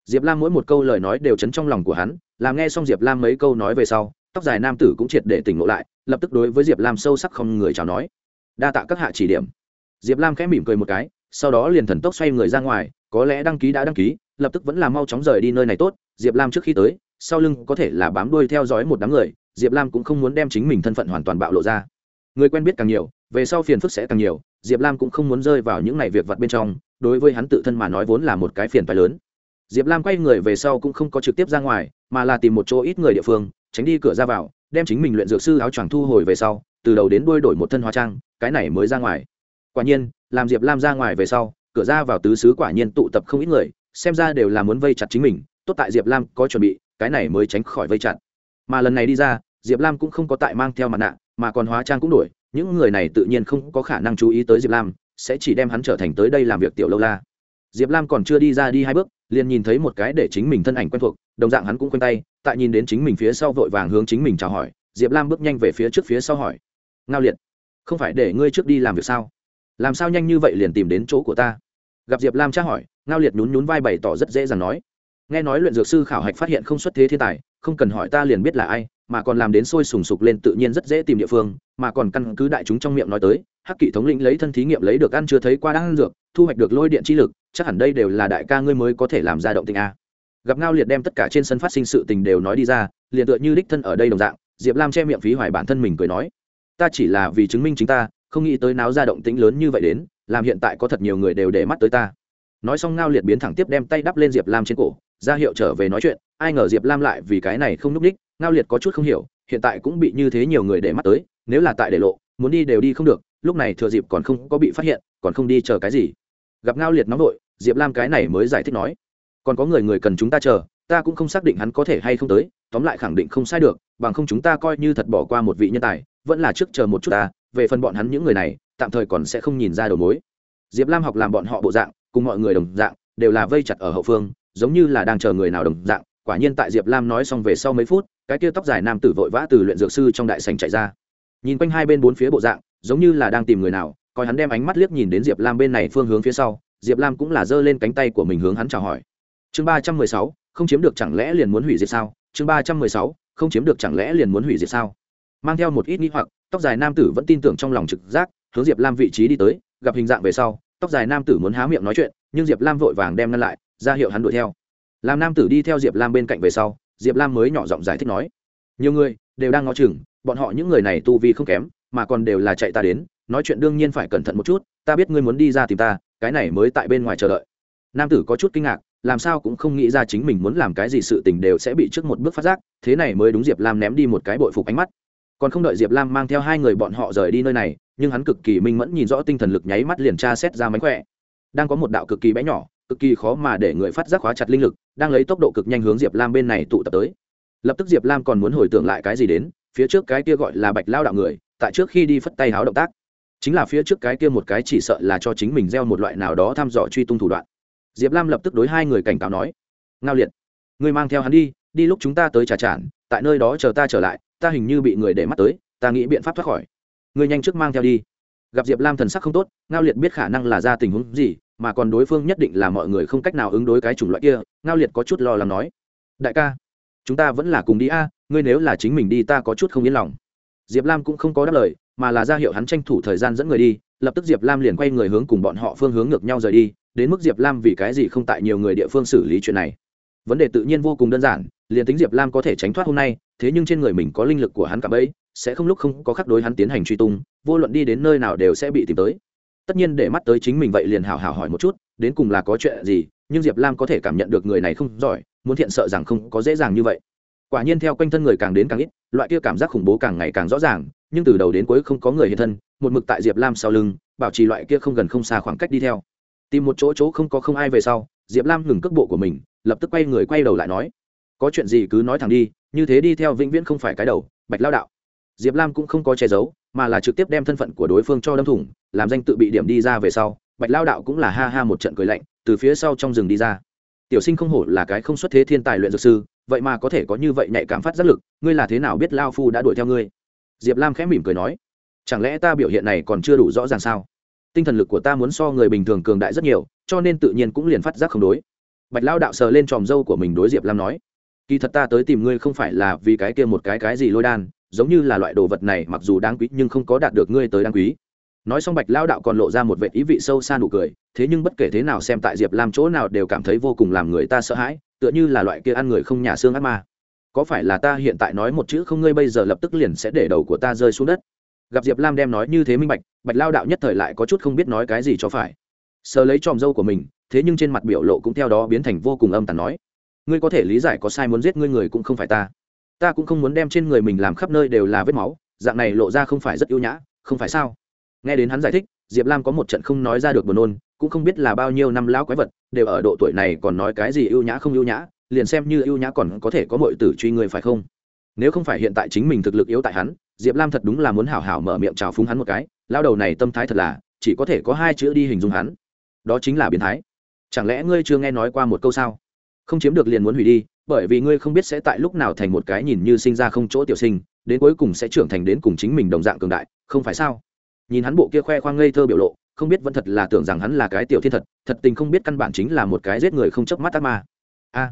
Diệp lam mỗi một câu lời nói đều chấn trong lòng của hắn, làm nghe xong diệp lam mấy câu nói về sau, tóc dài nam tử cũng triệt để tỉnh ngộ lại, lập tức đối với diệp lam sâu sắc không người chào nói. Đa tạ các hạ chỉ điểm. Diệp lam khẽ mỉm cười một cái, sau đó liền thần tốc xoay người ra ngoài, có lẽ đăng ký đã đăng ký, lập tức vẫn là mau chóng rời đi nơi này tốt. Diệp lam trước khi tới, sau lưng có thể là bám đuôi theo dõi một đám người diệp lam cũng không muốn đem chính mình thân phận hoàn toàn bạo lộ ra. Người quen biết càng nhiều, về sau phiền phức sẽ càng nhiều, diệp lam cũng không muốn rơi vào những ngày việc vặt bên trong, đối với hắn tự thân mà nói vốn là một cái phiền phái lớn. Diệp lam quay người về sau cũng không có trực tiếp ra ngoài, mà là tìm một chỗ ít người địa phương, tránh đi cửa ra vào, đem chính mình luyện dược sư áo choàng thu hồi về sau, từ đầu đến đuôi đổi một thân hóa trang, cái này mới ra ngoài. Quả nhiên, làm diệp lam ra ngoài về sau, cửa ra vào tứ xứ quả nhiên tụ tập không ít người, xem ra đều là muốn vây chặt chính mình, tốt tại diệp lam có chuẩn bị, cái này mới tránh khỏi vây chặt. Mà lần này đi ra diệp lam cũng không có tại mang theo mặt nạ, mà còn hóa trang cũng đổi, những người này tự nhiên không có khả năng chú ý tới diệp lam, sẽ chỉ đem hắn trở thành tới đây làm việc tiểu lâu la. Diệp lam còn chưa đi ra đi hai bước, liền nhìn thấy một cái để chính mình thân ảnh quen thuộc, đồng dạng hắn cũng quen tay, tại nhìn đến chính mình phía sau vội vàng hướng chính mình chào hỏi, diệp lam bước nhanh về phía trước phía sau hỏi, ngao liệt, không phải để ngươi trước đi làm việc sao? Làm sao nhanh như vậy liền tìm đến chỗ của ta? Gặp diệp lam tra hỏi, ngao liệt nhún nhún vai bày tỏ rất dễ dàng nói, nghe nói luyện dược sư khảo hạch phát hiện không xuất thế thiên tài, không cần hỏi ta liền biết là ai mà còn làm đến sôi sùng sục lên tự nhiên rất dễ tìm địa phương, mà còn căn cứ đại chúng trong miệng nói tới, hắc kỵ thống lĩnh lấy thân thí nghiệm lấy được ăn chưa thấy qua đang dược, thu hoạch được lôi điện chi lực, chắc hẳn đây đều là đại ca ngươi mới có thể làm ra động tình a. Gặp ngao liệt đem tất cả trên sân phát sinh sự tình đều nói đi ra, liền tựa như đích thân ở đây đồng dạng, diệp lam che miệng phí hoài bản thân mình cười nói, ta chỉ là vì chứng minh chính ta, không nghĩ tới náo ra động tĩnh lớn như vậy đến, làm hiện tại có thật nhiều người đều để mắt tới ta. Nói xong ngao liệt biến thẳng tiếp đem tay đắp lên diệp lam trên cổ, ra hiệu trở về nói chuyện, ai ngờ diệp lam lại vì cái này không n ú c ních ngao liệt có chút không hiểu, hiện tại cũng bị như thế nhiều người để mắt tới, nếu là tại để lộ, muốn đi đều đi không được, lúc này thừa dịp còn không có bị phát hiện, còn không đi chờ cái gì. Gặp ngao liệt nóng vội, diệp lam cái này mới giải thích nói, còn có người người cần chúng ta chờ, ta cũng không xác định hắn có thể hay không tới, tóm lại khẳng định không sai được, bằng không chúng ta coi như thật bỏ qua một vị nhân tài, vẫn là trước chờ một chút ta, về phần bọn hắn những người này, tạm thời còn sẽ không nhìn ra đầu mối. Diệp lam học làm bọn họ bộ dạng, cùng mọi người đồng dạng, đều là vây chặt ở hậu phương, giống như là đang chờ người nào đồng dạng, quả nhiên tại diệp lam nói xong về sau mấy phút cái kia tóc dài nam tử vội vã từ luyện dược sư trong đại sành chạy ra. Nhìn quanh hai bên bốn phía bộ dạng, giống như là đang tìm người nào, coi hắn đem ánh mắt liếc nhìn đến diệp lam bên này phương hướng phía sau, diệp lam cũng là giơ lên cánh tay của mình hướng hắn chào hỏi. Chương ba trăm mười sáu, không chiếm được chẳng lẽ liền muốn hủy diệt sao? Chương ba trăm mười sáu, không chiếm được chẳng lẽ liền muốn hủy diệt sao? Mang theo một ít nghĩ hoặc, tóc dài nam tử vẫn tin tưởng trong lòng trực giác, hướng diệp lam vị trí đi tới, gặp hình dạng về sau, tóc dài nam tử muốn há miệng nói chuyện, nhưng diệp lam vội vàng đem ngăn lại, ra hiệu hắn đuổi theo. Làm nam tử đi theo diệp lam bên cạnh về sau diệp lam mới nhỏ giọng giải thích nói, nhiều người đều đang ngó chừng, bọn họ những người này tu vi không kém, mà còn đều là chạy ta đến, nói chuyện đương nhiên phải cẩn thận một chút, ta biết ngươi muốn đi ra tìm ta, cái này mới tại bên ngoài chờ đợi. Nam tử có chút kinh ngạc, làm sao cũng không nghĩ ra chính mình muốn làm cái gì sự tình đều sẽ bị trước một bước phát giác, thế này mới đúng diệp lam ném đi một cái bội phục ánh mắt. Còn không đợi diệp lam mang theo hai người bọn họ rời đi nơi này, nhưng hắn cực kỳ minh mẫn nhìn rõ tinh thần lực nháy mắt liền tra xét ra mánh khỏe. Đang có một đạo cực kỳ bé nhỏ cực kỳ khó mà để người phát giác khóa chặt linh lực, đang lấy tốc độ cực nhanh hướng diệp lam bên này tụ tập tới. Lập tức diệp lam còn muốn hồi tưởng lại cái gì đến, phía trước cái kia gọi là bạch lao đạo người, tại trước khi đi phất tay háo động tác. Chính là phía trước cái kia một cái chỉ sợ là cho chính mình gieo một loại nào đó thăm dò truy tung thủ đoạn. Diệp lam lập tức đối hai người cảnh cáo nói, ngao liệt người mang theo hắn đi đi lúc chúng ta tới trà trản tại nơi đó chờ ta trở lại, ta hình như bị người để mắt tới, ta nghĩ biện pháp thoát khỏi. Người nhanh trước mang theo đi. Gặp diệp lam thần sắc không tốt, ngao liệt biết khả năng là ra tình huống gì mà còn đối phương nhất định là mọi người không cách nào ứng đối cái chủng loại kia, ngao liệt có chút lo lắng nói. Đại ca, chúng ta vẫn là cùng đi a, ngươi nếu là chính mình đi ta có chút không yên lòng. Diệp lam cũng không có đáp lời, mà là ra hiệu hắn tranh thủ thời gian dẫn người đi, lập tức diệp lam liền quay người hướng cùng bọn họ phương hướng ngược nhau rời đi, đến mức diệp lam vì cái gì không tại nhiều người địa phương xử lý chuyện này. Vấn đề tự nhiên vô cùng đơn giản, liền tính diệp lam có thể tránh thoát hôm nay, thế nhưng trên người mình có linh lực của hắn cả bấy, sẽ không lúc không có khắc đối hắn tiến hành truy tung, vô luận đi đến nơi nào đều sẽ bị tìm tới tất nhiên để mắt tới chính mình vậy liền hào hào hỏi một chút, đến cùng là có chuyện gì, nhưng diệp lam có thể cảm nhận được người này không giỏi, muốn thiện sợ rằng không có dễ dàng như vậy. Quả nhiên theo quanh thân người càng đến càng ít, loại kia cảm giác khủng bố càng ngày càng rõ ràng, nhưng từ đầu đến cuối không có người hiện thân, một mực tại diệp lam sau lưng, bảo trì loại kia không gần không xa khoảng cách đi theo. Tìm một chỗ chỗ không có không ai về sau, diệp lam ngừng cước bộ của mình, lập tức quay người quay đầu lại nói, có chuyện gì cứ nói thẳng đi, như thế đi theo vĩnh viễn không phải cái đầu, bạch lao đạo. Diệp lam cũng không có che giấu mà là trực tiếp đem thân phận của đối phương cho đâm thủng, làm danh tự bị điểm đi ra về sau, bạch lao đạo cũng là ha ha một trận cười lạnh, từ phía sau trong rừng đi ra. Tiểu sinh không hổ là cái không xuất thế thiên tài luyện dược sư, vậy mà có thể có như vậy nhạy cảm phát giác lực, ngươi là thế nào biết lao phu đã đuổi theo ngươi? Diệp lam khẽ mỉm cười nói, chẳng lẽ ta biểu hiện này còn chưa đủ rõ ràng sao? Tinh thần lực của ta muốn so người bình thường cường đại rất nhiều, cho nên tự nhiên cũng liền phát giác không đối. Bạch lao đạo sờ lên tròm dâu của mình đối diệp lam nói, kỳ thật ta tới tìm ngươi không phải là vì cái kia một cái cái gì lôi đan giống như là loại đồ vật này mặc dù đáng quý nhưng không có đạt được ngươi tới đáng quý. Nói xong bạch lao đạo còn lộ ra một vệ ý vị sâu xa nụ cười, thế nhưng bất kể thế nào xem tại diệp lam chỗ nào đều cảm thấy vô cùng làm người ta sợ hãi, tựa như là loại kia ăn người không nhà xương ác ma. Có phải là ta hiện tại nói một chữ không ngươi bây giờ lập tức liền sẽ để đầu của ta rơi xuống đất? Gặp diệp lam đem nói như thế minh bạch bạch lao đạo nhất thời lại có chút không biết nói cái gì cho phải. Sờ lấy tròm dâu của mình, thế nhưng trên mặt biểu lộ cũng theo đó biến thành vô cùng âm tàn nói, ngươi có thể lý giải có sai muốn giết ngươi người cũng không phải ta ta cũng không muốn đem trên người mình làm khắp nơi đều là vết máu, dạng này lộ ra không phải rất ưu nhã, không phải sao? Nghe đến hắn giải thích, diệp lam có một trận không nói ra được buồn nôn, cũng không biết là bao nhiêu năm lão quái vật, đều ở độ tuổi này còn nói cái gì ưu nhã không ưu nhã, liền xem như ưu nhã còn có thể có mọi tử truy người phải không? Nếu không phải hiện tại chính mình thực lực yếu tại hắn, diệp lam thật đúng là muốn hảo hảo mở miệng trào phúng hắn một cái lao đầu này tâm thái thật là, chỉ có thể có hai chữ đi hình dung hắn. Đó chính là biến thái. Chẳng lẽ ngươi chưa nghe nói qua một câu sao? Không chiếm được liền muốn hủy đi bởi vì ngươi không biết sẽ tại lúc nào thành một cái nhìn như sinh ra không chỗ tiểu sinh, đến cuối cùng sẽ trưởng thành đến cùng chính mình đồng dạng cường đại, không phải sao? Nhìn hắn bộ kia khoe khoang ngây thơ biểu lộ, không biết vẫn thật là tưởng rằng hắn là cái tiểu thiên thật thật tình không biết căn bản chính là một cái giết người không chớp mắt ác ma. A,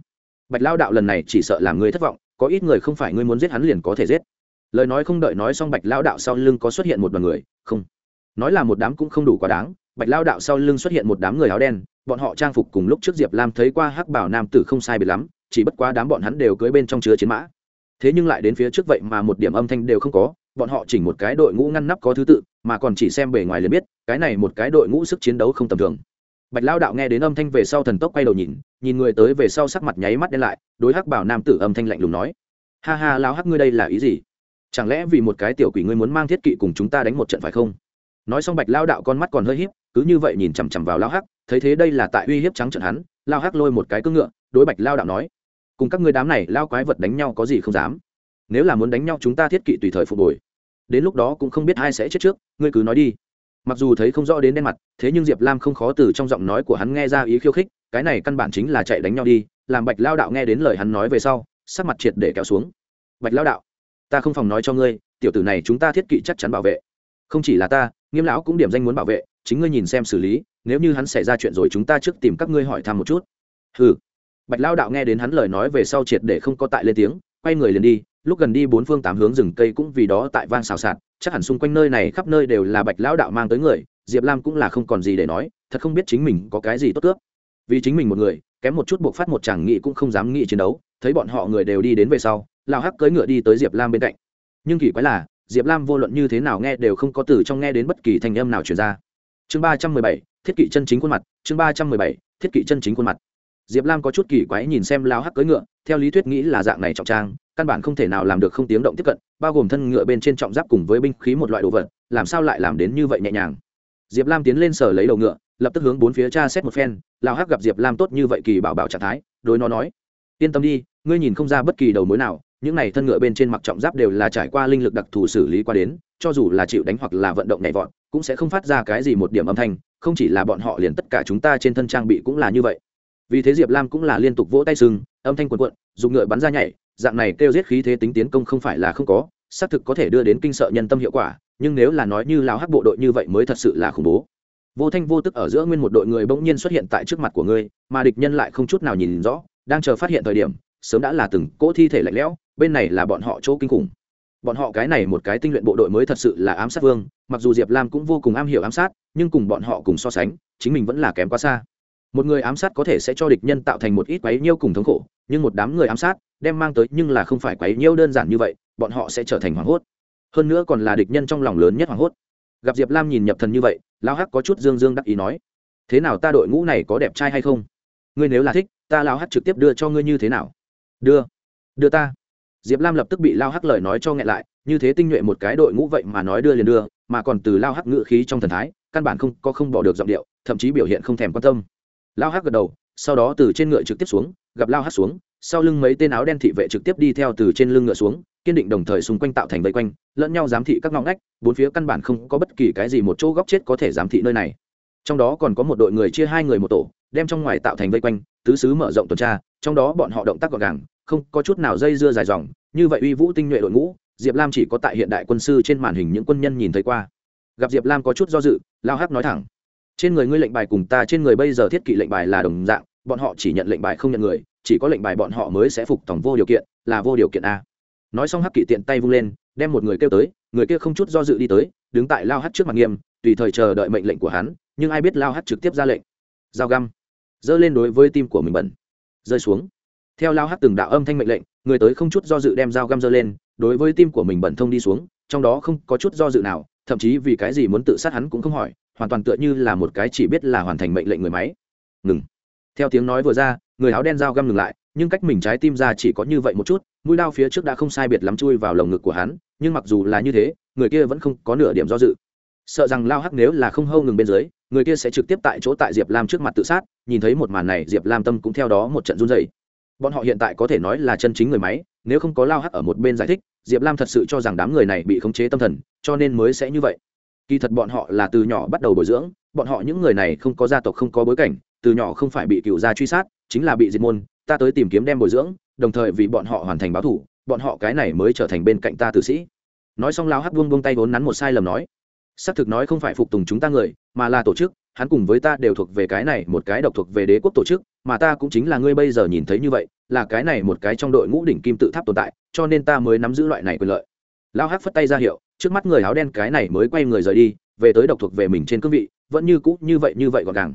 bạch lao đạo lần này chỉ sợ làm ngươi thất vọng, có ít người không phải ngươi muốn giết hắn liền có thể giết. Lời nói không đợi nói xong bạch lao đạo sau lưng có xuất hiện một đoàn người, không. Nói là một đám cũng không đủ quá đáng, bạch lao đạo sau lưng xuất hiện một đám người áo đen, bọn họ trang phục cùng lúc trước diệp lam thấy qua hắc bảo nam tử không sai biệt lắm chỉ bất quá đám bọn hắn đều cưới bên trong chứa chiến mã. Thế nhưng lại đến phía trước vậy mà một điểm âm thanh đều không có, bọn họ chỉnh một cái đội ngũ ngăn nắp có thứ tự, mà còn chỉ xem bề ngoài liền biết, cái này một cái đội ngũ sức chiến đấu không tầm thường. Bạch lao đạo nghe đến âm thanh về sau thần tốc quay đầu nhìn nhìn người tới về sau sắc mặt nháy mắt đen lại, đối hắc bảo nam tử âm thanh lạnh lùng nói, ha ha lao hắc ngươi đây là ý gì? Chẳng lẽ vì một cái tiểu quỷ ngươi muốn mang thiết kỵ cùng chúng ta đánh một trận phải không? Nói xong bạch lao đạo con mắt còn hơi híp, cứ như vậy nhìn chằm chằm vào lao hắc, thấy thế đây là tại uy hiếp trắng trận hắn lao hắc lôi một cái cưỡng ngựa, đối bạch lao đạo nói cùng các ngươi đám này lao quái vật đánh nhau có gì không dám. Nếu là muốn đánh nhau chúng ta thiết kỵ tùy thời phục hồi. Đến lúc đó cũng không biết ai sẽ chết trước, ngươi cứ nói đi. Mặc dù thấy không rõ đến đen mặt, thế nhưng diệp lam không khó từ trong giọng nói của hắn nghe ra ý khiêu khích, cái này căn bản chính là chạy đánh nhau đi, làm bạch lao đạo nghe đến lời hắn nói về sau, sắc mặt triệt để kéo xuống. Bạch lao đạo, ta không phòng nói cho ngươi, tiểu tử này chúng ta thiết kỵ chắc chắn bảo vệ. Không chỉ là ta, nghiêm lão cũng điểm danh muốn bảo vệ, chính ngươi nhìn xem xử lý, nếu như hắn xảy ra chuyện rồi chúng ta trước tìm các ngươi hỏi thăm một chút. Ừ bạch lao đạo nghe đến hắn lời nói về sau triệt để không có tại lên tiếng, quay người liền đi, lúc gần đi bốn phương tám hướng rừng cây cũng vì đó tại vang xào xạc, chắc hẳn xung quanh nơi này khắp nơi đều là bạch lão đạo mang tới người, diệp lam cũng là không còn gì để nói, thật không biết chính mình có cái gì tốt cướp. Vì chính mình một người, kém một chút buộc phát một chàng nghị cũng không dám nghị chiến đấu, thấy bọn họ người đều đi đến về sau, lao hắc cưỡi ngựa đi tới diệp lam bên cạnh. Nhưng kỳ quái là, diệp lam vô luận như thế nào nghe đều không có từ trong nghe đến bất kỳ thanh âm nào truyền ra. Chương ba trăm mười bảy, thiết kỵ chân chính khuôn mặt, chương ba trăm mười bảy, thiết kỵ chân chính khuôn mặt diệp lam có chút kỳ quái nhìn xem lao hắc cưỡi ngựa, theo lý thuyết nghĩ là dạng này trọng trang, căn bản không thể nào làm được không tiếng động tiếp cận, bao gồm thân ngựa bên trên trọng giáp cùng với binh khí một loại đồ vật, làm sao lại làm đến như vậy nhẹ nhàng. Diệp lam tiến lên sở lấy đầu ngựa, lập tức hướng bốn phía tra xét một phen, lao hắc gặp diệp lam tốt như vậy kỳ bảo bảo trạng thái, đối nó nói, yên tâm đi, ngươi nhìn không ra bất kỳ đầu mối nào, những này thân ngựa bên trên mặc trọng giáp đều là trải qua linh lực đặc thù xử lý qua đến, cho dù là chịu đánh hoặc là vận động nhảy vọt, cũng sẽ không phát ra cái gì một điểm âm thanh, không chỉ là bọn họ liền tất cả chúng ta trên thân trang bị cũng là như vậy vì thế diệp lam cũng là liên tục vỗ tay sừng âm thanh quần quận dùng ngựa bắn ra nhảy, dạng này kêu giết khí thế tính tiến công không phải là không có, xác thực có thể đưa đến kinh sợ nhân tâm hiệu quả, nhưng nếu là nói như lao hắc bộ đội như vậy mới thật sự là khủng bố. Vô thanh vô tức ở giữa nguyên một đội người bỗng nhiên xuất hiện tại trước mặt của ngươi, mà địch nhân lại không chút nào nhìn rõ, đang chờ phát hiện thời điểm, sớm đã là từng cỗ thi thể lạnh lẽo, bên này là bọn họ chỗ kinh khủng. Bọn họ cái này một cái tinh luyện bộ đội mới thật sự là ám sát vương, mặc dù diệp lam cũng vô cùng am hiểu ám sát, nhưng cùng bọn họ cùng so sánh, chính mình vẫn là kém quá xa một người ám sát có thể sẽ cho địch nhân tạo thành một ít quấy nhiêu cùng thống khổ, nhưng một đám người ám sát đem mang tới nhưng là không phải quấy nhiêu đơn giản như vậy, bọn họ sẽ trở thành hoảng hốt. Hơn nữa còn là địch nhân trong lòng lớn nhất hoảng hốt. Gặp diệp lam nhìn nhập thần như vậy lao hắc có chút dương dương đắc ý nói, thế nào ta đội ngũ này có đẹp trai hay không? Ngươi nếu là thích, ta lao hắc trực tiếp đưa cho ngươi như thế nào? Đưa đưa ta. Diệp lam lập tức bị lao hắc lời nói cho nghẹn lại, như thế tinh nhuệ một cái đội ngũ vậy mà nói đưa liền đưa, mà còn từ lao hắc ngự khí trong thần thái, căn bản không có không bỏ được giọng điệu, thậm chí biểu hiện không thèm quan tâm lao hắc gật đầu, sau đó từ trên ngựa trực tiếp xuống, gặp lao hắc xuống, sau lưng mấy tên áo đen thị vệ trực tiếp đi theo từ trên lưng ngựa xuống, kiên định đồng thời xung quanh tạo thành vây quanh, lẫn nhau giám thị các ngõ ngách, bốn phía căn bản không có bất kỳ cái gì một chỗ góc chết có thể giám thị nơi này. Trong đó còn có một đội người chia hai người một tổ, đem trong ngoài tạo thành vây quanh, tứ xứ mở rộng tuần tra, trong đó bọn họ động tác gọn gàng, không có chút nào dây dưa dài dòng, như vậy uy vũ tinh nhuệ đội ngũ, diệp lam chỉ có tại hiện đại quân sư trên màn hình những quân nhân nhìn thấy qua. Gặp diệp lam có chút do dự, lao hắc nói thẳng trên người ngươi lệnh bài cùng ta trên người bây giờ thiết kỵ lệnh bài là đồng dạng, bọn họ chỉ nhận lệnh bài không nhận người, chỉ có lệnh bài bọn họ mới sẽ phục tổng vô điều kiện, là vô điều kiện a. Nói xong hắc kỵ tiện tay vung lên, đem một người kêu tới, người kia không chút do dự đi tới, đứng tại lao hắt trước mặt nghiêm, tùy thời chờ đợi mệnh lệnh của hắn, nhưng ai biết lao hắt trực tiếp ra lệnh. Dao găm. Giơ lên đối với tim của mình bẩn. Rơi xuống. Theo lao hắt từng đạo âm thanh mệnh lệnh, người tới không chút do dự đem dao găm giơ lên, đối với tim của mình bẩn thông đi xuống, trong đó không có chút do dự nào, thậm chí vì cái gì muốn tự sát hắn cũng không hỏi hoàn toàn tựa như là một cái chỉ biết là hoàn thành mệnh lệnh người máy. Ngừng. Theo tiếng nói vừa ra, người áo đen dao găm ngừng lại, nhưng cách mình trái tim ra chỉ có như vậy một chút, mũi lao phía trước đã không sai biệt lắm chui vào lồng ngực của hắn, nhưng mặc dù là như thế, người kia vẫn không có nửa điểm do dự. Sợ rằng lao hắc nếu là không hâu ngừng bên dưới, người kia sẽ trực tiếp tại chỗ tại diệp lam trước mặt tự sát, nhìn thấy một màn này, diệp lam tâm cũng theo đó một trận run dày bọn họ hiện tại có thể nói là chân chính người máy, nếu không có lao hắc ở một bên giải thích, diệp lam thật sự cho rằng đám người này bị khống chế tâm thần, cho nên mới sẽ như vậy kỳ thật bọn họ là từ nhỏ bắt đầu bồi dưỡng, bọn họ những người này không có gia tộc, không có bối cảnh, từ nhỏ không phải bị cựu gia truy sát, chính là bị diệt môn, ta tới tìm kiếm đem bồi dưỡng, đồng thời vì bọn họ hoàn thành báo thủ, bọn họ cái này mới trở thành bên cạnh ta tử sĩ. Nói xong lao hắc buông buông tay vốn nắn một sai lầm nói, xác thực nói không phải phục tùng chúng ta người, mà là tổ chức, hắn cùng với ta đều thuộc về cái này, một cái độc thuộc về đế quốc tổ chức, mà ta cũng chính là ngươi bây giờ nhìn thấy như vậy, là cái này một cái trong đội ngũ đỉnh kim tự tháp tồn tại, cho nên ta mới nắm giữ loại này quyền lợi. Lao hắc phất tay ra hiệu trước mắt người áo đen cái này mới quay người rời đi, về tới độc thuộc về mình trên cương vị, vẫn như cũ như vậy như vậy gọn gàng.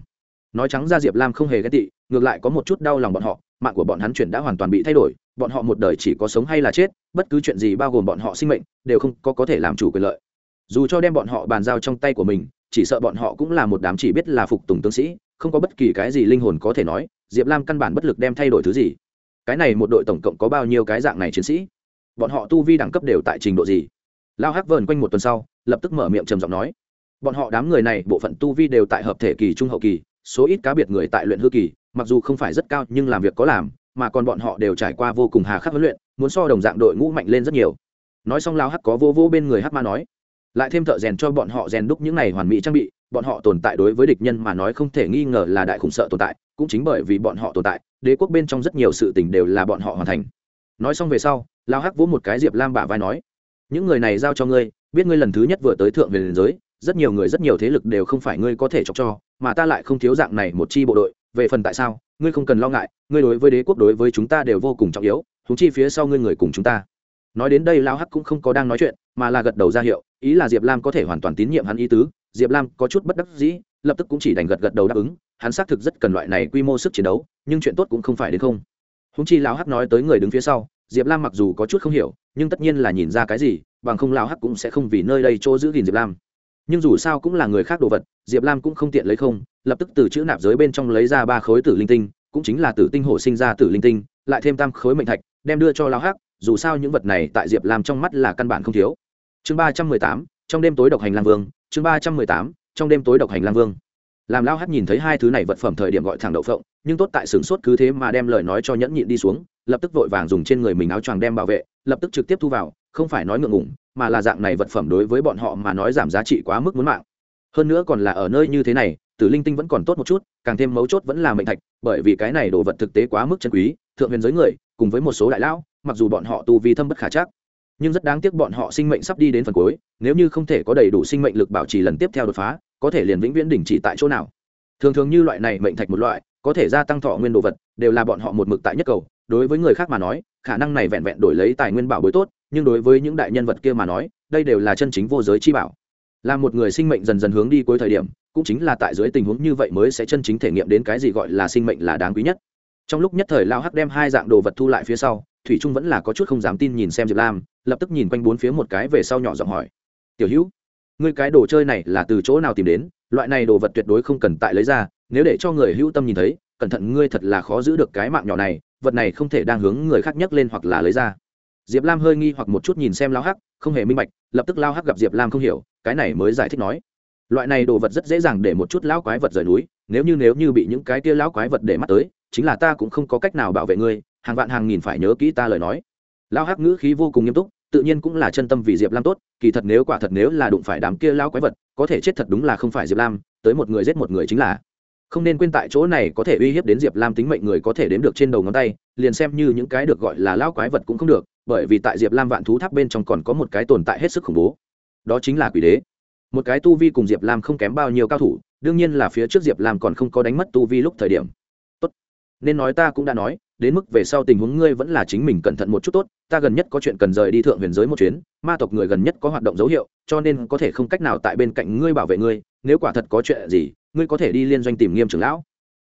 Nói trắng ra diệp lam không hề ghét tị, ngược lại có một chút đau lòng bọn họ, mạng của bọn hắn chuyển đã hoàn toàn bị thay đổi, bọn họ một đời chỉ có sống hay là chết, bất cứ chuyện gì bao gồm bọn họ sinh mệnh, đều không có có thể làm chủ quyền lợi. Dù cho đem bọn họ bàn giao trong tay của mình, chỉ sợ bọn họ cũng là một đám chỉ biết là phục tùng tướng sĩ, không có bất kỳ cái gì linh hồn có thể nói, diệp lam căn bản bất lực đem thay đổi thứ gì. Cái này một đội tổng cộng có bao nhiêu cái dạng này chiến sĩ? Bọn họ tu vi đẳng cấp đều tại trình độ gì? Lao hắc vờn quanh một tuần sau, lập tức mở miệng trầm giọng nói. Bọn họ đám người này, bộ phận tu vi đều tại hợp thể kỳ, trung hậu kỳ, số ít cá biệt người tại luyện hư kỳ, mặc dù không phải rất cao nhưng làm việc có làm, mà còn bọn họ đều trải qua vô cùng hà khắc huấn luyện, muốn so đồng dạng đội ngũ mạnh lên rất nhiều. Nói xong lao hắc có vô vô bên người hắc ma nói, lại thêm thợ rèn cho bọn họ rèn đúc những này hoàn mỹ trang bị, bọn họ tồn tại đối với địch nhân mà nói không thể nghi ngờ là đại khủng sợ tồn tại, cũng chính bởi vì bọn họ tồn tại, đế quốc bên trong rất nhiều sự tình đều là bọn họ hoàn thành. Nói xong về sau, lao hắc vỗ một cái diệp lam bả vai nói những người này giao cho ngươi, biết ngươi lần thứ nhất vừa tới thượng về liền giới, rất nhiều người rất nhiều thế lực đều không phải ngươi có thể chọc cho, mà ta lại không thiếu dạng này một chi bộ đội. Về phần tại sao, ngươi không cần lo ngại, ngươi đối với đế quốc đối với chúng ta đều vô cùng trọng yếu thúng chi phía sau ngươi người cùng chúng ta. Nói đến đây lao hắc cũng không có đang nói chuyện, mà là gật đầu ra hiệu, ý là diệp lam có thể hoàn toàn tín nhiệm hắn ý tứ. Diệp lam có chút bất đắc dĩ, lập tức cũng chỉ đành gật gật đầu đáp ứng, hắn xác thực rất cần loại này quy mô sức chiến đấu, nhưng chuyện tốt cũng không phải đến không. Húng chi lao hắc nói tới người đứng phía sau diệp lam mặc dù có chút không hiểu, nhưng tất nhiên là nhìn ra cái gì, bằng không lao hắc cũng sẽ không vì nơi đây chỗ giữ gìn diệp lam. Nhưng dù sao cũng là người khác đồ vật, diệp lam cũng không tiện lấy không, lập tức từ chữ nạp giới bên trong lấy ra ba khối tử linh tinh, cũng chính là tử tinh hổ sinh ra tử linh tinh, lại thêm tam khối mệnh thạch, đem đưa cho lao hắc, dù sao những vật này tại diệp lam trong mắt là căn bản không thiếu. Chương ba trăm mười tám, trong đêm tối độc hành lang vương, chương ba trăm mười tám, trong đêm tối độc hành lang vương làm lao hát nhìn thấy hai thứ này vật phẩm thời điểm gọi thẳng đậu phộng, nhưng tốt tại sửng sốt cứ thế mà đem lời nói cho nhẫn nhịn đi xuống, lập tức vội vàng dùng trên người mình áo choàng đem bảo vệ, lập tức trực tiếp thu vào, không phải nói ngượng ngủng mà là dạng này vật phẩm đối với bọn họ mà nói giảm giá trị quá mức muốn mạng. Hơn nữa còn là ở nơi như thế này, tử linh tinh vẫn còn tốt một chút, càng thêm mấu chốt vẫn là mệnh thạch, bởi vì cái này đồ vật thực tế quá mức chân quý, thượng huyền giới người, cùng với một số đại lão, mặc dù bọn họ tu vi thâm bất khả chắc, nhưng rất đáng tiếc bọn họ sinh mệnh sắp đi đến phần cuối, nếu như không thể có đầy đủ sinh mệnh lực bảo trì lần tiếp theo đột phá có thể liền vĩnh viễn đình chỉ tại chỗ nào. Thường thường như loại này mệnh thạch một loại, có thể gia tăng thọ nguyên đồ vật, đều là bọn họ một mực tại nhất cầu. Đối với người khác mà nói, khả năng này vẹn vẹn đổi lấy tài nguyên bảo bối tốt, nhưng đối với những đại nhân vật kia mà nói, đây đều là chân chính vô giới chi bảo. Là một người sinh mệnh dần dần hướng đi cuối thời điểm, cũng chính là tại dưới tình huống như vậy mới sẽ chân chính thể nghiệm đến cái gì gọi là sinh mệnh là đáng quý nhất. Trong lúc nhất thời lao hắc đem hai dạng đồ vật thu lại phía sau, thủy trung vẫn là có chút không dám tin nhìn xem diệp lam, lập tức nhìn quanh bốn phía một cái về sau nhỏ giọng hỏi, tiểu hữu ngươi cái đồ chơi này là từ chỗ nào tìm đến? Loại này đồ vật tuyệt đối không cần tại lấy ra, nếu để cho người hữu tâm nhìn thấy, cẩn thận ngươi thật là khó giữ được cái mạng nhỏ này, vật này không thể đang hướng người khác nhấc lên hoặc là lấy ra. Diệp lam hơi nghi hoặc một chút nhìn xem lao hắc, không hề minh bạch, lập tức lao hắc gặp diệp lam không hiểu, cái này mới giải thích nói. Loại này đồ vật rất dễ dàng để một chút lão quái vật rời núi, nếu như nếu như bị những cái kia lão quái vật để mắt tới, chính là ta cũng không có cách nào bảo vệ ngươi, hàng vạn hàng nghìn phải nhớ kỹ ta lời nói. Lao hắc ngữ khí vô cùng nghiêm túc tự nhiên cũng là chân tâm vì diệp lam tốt, kỳ thật nếu quả thật nếu là đụng phải đám kia lão quái vật, có thể chết thật đúng là không phải diệp lam, tới một người giết một người chính là. Không nên quên tại chỗ này có thể uy hiếp đến diệp lam tính mệnh người có thể đếm được trên đầu ngón tay, liền xem như những cái được gọi là lão quái vật cũng không được, bởi vì tại diệp lam vạn thú tháp bên trong còn có một cái tồn tại hết sức khủng bố. Đó chính là quỷ đế. Một cái tu vi cùng diệp lam không kém bao nhiêu cao thủ, đương nhiên là phía trước diệp lam còn không có đánh mất tu vi lúc thời điểm. Tốt. Nên nói ta cũng đã nói đến mức về sau tình huống ngươi vẫn là chính mình cẩn thận một chút tốt, ta gần nhất có chuyện cần rời đi thượng huyền giới một chuyến, ma tộc người gần nhất có hoạt động dấu hiệu, cho nên có thể không cách nào tại bên cạnh ngươi bảo vệ ngươi, nếu quả thật có chuyện gì, ngươi có thể đi liên doanh tìm nghiêm trưởng lão.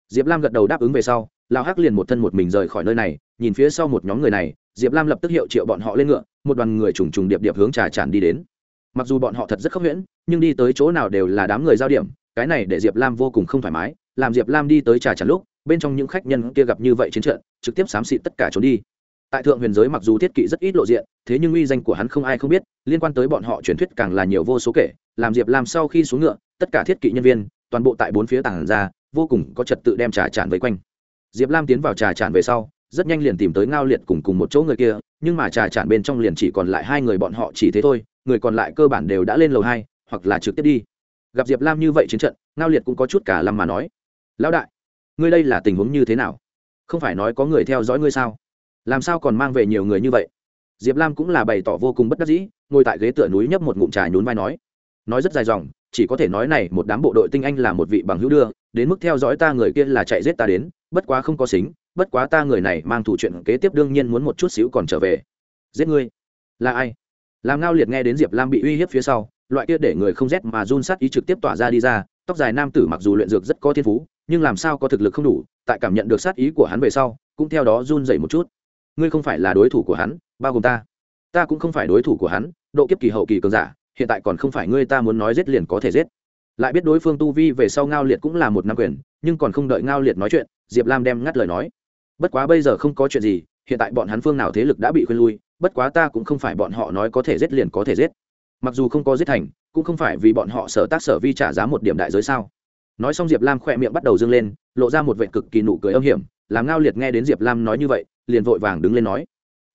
Diệp lam gật đầu đáp ứng về sau lao hắc liền một thân một mình rời khỏi nơi này, nhìn phía sau một nhóm người này, diệp lam lập tức hiệu triệu bọn họ lên ngựa, một đoàn người trùng trùng điệp điệp hướng trà tràn đi đến. Mặc dù bọn họ thật rất khốc huyễn, nhưng đi tới chỗ nào đều là đám người giao điểm, cái này để diệp lam vô cùng không thoải mái, làm diệp lam đi tới trà tràn lúc bên trong những khách nhân kia gặp như vậy chiến trận, trực tiếp xám xịt tất cả trốn đi. Tại thượng huyền giới mặc dù thiết kỵ rất ít lộ diện, thế nhưng uy danh của hắn không ai không biết, liên quan tới bọn họ truyền thuyết càng là nhiều vô số kể. Làm diệp lam sau khi xuống ngựa, tất cả thiết kỵ nhân viên, toàn bộ tại bốn phía tảng ra, vô cùng có trật tự đem trà tràn vây quanh. Diệp lam tiến vào trà tràn về sau, rất nhanh liền tìm tới ngao liệt cùng cùng một chỗ người kia, nhưng mà trà tràn bên trong liền chỉ còn lại hai người bọn họ chỉ thế thôi, người còn lại cơ bản đều đã lên lầu hai, hoặc là trực tiếp đi. Gặp diệp lam như vậy chiến trận, ngao liệt cũng có chút cả lâm mà nói. Lão đại ngươi đây là tình huống như thế nào? Không phải nói có người theo dõi ngươi sao? Làm sao còn mang về nhiều người như vậy? Diệp lam cũng là bày tỏ vô cùng bất đắc dĩ, ngồi tại ghế tựa núi nhấp một ngụm trà nhún vai nói nói rất dài dòng, chỉ có thể nói này, một đám bộ đội tinh anh là một vị bằng hữu đưa, đến mức theo dõi ta người kia là chạy giết ta đến, bất quá không có xính, bất quá ta người này mang thủ chuyện kế tiếp đương nhiên muốn một chút xíu còn trở về. Giết ngươi. Là ai? Làm ngao liệt nghe đến diệp lam bị uy hiếp phía sau, loại kia để người không rét mà run sát ý trực tiếp tỏa ra đi ra, tóc dài nam tử mặc dù luyện dược rất có thiên phú nhưng làm sao có thực lực không đủ, tại cảm nhận được sát ý của hắn về sau, cũng theo đó run dậy một chút. Ngươi không phải là đối thủ của hắn, bao gồm ta. Ta cũng không phải đối thủ của hắn, độ kiếp kỳ hậu kỳ cường giả, hiện tại còn không phải ngươi ta muốn nói giết liền có thể giết. Lại biết đối phương tu vi về sau ngao liệt cũng là một năm quyền, nhưng còn không đợi ngao liệt nói chuyện, diệp lam đem ngắt lời nói. Bất quá bây giờ không có chuyện gì, hiện tại bọn hắn phương nào thế lực đã bị khuyên lui, bất quá ta cũng không phải bọn họ nói có thể giết liền có thể giết. Mặc dù không có giết thành, cũng không phải vì bọn họ sở tác sở vi trả giá một điểm đại giới sao nói xong diệp lam khỏe miệng bắt đầu dâng lên, lộ ra một vệ cực kỳ nụ cười âm hiểm, làm ngao liệt nghe đến diệp lam nói như vậy, liền vội vàng đứng lên nói,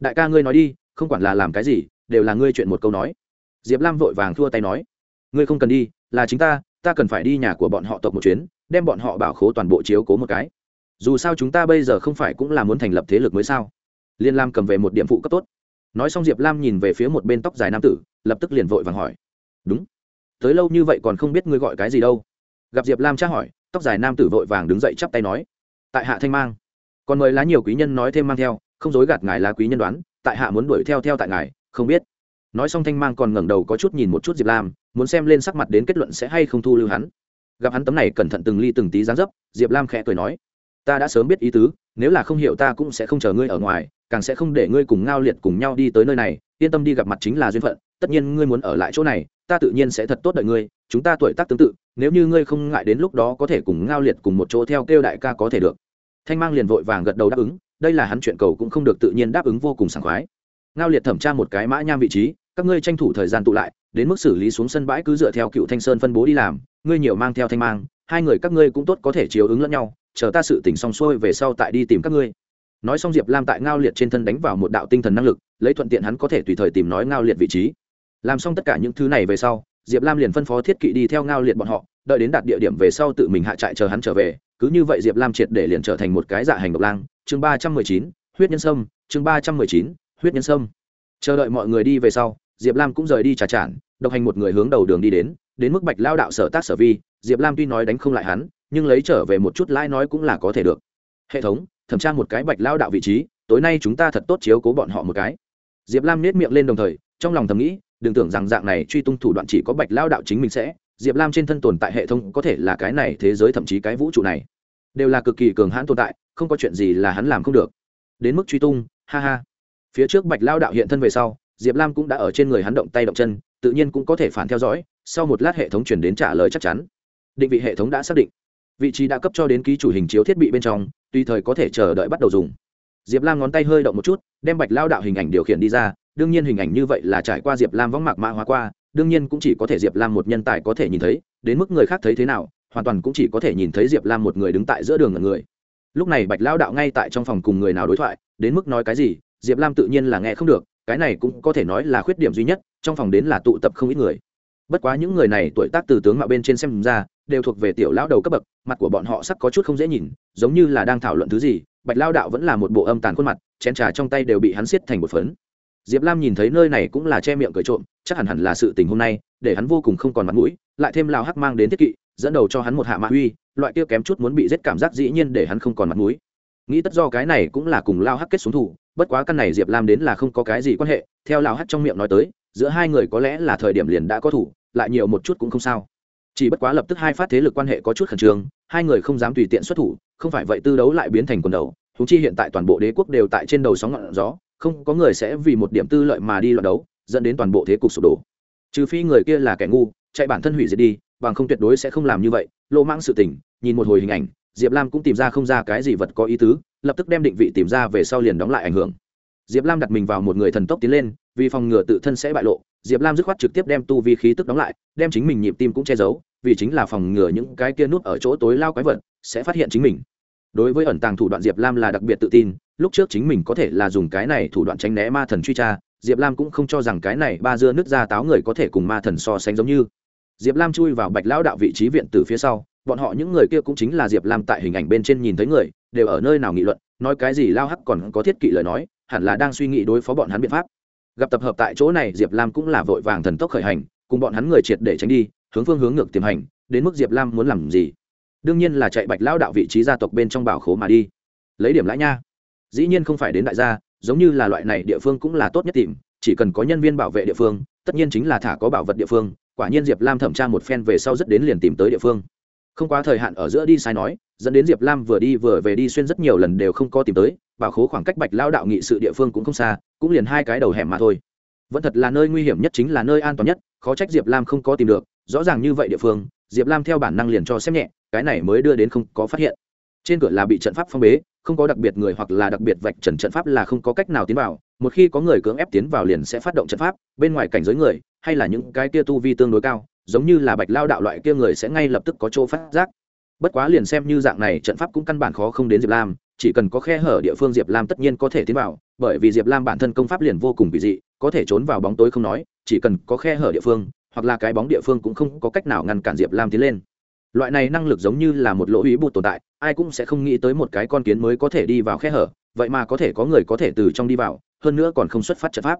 đại ca ngươi nói đi, không quản là làm cái gì, đều là ngươi chuyện một câu nói. Diệp lam vội vàng thua tay nói, ngươi không cần đi, là chính ta ta cần phải đi nhà của bọn họ tộc một chuyến, đem bọn họ bảo khố toàn bộ chiếu cố một cái. Dù sao chúng ta bây giờ không phải cũng là muốn thành lập thế lực mới sao? Liên lam cầm về một điểm phụ cấp tốt. Nói xong diệp lam nhìn về phía một bên tóc dài nam tử, lập tức liền vội vàng hỏi, đúng, tới lâu như vậy còn không biết ngươi gọi cái gì đâu gặp diệp lam tra hỏi tóc dài nam tử vội vàng đứng dậy chắp tay nói tại hạ thanh mang còn mời lá nhiều quý nhân nói thêm mang theo không dối gạt ngài là quý nhân đoán tại hạ muốn đuổi theo theo tại ngài không biết nói xong thanh mang còn ngẩng đầu có chút nhìn một chút diệp lam muốn xem lên sắc mặt đến kết luận sẽ hay không thu lưu hắn gặp hắn tấm này cẩn thận từng ly từng tí dáng dấp diệp lam khẽ cười nói ta đã sớm biết ý tứ nếu là không hiểu ta cũng sẽ không chờ ngươi ở ngoài càng sẽ không để ngươi cùng ngao liệt cùng nhau đi tới nơi này yên tâm đi gặp mặt chính là duyên phận tất nhiên ngươi muốn ở lại chỗ này ta tự nhiên sẽ thật tốt đợi ngươi, chúng ta tuổi tác tương tự, nếu như ngươi không ngại đến lúc đó có thể cùng ngao liệt cùng một chỗ theo kêu đại ca có thể được. Thanh mang liền vội vàng gật đầu đáp ứng, đây là hắn chuyện cầu cũng không được tự nhiên đáp ứng vô cùng sảng khoái. Ngao liệt thẩm tra một cái mã nham vị trí, các ngươi tranh thủ thời gian tụ lại, đến mức xử lý xuống sân bãi cứ dựa theo cựu thanh sơn phân bố đi làm, ngươi nhiều mang theo thanh mang, hai người các ngươi cũng tốt có thể chiếu ứng lẫn nhau, chờ ta sự tỉnh xong xuôi về sau tại đi tìm các ngươi. Nói xong diệp lam tại ngao liệt trên thân đánh vào một đạo tinh thần năng lực, lấy thuận tiện hắn có thể tùy thời tìm nói ngao liệt vị trí làm xong tất cả những thứ này về sau, diệp lam liền phân phó thiết kỵ đi theo ngao liệt bọn họ, đợi đến đạt địa điểm về sau tự mình hạ trại chờ hắn trở về. Cứ như vậy diệp lam triệt để liền trở thành một cái dạ hành độc lang. Chương ba trăm mười chín, huyết nhân sâm. Chương ba trăm mười chín, huyết nhân sâm. Chờ đợi mọi người đi về sau, diệp lam cũng rời đi trà trản độc hành một người hướng đầu đường đi đến đến mức bạch lao đạo sở tác sở vi, diệp lam tuy nói đánh không lại hắn, nhưng lấy trở về một chút lãi nói cũng là có thể được. Hệ thống, thẩm tra một cái bạch lao đạo vị trí, tối nay chúng ta thật tốt chiếu cố bọn họ một cái. Diệp lam nết miệng lên đồng thời, trong lòng thầm nghĩ đừng tưởng rằng dạng này truy tung thủ đoạn chỉ có bạch lao đạo chính mình sẽ. Diệp lam trên thân tồn tại hệ thống có thể là cái này thế giới thậm chí cái vũ trụ này. Đều là cực kỳ cường hãn tồn tại, không có chuyện gì là hắn làm không được. Đến mức truy tung, ha ha. Phía trước bạch lao đạo hiện thân về sau, diệp lam cũng đã ở trên người hắn động tay động chân, tự nhiên cũng có thể phản theo dõi, sau một lát hệ thống chuyển đến trả lời chắc chắn. Định vị hệ thống đã xác định. Vị trí đã cấp cho đến ký chủ hình chiếu thiết bị bên trong, tùy thời có thể chờ đợi bắt đầu dùng. Diệp lam ngón tay hơi động một chút, đem bạch lao đạo hình ảnh điều khiển đi ra đương nhiên hình ảnh như vậy là trải qua diệp lam võng mạc mã hóa qua, đương nhiên cũng chỉ có thể diệp lam một nhân tài có thể nhìn thấy, đến mức người khác thấy thế nào, hoàn toàn cũng chỉ có thể nhìn thấy diệp lam một người đứng tại giữa đường ngần người. Lúc này bạch lao đạo ngay tại trong phòng cùng người nào đối thoại, đến mức nói cái gì, diệp lam tự nhiên là nghe không được, cái này cũng có thể nói là khuyết điểm duy nhất, trong phòng đến là tụ tập không ít người. Bất quá những người này tuổi tác từ tướng mạo bên trên xem ra, đều thuộc về tiểu lão đầu cấp bậc, mặt của bọn họ sắc có chút không dễ nhìn, giống như là đang thảo luận thứ gì, bạch lao đạo vẫn là một bộ âm tàn khuôn mặt, chén trà trong tay đều bị hắn siết thành một phấn diệp lam nhìn thấy nơi này cũng là che miệng cười trộm, chắc hẳn hẳn là sự tình hôm nay, để hắn vô cùng không còn mặt mũi, lại thêm Lão hắc mang đến thiết kỵ, dẫn đầu cho hắn một hạ mạ uy, loại kia kém chút muốn bị giết cảm giác dĩ nhiên để hắn không còn mặt mũi. Nghĩ tất do cái này cũng là cùng lao hắc kết xuống thủ, bất quá căn này diệp lam đến là không có cái gì quan hệ, theo lao hắc trong miệng nói tới, giữa hai người có lẽ là thời điểm liền đã có thủ, lại nhiều một chút cũng không sao. Chỉ bất quá lập tức hai phát thế lực quan hệ có chút khẩn trương, hai người không dám tùy tiện xuất thủ, không phải vậy tư đấu lại biến thành quần đầu thú chi hiện tại toàn bộ đế quốc đều tại trên đầu sóng ngọn gió không có người sẽ vì một điểm tư lợi mà đi loạn đấu, dẫn đến toàn bộ thế cục sụp đổ. Trừ phi người kia là kẻ ngu, chạy bản thân hủy diệt đi, bằng không tuyệt đối sẽ không làm như vậy. Lộ mãng sự tình, nhìn một hồi hình ảnh, diệp lam cũng tìm ra không ra cái gì vật có ý tứ, lập tức đem định vị tìm ra về sau liền đóng lại ảnh hưởng. Diệp lam đặt mình vào một người thần tốc tiến lên, vì phòng ngừa tự thân sẽ bại lộ, diệp lam dứt khoát trực tiếp đem tu vi khí tức đóng lại, đem chính mình nhịp tim cũng che giấu, vì chính là phòng ngừa những cái kia nút ở chỗ tối lao quái vật, sẽ phát hiện chính mình đối với ẩn tàng thủ đoạn diệp lam là đặc biệt tự tin, lúc trước chính mình có thể là dùng cái này thủ đoạn tránh né ma thần truy tra, diệp lam cũng không cho rằng cái này ba dưa nước ra táo người có thể cùng ma thần so sánh giống như. Diệp lam chui vào bạch lão đạo vị trí viện từ phía sau, bọn họ những người kia cũng chính là diệp lam tại hình ảnh bên trên nhìn thấy người, đều ở nơi nào nghị luận, nói cái gì lao hắc còn có thiết kỵ lời nói, hẳn là đang suy nghĩ đối phó bọn hắn biện pháp. Gặp tập hợp tại chỗ này, diệp lam cũng là vội vàng thần tốc khởi hành, cùng bọn hắn người triệt để tránh đi, hướng phương hướng ngược tiềm hành, đến mức diệp lam muốn làm gì? Đương nhiên là chạy bạch lão đạo vị trí gia tộc bên trong bảo khố mà đi. Lấy điểm lãi nha. Dĩ nhiên không phải đến đại gia, giống như là loại này địa phương cũng là tốt nhất tìm, chỉ cần có nhân viên bảo vệ địa phương, tất nhiên chính là thả có bảo vật địa phương, quả nhiên diệp lam thẩm tra một phen về sau rất đến liền tìm tới địa phương. Không quá thời hạn ở giữa đi sai nói, dẫn đến diệp lam vừa đi vừa về đi xuyên rất nhiều lần đều không có tìm tới, bảo khố khoảng cách bạch lao đạo nghị sự địa phương cũng không xa, cũng liền hai cái đầu hẻm mà thôi. Vẫn thật là nơi nguy hiểm nhất chính là nơi an toàn nhất, khó trách diệp lam không có tìm được, rõ ràng như vậy địa phương, diệp lam theo bản năng liền cho xem nhẹ cái này mới đưa đến không có phát hiện. Trên cửa là bị trận pháp phong bế, không có đặc biệt người hoặc là đặc biệt vạch trần trận pháp là không có cách nào tiến vào. Một khi có người cưỡng ép tiến vào liền sẽ phát động trận pháp, bên ngoài cảnh giới người, hay là những cái kia tu vi tương đối cao, giống như là bạch lao đạo loại kia người sẽ ngay lập tức có chỗ phát giác. Bất quá liền xem như dạng này, trận pháp cũng căn bản khó không đến diệp lam, chỉ cần có khe hở địa phương diệp lam tất nhiên có thể tiến vào, bởi vì diệp lam bản thân công pháp liền vô cùng kỳ dị, có thể trốn vào bóng tối không nói, chỉ cần có khe hở địa phương, hoặc là cái bóng địa phương cũng không có cách nào ngăn cản diệp lam tiến lên loại này năng lực giống như là một lỗ hủy bụt tồn tại, ai cũng sẽ không nghĩ tới một cái con kiến mới có thể đi vào khe hở, vậy mà có thể có người có thể từ trong đi vào, hơn nữa còn không xuất phát trận pháp.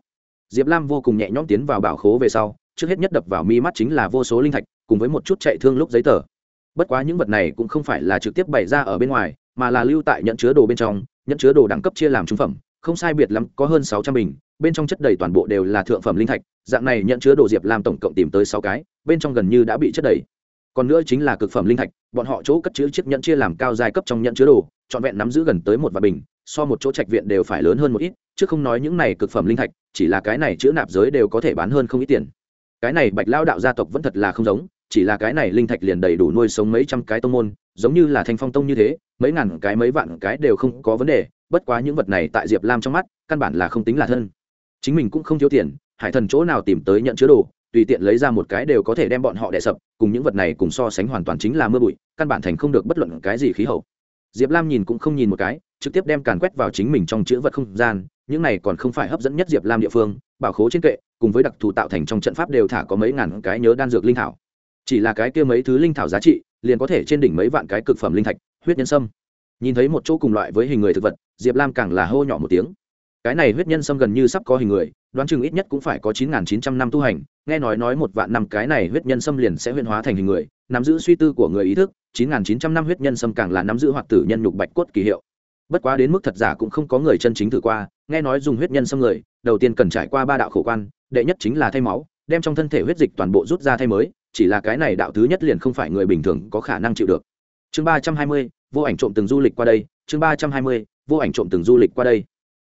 Diệp lam vô cùng nhẹ nhõm tiến vào bảo khố về sau, trước hết nhất đập vào mi mắt chính là vô số linh thạch, cùng với một chút chạy thương lúc giấy tờ. Bất quá những vật này cũng không phải là trực tiếp bày ra ở bên ngoài, mà là lưu tại nhận chứa đồ bên trong nhận chứa đồ đẳng cấp chia làm trung phẩm, không sai biệt lắm, có hơn sáu trăm bình, bên trong chất đầy toàn bộ đều là thượng phẩm linh thạch, dạng này nhận chứa đồ diệp lam tổng cộng tìm tới sáu cái, bên trong gần như đã bị chất đầy còn nữa chính là cực phẩm linh thạch, bọn họ chỗ cất chữ chiếc nhẫn chia làm cao giai cấp trong nhẫn chứa đồ, trọn vẹn nắm giữ gần tới một vài bình, so một chỗ trạch viện đều phải lớn hơn một ít, chứ không nói những này cực phẩm linh thạch, chỉ là cái này chữ nạp giới đều có thể bán hơn không ít tiền. Cái này bạch lao đạo gia tộc vẫn thật là không giống, chỉ là cái này linh thạch liền đầy đủ nuôi sống mấy trăm cái tông môn, giống như là thanh phong tông như thế, mấy ngàn cái mấy vạn cái đều không có vấn đề, bất quá những vật này tại diệp lam trong mắt, căn bản là không tính là thân. Chính mình cũng không thiếu tiền, hải thần chỗ nào tìm tới nhận chứa đồ tùy tiện lấy ra một cái đều có thể đem bọn họ đè sập, cùng những vật này cùng so sánh hoàn toàn chính là mưa bụi, căn bản thành không được bất luận cái gì khí hậu. Diệp lam nhìn cũng không nhìn một cái, trực tiếp đem càn quét vào chính mình trong chữ vật không gian, những này còn không phải hấp dẫn nhất diệp lam địa phương, bảo khố trên kệ, cùng với đặc thù tạo thành trong trận pháp đều thả có mấy ngàn cái nhớ đan dược linh thảo. Chỉ là cái kia mấy thứ linh thảo giá trị, liền có thể trên đỉnh mấy vạn cái cực phẩm linh thạch, huyết nhân sâm. Nhìn thấy một chỗ cùng loại với hình người thực vật, diệp lam càng là hô nhỏ một tiếng cái này huyết nhân sâm gần như sắp có hình người, đoán chừng ít nhất cũng phải có chín nghìn chín trăm năm tu hành, nghe nói nói một vạn năm cái này huyết nhân sâm liền sẽ huyên hóa thành hình người, nắm giữ suy tư của người ý thức, chín nghìn chín trăm năm huyết nhân sâm càng là nắm giữ hoạt tử nhân nhục bạch cốt kỳ hiệu. Bất quá đến mức thật giả cũng không có người chân chính thử qua, nghe nói dùng huyết nhân sâm người, đầu tiên cần trải qua ba đạo khổ quan, đệ nhất chính là thay máu, đem trong thân thể huyết dịch toàn bộ rút ra thay mới, chỉ là cái này đạo thứ nhất liền không phải người bình thường có khả năng chịu được. Chương ba trăm hai mươi, vô ảnh trộm từng du lịch qua đây, chương ba trăm hai mươi, vô ảnh trộm từng du lịch qua đây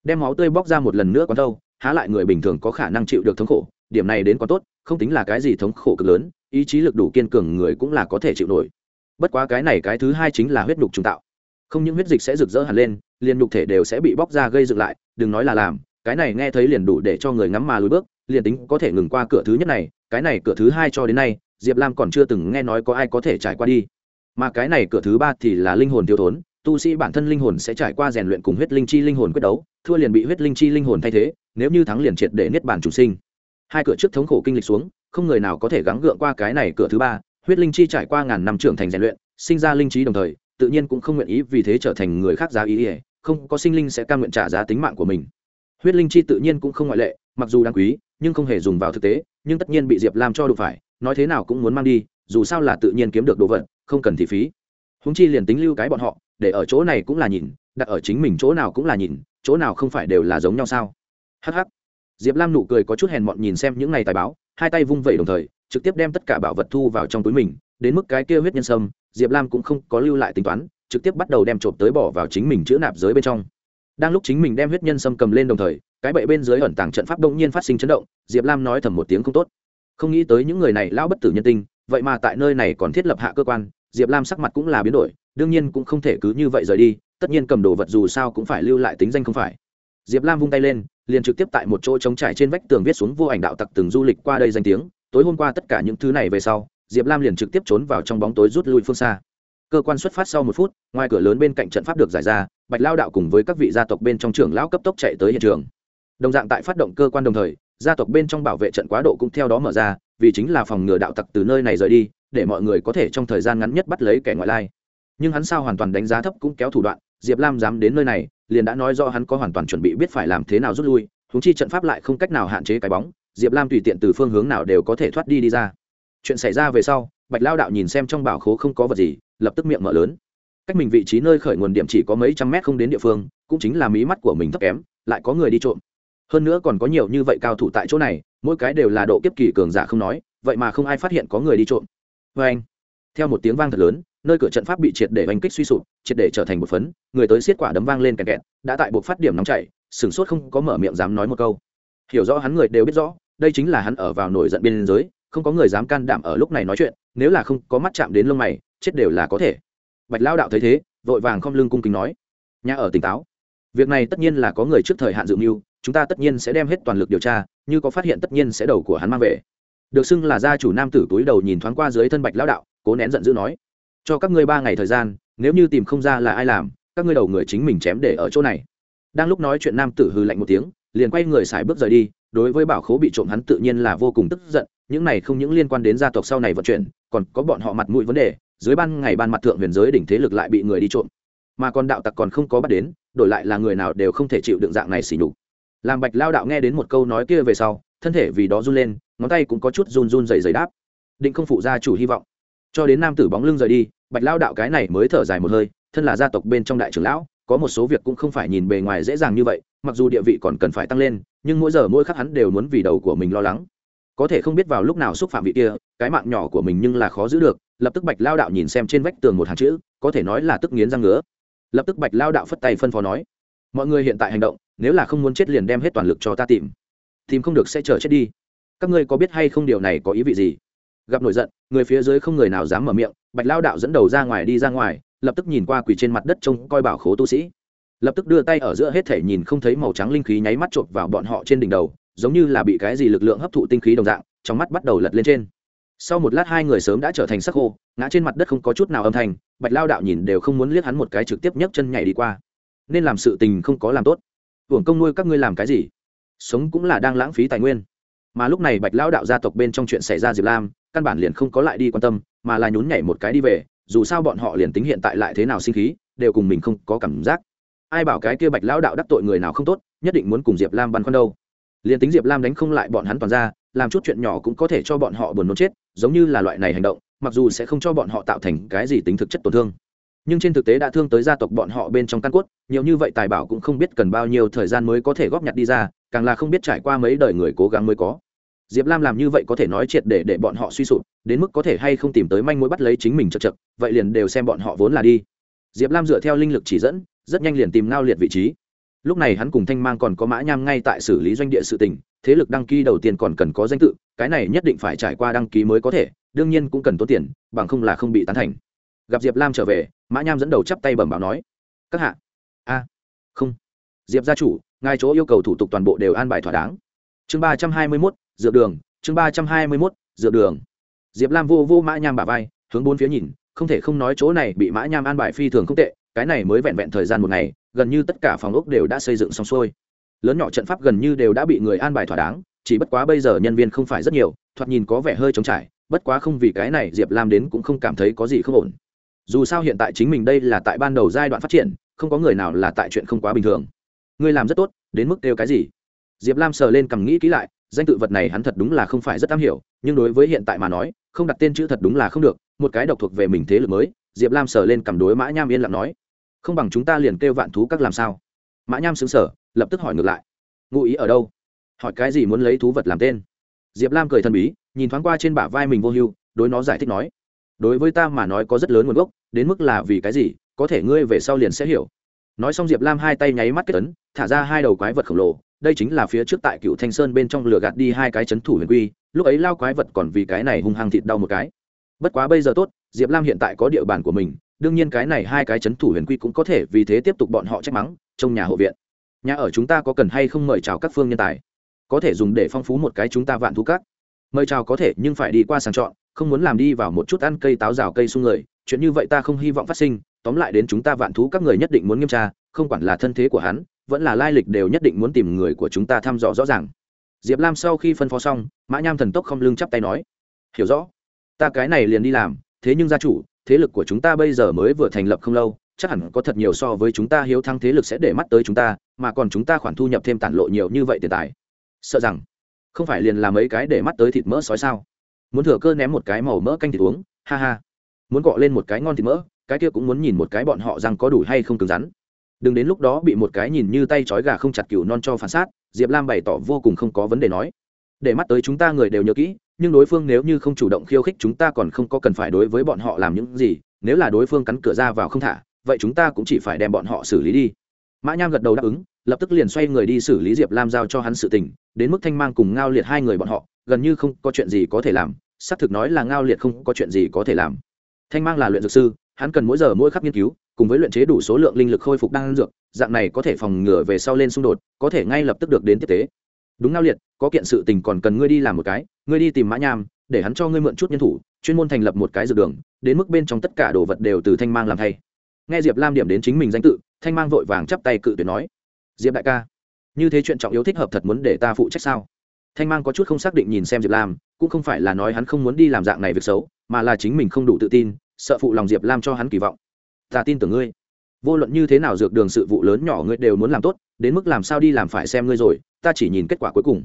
đem máu tươi bóc ra một lần nữa còn đâu, há lại người bình thường có khả năng chịu được thống khổ, điểm này đến còn tốt, không tính là cái gì thống khổ cực lớn, ý chí lực đủ kiên cường người cũng là có thể chịu nổi. Bất quá cái này cái thứ hai chính là huyết nhục trùng tạo. Không những huyết dịch sẽ rực rỡ hẳn lên, liền nhục thể đều sẽ bị bóc ra gây dựng lại, đừng nói là làm, cái này nghe thấy liền đủ để cho người ngắm mà lùi bước, liền tính có thể ngừng qua cửa thứ nhất này, cái này cửa thứ hai cho đến nay, diệp lam còn chưa từng nghe nói có ai có thể trải qua đi. Mà cái này cửa thứ ba thì là linh hồn thiếu thốn tu sĩ bản thân linh hồn sẽ trải qua rèn luyện cùng huyết linh chi linh hồn quyết đấu, thua liền bị huyết linh chi linh hồn thay thế, nếu như thắng liền triệt để niết bàn chủ sinh. Hai cửa trước thống khổ kinh lịch xuống, không người nào có thể gắng gượng qua cái này cửa thứ ba, huyết linh chi trải qua ngàn năm trưởng thành rèn luyện, sinh ra linh trí đồng thời, tự nhiên cũng không nguyện ý vì thế trở thành người khác giá ý ỉa không có sinh linh sẽ cam nguyện trả giá tính mạng của mình. Huyết linh chi tự nhiên cũng không ngoại lệ, mặc dù đáng quý, nhưng không hề dùng vào thực tế, nhưng tất nhiên bị diệp lam cho đụng phải, nói thế nào cũng muốn mang đi, dù sao là tự nhiên kiếm được đồ vật, không cần thị phí húng chi liền tính lưu cái bọn họ, để ở chỗ này cũng là nhìn, đặt ở chính mình chỗ nào cũng là nhìn, chỗ nào không phải đều là giống nhau sao? Hh diệp lam nụ cười có chút hèn mọn nhìn xem những ngày tài báo, hai tay vung vẩy đồng thời, trực tiếp đem tất cả bảo vật thu vào trong túi mình, đến mức cái kia huyết nhân sâm, diệp lam cũng không có lưu lại tính toán, trực tiếp bắt đầu đem trộm tới bỏ vào chính mình chữ nạp giới bên trong. Đang lúc chính mình đem huyết nhân sâm cầm lên đồng thời, cái bậy bên dưới ẩn tàng trận pháp đông nhiên phát sinh chấn động, diệp lam nói thầm một tiếng không tốt. Không nghĩ tới những người này lão bất tử nhân tinh, vậy mà tại nơi này còn thiết lập hạ cơ quan diệp lam sắc mặt cũng là biến đổi, đương nhiên cũng không thể cứ như vậy rời đi, tất nhiên cầm đồ vật dù sao cũng phải lưu lại tính danh không phải. Diệp lam vung tay lên, liền trực tiếp tại một chỗ trống trải trên vách tường viết xuống vô ảnh đạo tặc từng du lịch qua đây danh tiếng, tối hôm qua tất cả những thứ này về sau, diệp lam liền trực tiếp trốn vào trong bóng tối rút lui phương xa. Cơ quan xuất phát sau một phút, ngoài cửa lớn bên cạnh trận pháp được giải ra, bạch lao đạo cùng với các vị gia tộc bên trong trường lão cấp tốc chạy tới hiện trường. Đồng dạng tại phát động cơ quan đồng thời, gia tộc bên trong bảo vệ trận quá độ cũng theo đó mở ra, vì chính là phòng ngừa đạo tặc từ nơi này rời đi để mọi người có thể trong thời gian ngắn nhất bắt lấy kẻ ngoại lai. Nhưng hắn sao hoàn toàn đánh giá thấp cũng kéo thủ đoạn, diệp lam dám đến nơi này, liền đã nói do hắn có hoàn toàn chuẩn bị biết phải làm thế nào rút lui húng chi trận pháp lại không cách nào hạn chế cái bóng, diệp lam tùy tiện từ phương hướng nào đều có thể thoát đi đi ra. Chuyện xảy ra về sau, bạch lao đạo nhìn xem trong bảo khố không có vật gì, lập tức miệng mở lớn. Cách mình vị trí nơi khởi nguồn điểm chỉ có mấy trăm mét không đến địa phương, cũng chính là mí mắt của mình thấp kém, lại có người đi trộm. Hơn nữa còn có nhiều như vậy cao thủ tại chỗ này, mỗi cái đều là độ kiếp kỳ cường giả không nói, vậy mà không ai phát hiện có người đi trộm vê anh. Theo một tiếng vang thật lớn, nơi cửa trận pháp bị triệt để oanh kích suy sụp, triệt để trở thành một phấn, người tới xiết quả đấm vang lên kẹt kẹt, đã tại buộc phát điểm nóng chảy sửng sốt không có mở miệng dám nói một câu. Hiểu rõ hắn người đều biết rõ, đây chính là hắn ở vào nổi giận biên giới, không có người dám can đảm ở lúc này nói chuyện, nếu là không có mắt chạm đến lông mày, chết đều là có thể. Bạch lao đạo thấy thế, vội vàng không lưng cung kính nói, nhà ở tỉnh táo. Việc này tất nhiên là có người trước thời hạn dự mưu, chúng ta tất nhiên sẽ đem hết toàn lực điều tra, như có phát hiện tất nhiên sẽ đầu của hắn mang về được xưng là gia chủ nam tử túi đầu nhìn thoáng qua dưới thân bạch lão đạo, cố nén giận dữ nói, cho các ngươi ba ngày thời gian, nếu như tìm không ra là ai làm, các ngươi đầu người chính mình chém để ở chỗ này. Đang lúc nói chuyện nam tử hư lạnh một tiếng, liền quay người xài bước rời đi, đối với bảo khố bị trộm hắn tự nhiên là vô cùng tức giận, những này không những liên quan đến gia tộc sau này vận chuyển, còn có bọn họ mặt mũi vấn đề, dưới ban ngày ban mặt thượng huyền giới đỉnh thế lực lại bị người đi trộm. Mà còn đạo tặc còn không có bắt đến, đổi lại là người nào đều không thể chịu đựng dạng này xỉ nhục. Làm bạch lao đạo nghe đến một câu nói kia về sau, thân thể vì đó run lên ngón tay cũng có chút run run dày dày đáp. Định không phụ gia chủ hy vọng. Cho đến nam tử bóng lưng rời đi, bạch lao đạo cái này mới thở dài một hơi, thân là gia tộc bên trong đại trưởng lão, có một số việc cũng không phải nhìn bề ngoài dễ dàng như vậy, mặc dù địa vị còn cần phải tăng lên, nhưng mỗi giờ mỗi khắc hắn đều muốn vì đầu của mình lo lắng. Có thể không biết vào lúc nào xúc phạm vị kia, cái mạng nhỏ của mình nhưng là khó giữ được, lập tức bạch lao đạo nhìn xem trên vách tường một hàng chữ, có thể nói là tức nghiến răng ngứa. Lập tức bạch lao đạo phất tay phân phó nói, mọi người hiện tại hành động, nếu là không muốn chết liền đem hết toàn lực cho ta tìm. Tìm không được sẽ chờ chết đi các ngươi có biết hay không điều này có ý vị gì? Gặp nổi giận, người phía dưới không người nào dám mở miệng, bạch lao đạo dẫn đầu ra ngoài đi ra ngoài, lập tức nhìn qua quỳ trên mặt đất trông coi bảo khố tu sĩ. Lập tức đưa tay ở giữa hết thể nhìn không thấy màu trắng linh khí nháy mắt chộp vào bọn họ trên đỉnh đầu, giống như là bị cái gì lực lượng hấp thụ tinh khí đồng dạng, trong mắt bắt đầu lật lên trên. Sau một lát hai người sớm đã trở thành sắc khô ngã trên mặt đất không có chút nào âm thanh, bạch lao đạo nhìn đều không muốn liếc hắn một cái trực tiếp nhấc chân nhảy đi qua. Nên làm sự tình không có làm tốt. Hưởng công nuôi các ngươi làm cái gì? Sống cũng là đang lãng phí tài nguyên mà lúc này bạch lao đạo gia tộc bên trong chuyện xảy ra diệp lam, căn bản liền không có lại đi quan tâm, mà là nhún nhảy một cái đi về, dù sao bọn họ liền tính hiện tại lại thế nào sinh khí, đều cùng mình không có cảm giác. Ai bảo cái kia bạch lão đạo đắc tội người nào không tốt, nhất định muốn cùng diệp lam băn khoăn đâu. Liền tính diệp lam đánh không lại bọn hắn toàn ra, làm chút chuyện nhỏ cũng có thể cho bọn họ buồn nôn chết, giống như là loại này hành động, mặc dù sẽ không cho bọn họ tạo thành cái gì tính thực chất tổn thương. Nhưng trên thực tế đã thương tới gia tộc bọn họ bên trong căn cốt, nhiều như vậy tài bảo cũng không biết cần bao nhiêu thời gian mới có thể góp nhặt đi ra, càng là không biết trải qua mấy đời người cố gắng mới có diệp lam làm như vậy có thể nói triệt để để bọn họ suy sụp, đến mức có thể hay không tìm tới manh mối bắt lấy chính mình chật chật, vậy liền đều xem bọn họ vốn là đi. Diệp lam dựa theo linh lực chỉ dẫn, rất nhanh liền tìm ngao liệt vị trí. Lúc này hắn cùng thanh mang còn có mã nham ngay tại xử lý doanh địa sự tỉnh thế lực đăng ký đầu tiên còn cần có danh tự, cái này nhất định phải trải qua đăng ký mới có thể, đương nhiên cũng cần tốn tiền, bằng không là không bị tán thành. Gặp diệp lam trở về, mã nham dẫn đầu chắp tay bẩm báo nói, các hạ. A, không. Diệp gia chủ, ngài chỗ yêu cầu thủ tục toàn bộ đều an bài thỏa đáng. Chương ba trăm hai mươi mốt dựa đường, chương ba trăm hai mươi mốt, dựa đường. Diệp lam vô vô mã nham bà vai, hướng bốn phía nhìn, không thể không nói chỗ này bị mã nham an bài phi thường không tệ, cái này mới vẹn vẹn thời gian một ngày, gần như tất cả phòng ốc đều đã xây dựng xong xuôi. Lớn nhỏ trận pháp gần như đều đã bị người an bài thỏa đáng, chỉ bất quá bây giờ nhân viên không phải rất nhiều, thoạt nhìn có vẻ hơi trống trải, bất quá không vì cái này diệp lam đến cũng không cảm thấy có gì không ổn. Dù sao hiện tại chính mình đây là tại ban đầu giai đoạn phát triển, không có người nào là tại chuyện không quá bình thường. Ngươi làm rất tốt, đến mức kêu cái gì? Diệp lam sờ lên cầm nghĩ kỹ lại danh tự vật này hắn thật đúng là không phải rất am hiểu, nhưng đối với hiện tại mà nói, không đặt tên chữ thật đúng là không được, một cái độc thuộc về mình thế lực mới, diệp lam sờ lên cầm đối mã nham yên lặng nói. Không bằng chúng ta liền kêu vạn thú các làm sao? Mã nham xứng sở lập tức hỏi ngược lại. Ngụ ý ở đâu? Hỏi cái gì muốn lấy thú vật làm tên? Diệp lam cười thần bí, nhìn thoáng qua trên bả vai mình vô hưu, đối nó giải thích nói. Đối với ta mà nói có rất lớn nguồn gốc, đến mức là vì cái gì, có thể ngươi về sau liền sẽ hiểu. Nói xong diệp lam hai tay nháy mắt kết tấn thả ra hai đầu quái vật khổng lồ đây chính là phía trước tại cựu thanh sơn bên trong lửa gạt đi hai cái c h ấ n thủ huyền quy, lúc ấy lao quái vật còn vì cái này hung hăng thịt đau một cái. Bất quá bây giờ tốt, diệp lam hiện tại có địa bàn của mình, đương nhiên cái này hai cái c h ấ n thủ huyền quy cũng có thể vì thế tiếp tục bọn họ trách mắng trong nhà hộ viện. Nhà ở chúng ta có cần hay không mời chào các phương nhân tài? Có thể dùng để phong phú một cái chúng ta vạn thú các. mời chào có thể, nhưng phải đi qua sàng chọn, không muốn làm đi vào một chút ăn cây táo rào cây xung người, chuyện như vậy ta không hy vọng phát sinh, tóm lại đến chúng ta vạn thú các người nhất định muốn nghiêm tra, không quản là thân thế của hắn vẫn là lai lịch đều nhất định muốn tìm người của chúng ta thăm dò rõ ràng. Diệp lam sau khi phân phó xong, mã nham thần tốc không lưng chắp tay nói, hiểu rõ. Ta cái này liền đi làm, thế nhưng gia chủ, thế lực của chúng ta bây giờ mới vừa thành lập không lâu, chắc hẳn có thật nhiều so với chúng ta hiếu thăng thế lực sẽ để mắt tới chúng ta, mà còn chúng ta khoản thu nhập thêm tản lộ nhiều như vậy tiền tài. Sợ rằng, không phải liền làm mấy cái để mắt tới thịt mỡ sói sao? Muốn thừa cơ ném một cái màu mỡ canh thịt uống, ha ha. Muốn gọ lên một cái ngon thịt mỡ, cái kia cũng muốn nhìn một cái bọn họ rằng có đủ hay không cứng rắn đừng đến lúc đó bị một cái nhìn như tay trói gà không chặt cừu non cho phản sát diệp lam bày tỏ vô cùng không có vấn đề nói. Để mắt tới chúng ta người đều nhớ kỹ, nhưng đối phương nếu như không chủ động khiêu khích chúng ta còn không có cần phải đối với bọn họ làm những gì, nếu là đối phương cắn cửa ra vào không thả, vậy chúng ta cũng chỉ phải đem bọn họ xử lý đi. Mã nham gật đầu đáp ứng, lập tức liền xoay người đi xử lý diệp lam giao cho hắn sự tình, đến mức thanh mang cùng ngao liệt hai người bọn họ, gần như không có chuyện gì có thể làm, xác thực nói là ngao liệt không có chuyện gì có thể làm. Thanh mang là luyện dược sư, hắn cần mỗi giờ mỗi khắc nghiên cứu cùng với luyện chế đủ số lượng linh lực khôi phục đan dược, dạng này có thể phòng ngừa về sau lên xung đột, có thể ngay lập tức được đến tiếp tế. Đúng ngao liệt, có kiện sự tình còn cần ngươi đi làm một cái, ngươi đi tìm mã nham, để hắn cho ngươi mượn chút nhân thủ, chuyên môn thành lập một cái dược đường, đến mức bên trong tất cả đồ vật đều từ thanh mang làm thay. Nghe diệp lam điểm đến chính mình danh tự, thanh mang vội vàng chắp tay cự tuyệt nói, diệp đại ca, như thế chuyện trọng yếu thích hợp thật muốn để ta phụ trách sao? Thanh mang có chút không xác định nhìn xem diệp lam, cũng không phải là nói hắn không muốn đi làm dạng này việc xấu, mà là chính mình không đủ tự tin, sợ phụ lòng diệp lam cho hắn kỳ vọng ta tin tưởng ngươi. Vô luận như thế nào dược đường sự vụ lớn nhỏ ngươi đều muốn làm tốt, đến mức làm sao đi làm phải xem ngươi rồi, ta chỉ nhìn kết quả cuối cùng.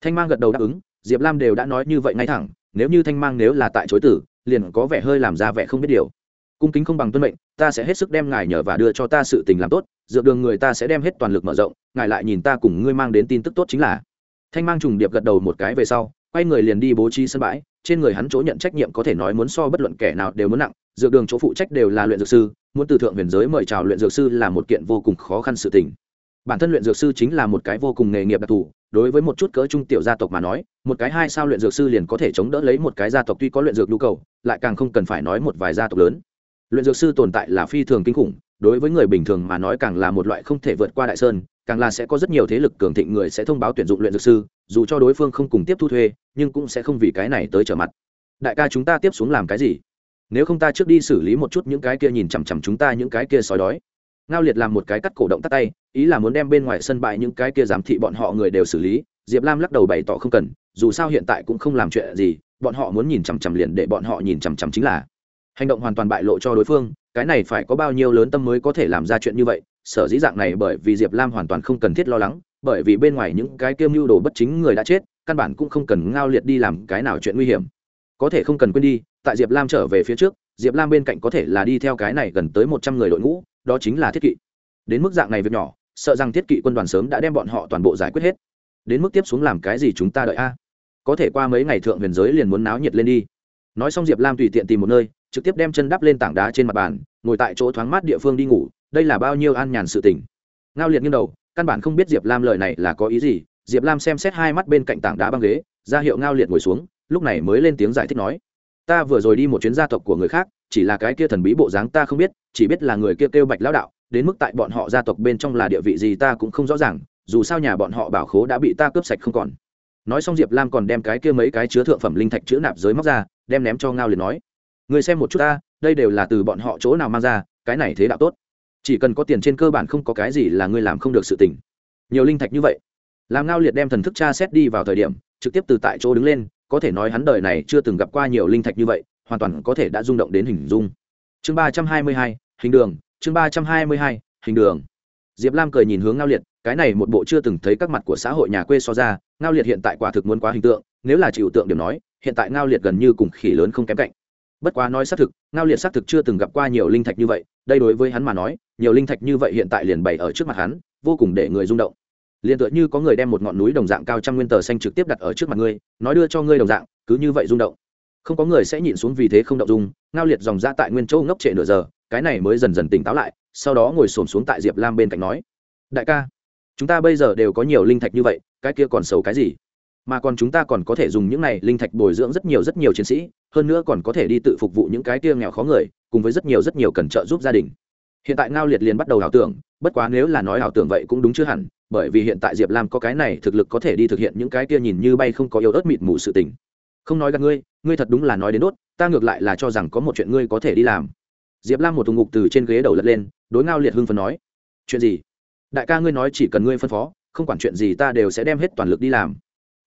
Thanh mang gật đầu đáp ứng, diệp lam đều đã nói như vậy ngay thẳng, nếu như thanh mang nếu là tại chối tử, liền có vẻ hơi làm ra vẻ không biết điều. Cung kính không bằng tuân mệnh, ta sẽ hết sức đem ngài nhờ và đưa cho ta sự tình làm tốt, dược đường người ta sẽ đem hết toàn lực mở rộng, ngài lại nhìn ta cùng ngươi mang đến tin tức tốt chính là. Thanh mang trùng điệp gật đầu một cái về sau, quay người liền đi bố trí sân bãi, trên người hắn chỗ nhận trách nhiệm có thể nói muốn so bất luận kẻ nào đều muốn nặng dược đường chỗ phụ trách đều là luyện dược sư, muốn từ thượng huyền giới mời chào luyện dược sư là một kiện vô cùng khó khăn sự tình. Bản thân luyện dược sư chính là một cái vô cùng nghề nghiệp đặc thù, đối với một chút cỡ trung tiểu gia tộc mà nói, một cái hai sao luyện dược sư liền có thể chống đỡ lấy một cái gia tộc tuy có luyện dược nhu cầu, lại càng không cần phải nói một vài gia tộc lớn. Luyện dược sư tồn tại là phi thường kinh khủng, đối với người bình thường mà nói càng là một loại không thể vượt qua đại sơn, càng là sẽ có rất nhiều thế lực cường thịnh người sẽ thông báo tuyển dụng luyện dược sư, dù cho đối phương không cùng tiếp thu thuê, nhưng cũng sẽ không vì cái này tới trở mặt. Đại ca chúng ta tiếp xuống làm cái gì? Nếu không ta trước đi xử lý một chút những cái kia nhìn chằm chằm chúng ta những cái kia sói đói. Ngao liệt làm một cái cắt cổ động tắt tay, ý là muốn đem bên ngoài sân bại những cái kia giám thị bọn họ người đều xử lý. Diệp lam lắc đầu bày tỏ không cần, dù sao hiện tại cũng không làm chuyện gì, bọn họ muốn nhìn chằm chằm liền để bọn họ nhìn chằm chằm chính là. Hành động hoàn toàn bại lộ cho đối phương, cái này phải có bao nhiêu lớn tâm mới có thể làm ra chuyện như vậy? Sở dĩ dạng này bởi vì diệp lam hoàn toàn không cần thiết lo lắng, bởi vì bên ngoài những cái kiêm mưu đồ bất chính người đã chết, căn bản cũng không cần ngao liệt đi làm cái nào chuyện nguy hiểm có thể không cần quên đi, tại diệp lam trở về phía trước, diệp lam bên cạnh có thể là đi theo cái này gần tới một trăm người đội ngũ, đó chính là thiết kỵ. Đến mức dạng này việc nhỏ, sợ rằng thiết kỵ quân đoàn sớm đã đem bọn họ toàn bộ giải quyết hết. Đến mức tiếp xuống làm cái gì chúng ta đợi a? Có thể qua mấy ngày thượng huyền giới liền muốn náo nhiệt lên đi. Nói xong diệp lam tùy tiện tìm một nơi, trực tiếp đem chân đắp lên tảng đá trên mặt bàn, ngồi tại chỗ thoáng mát địa phương đi ngủ, đây là bao nhiêu an nhàn sự tình. Ngao liệt nghiêng đầu, căn bản không biết diệp lam lời này là có ý gì, diệp lam xem xét hai mắt bên cạnh tảng đá băng ghế, ra hiệu ngao liệt ngồi xuống lúc này mới lên tiếng giải thích nói, ta vừa rồi đi một chuyến gia tộc của người khác, chỉ là cái kia thần bí bộ dáng ta không biết, chỉ biết là người kia kêu bạch lão đạo, đến mức tại bọn họ gia tộc bên trong là địa vị gì ta cũng không rõ ràng, dù sao nhà bọn họ bảo khố đã bị ta cướp sạch không còn. Nói xong diệp lam còn đem cái kia mấy cái chứa thượng phẩm linh thạch chữ nạp giới móc ra, đem ném cho ngao liền nói người xem một chút ta, đây đều là từ bọn họ chỗ nào mang ra, cái này thế đạo tốt. Chỉ cần có tiền trên cơ bản không có cái gì là ngươi làm không được sự tình. Nhiều linh thạch như vậy. Làm ngao liệt đem thần thức cha xét đi vào thời điểm, trực tiếp từ tại chỗ đứng lên có thể nói hắn đời này chưa từng gặp qua nhiều linh thạch như vậy, hoàn toàn có thể đã rung động đến hình dung. Chương ba trăm hai mươi hai, hình đường, chương ba trăm hai mươi hai, hình đường. Diệp lam cười nhìn hướng ngao liệt, cái này một bộ chưa từng thấy các mặt của xã hội nhà quê so ra, ngao liệt hiện tại quả thực muốn quá hình tượng, nếu là chịu tượng điểm nói, hiện tại ngao liệt gần như cùng khỉ lớn không kém cạnh. Bất quá nói xác thực, ngao liệt xác thực chưa từng gặp qua nhiều linh thạch như vậy, đây đối với hắn mà nói, nhiều linh thạch như vậy hiện tại liền bày ở trước mặt hắn, vô cùng để người rung động liền tựa như có người đem một ngọn núi đồng dạng cao trăm nguyên tờ xanh trực tiếp đặt ở trước mặt ngươi, nói đưa cho ngươi đồng dạng, cứ như vậy rung động. Không có người sẽ nhịn xuống vì thế không động dung, ngao liệt dòng ra tại nguyên châu ngốc trệ nửa giờ, cái này mới dần dần tỉnh táo lại, sau đó ngồi xổm xuống tại diệp lam bên cạnh nói, đại ca, chúng ta bây giờ đều có nhiều linh thạch như vậy, cái kia còn xấu cái gì? Mà còn chúng ta còn có thể dùng những này linh thạch bồi dưỡng rất nhiều rất nhiều chiến sĩ, hơn nữa còn có thể đi tự phục vụ những cái kia nghèo khó người, cùng với rất nhiều rất nhiều cần trợ giúp gia đình. Hiện tại ngao liệt liền bắt đầu ảo tưởng, bất quá nếu là nói ảo tưởng vậy cũng đúng chưa hẳn bởi vì hiện tại diệp lam có cái này thực lực có thể đi thực hiện những cái kia nhìn như bay không có yếu ớt mịt mù sự tình. Không nói gặp ngươi ngươi thật đúng là nói đến đốt, ta ngược lại là cho rằng có một chuyện ngươi có thể đi làm. Diệp lam một thùng ngục từ trên ghế đầu lật lên, đối ngao liệt hưng phần nói, chuyện gì? Đại ca ngươi nói chỉ cần ngươi phân phó, không quản chuyện gì ta đều sẽ đem hết toàn lực đi làm.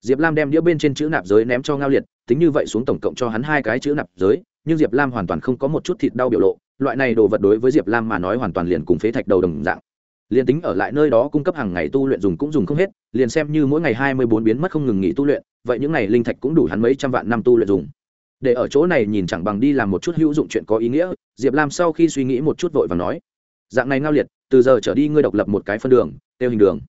Diệp lam đem đĩa bên trên chữ nạp giới ném cho ngao liệt, tính như vậy xuống tổng cộng cho hắn hai cái chữ nạp giới, nhưng diệp lam hoàn toàn không có một chút thịt đau biểu lộ, loại này đồ vật đối với diệp lam mà nói hoàn toàn liền cùng phế thạch đầu đồng dạng liền tính ở lại nơi đó cung cấp hàng ngày tu luyện dùng cũng dùng không hết, liền xem như mỗi ngày hai mươi bốn biến mất không ngừng nghỉ tu luyện, vậy những ngày linh thạch cũng đủ hắn mấy trăm vạn năm tu luyện dùng. Để ở chỗ này nhìn chẳng bằng đi làm một chút hữu dụng chuyện có ý nghĩa, diệp lam sau khi suy nghĩ một chút vội và nói, dạng này ngao liệt, từ giờ trở đi ngươi độc lập một cái phân đường, tiêu hình đường.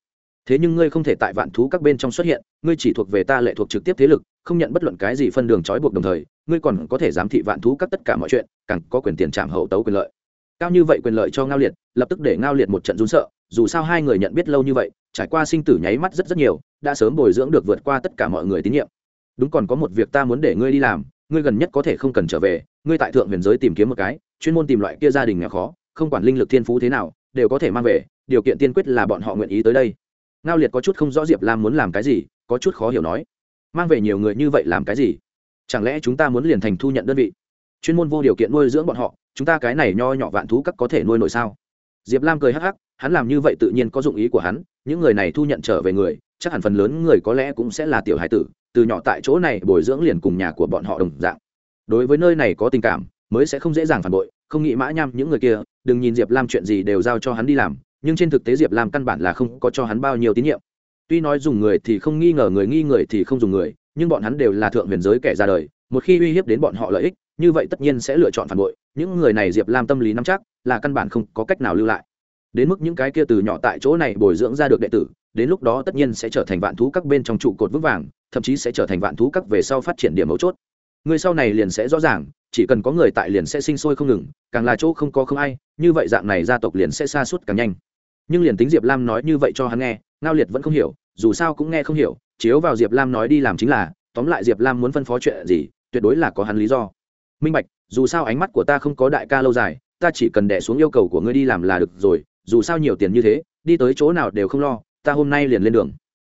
Thế nhưng ngươi không thể tại vạn thú các bên trong xuất hiện, ngươi chỉ thuộc về ta lệ thuộc trực tiếp thế lực, không nhận bất luận cái gì phân đường trói buộc đồng thời, ngươi còn có thể giám thị vạn thú các tất cả mọi chuyện, càng có quyền tiền trảm hậu tấu quyền lợi cao như vậy quyền lợi cho ngao liệt, lập tức để ngao liệt một trận run sợ, dù sao hai người nhận biết lâu như vậy, trải qua sinh tử nháy mắt rất rất nhiều, đã sớm bồi dưỡng được vượt qua tất cả mọi người tín nhiệm. Đúng còn có một việc ta muốn để ngươi đi làm, ngươi gần nhất có thể không cần trở về, ngươi tại thượng huyền giới tìm kiếm một cái, chuyên môn tìm loại kia gia đình nghèo khó, không quản linh lực thiên phú thế nào, đều có thể mang về, điều kiện tiên quyết là bọn họ nguyện ý tới đây. Ngao liệt có chút không rõ diệp lam muốn làm cái gì, có chút khó hiểu nói. Mang về nhiều người như vậy làm cái gì? Chẳng lẽ chúng ta muốn liền thành thu nhận đơn vị? Chuyên môn vô điều kiện nuôi dưỡng bọn họ, chúng ta cái này nho nhỏ vạn thú các có thể nuôi nổi sao? Diệp lam cười hắc hắc, hắn làm như vậy tự nhiên có dụng ý của hắn, những người này thu nhận trở về người, chắc hẳn phần lớn người có lẽ cũng sẽ là tiểu hải tử, từ nhỏ tại chỗ này bồi dưỡng liền cùng nhà của bọn họ đồng dạng. Đối với nơi này có tình cảm, mới sẽ không dễ dàng phản bội, không nghĩ mã nham những người kia, đừng nhìn diệp lam chuyện gì đều giao cho hắn đi làm, nhưng trên thực tế diệp lam căn bản là không có cho hắn bao nhiêu tín nhiệm. Tuy nói dùng người thì không nghi ngờ người, nghi người thì không dùng người, nhưng bọn hắn đều là thượng huyền giới kẻ ra đời một khi uy hiếp đến bọn họ lợi ích, như vậy tất nhiên sẽ lựa chọn phản bội. Những người này diệp lam tâm lý nắm chắc, là căn bản không có cách nào lưu lại. Đến mức những cái kia từ nhỏ tại chỗ này bồi dưỡng ra được đệ tử, đến lúc đó tất nhiên sẽ trở thành vạn thú các bên trong trụ cột vững vàng, thậm chí sẽ trở thành vạn thú các về sau phát triển điểm mấu chốt. Người sau này liền sẽ rõ ràng, chỉ cần có người tại liền sẽ sinh sôi không ngừng, càng là chỗ không có không ai, như vậy dạng này gia tộc liền sẽ xa suốt càng nhanh. Nhưng liền tính diệp lam nói như vậy cho hắn nghe, ngao liệt vẫn không hiểu, dù sao cũng nghe không hiểu, chiếu vào diệp lam nói đi làm chính là, tóm lại diệp lam muốn phân phó chuyện gì tuyệt đối là có hắn lý do. Minh bạch, dù sao ánh mắt của ta không có đại ca lâu dài, ta chỉ cần đẻ xuống yêu cầu của ngươi đi làm là được rồi, dù sao nhiều tiền như thế, đi tới chỗ nào đều không lo, ta hôm nay liền lên đường.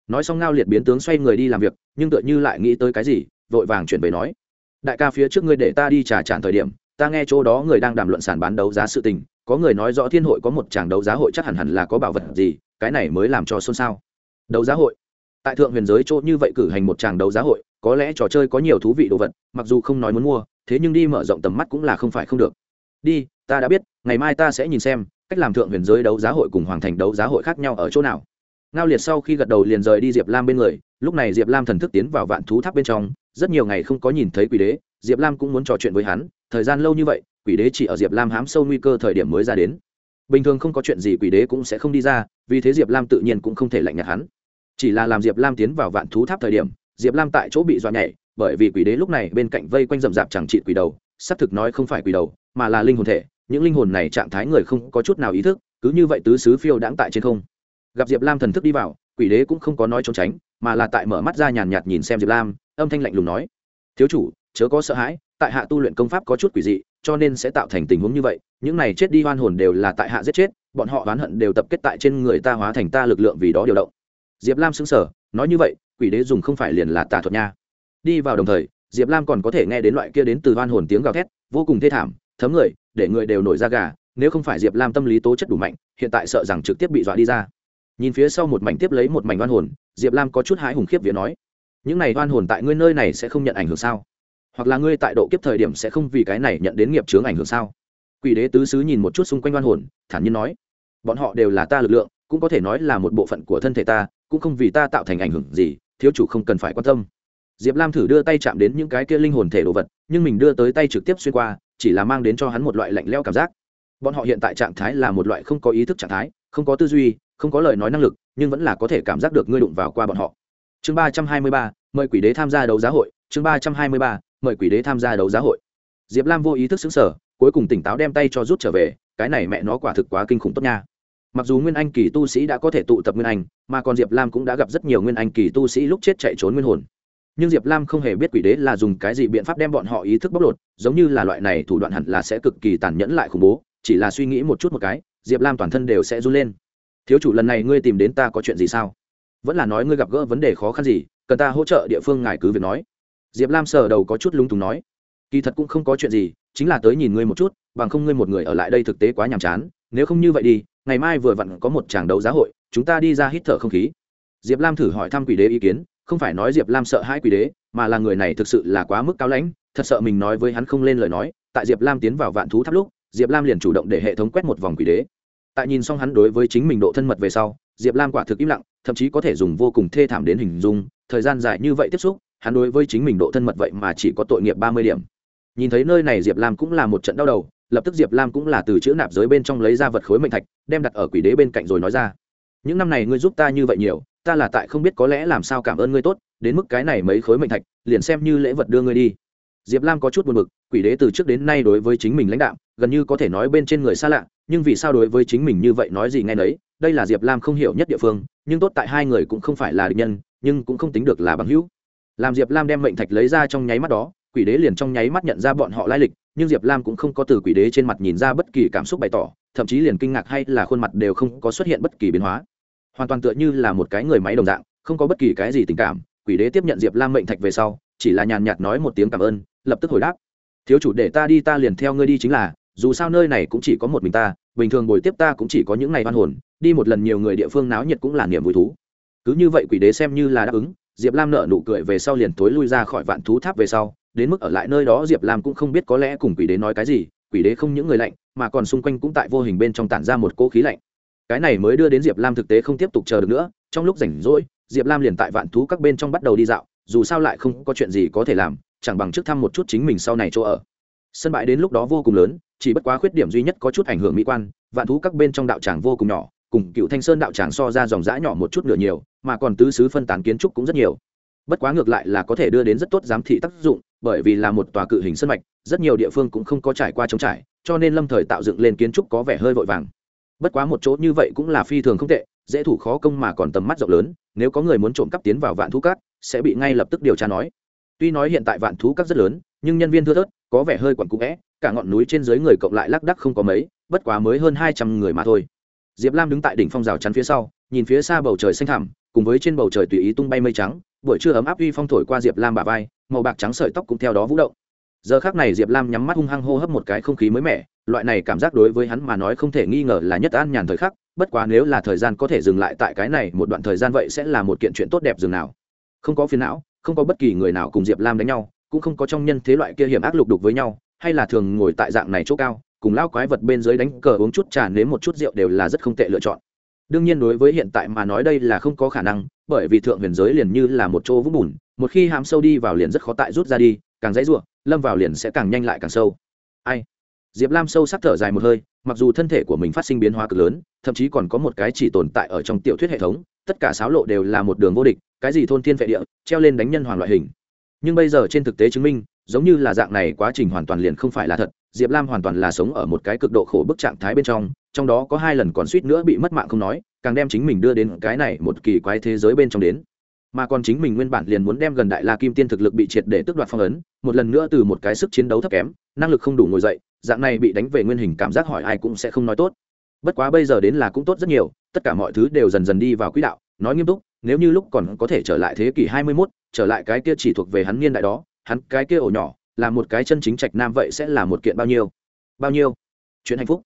Nói xong ngao liệt biến tướng xoay người đi làm việc, nhưng tựa như lại nghĩ tới cái gì, vội vàng chuyển về nói. Đại ca phía trước ngươi để ta đi trả tràn thời điểm, ta nghe chỗ đó người đang đàm luận sàn bán đấu giá sự tình, có người nói rõ thiên hội có một tràng đấu giá hội chắc hẳn hẳn là có bảo vật gì, cái này mới làm cho xôn xao. Đấu giá hội. Tại thượng huyền giới chỗ như vậy cử hành một tràng đấu giá hội có lẽ trò chơi có nhiều thú vị đồ vật, mặc dù không nói muốn mua, thế nhưng đi mở rộng tầm mắt cũng là không phải không được. Đi, ta đã biết, ngày mai ta sẽ nhìn xem, cách làm thượng huyền giới đấu giá hội cùng hoàng thành đấu giá hội khác nhau ở chỗ nào. Ngao liệt sau khi gật đầu liền rời đi diệp lam bên người, lúc này diệp lam thần thức tiến vào vạn thú tháp bên trong, rất nhiều ngày không có nhìn thấy quỷ đế, diệp lam cũng muốn trò chuyện với hắn, thời gian lâu như vậy, quỷ đế chỉ ở diệp lam hám sâu nguy cơ thời điểm mới ra đến. Bình thường không có chuyện gì quỷ đế cũng sẽ không đi ra, vì thế diệp lam tự nhiên cũng không thể lạnh nhạt hắn. Chỉ là làm diệp lam tiến vào vạn thú tháp thời điểm diệp lam tại chỗ bị dọa nhảy, bởi vì quỷ đế lúc này bên cạnh vây quanh rậm rạp chẳng trị quỷ đầu, xác thực nói không phải quỷ đầu, mà là linh hồn thể. Những linh hồn này trạng thái người không có chút nào ý thức, cứ như vậy tứ xứ phiêu đãng tại trên không. Gặp diệp lam thần thức đi vào, quỷ đế cũng không có nói trốn tránh, mà là tại mở mắt ra nhàn nhạt nhìn xem diệp lam, âm thanh lạnh lùng nói, thiếu chủ, chớ có sợ hãi, tại hạ tu luyện công pháp có chút quỷ dị, cho nên sẽ tạo thành tình huống như vậy. Những này chết đi hoan hồn đều là tại hạ giết chết, bọn họ oán hận đều tập kết tại trên người ta hóa thành ta lực lượng vì đó điều động. Diệp lam xứng sở nói như vậy quỷ đế dùng không phải liền là tà thuật nha. Đi vào đồng thời, diệp lam còn có thể nghe đến loại kia đến từ hoan hồn tiếng gào thét, vô cùng thê thảm, thấm người, để người đều nổi da gà, nếu không phải diệp lam tâm lý tố chất đủ mạnh, hiện tại sợ rằng trực tiếp bị dọa đi ra. Nhìn phía sau một mảnh tiếp lấy một mảnh oan hồn, diệp lam có chút hãi hùng khiếp vía nói, những này oan hồn tại ngươi nơi này sẽ không nhận ảnh hưởng sao? Hoặc là ngươi tại độ kiếp thời điểm sẽ không vì cái này nhận đến nghiệp chướng ảnh hưởng sao? Quỷ đế tứ xứ nhìn một chút xung quanh oan hồn, thản nhiên nói, bọn họ đều là ta lực lượng, cũng có thể nói là một bộ phận của thân thể ta, cũng không vì ta tạo thành ảnh hưởng gì thiếu chủ không cần phải quan tâm. Diệp lam thử đưa tay chạm đến những cái kia linh hồn thể đồ vật, nhưng mình đưa tới tay trực tiếp xuyên qua, chỉ là mang đến cho hắn một loại lạnh leo cảm giác. Bọn họ hiện tại trạng thái là một loại không có ý thức trạng thái, không có tư duy, không có lời nói năng lực, nhưng vẫn là có thể cảm giác được ngươi đụng vào qua bọn họ. Chương ba trăm hai mươi ba, mời quỷ đế tham gia đấu giá hội. Chương ba trăm hai mươi ba, mời quỷ đế tham gia đấu giá hội. Diệp lam vô ý thức xứng sở cuối cùng tỉnh táo đem tay cho rút trở về, cái này mẹ nó quả thực quá kinh khủng tốt nha mặc dù nguyên anh kỳ tu sĩ đã có thể tụ tập nguyên anh, mà còn diệp lam cũng đã gặp rất nhiều nguyên anh kỳ tu sĩ lúc chết chạy trốn nguyên hồn. Nhưng diệp lam không hề biết quỷ đế là dùng cái gì biện pháp đem bọn họ ý thức bóc lột, giống như là loại này thủ đoạn hẳn là sẽ cực kỳ tàn nhẫn lại khủng bố, chỉ là suy nghĩ một chút một cái, diệp lam toàn thân đều sẽ run lên. Thiếu chủ, lần này ngươi tìm đến ta có chuyện gì sao? Vẫn là nói ngươi gặp gỡ vấn đề khó khăn gì, cần ta hỗ trợ địa phương ngài cứ việc nói. Diệp lam sờ đầu có chút lung túng nói, kỳ thật cũng không có chuyện gì, chính là tới nhìn ngươi một chút, bằng không ngươi một người ở lại đây thực tế quá nhàm chán, nếu không như vậy đi ngày mai vừa vặn có một tràng đấu giá hội, chúng ta đi ra hít thở không khí. Diệp lam thử hỏi thăm quỷ đế ý kiến, không phải nói diệp lam sợ hai quỷ đế, mà là người này thực sự là quá mức cao lãnh, thật sợ mình nói với hắn không lên lời nói, tại diệp lam tiến vào vạn thú tháp lúc, diệp lam liền chủ động để hệ thống quét một vòng quỷ đế. Tại nhìn xong hắn đối với chính mình độ thân mật về sau, diệp lam quả thực im lặng, thậm chí có thể dùng vô cùng thê thảm đến hình dung, thời gian dài như vậy tiếp xúc, hắn đối với chính mình độ thân mật vậy mà chỉ có tội nghiệp ba mươi điểm. Nhìn thấy nơi này diệp lam cũng là một trận đau đầu lập tức diệp lam cũng là từ chữ nạp giới bên trong lấy ra vật khối mệnh thạch, đem đặt ở quỷ đế bên cạnh rồi nói ra. Những năm này ngươi giúp ta như vậy nhiều, ta là tại không biết có lẽ làm sao cảm ơn ngươi tốt, đến mức cái này mấy khối mệnh thạch, liền xem như lễ vật đưa ngươi đi. Diệp lam có chút buồn b ự c quỷ đế từ trước đến nay đối với chính mình lãnh đạo gần như có thể nói bên trên người xa lạ, nhưng vì sao đối với chính mình như vậy nói gì ngay nấy, đây là diệp lam không hiểu nhất địa phương, nhưng tốt tại hai người cũng không phải là địch nhân, nhưng cũng không tính được là bằng hữu. Làm diệp lam đem mệnh thạch lấy ra trong nháy mắt đó quỷ đế liền trong nháy mắt nhận ra bọn họ lai lịch, nhưng diệp lam cũng không có từ quỷ đế trên mặt nhìn ra bất kỳ cảm xúc bày tỏ, thậm chí liền kinh ngạc hay là khuôn mặt đều không có xuất hiện bất kỳ biến hóa. Hoàn toàn tựa như là một cái người máy đồng dạng, không có bất kỳ cái gì tình cảm, quỷ đế tiếp nhận diệp lam mệnh thạch về sau, chỉ là nhàn nhạt nói một tiếng cảm ơn, lập tức hồi đáp. Thiếu chủ, để ta đi, ta liền theo ngươi đi chính là, dù sao nơi này cũng chỉ có một mình ta, bình thường buổi tiếp ta cũng chỉ có những ngày hoan hồn, đi một lần nhiều người địa phương náo nhiệt cũng là niềm vui thú. Cứ như vậy quỷ đế xem như là đáp ứng, diệp lam nợ nụ cười về sau liền tối lui ra khỏi vạn thú tháp về sau đến mức ở lại nơi đó diệp lam cũng không biết có lẽ cùng quỷ đế nói cái gì, quỷ đế không những người lạnh, mà còn xung quanh cũng tại vô hình bên trong tản ra một cỗ khí lạnh. Cái này mới đưa đến diệp lam thực tế không tiếp tục chờ được nữa, trong lúc rảnh rỗi, diệp lam liền tại vạn thú các bên trong bắt đầu đi dạo, dù sao lại không có chuyện gì có thể làm, chẳng bằng trước thăm một chút chính mình sau này chỗ ở. Sân bãi đến lúc đó vô cùng lớn, chỉ bất quá khuyết điểm duy nhất có chút ảnh hưởng mỹ quan, vạn thú các bên trong đạo tràng vô cùng nhỏ, cùng cựu thanh sơn đạo tràng so ra dòng giã nhỏ một chút nửa nhiều, mà còn tứ xứ phân tán kiến trúc cũng rất nhiều. Bất quá ngược lại là có thể đưa đến rất tốt giám thị tác dụng bởi vì là một tòa cự hình sân mạch, rất nhiều địa phương cũng không có trải qua trống trải, cho nên lâm thời tạo dựng lên kiến trúc có vẻ hơi vội vàng. Bất quá một chỗ như vậy cũng là phi thường không tệ, dễ thủ khó công mà còn tầm mắt rộng lớn, nếu có người muốn trộm cắp tiến vào vạn thú cát sẽ bị ngay lập tức điều tra nói. Tuy nói hiện tại vạn thú cát rất lớn, nhưng nhân viên thưa thớt, có vẻ hơi quặn cũ vẽ, cả ngọn núi trên dưới người cộng lại lác đắc không có mấy, bất quá mới hơn hai trăm người mà thôi. Diệp lam đứng tại đỉnh phong rào chắn phía sau, nhìn phía xa bầu trời xanh thẳm, cùng với trên bầu trời tùy ý tung bay mây trắng, buổi trưa ấm áp uy phong thổi qua diệp lam bả vai màu bạc trắng sợi tóc cũng theo đó vũ động. Giờ khác này diệp lam nhắm mắt hung hăng hô hấp một cái không khí mới mẻ, loại này cảm giác đối với hắn mà nói không thể nghi ngờ là nhất an nhàn thời khắc, bất quá nếu là thời gian có thể dừng lại tại cái này một đoạn thời gian vậy sẽ là một kiện chuyện tốt đẹp dường nào. Không có phiền não, không có bất kỳ người nào cùng diệp lam đánh nhau, cũng không có trong nhân thế loại kia hiểm ác lục đục với nhau, hay là thường ngồi tại dạng này chỗ cao, cùng lao quái vật bên dưới đánh cờ uống chút trà nếm một chút rượu đều là rất không tệ lựa chọn. Đương nhiên đối với hiện tại mà nói đây là không có khả năng, bởi vì thượng huyền giới liền như là một chỗ vũng bùn một khi hám sâu đi vào liền rất khó tại rút ra đi, càng dãy ruộng, lâm vào liền sẽ càng nhanh lại càng sâu. Ai? Diệp lam sâu sắc thở dài một hơi, mặc dù thân thể của mình phát sinh biến hóa cực lớn, thậm chí còn có một cái chỉ tồn tại ở trong tiểu thuyết hệ thống, tất cả sáo lộ đều là một đường vô địch, cái gì thôn thiên vệ địa, treo lên đánh nhân hoàng loại hình. Nhưng bây giờ trên thực tế chứng minh, giống như là dạng này quá trình hoàn toàn liền không phải là thật, diệp lam hoàn toàn là sống ở một cái cực độ khổ bức trạng thái bên trong trong đó có hai lần còn suýt nữa bị mất mạng không nói, càng đem chính mình đưa đến cái này một kỳ quái thế giới bên trong đến mà còn chính mình nguyên bản liền muốn đem gần đại la kim tiên thực lực bị triệt để tước đoạt phong ấn một lần nữa từ một cái sức chiến đấu thấp kém năng lực không đủ ngồi dậy dạng này bị đánh về nguyên hình cảm giác hỏi ai cũng sẽ không nói tốt. Bất quá bây giờ đến là cũng tốt rất nhiều tất cả mọi thứ đều dần dần đi vào quỹ đạo nói nghiêm túc nếu như lúc còn có thể trở lại thế kỷ hai mươi 21, trở lại cái kia chỉ thuộc về hắn niên đại đó hắn cái kia ổ nhỏ là một cái chân chính trạch nam vậy sẽ là một kiện bao nhiêu? Bao nhiêu? Chuyện hạnh phúc.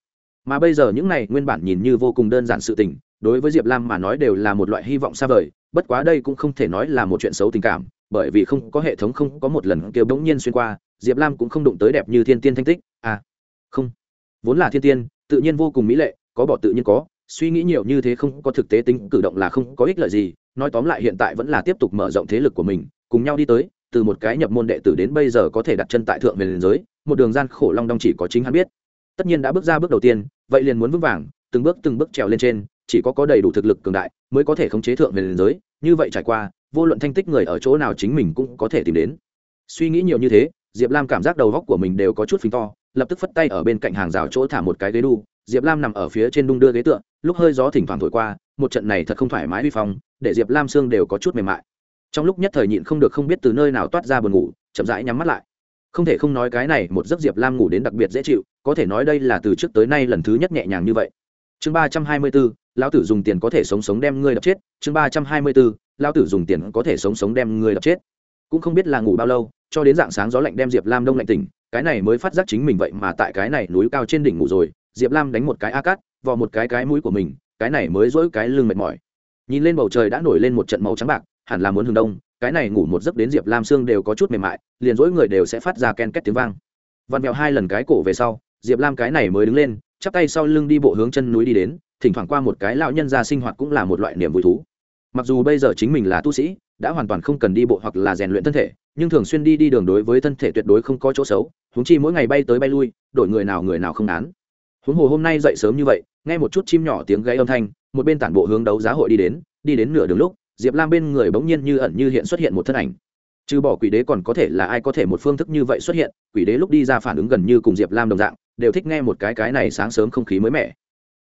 Mà bây giờ những này nguyên bản nhìn như vô cùng đơn giản sự tình đối với diệp lam mà nói đều là một loại hy vọng xa vời, bất quá đây cũng không thể nói là một chuyện xấu tình cảm, bởi vì không có hệ thống không có một lần kêu bỗng nhiên xuyên qua, diệp lam cũng không đụng tới đẹp như thiên tiên thanh tích. À không, vốn là thiên tiên, tự nhiên vô cùng mỹ lệ, có bỏ tự nhiên có, suy nghĩ nhiều như thế không có thực tế tính cử động là không có ích lợi gì, nói tóm lại hiện tại vẫn là tiếp tục mở rộng thế lực của mình, cùng nhau đi tới, từ một cái nhập môn đệ tử đến bây giờ có thể đặt chân tại thượng về liền giới, một đường gian khổ long đong chỉ có chính hắn biết. Tất nhiên đã bước ra bước đầu tiên, vậy liền muốn vững vàng, từng bước từng bước trèo lên trên chỉ có có đầy đủ thực lực cường đại mới có thể khống chế thượng huyền giới. Như vậy trải qua, vô luận thanh tích người ở chỗ nào chính mình cũng có thể tìm đến. Suy nghĩ nhiều như thế, diệp lam cảm giác đầu góc của mình đều có chút phình to, lập tức phất tay ở bên cạnh hàng rào chỗ thả một cái ghế đu. Diệp lam nằm ở phía trên đung đưa ghế tựa, lúc hơi gió thỉnh thoảng thổi qua, một trận này thật không thoải mái vi phong, để diệp lam xương đều có chút mềm mại. Trong lúc nhất thời nhịn không được không biết từ nơi nào toát ra buồn ngủ, chậm rãi nhắm mắt lại. Không thể không nói cái này, một giấc diệp lam ngủ đến đặc biệt dễ chịu, có thể nói đây là từ trước tới nay lần thứ nhất nhẹ nhàng như vậy chương ba trăm hai mươi bốn lão tử dùng tiền có thể sống sống đem ngươi đập chết. Chương ba trăm hai mươi bốn lão tử dùng tiền có thể sống sống đem ngươi đập chết. Cũng không biết là ngủ bao lâu, cho đến dạng sáng gió lạnh đem diệp lam đông lạnh tỉnh, cái này mới phát giác chính mình vậy mà tại cái này núi cao trên đỉnh ngủ rồi. Diệp lam đánh một cái a cát, vò một cái cái mũi của mình, cái này mới dỗi cái lưng mệt mỏi. Nhìn lên bầu trời đã nổi lên một trận màu trắng bạc, hẳn là muốn hừng đông, cái này ngủ một giấc đến diệp lam xương đều có chút mềm mại, liền dỗi người đều sẽ phát ra ken két tiếng vang. Vặn mèo hai lần cái cổ về sau, diệp lam cái này mới đứng lên chắp tay sau lưng đi bộ hướng chân núi đi đến, thỉnh thoảng qua một cái lão nhân ra sinh hoạt cũng là một loại niềm vui thú. Mặc dù bây giờ chính mình là tu sĩ, đã hoàn toàn không cần đi bộ hoặc là rèn luyện thân thể, nhưng thường xuyên đi đi đường đối với thân thể tuyệt đối không có chỗ xấu, huống chi mỗi ngày bay tới bay lui, đổi người nào người nào không án huống hồ hôm nay dậy sớm như vậy, nghe một chút chim nhỏ tiếng gáy âm thanh, một bên tản bộ hướng đấu giá hội đi đến đi đến nửa đường lúc, diệp lam bên người bỗng nhiên như ẩn như hiện xuất hiện một thân ảnh. Trừ bỏ quỷ đế còn có thể là ai có thể một phương thức như vậy xuất hiện, quỷ đế lúc đi ra phản ứng gần như cùng diệp lam đồng dạng đều thích nghe một cái cái này sáng sớm không khí mới mẻ.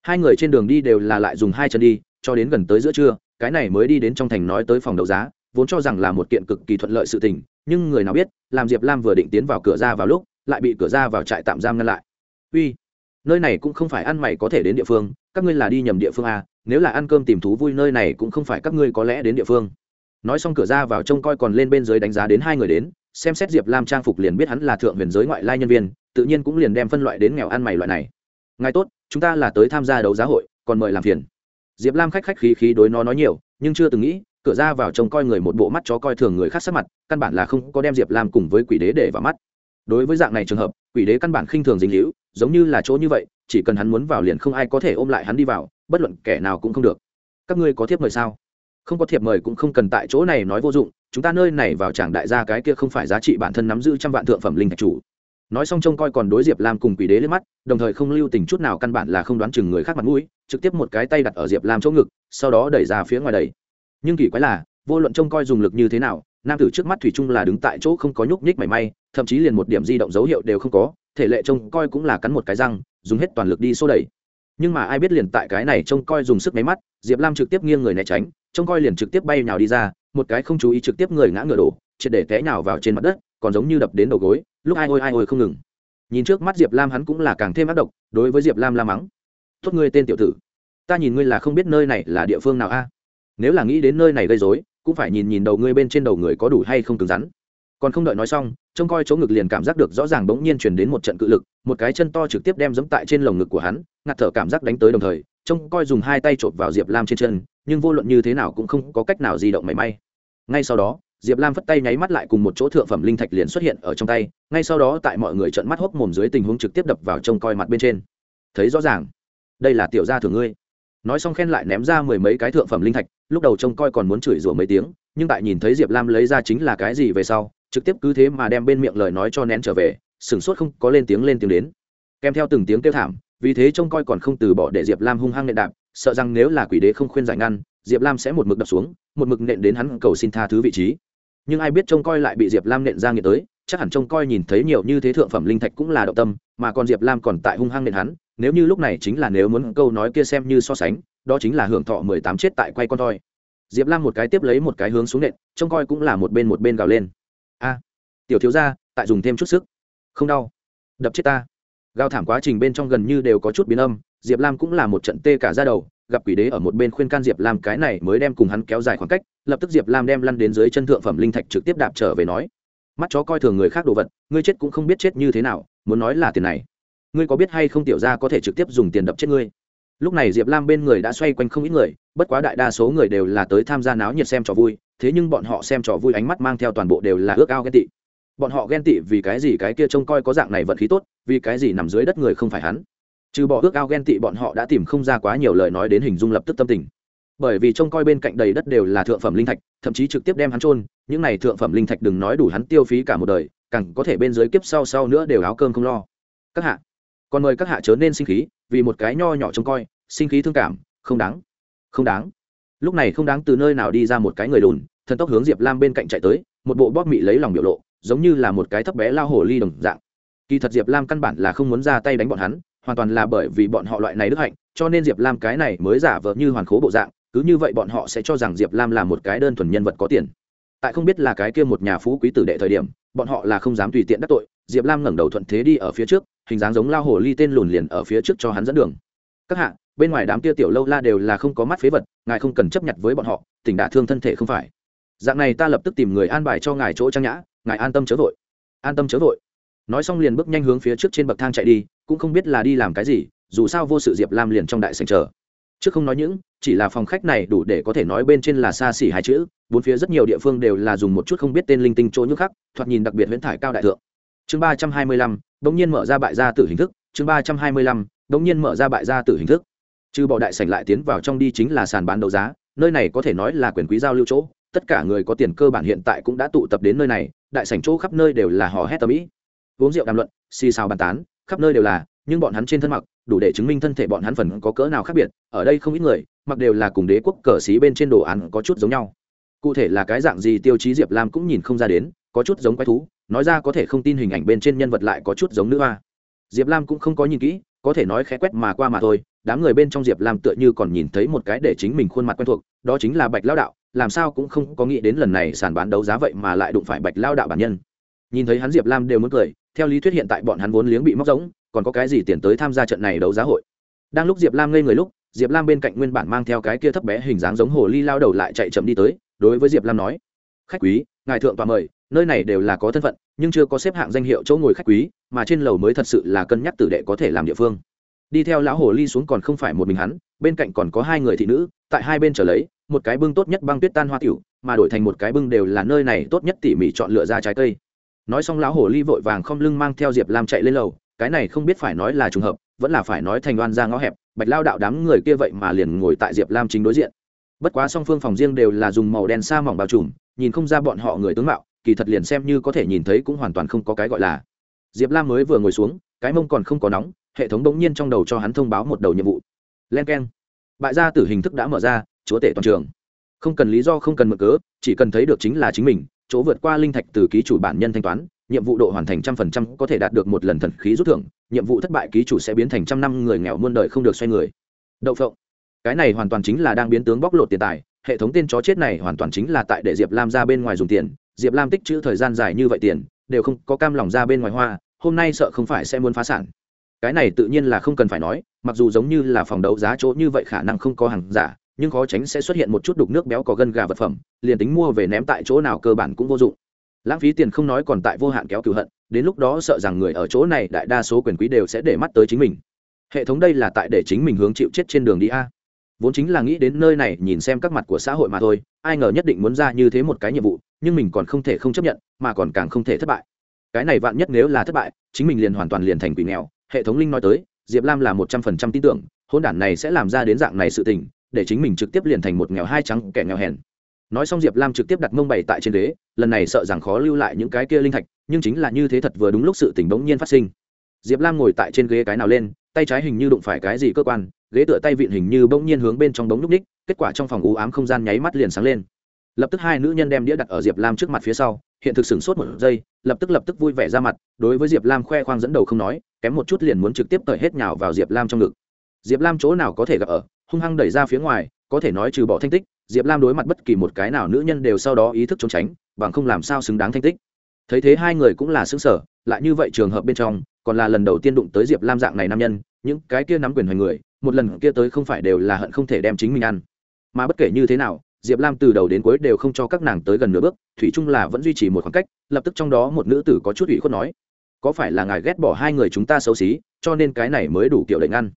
Hai người trên đường đi đều là lại dùng hai chân đi cho đến gần tới giữa trưa cái này mới đi đến trong thành nói tới phòng đấu giá vốn cho rằng là một kiện cực kỳ thuận lợi sự tình nhưng người nào biết làm diệp lam vừa định tiến vào cửa ra vào lúc lại bị cửa ra vào trại tạm giam ngăn lại. Uy nơi này cũng không phải ăn mày có thể đến địa phương các ngươi là đi nhầm địa phương à, nếu là ăn cơm tìm thú vui nơi này cũng không phải các ngươi có lẽ đến địa phương. Nói xong cửa ra vào trông coi còn lên bên dưới đánh giá đến hai người đến xem xét diệp lam trang phục liền biết hắn là thượng huyền giới ngoại lai nhân viên tự nhiên cũng liền đem phân loại đến nghèo ăn mày loại này. Ngài tốt, chúng ta là tới tham gia đấu giá hội, còn mời làm phiền. Diệp lam khách khách khí khí đối nó nói nhiều, nhưng chưa từng nghĩ, cửa ra vào trông coi người một bộ mắt chó coi thường người khác sắc mặt, căn bản là không có đem diệp lam cùng với quỷ đế để vào mắt. Đối với dạng này trường hợp, quỷ đế căn bản khinh thường dính hữu giống như là chỗ như vậy, chỉ cần hắn muốn vào liền không ai có thể ôm lại hắn đi vào, bất luận kẻ nào cũng không được. Các ngươi có thiếp mời sao? Không có thiệp mời cũng không cần tại chỗ này nói vô dụng, chúng ta nơi này vào chàng đại gia cái kia không phải giá trị bản thân nắm giữ trăm vạn thượng phẩm linh thạch chủ nói xong trông coi còn đối diệp lam cùng quỷ đế lên mắt, đồng thời không lưu tình chút nào căn bản là không đoán chừng người khác mặt mũi, trực tiếp một cái tay đặt ở diệp lam chỗ ngực, sau đó đẩy ra phía ngoài đầy nhưng kỳ quái là, vô luận trông coi dùng lực như thế nào, nam tử trước mắt thủy chung là đứng tại chỗ không có nhúc nhích mảy may, thậm chí liền một điểm di động dấu hiệu đều không có, thể lệ trông coi cũng là cắn một cái răng, dùng hết toàn lực đi xô đẩy. Nhưng mà ai biết liền tại cái này trông coi dùng sức máy mắt, diệp lam trực tiếp nghiêng người né tránh, trông coi liền trực tiếp bay nhào đi ra, một cái không chú ý trực tiếp người ngã ngựa đổ, triệt để té nhào vào trên mặt đất, còn giống như đập đến đầu gối lúc ai ôi ai ôi không ngừng. Nhìn trước mắt diệp lam hắn cũng là càng thêm ác độc, đối với diệp lam la mắng. Tốt ngươi tên tiểu tử. Ta nhìn ngươi là không biết nơi này là địa phương nào a. Nếu là nghĩ đến nơi này gây dối cũng phải nhìn nhìn đầu ngươi bên trên đầu người có đủ hay không cứng rắn. Còn không đợi nói xong, trông coi chỗ ngực liền cảm giác được rõ ràng bỗng nhiên chuyển đến một trận cự lực, một cái chân to trực tiếp đem dẫm tại trên lồng ngực của hắn, ngạt thở cảm giác đánh tới đồng thời, trông coi dùng hai tay chộp vào diệp lam trên chân, nhưng vô luận như thế nào cũng không có cách nào di động mảy may. Ngay sau đó diệp lam phất tay nháy mắt lại cùng một chỗ thượng phẩm linh thạch liền xuất hiện ở trong tay, ngay sau đó tại mọi người trận mắt hốc mồm dưới tình huống trực tiếp đập vào trông coi mặt bên trên. Thấy rõ ràng, đây là tiểu gia thường ngươi. Nói xong khen lại ném ra mười mấy cái thượng phẩm linh thạch, lúc đầu trông coi còn muốn chửi rủa mấy tiếng, nhưng tại nhìn thấy diệp lam lấy ra chính là cái gì về sau, trực tiếp cứ thế mà đem bên miệng lời nói cho nén trở về, sửng sốt không có lên tiếng lên tiếng đến. Kèm theo từng tiếng kêu thảm, vì thế trông coi còn không từ bỏ để diệp lam hung hăng nện đạp, sợ rằng nếu là quỷ đế không khuyên giải ngăn, diệp lam sẽ một mực đập xuống, một mực nện đến hắn cầu xin tha thứ vị trí nhưng ai biết trông coi lại bị diệp lam nện ra nghĩa tới, chắc hẳn trông coi nhìn thấy nhiều như thế thượng phẩm linh thạch cũng là động tâm, mà còn diệp lam còn tại hung hăng nện hắn, nếu như lúc này chính là nếu muốn câu nói kia xem như so sánh, đó chính là hưởng thọ mười tám chết tại quay con thoi. Diệp lam một cái tiếp lấy một cái hướng xuống nện, trông coi cũng là một bên một bên gào lên. A, tiểu thiếu gia, tại dùng thêm chút sức. Không đau. Đập chết ta. Gào thảm quá trình bên trong gần như đều có chút biến âm, diệp lam cũng là một trận tê cả ra đầu gặp quỷ đế ở một bên khuyên can diệp lam cái này mới đem cùng hắn kéo dài khoảng cách, lập tức diệp lam đem lăn đến dưới chân thượng phẩm linh thạch trực tiếp đạp trở về nói, mắt chó coi thường người khác đồ vật, ngươi chết cũng không biết chết như thế nào, muốn nói là tiền này. Ngươi có biết hay không tiểu ra có thể trực tiếp dùng tiền đập chết ngươi? Lúc này diệp lam bên người đã xoay quanh không ít người, bất quá đại đa số người đều là tới tham gia náo nhiệt xem trò vui, thế nhưng bọn họ xem trò vui ánh mắt mang theo toàn bộ đều là ước ao ghen tị. Bọn họ ghen tị vì cái gì cái kia trông coi có dạng này vận khí tốt, vì cái gì nằm dưới đất người không phải hắn? Trừ bỏ ước ao ghen tị, bọn họ đã tìm không ra quá nhiều lời nói đến hình dung lập tức tâm tình. Bởi vì trông coi bên cạnh đầy đất đều là thượng phẩm linh thạch, thậm chí trực tiếp đem hắn trôn những này thượng phẩm linh thạch đừng nói đủ hắn tiêu phí cả một đời, càng có thể bên dưới kiếp sau sau nữa đều áo cơm không lo. Các hạ còn mời các hạ chớ nên sinh khí, vì một cái nho nhỏ trông coi, sinh khí thương cảm, không đáng. Không đáng. Lúc này không đáng từ nơi nào đi ra một cái người lùn thần tốc hướng diệp lam bên cạnh chạy tới, một bộ bóp mị lấy lòng biểu lộ, giống như là một cái thấp bé lao hồ ly đồng dạng. Kỳ thật diệp lam căn bản là không muốn ra tay đánh bọn hắn hoàn toàn là bởi vì bọn họ loại này đức hạnh, cho nên diệp lam cái này mới giả vờ như hoàn khố bộ dạng, cứ như vậy bọn họ sẽ cho rằng diệp lam là một cái đơn thuần nhân vật có tiền. Tại không biết là cái kia một nhà phú quý tử đệ thời điểm, bọn họ là không dám tùy tiện đắc tội, diệp lam ngẩng đầu thuận thế đi ở phía trước, hình dáng giống lao hồ ly tên lùn liền ở phía trước cho hắn dẫn đường. Các hạ, bên ngoài đám kia tiểu lâu la đều là không có mắt phế vật, ngài không cần chấp nhận với bọn họ, tỉnh đả thương thân thể không phải. Dạng này ta lập tức tìm người an bài cho ngài chỗ trang nhã, ngài an tâm chớ vội. An tâm chớ vội? Nói xong liền bước nhanh hướng phía trước trên bậc thang chạy đi, cũng không biết là đi làm cái gì, dù sao vô sự diệp lam liền trong đại sành chờ. Trước không nói những, chỉ là phòng khách này đủ để có thể nói bên trên là xa xỉ hai chữ, bốn phía rất nhiều địa phương đều là dùng một chút không biết tên linh tinh chỗ nhức khắc, thoạt nhìn đặc biệt huyễn thải cao đại thượng. Chương ba trăm hai mươi lăm, bỗng nhiên mở ra bại gia tử hình thức, chương ba trăm hai mươi lăm, bỗng nhiên mở ra bại gia tử hình thức. Trừ bỏ đại sảnh lại tiến vào trong đi chính là sàn bán đấu giá, nơi này có thể nói là quyền quý giao lưu chỗ, tất cả người có tiền cơ bản hiện tại cũng đã tụ tập đến nơi này, đại sảnh chỗ khắp nơi đều là hò hét tầm ĩ uống rượu đàm luận, xì xào bàn tán, khắp nơi đều là, nhưng bọn hắn trên thân mặc, đủ để chứng minh thân thể bọn hắn phần có cỡ nào khác biệt, ở đây không ít người, mặc đều là cùng đế quốc cờ xí bên trên đồ án có chút giống nhau. Cụ thể là cái dạng gì tiêu chí diệp lam cũng nhìn không ra đến, có chút giống quái thú, nói ra có thể không tin hình ảnh bên trên nhân vật lại có chút giống nữ hoa. Diệp lam cũng không có nhìn kỹ, có thể nói khẽ quét mà qua mà thôi, đám người bên trong diệp lam tựa như còn nhìn thấy một cái để chính mình khuôn mặt quen thuộc, đó chính là bạch lao đạo, làm sao cũng không có nghĩ đến lần này sàn bán đấu giá vậy mà lại đụng phải bạch lao đạo bản nhân. Nhìn thấy hắn diệp lam đều muốn cười theo lý thuyết hiện tại bọn hắn vốn liếng bị móc giống còn có cái gì tiền tới tham gia trận này đấu giá hội? Đang lúc diệp lam ngây người lúc, diệp lam bên cạnh nguyên bản mang theo cái kia thấp bé hình dáng giống hồ ly lao đầu lại chạy chậm đi tới, đối với diệp lam nói, khách quý, ngài thượng tòa mời, nơi này đều là có thân phận, nhưng chưa có xếp hạng danh hiệu chỗ ngồi khách quý, mà trên lầu mới thật sự là cân nhắc tử đệ có thể làm địa phương. Đi theo lão hồ ly xuống còn không phải một mình hắn, bên cạnh còn có hai người thị nữ, tại hai bên trở lấy, một cái bưng tốt nhất băng tuyết tan hoa tiểu, mà đổi thành một cái bưng đều là nơi này tốt nhất tỉ mỉ chọn lựa ra trái cây nói xong lão hồ ly vội vàng không lưng mang theo diệp lam chạy lên lầu, cái này không biết phải nói là trùng hợp, vẫn là phải nói thành đoan ra ngõ hẹp, bạch lao đạo đám người kia vậy mà liền ngồi tại diệp lam chính đối diện. Bất quá song phương phòng riêng đều là dùng màu đen sa mỏng bao trùm, nhìn không ra bọn họ người tướng mạo, kỳ thật liền xem như có thể nhìn thấy cũng hoàn toàn không có cái gọi là. Diệp lam mới vừa ngồi xuống, cái mông còn không có nóng, hệ thống bỗng nhiên trong đầu cho hắn thông báo một đầu nhiệm vụ. Len k e n bại gia tử hình thức đã mở ra, chúa tể toàn trường. Không cần lý do, không cần mở cớ, chỉ cần thấy được chính là chính mình chỗ vượt qua linh thạch từ ký chủ bản nhân thanh toán, nhiệm vụ độ hoàn thành trăm phần trăm có thể đạt được một lần thần khí rút thưởng, nhiệm vụ thất bại ký chủ sẽ biến thành trăm năm người nghèo muôn đời không được xoay người. Đậu phộng. Cái này hoàn toàn chính là đang biến tướng bóc lột tiền tài, hệ thống tên chó chết này hoàn toàn chính là tại để diệp lam ra bên ngoài dùng tiền, diệp lam tích chữ thời gian dài như vậy tiền, đều không có cam lòng ra bên ngoài hoa, hôm nay sợ không phải sẽ muốn phá sản. Cái này tự nhiên là không cần phải nói, mặc dù giống như là phòng đấu giá chỗ như vậy khả năng không có hàng giả nhưng khó tránh sẽ xuất hiện một chút đục nước béo có gân gà vật phẩm, liền tính mua về ném tại chỗ nào cơ bản cũng vô dụng. Lãng phí tiền không nói còn tại vô hạn kéo cửu hận, đến lúc đó sợ rằng người ở chỗ này đại đa số quyền quý đều sẽ để mắt tới chính mình. Hệ thống đây là tại để chính mình hướng chịu chết trên đường đi a. Vốn chính là nghĩ đến nơi này nhìn xem các mặt của xã hội mà thôi, ai ngờ nhất định muốn ra như thế một cái nhiệm vụ, nhưng mình còn không thể không chấp nhận, mà còn càng không thể thất bại. Cái này vạn nhất nếu là thất bại, chính mình liền hoàn toàn liền thành quỷ nghèo. Hệ thống linh nói tới, diệp lam là một trăm phần trăm tin tưởng hôn đản này sẽ làm ra đến dạng này sự tình để chính mình trực tiếp liền thành một nghèo hai trắng kẻ nghèo hèn. Nói xong diệp lam trực tiếp đặt mông bày tại trên đế, lần này sợ rằng khó lưu lại những cái kia linh thạch nhưng chính là như thế thật vừa đúng lúc sự tình bỗng nhiên phát sinh. Diệp lam ngồi tại trên ghế cái nào lên tay trái hình như đụng phải cái gì cơ quan ghế tựa tay vịn hình như bỗng nhiên hướng bên trong đống núp ních kết quả trong phòng u ám không gian nháy mắt liền sáng lên. Lập tức hai nữ nhân đem đĩa đặt ở diệp lam trước mặt phía sau hiện thực sửng sốt một giây lập tức lập tức vui vẻ ra mặt đối với diệp lam khoe khoang dẫn đầu không nói kém một chút liền muốn trực tiếp tởi hết nhào vào diệp lam trong ngực. Diệp lam chỗ nào có thể gặp ở hung hăng đẩy ra phía ngoài, có thể nói trừ bỏ thanh tích, diệp lam đối mặt bất kỳ một cái nào nữ nhân đều sau đó ý thức trốn tránh, bằng không làm sao xứng đáng thanh tích. Thấy thế hai người cũng là xứng sở lại như vậy trường hợp bên trong, còn là lần đầu tiên đụng tới diệp lam dạng này nam nhân, những cái kia nắm quyền hoành người, một lần kia tới không phải đều là hận không thể đem chính mình ăn. Mà bất kể như thế nào, diệp lam từ đầu đến cuối đều không cho các nàng tới gần nửa bước, thủy chung là vẫn duy trì một khoảng cách, lập tức trong đó một nữ tử có chút ủy khuất nói, có phải là ngài ghét bỏ hai người chúng ta xấu xí, cho nên cái này mới đủ kiểu lệnh ăn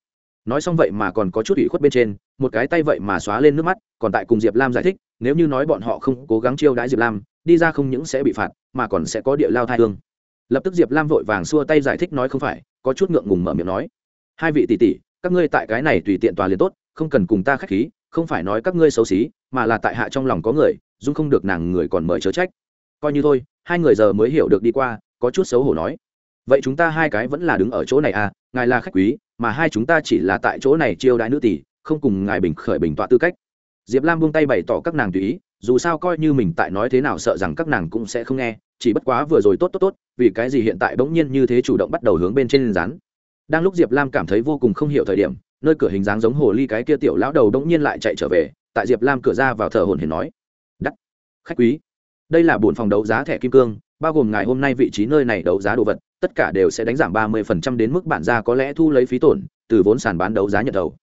nói xong vậy mà còn có chút ủy khuất bên trên, một cái tay vậy mà xóa lên nước mắt, còn tại cùng diệp lam giải thích, nếu như nói bọn họ không cố gắng chiêu đãi diệp lam, đi ra không những sẽ bị phạt, mà còn sẽ có địa lao thai thương lập tức diệp lam vội vàng xua tay giải thích nói không phải, có chút ngượng ngùng mở miệng nói. Hai vị tỷ tỷ, các ngươi tại cái này tùy tiện tòa liền tốt, không cần cùng ta k h á c h khí, không phải nói các ngươi xấu xí, mà là tại hạ trong lòng có người, dung không được nàng người còn mời chớ trách. Coi như thôi, hai người giờ mới hiểu được đi qua, có chút xấu hổ nói. Vậy chúng ta hai cái vẫn là đứng ở chỗ này à ngài là khách quý, mà hai chúng ta chỉ là tại chỗ này chiêu đãi nữ tỷ, không cùng ngài bình khởi bình tọa tư cách. Diệp lam buông tay bày tỏ các nàng tùy ý, dù sao coi như mình tại nói thế nào sợ rằng các nàng cũng sẽ không nghe, chỉ bất quá vừa rồi tốt tốt tốt, vì cái gì hiện tại bỗng nhiên như thế chủ động bắt đầu hướng bên trên rán đang lúc diệp lam cảm thấy vô cùng không hiểu thời điểm, nơi cửa hình dáng giống hồ ly cái kia tiểu lão đầu đống nhiên lại chạy trở về, tại diệp lam cửa ra vào thờ hồn hển nói đắt khách quý, đây là bổn phòng đấu giá thẻ kim cương, bao gồm ngày hôm nay vị trí nơi này đấu giá đồ vật tất cả đều sẽ đánh giảm ba mươi phần trăm đến mức bản ra có lẽ thu lấy phí tổn từ vốn sàn bán đấu giá nhận đầu.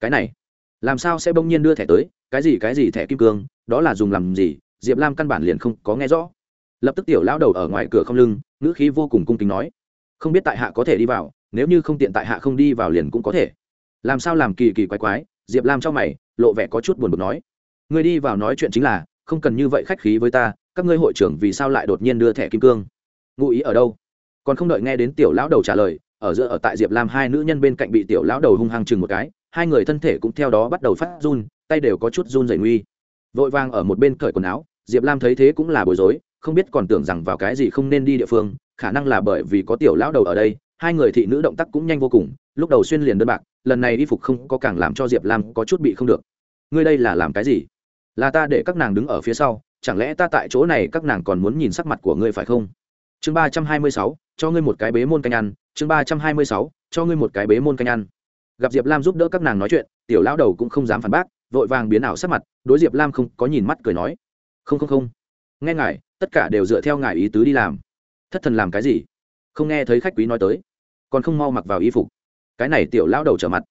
Cái này, làm sao sẽ bỗng nhiên đưa thẻ tới? Cái gì cái gì thẻ kim cương? Đó là dùng làm gì? Diệp lam căn bản liền không có nghe rõ. Lập tức tiểu lão đầu ở ngoài cửa không lưng, ngữ khí vô cùng cung kính nói, không biết tại hạ có thể đi vào, nếu như không tiện tại hạ không đi vào liền cũng có thể. Làm sao làm kỳ kỳ quái quái? Diệp lam cho mày, lộ vẻ có chút buồn bực nói người đi vào nói chuyện chính là, không cần như vậy khách khí với ta, các ngươi hội trưởng vì sao lại đột nhiên đưa thẻ kim cương? Ngụ ý ở đâu? Còn không đợi nghe đến tiểu lão đầu trả lời, ở giữa ở tại diệp lam hai nữ nhân bên cạnh bị tiểu lão đầu hung hăng chừng một cái, hai người thân thể cũng theo đó bắt đầu phát run, tay đều có chút run rẩy nguy. Vội vang ở một bên cởi quần áo, diệp lam thấy thế cũng là bối rối, không biết còn tưởng rằng vào cái gì không nên đi địa phương, khả năng là bởi vì có tiểu lão đầu ở đây, hai người thị nữ động tác cũng nhanh vô cùng, lúc đầu xuyên liền đơn bạc, lần này y phục không có càng làm cho diệp lam có chút bị không được. Ngươi đây là làm cái gì? Là ta để các nàng đứng ở phía sau, chẳng lẽ ta tại chỗ này các nàng còn muốn nhìn sắc mặt của ngươi phải không? Chương ba trăm hai mươi sáu, cho ngươi một cái bế môn canh ăn. Chương ba trăm hai mươi sáu, cho ngươi một cái bế môn canh ăn. Gặp diệp lam giúp đỡ các nàng nói chuyện, tiểu lão đầu cũng không dám phản bác, vội vàng biến ảo sắc mặt, đối diệp lam không có nhìn mắt cười nói. Không không không. Nghe ngài, tất cả đều dựa theo ngài ý tứ đi làm. Thất thần làm cái gì? Không nghe thấy khách quý nói tới. Còn không mau mặc vào y phục. Cái này tiểu lão đầu trở mặt.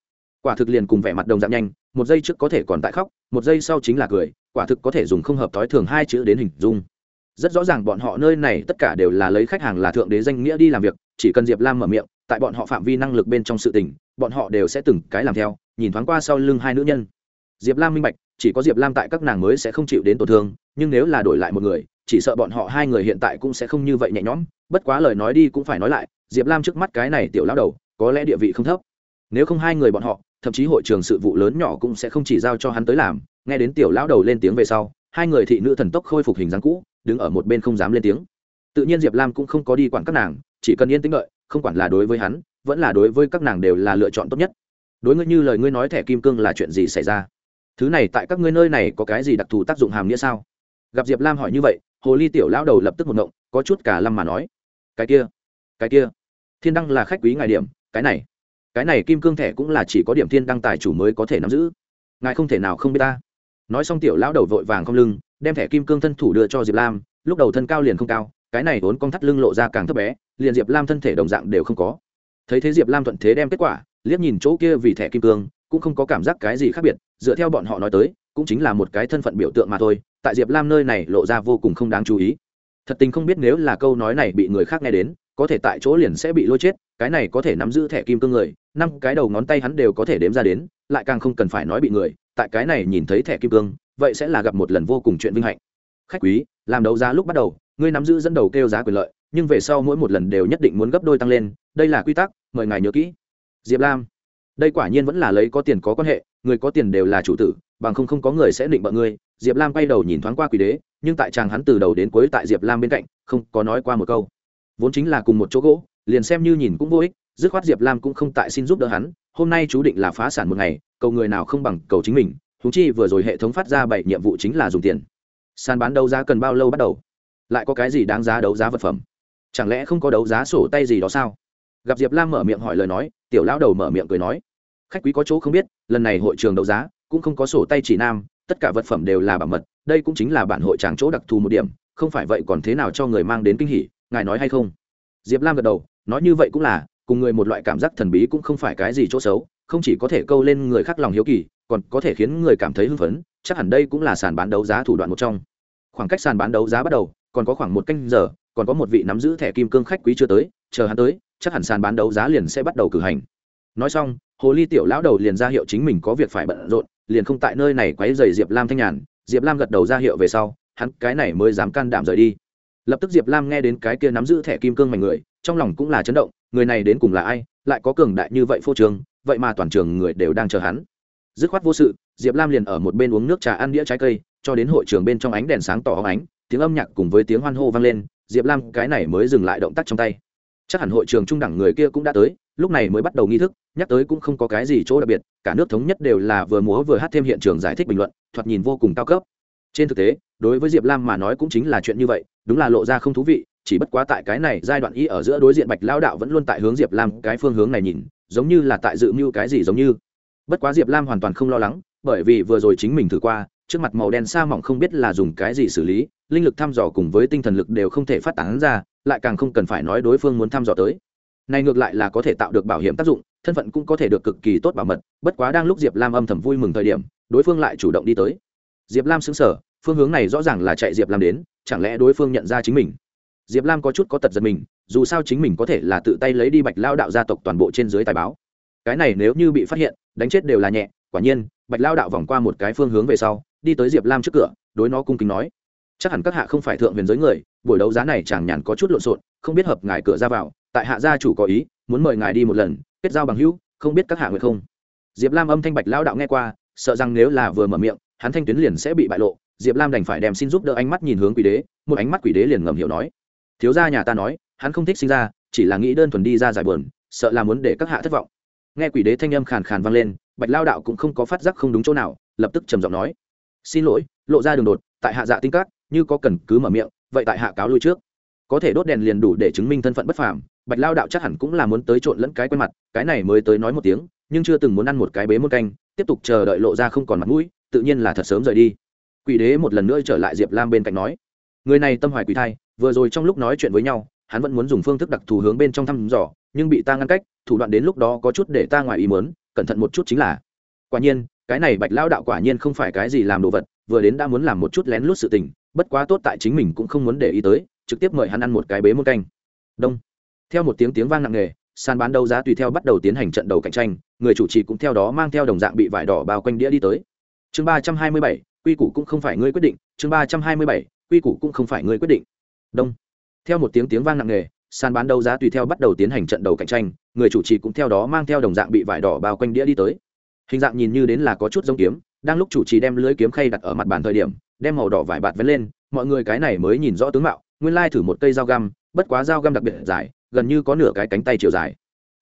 Quả thực liền cùng vẻ mặt đồng dạng nhanh, một giây trước có thể còn tại khóc, một giây sau chính là cười, quả thực có thể dùng không hợp thói thường hai chữ đến hình dung rất rõ ràng bọn họ nơi này tất cả đều là lấy khách hàng là thượng đế danh nghĩa đi làm việc, chỉ cần diệp lam mở miệng, tại bọn họ phạm vi năng lực bên trong sự tình, bọn họ đều sẽ từng cái làm theo, nhìn thoáng qua sau lưng hai nữ nhân. Diệp lam minh bạch, chỉ có diệp lam tại các nàng mới sẽ không chịu đến tổn thương, nhưng nếu là đổi lại một người, chỉ sợ bọn họ hai người hiện tại cũng sẽ không như vậy nhẹ nhõm. Bất quá lời nói đi cũng phải nói lại, diệp lam trước mắt cái này tiểu lao đầu, có lẽ địa vị không thấp. Nếu không hai người bọn họ, thậm chí hội trường sự vụ lớn nhỏ cũng sẽ không chỉ giao cho hắn tới làm. Nghe đến tiểu lão đầu lên tiếng về sau hai người thị nữ thần tốc khôi phục hình dáng cũ, đứng ở một bên không dám lên tiếng. Tự nhiên diệp lam cũng không có đi quản các nàng, chỉ cần yên tĩnh đợi, không quản là đối với hắn, vẫn là đối với các nàng đều là lựa chọn tốt nhất. Đối ngươi như lời ngươi nói thẻ kim cương là chuyện gì xảy ra? Thứ này tại các ngươi nơi này có cái gì đặc thù tác dụng hàm nghĩa sao? Gặp diệp lam hỏi như vậy, hồ ly tiểu lão đầu lập tức một ngộng, có chút cả lâm mà nói. Cái kia cái kia, thiên đăng là khách quý ngài điểm, cái này cái này kim cương thẻ cũng là chỉ có điểm thiên đăng tài chủ mới có thể nắm giữ. Ngài không thể nào không biết ta nói xong tiểu lão đầu vội vàng không lưng, đem thẻ kim cương thân thủ đưa cho diệp lam, lúc đầu thân cao liền không cao, cái này vốn con thắt lưng lộ ra càng thấp bé, liền diệp lam thân thể đồng dạng đều không có. Thấy thế diệp lam thuận thế đem kết quả, liếc nhìn chỗ kia vì thẻ kim cương, cũng không có cảm giác cái gì khác biệt, dựa theo bọn họ nói tới, cũng chính là một cái thân phận biểu tượng mà thôi, tại diệp lam nơi này lộ ra vô cùng không đáng chú ý. Thật tình không biết nếu là câu nói này bị người khác nghe đến, có thể tại chỗ liền sẽ bị lôi chết, cái này có thể nắm giữ thẻ kim cương người, năm cái đầu ngón tay hắn đều có thể đếm ra đến, lại càng không cần phải nói bị người tại cái này nhìn thấy thẻ kim cương, vậy sẽ là gặp một lần vô cùng chuyện vinh hạnh. Khách quý, làm đấu giá lúc bắt đầu, ngươi nắm giữ dẫn đầu kêu giá quyền lợi, nhưng về sau mỗi một lần đều nhất định muốn gấp đôi tăng lên, đây là quy tắc, mời ngài nhớ kỹ. Diệp lam, đây quả nhiên vẫn là lấy có tiền có quan hệ, người có tiền đều là chủ tử, bằng không không có người sẽ định bợ ngươi. Diệp lam quay đầu nhìn thoáng qua quỷ đế, nhưng tại chàng hắn từ đầu đến cuối tại diệp lam bên cạnh, không có nói qua một câu. Vốn chính là cùng một chỗ gỗ, liền xem như nhìn cũng vô ích dứt khoát diệp lam cũng không tại xin giúp đỡ hắn, hôm nay chú định là phá sản một ngày, cầu người nào không bằng cầu chính mình húng chi vừa rồi hệ thống phát ra bảy nhiệm vụ chính là dùng tiền. Sàn bán đấu giá cần bao lâu bắt đầu? Lại có cái gì đáng giá đấu giá vật phẩm? Chẳng lẽ không có đấu giá sổ tay gì đó sao? Gặp diệp lam mở miệng hỏi lời nói, tiểu lão đầu mở miệng cười nói, khách quý có chỗ không biết, lần này hội trường đấu giá cũng không có sổ tay chỉ nam, tất cả vật phẩm đều là bảo mật, đây cũng chính là bản hội tràng chỗ đặc thù một điểm, không phải vậy còn thế nào cho người mang đến kinh hỉ, ngài nói hay không? Diệp lam gật đầu, nói như vậy cũng là cùng người một loại cảm giác thần bí cũng không phải cái gì chỗ xấu, không chỉ có thể câu lên người khác lòng hiếu kỳ, còn có thể khiến người cảm thấy hưng phấn, chắc hẳn đây cũng là sàn bán đấu giá thủ đoạn một trong. Khoảng cách sàn bán đấu giá bắt đầu, còn có khoảng một canh giờ, còn có một vị nắm giữ thẻ kim cương khách quý chưa tới, chờ hắn tới, chắc hẳn sàn bán đấu giá liền sẽ bắt đầu cử hành. Nói xong, hồ ly tiểu lão đầu liền ra hiệu chính mình có việc phải bận rộn, liền không tại nơi này quấy dày diệp lam thanh nhàn, diệp lam gật đầu ra hiệu về sau, hắn cái này mới dám can đảm rời đi. Lập tức diệp lam nghe đến cái kia nắm giữ thẻ kim cương mảnh người, trong lòng cũng là chấn động người này đến cùng là ai, lại có cường đại như vậy phô trường vậy mà toàn trường người đều đang chờ hắn. Dứt khoát vô sự, diệp lam liền ở một bên uống nước trà ăn đĩa trái cây, cho đến hội trường bên trong ánh đèn sáng tỏ hóng ánh, tiếng âm nhạc cùng với tiếng hoan hô vang lên, diệp lam cái này mới dừng lại động tác trong tay. Chắc hẳn hội trường trung đẳng người kia cũng đã tới, lúc này mới bắt đầu nghi thức, nhắc tới cũng không có cái gì chỗ đặc biệt, cả nước thống nhất đều là vừa múa vừa hát thêm hiện trường giải thích bình luận, thoạt nhìn vô cùng cao cấp. Trên thực tế, đối với diệp lam mà nói cũng chính là chuyện như vậy, đúng là lộ ra không thú vị chỉ bất quá tại cái này giai đoạn y ở giữa đối diện bạch lao đạo vẫn luôn tại hướng diệp lam cái phương hướng này nhìn, giống như là tại dự mưu cái gì giống như. Bất quá diệp lam hoàn toàn không lo lắng, bởi vì vừa rồi chính mình thử qua, trước mặt màu đen sa mỏng không biết là dùng cái gì xử lý, linh lực thăm dò cùng với tinh thần lực đều không thể phát tán ra, lại càng không cần phải nói đối phương muốn thăm dò tới. Này ngược lại là có thể tạo được bảo hiểm tác dụng, thân phận cũng có thể được cực kỳ tốt bảo mật, bất quá đang lúc diệp lam âm thầm vui mừng thời điểm, đối phương lại chủ động đi tới. Diệp lam xứng sở phương hướng này rõ ràng là chạy diệp lam đến, chẳng lẽ đối phương nhận ra chính mình? Diệp lam có chút có tật giật mình, dù sao chính mình có thể là tự tay lấy đi bạch lao đạo gia tộc toàn bộ trên dưới tài báo. Cái này nếu như bị phát hiện, đánh chết đều là nhẹ, quả nhiên, bạch lao đạo vòng qua một cái phương hướng về sau, đi tới diệp lam trước cửa, đối nó cung kính nói, chắc hẳn các hạ không phải thượng huyền giới người, buổi đấu giá này chẳng nhàn có chút lộn xộn, không biết hợp ngài cửa ra vào, tại hạ gia chủ có ý, muốn mời ngài đi một lần, kết giao bằng hữu, không biết các hạ nguyện không? Diệp lam âm thanh bạch lao đạo nghe qua, sợ rằng nếu là vừa mở miệng, hắn thanh tuyến liền sẽ bị bại lộ. Diệp lam đành phải đem xin giúp đỡ ánh mắt nhìn hướng quỷ đế, một ánh mắt quỷ đế liền ngầm hiểu nói thiếu gia nhà ta nói, hắn không thích sinh ra, chỉ là nghĩ đơn thuần đi ra giải buồn, sợ là muốn để các hạ thất vọng. Nghe quỷ đế thanh âm khàn khàn vang lên, bạch lao đạo cũng không có phát giác không đúng chỗ nào, lập tức trầm giọng nói, xin lỗi, lộ ra đường đột, tại hạ dạ tinh cát như có cần cứ mở miệng, vậy tại hạ cáo lui trước. Có thể đốt đèn liền đủ để chứng minh thân phận bất phàm, bạch lao đạo chắc hẳn cũng là muốn tới trộn lẫn cái quen mặt, cái này mới tới nói một tiếng, nhưng chưa từng muốn ăn một cái bế một canh, tiếp tục chờ đợi lộ ra không còn mặt mũi, tự nhiên là thật sớm rời đi. Quỷ đế một lần nữa trở lại diệp lam bên cạnh nói, người này tâm hoài quỷ thai vừa rồi trong lúc nói chuyện với nhau, hắn vẫn muốn dùng phương thức đặc thù hướng bên trong thăm dò, nhưng bị ta ngăn cách, thủ đoạn đến lúc đó có chút để ta ngoài ý mớn cẩn thận một chút chính là. Quả nhiên, cái này bạch lao đạo quả nhiên không phải cái gì làm đồ vật, vừa đến đã muốn làm một chút lén lút sự tình, bất quá tốt tại chính mình cũng không muốn để ý tới, trực tiếp mời hắn ăn một cái bế môn canh. Đông. Theo một tiếng tiếng vang nặng nề, sàn bán đấu giá tùy theo bắt đầu tiến hành trận đầu cạnh tranh, người chủ trì cũng theo đó mang theo đồng dạng bị vải đỏ bao quanh đĩa đi tới. Chương ba trăm hai mươi bảy, quy củ cũng không phải ngươi quyết định, chương ba trăm hai mươi bảy, quy củ cũng không phải ngươi quyết định đông. Theo một tiếng tiếng vang nặng nề, sàn bán đấu giá tùy theo bắt đầu tiến hành trận đầu cạnh tranh, người chủ trì cũng theo đó mang theo đồng dạng bị vải đỏ bao quanh đĩa đi tới. Hình dạng nhìn như đến là có chút giống kiếm, đang lúc chủ trì đem lưới kiếm khay đặt ở mặt bàn thời điểm, đem màu đỏ vải bạt vén lên, mọi người cái này mới nhìn rõ tướng mạo, nguyên lai thử một cây dao găm, bất quá dao găm đặc biệt dài, gần như có nửa cái cánh tay chiều dài.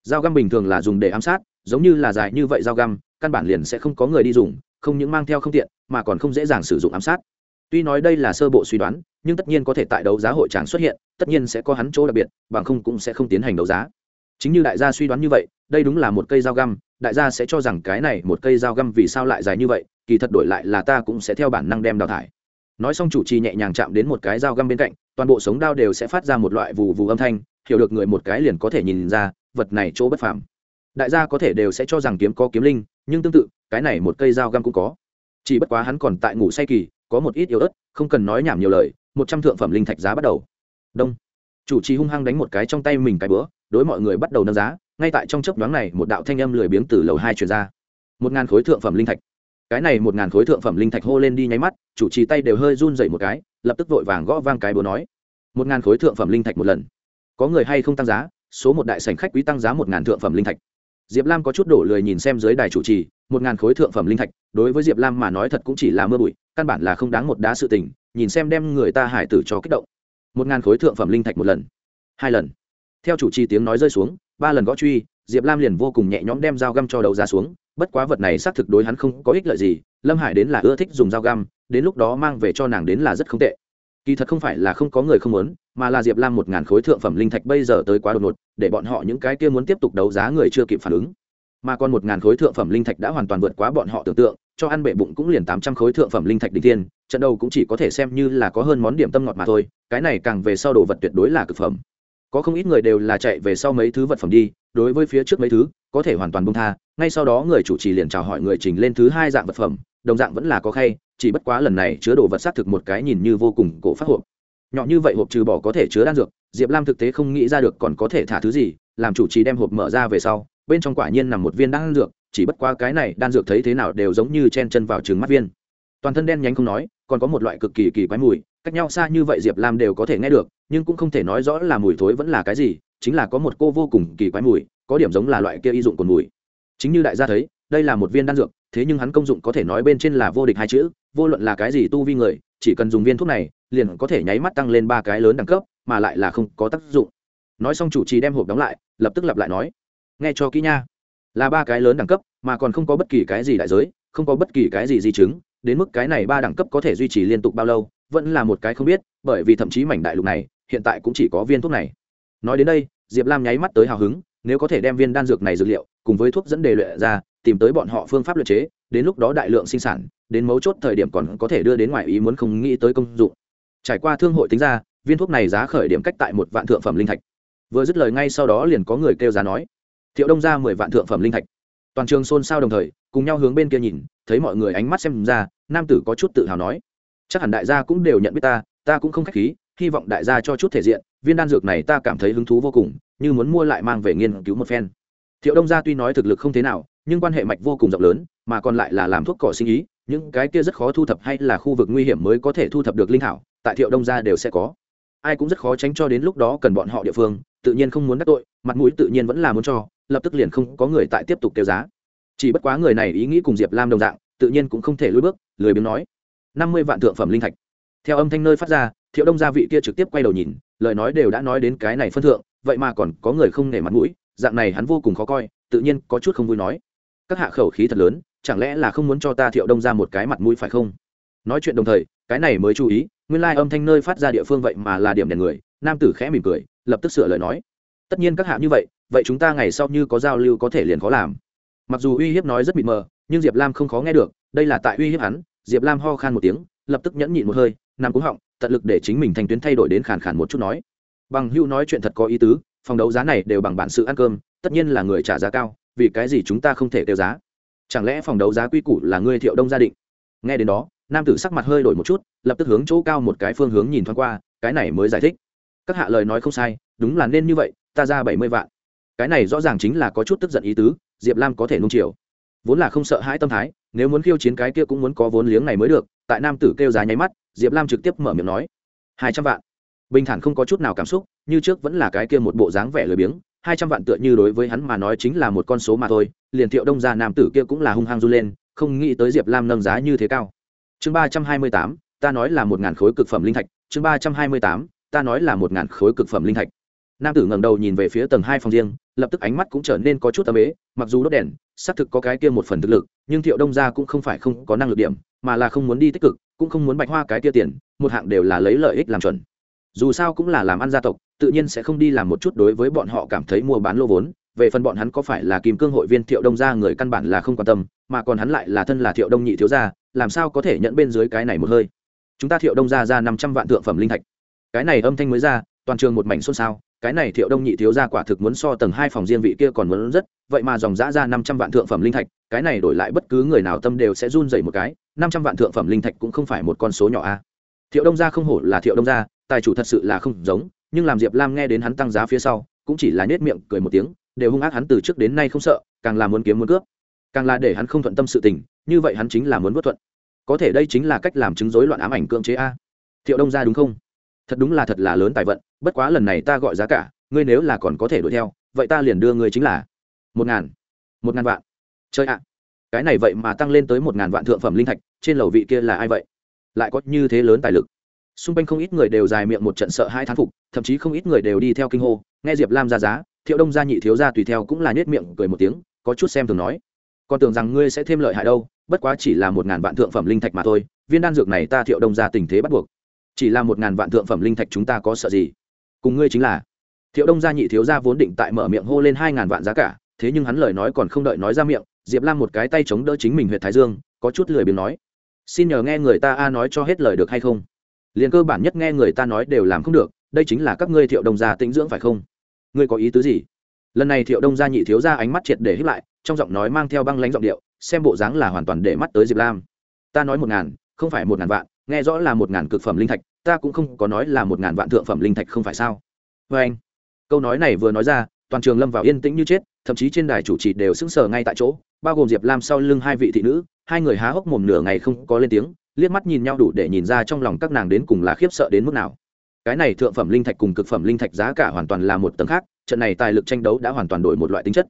Dao găm bình thường là dùng để ám sát, giống như là dài như vậy dao găm, căn bản liền sẽ không có người đi dùng, không những mang theo không tiện, mà còn không dễ dàng sử dụng ám sát tuy nói đây là sơ bộ suy đoán, nhưng tất nhiên có thể tại đấu giá hội tràng xuất hiện, tất nhiên sẽ có hắn chỗ đặc biệt, bằng không cũng sẽ không tiến hành đấu giá. Chính như đại gia suy đoán như vậy, đây đúng là một cây dao găm, đại gia sẽ cho rằng cái này một cây dao găm vì sao lại dài như vậy, kỳ thật đổi lại là ta cũng sẽ theo bản năng đem đào thải. Nói xong chủ trì nhẹ nhàng chạm đến một cái dao găm bên cạnh, toàn bộ sống đao đều sẽ phát ra một loại vù vù âm thanh, hiểu được người một cái liền có thể nhìn ra, vật này chỗ bất phàm. Đại gia có thể đều sẽ cho rằng kiếm có kiếm linh, nhưng tương tự, cái này một cây dao găm cũng có. Chỉ bất quá hắn còn tại ngủ say kỳ có một ít yếu ớt, không cần nói nhảm nhiều lời, một trăm thượng phẩm linh thạch giá bắt đầu. Đông. Chủ trì hung hăng đánh một cái trong tay mình cái bữa, đối mọi người bắt đầu nâng giá, ngay tại trong chốc nhoáng này, một đạo thanh âm lười biếng từ lầu hai truyền ra. Một ngàn khối thượng phẩm linh thạch. Cái này một ngàn khối thượng phẩm linh thạch hô lên đi nháy mắt, chủ trì tay đều hơi run dậy một cái, lập tức vội vàng gõ vang cái búa nói. Một ngàn khối thượng phẩm linh thạch một lần. Có người hay không tăng giá? Số một đại sành khách quý tăng giá một ngàn thượng phẩm linh thạch. Diệp lam có chút đổ lười nhìn xem dưới đài chủ trì, một ngàn khối thượng phẩm linh thạch, đối với diệp lam mà nói thật cũng chỉ là mưa bụi căn bản là không đáng một đá sự tình, nhìn xem đem người ta hải tử cho kích động. Một ngàn khối thượng phẩm linh thạch một lần, hai lần. Theo chủ trì tiếng nói rơi xuống, ba lần gõ truy, diệp lam liền vô cùng nhẹ nhõm đem dao găm cho đầu ra xuống, bất quá vật này xác thực đối hắn không có ích lợi gì, lâm hải đến là ưa thích dùng dao găm, đến lúc đó mang về cho nàng đến là rất không tệ. Kỳ thật không phải là không có người không muốn, mà là diệp lam một ngàn khối thượng phẩm linh thạch bây giờ tới quá đột ngột, để bọn họ những cái kia muốn tiếp tục đấu giá người chưa kịp phản ứng mà còn một ngàn khối thượng phẩm linh thạch đã hoàn toàn vượt quá bọn họ tưởng tượng, cho ăn bệ bụng cũng liền tám trăm khối thượng phẩm linh thạch đỉnh tiên trận đầu cũng chỉ có thể xem như là có hơn món điểm tâm ngọt mà thôi, cái này càng về sau đồ vật tuyệt đối là cực phẩm. Có không ít người đều là chạy về sau mấy thứ vật phẩm đi, đối với phía trước mấy thứ, có thể hoàn toàn bông tha, ngay sau đó người chủ trì liền chào hỏi người trình lên thứ hai dạng vật phẩm, đồng dạng vẫn là có khay, chỉ bất quá lần này chứa đồ vật xác thực một cái nhìn như vô cùng cổ phát hộp. Nhỏ như vậy hộp trừ bỏ có thể chứa đan dược, diệp lam thực tế không nghĩ ra được còn có thể thả thứ gì, làm chủ trì đem hộp mở ra về sau bên trong quả nhiên nằm một viên đan dược, chỉ bất qua cái này đan dược thấy thế nào đều giống như chen chân vào trứng mắt viên. Toàn thân đen nhánh không nói, còn có một loại cực kỳ kỳ quái mùi, cách nhau xa như vậy diệp lam đều có thể nghe được, nhưng cũng không thể nói rõ là mùi thối vẫn là cái gì, chính là có một cô vô cùng kỳ quái mùi, có điểm giống là loại kia y dụng cồn mùi. Chính như đại gia thấy, đây là một viên đan dược, thế nhưng hắn công dụng có thể nói bên trên là vô địch hai chữ, vô luận là cái gì tu vi người, chỉ cần dùng viên thuốc này, liền có thể nháy mắt tăng lên ba cái lớn đẳng cấp, mà lại là không có tác dụng. Nói xong chủ trì đem hộp đóng lại, lập tức lặp lại nói nghe cho kỹ nha. Là ba cái lớn đẳng cấp, mà còn không có bất kỳ cái gì đại giới, không có bất kỳ cái gì di chứng, đến mức cái này ba đẳng cấp có thể duy trì liên tục bao lâu, vẫn là một cái không biết, bởi vì thậm chí mảnh đại lục này, hiện tại cũng chỉ có viên thuốc này. Nói đến đây, diệp lam nháy mắt tới hào hứng, nếu có thể đem viên đan dược này dược liệu, cùng với thuốc dẫn đề luyện ra, tìm tới bọn họ phương pháp luyện chế, đến lúc đó đại lượng sinh sản, đến mấu chốt thời điểm còn có thể đưa đến ngoài ý muốn không nghĩ tới công dụng. Trải qua thương hội tính ra, viên thuốc này giá khởi điểm cách tại một vạn thượng phẩm linh thạch. Vừa dứt lời ngay sau đó liền có người kêu giá nói thiệu đông ra mười vạn thượng phẩm linh thạch. Toàn trường xôn xao đồng thời, cùng nhau hướng bên kia nhìn, thấy mọi người ánh mắt xem ra, nam tử có chút tự hào nói. Chắc hẳn đại gia cũng đều nhận biết ta ta cũng không khách khí, hy vọng đại gia cho chút thể diện, viên đan dược này ta cảm thấy hứng thú vô cùng, như muốn mua lại mang về nghiên cứu một phen. Thiệu đông gia tuy nói thực lực không thế nào, nhưng quan hệ mạch vô cùng rộng lớn, mà còn lại là làm thuốc cỏ sinh ý, những cái kia rất khó thu thập hay là khu vực nguy hiểm mới có thể thu thập được linh thảo, tại thiệu đông gia đều sẽ có. Ai cũng rất khó tránh cho đến lúc đó cần bọn họ địa phương, tự nhiên không muốn đắc tội, mặt mũi tự nhiên vẫn là muốn cho lập tức liền không có người tại tiếp tục kêu giá. Chỉ bất quá người này ý nghĩ cùng diệp lam đồng dạng, tự nhiên cũng không thể lùi bước, lười biếng nói. Năm mươi vạn thượng phẩm linh thạch. Theo âm thanh nơi phát ra, thiệu đông gia vị kia trực tiếp quay đầu nhìn, lời nói đều đã nói đến cái này phân thượng, vậy mà còn có người không nể mặt mũi, dạng này hắn vô cùng khó coi, tự nhiên có chút không vui nói. Các hạ khẩu khí thật lớn, chẳng lẽ là không muốn cho ta thiệu đông ra một cái mặt mũi phải không? Nói chuyện đồng thời, cái này mới chú ý, nguyên lai âm thanh nơi phát ra địa phương vậy mà là điểm đèn người, nam tử khẽ mỉm cười, lập tức sửa lời nói. Tất nhiên các hạ như vậy vậy chúng ta ngày sau như có giao lưu có thể liền khó làm. Mặc dù uy hiếp nói rất mịt mờ, nhưng diệp lam không khó nghe được, đây là tại uy hiếp hắn, diệp lam ho khan một tiếng, lập tức nhẫn nhịn một hơi, nằm cúng họng, tận lực để chính mình thành tuyến thay đổi đến khàn khàn một chút nói. Bằng hưu nói chuyện thật có ý tứ, phòng đấu giá này đều bằng bản sự ăn cơm, tất nhiên là người trả giá cao, vì cái gì chúng ta không thể tiêu giá? Chẳng lẽ phòng đấu giá quy củ là ngươi thiệu đông gia định? Nghe đến đó, nam tử sắc mặt hơi đổi một chút, lập tức hướng chỗ cao một cái phương hướng nhìn thoáng qua, cái này mới giải thích. Các hạ lời nói không sai, đúng là nên như vậy, ta ra bảy mươi vạn cái này rõ ràng chính là có chút tức giận ý tứ, diệp lam có thể nung chiều. Vốn là không sợ hãi tâm thái, nếu muốn khiêu chiến cái kia cũng muốn có vốn liếng này mới được, tại nam tử kêu giá nháy mắt, diệp lam trực tiếp mở miệng nói, hai trăm vạn. Bình thản không có chút nào cảm xúc, như trước vẫn là cái kia một bộ dáng vẻ lười biếng, hai trăm vạn tựa như đối với hắn mà nói chính là một con số mà thôi, liền thiệu đông gia nam tử kia cũng là hung hăng du lên, không nghĩ tới diệp lam nâng giá như thế cao. Chương ba trăm hai mươi tám, ta nói là một ngàn khối cực phẩm linh thạch, chương ba trăm hai mươi tám, ta nói là một ngàn khối cực phẩm linh thạch. Nam tử ngẩng đầu nhìn về phía tầng hai phòng riêng lập tức ánh mắt cũng trở nên có chút tầm ế, mặc dù đốt đèn, xác thực có cái kia một phần thực lực, nhưng thiệu đông gia cũng không phải không có năng lực điểm, mà là không muốn đi tích cực, cũng không muốn bạch hoa cái kia tiền, một hạng đều là lấy lợi ích làm chuẩn. Dù sao cũng là làm ăn gia tộc, tự nhiên sẽ không đi làm một chút đối với bọn họ cảm thấy mua bán lô vốn, về phần bọn hắn có phải là kim cương hội viên thiệu đông gia người căn bản là không quan tâm, mà còn hắn lại là thân là thiệu đông nhị thiếu gia, làm sao có thể nhận bên dưới cái này một hơi? Chúng ta thiệu đông gia ra năm trăm vạn thượng phẩm linh thạch. Cái này âm thanh mới ra, toàn trường một mảnh xôn xao cái này thiệu đông nhị thiếu gia quả thực muốn so tầng hai phòng riêng vị kia còn muốn rất, vậy mà dòng giã ra năm trăm vạn thượng phẩm linh thạch, cái này đổi lại bất cứ người nào tâm đều sẽ run dày một cái, năm trăm vạn thượng phẩm linh thạch cũng không phải một con số nhỏ a. Thiệu đông gia không hổ là thiệu đông gia, tài chủ thật sự là không giống, nhưng làm diệp lam nghe đến hắn tăng giá phía sau, cũng chỉ là nhét miệng cười một tiếng, đều hung ác hắn từ trước đến nay không sợ, càng là muốn kiếm muốn cướp. Càng là để hắn không thuận tâm sự tình, như vậy hắn chính là muốn bất thuận. Có thể đây chính là cách làm chứng dối loạn ám ảnh cưỡng chế a. Thiệu đông gia đúng không? Thật đúng là thật là lớn tài vận bất quá lần này ta gọi giá cả, ngươi nếu là còn có thể đuổi theo, vậy ta liền đưa ngươi chính là một ngàn một ngàn vạn. Chơi ạ, cái này vậy mà tăng lên tới một ngàn vạn thượng phẩm linh thạch, trên lầu vị kia là ai vậy? Lại có như thế lớn tài lực. Xung quanh không ít người đều dài miệng một trận sợ hai thán phục, thậm chí không ít người đều đi theo kinh hô, nghe diệp lam ra giá, thiệu đông gia nhị thiếu gia tùy theo cũng là nhét miệng cười một tiếng, có chút xem thường nói. Còn tưởng rằng ngươi sẽ thêm lợi hại đâu, bất quá chỉ là một ngàn vạn thượng phẩm linh thạch mà thôi, viên đan dược này ta thiệu đông gia tình thế bắt buộc. Chỉ là một ngàn vạn thượng phẩm linh thạch chúng ta có sợ gì? Cùng ngươi chính là. Thiệu đông gia nhị thiếu gia vốn định tại mở miệng hô lên hai ngàn vạn giá cả, thế nhưng hắn lời nói còn không đợi nói ra miệng, diệp lam một cái tay chống đỡ chính mình huyện thái dương, có chút lười biếng nói, xin nhờ nghe người ta a nói cho hết lời được hay không? Liền cơ bản nhất nghe người ta nói đều làm không được, đây chính là các ngươi thiệu đông gia tĩnh dưỡng phải không? Ngươi có ý tứ gì? Lần này thiệu đông gia nhị thiếu gia ánh mắt triệt để hít lại, trong giọng nói mang theo băng lãnh giọng điệu, xem bộ dáng là hoàn toàn để mắt tới diệp lam. Ta nói một ngàn, không phải một ngàn vạn, nghe rõ là một ngàn cực phẩm linh thạch ta cũng không có nói là một ngàn vạn thượng phẩm linh thạch không phải sao? Vê anh. Câu nói này vừa nói ra, toàn trường lâm vào yên tĩnh như chết, thậm chí trên đài chủ trì đều sững sờ ngay tại chỗ, bao gồm diệp lam sau lưng hai vị thị nữ, hai người há hốc mồm nửa ngày không có lên tiếng, liếc mắt nhìn nhau đủ để nhìn ra trong lòng các nàng đến cùng là khiếp sợ đến mức nào. Cái này thượng phẩm linh thạch cùng cực phẩm linh thạch giá cả hoàn toàn là một tầng khác, trận này tài lực tranh đấu đã hoàn toàn đổi một loại tính chất.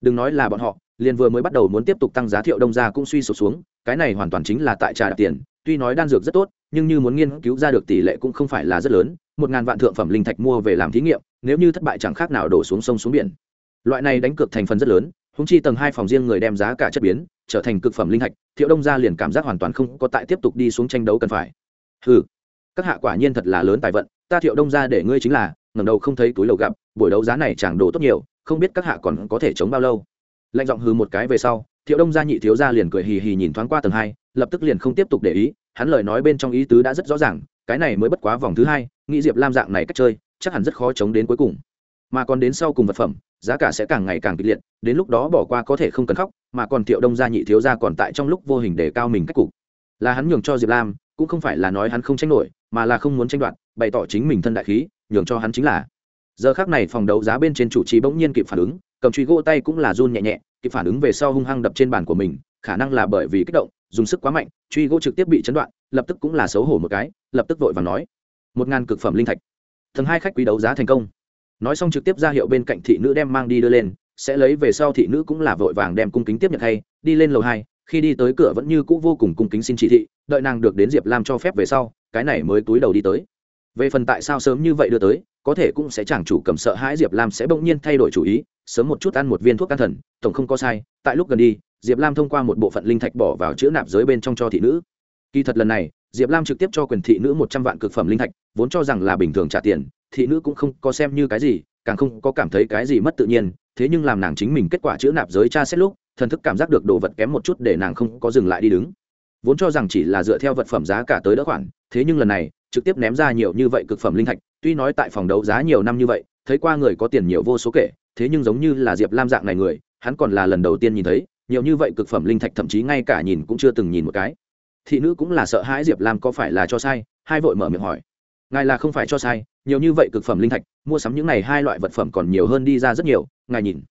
Đừng nói là bọn họ, liền vừa mới bắt đầu muốn tiếp tục tăng giá thiệu đông ra cũng suy sụp xuống, cái này hoàn toàn chính là tại trà đạp tiền, tuy nói đan dược rất tốt nhưng như muốn nghiên cứu ra được tỷ lệ cũng không phải là rất lớn, một ngàn vạn thượng phẩm linh thạch mua về làm thí nghiệm, nếu như thất bại chẳng khác nào đổ xuống sông xuống biển. Loại này đánh cược thành phần rất lớn húng chi tầng hai phòng riêng người đem giá cả chất biến, trở thành cực phẩm linh thạch, thiệu đông gia liền cảm giác hoàn toàn không có tại tiếp tục đi xuống tranh đấu cần phải. Ừ các hạ quả nhiên thật là lớn tài vận, ta thiệu đông gia để ngươi chính là, ngẩng đầu không thấy túi lầu gặp, buổi đấu giá này chẳng đồ tốt nhiều, không biết các hạ còn có thể chống bao lâu. Lạnh giọng hừ một cái về sau, thiệu đông gia nhị thiếu gia liền cười hì hì nhìn thoáng qua tầng hai, lập tức liền không tiếp tục để ý hắn lời nói bên trong ý tứ đã rất rõ ràng, cái này mới bất quá vòng thứ hai, nghĩ diệp lam dạng này cách chơi, chắc hẳn rất khó chống đến cuối cùng. Mà còn đến sau cùng vật phẩm, giá cả sẽ càng ngày càng kịch liệt, đến lúc đó bỏ qua có thể không cần khóc, mà còn thiệu đông gia nhị thiếu gia còn tại trong lúc vô hình để cao mình cách cục. Là hắn nhường cho diệp lam, cũng không phải là nói hắn không tranh nổi, mà là không muốn tranh đoạt, bày tỏ chính mình thân đại khí, nhường cho hắn chính là. Giờ khác này phòng đấu giá bên trên chủ trì bỗng nhiên kịp phản ứng, cầm truy gỗ tay cũng là run nhẹ nhẹ, kịp phản ứng về sau hung hăng đập trên bàn của mình, khả năng là bởi vì kích động dùng sức quá mạnh, truy gỗ trực tiếp bị chấn đoạn, lập tức cũng là xấu hổ một cái, lập tức vội và nói, một ngàn cực phẩm linh thạch. Thần hai khách quý đấu giá thành công. Nói xong trực tiếp ra hiệu bên cạnh thị nữ đem mang đi đưa lên, sẽ lấy về sau thị nữ cũng là vội vàng đem cung kính tiếp nhận hay đi lên lầu hai, khi đi tới cửa vẫn như cũ vô cùng cung kính xin chỉ thị, đợi nàng được đến diệp lam cho phép về sau, cái này mới túi đầu đi tới. Về phần tại sao sớm như vậy đưa tới, có thể cũng sẽ chẳng chủ cầm sợ hãi diệp lam sẽ bỗng nhiên thay đổi chủ ý, sớm một chút ăn một viên thuốc can thần, tổng không có sai, tại lúc gần đi diệp lam thông qua một bộ phận linh thạch bỏ vào chữ nạp giới bên trong cho thị nữ. Kỳ thật lần này, diệp lam trực tiếp cho quyền thị nữ một trăm vạn cực phẩm linh thạch, vốn cho rằng là bình thường trả tiền, thị nữ cũng không có xem như cái gì, càng không có cảm thấy cái gì mất tự nhiên, thế nhưng làm nàng chính mình kết quả chữ nạp giới tra xét lúc, thần thức cảm giác được đồ vật kém một chút để nàng không có dừng lại đi đứng. Vốn cho rằng chỉ là dựa theo vật phẩm giá cả tới đỡ khoản, thế nhưng lần này, trực tiếp ném ra nhiều như vậy cực phẩm linh thạch, tuy nói tại phòng đấu giá nhiều năm như vậy, thấy qua người có tiền nhiều vô số kể, thế nhưng giống như là diệp lam dạng này người, hắn còn là lần đầu tiên nhìn thấy nhiều như vậy cực phẩm linh thạch thậm chí ngay cả nhìn cũng chưa từng nhìn một cái. Thị nữ cũng là sợ hãi diệp lam có phải là cho sai, hai vội mở miệng hỏi. Ngài là không phải cho sai, nhiều như vậy cực phẩm linh thạch, mua sắm những này hai loại vật phẩm còn nhiều hơn đi ra rất nhiều, ngài nhìn.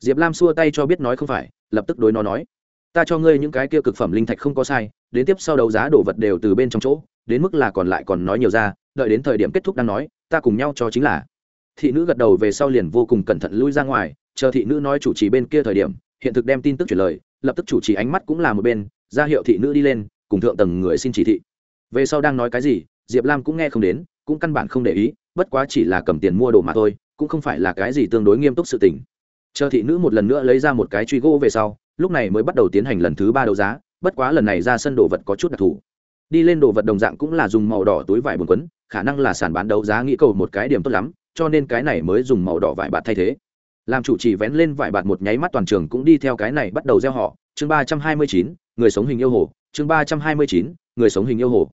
Diệp lam xua tay cho biết nói không phải, lập tức đối nó nói. Ta cho ngươi những cái kia cực phẩm linh thạch không có sai, đến tiếp sau đấu giá đồ vật đều từ bên trong chỗ, đến mức là còn lại còn nói nhiều ra, đợi đến thời điểm kết thúc đang nói, ta cùng nhau cho chính là. Thị nữ gật đầu về sau liền vô cùng cẩn thận lui ra ngoài, chờ thị nữ nói chủ trì bên kia thời điểm hiện thực đem tin tức chuyển lời, lập tức chủ trì ánh mắt cũng là một bên, ra hiệu thị nữ đi lên, cùng thượng tầng người xin chỉ thị. Về sau đang nói cái gì, diệp lam cũng nghe không đến, cũng căn bản không để ý, bất quá chỉ là cầm tiền mua đồ mà thôi, cũng không phải là cái gì tương đối nghiêm túc sự tình. Chờ thị nữ một lần nữa lấy ra một cái truy gỗ về sau, lúc này mới bắt đầu tiến hành lần thứ ba đấu giá, bất quá lần này ra sân đồ vật có chút đặc thù. Đi lên đồ vật đồng dạng cũng là dùng màu đỏ túi vải buồn quấn, khả năng là sàn bán đấu giá nghĩ cầu một cái điểm tốt lắm, cho nên cái này mới dùng màu đỏ vải bạt thay thế làm chủ chỉ vén lên vải bạt một nháy mắt toàn trường cũng đi theo cái này bắt đầu gieo họ. Chương ba trăm hai mươi chín, người sống hình yêu hồ. Chương ba trăm hai mươi chín, người sống hình yêu hồ.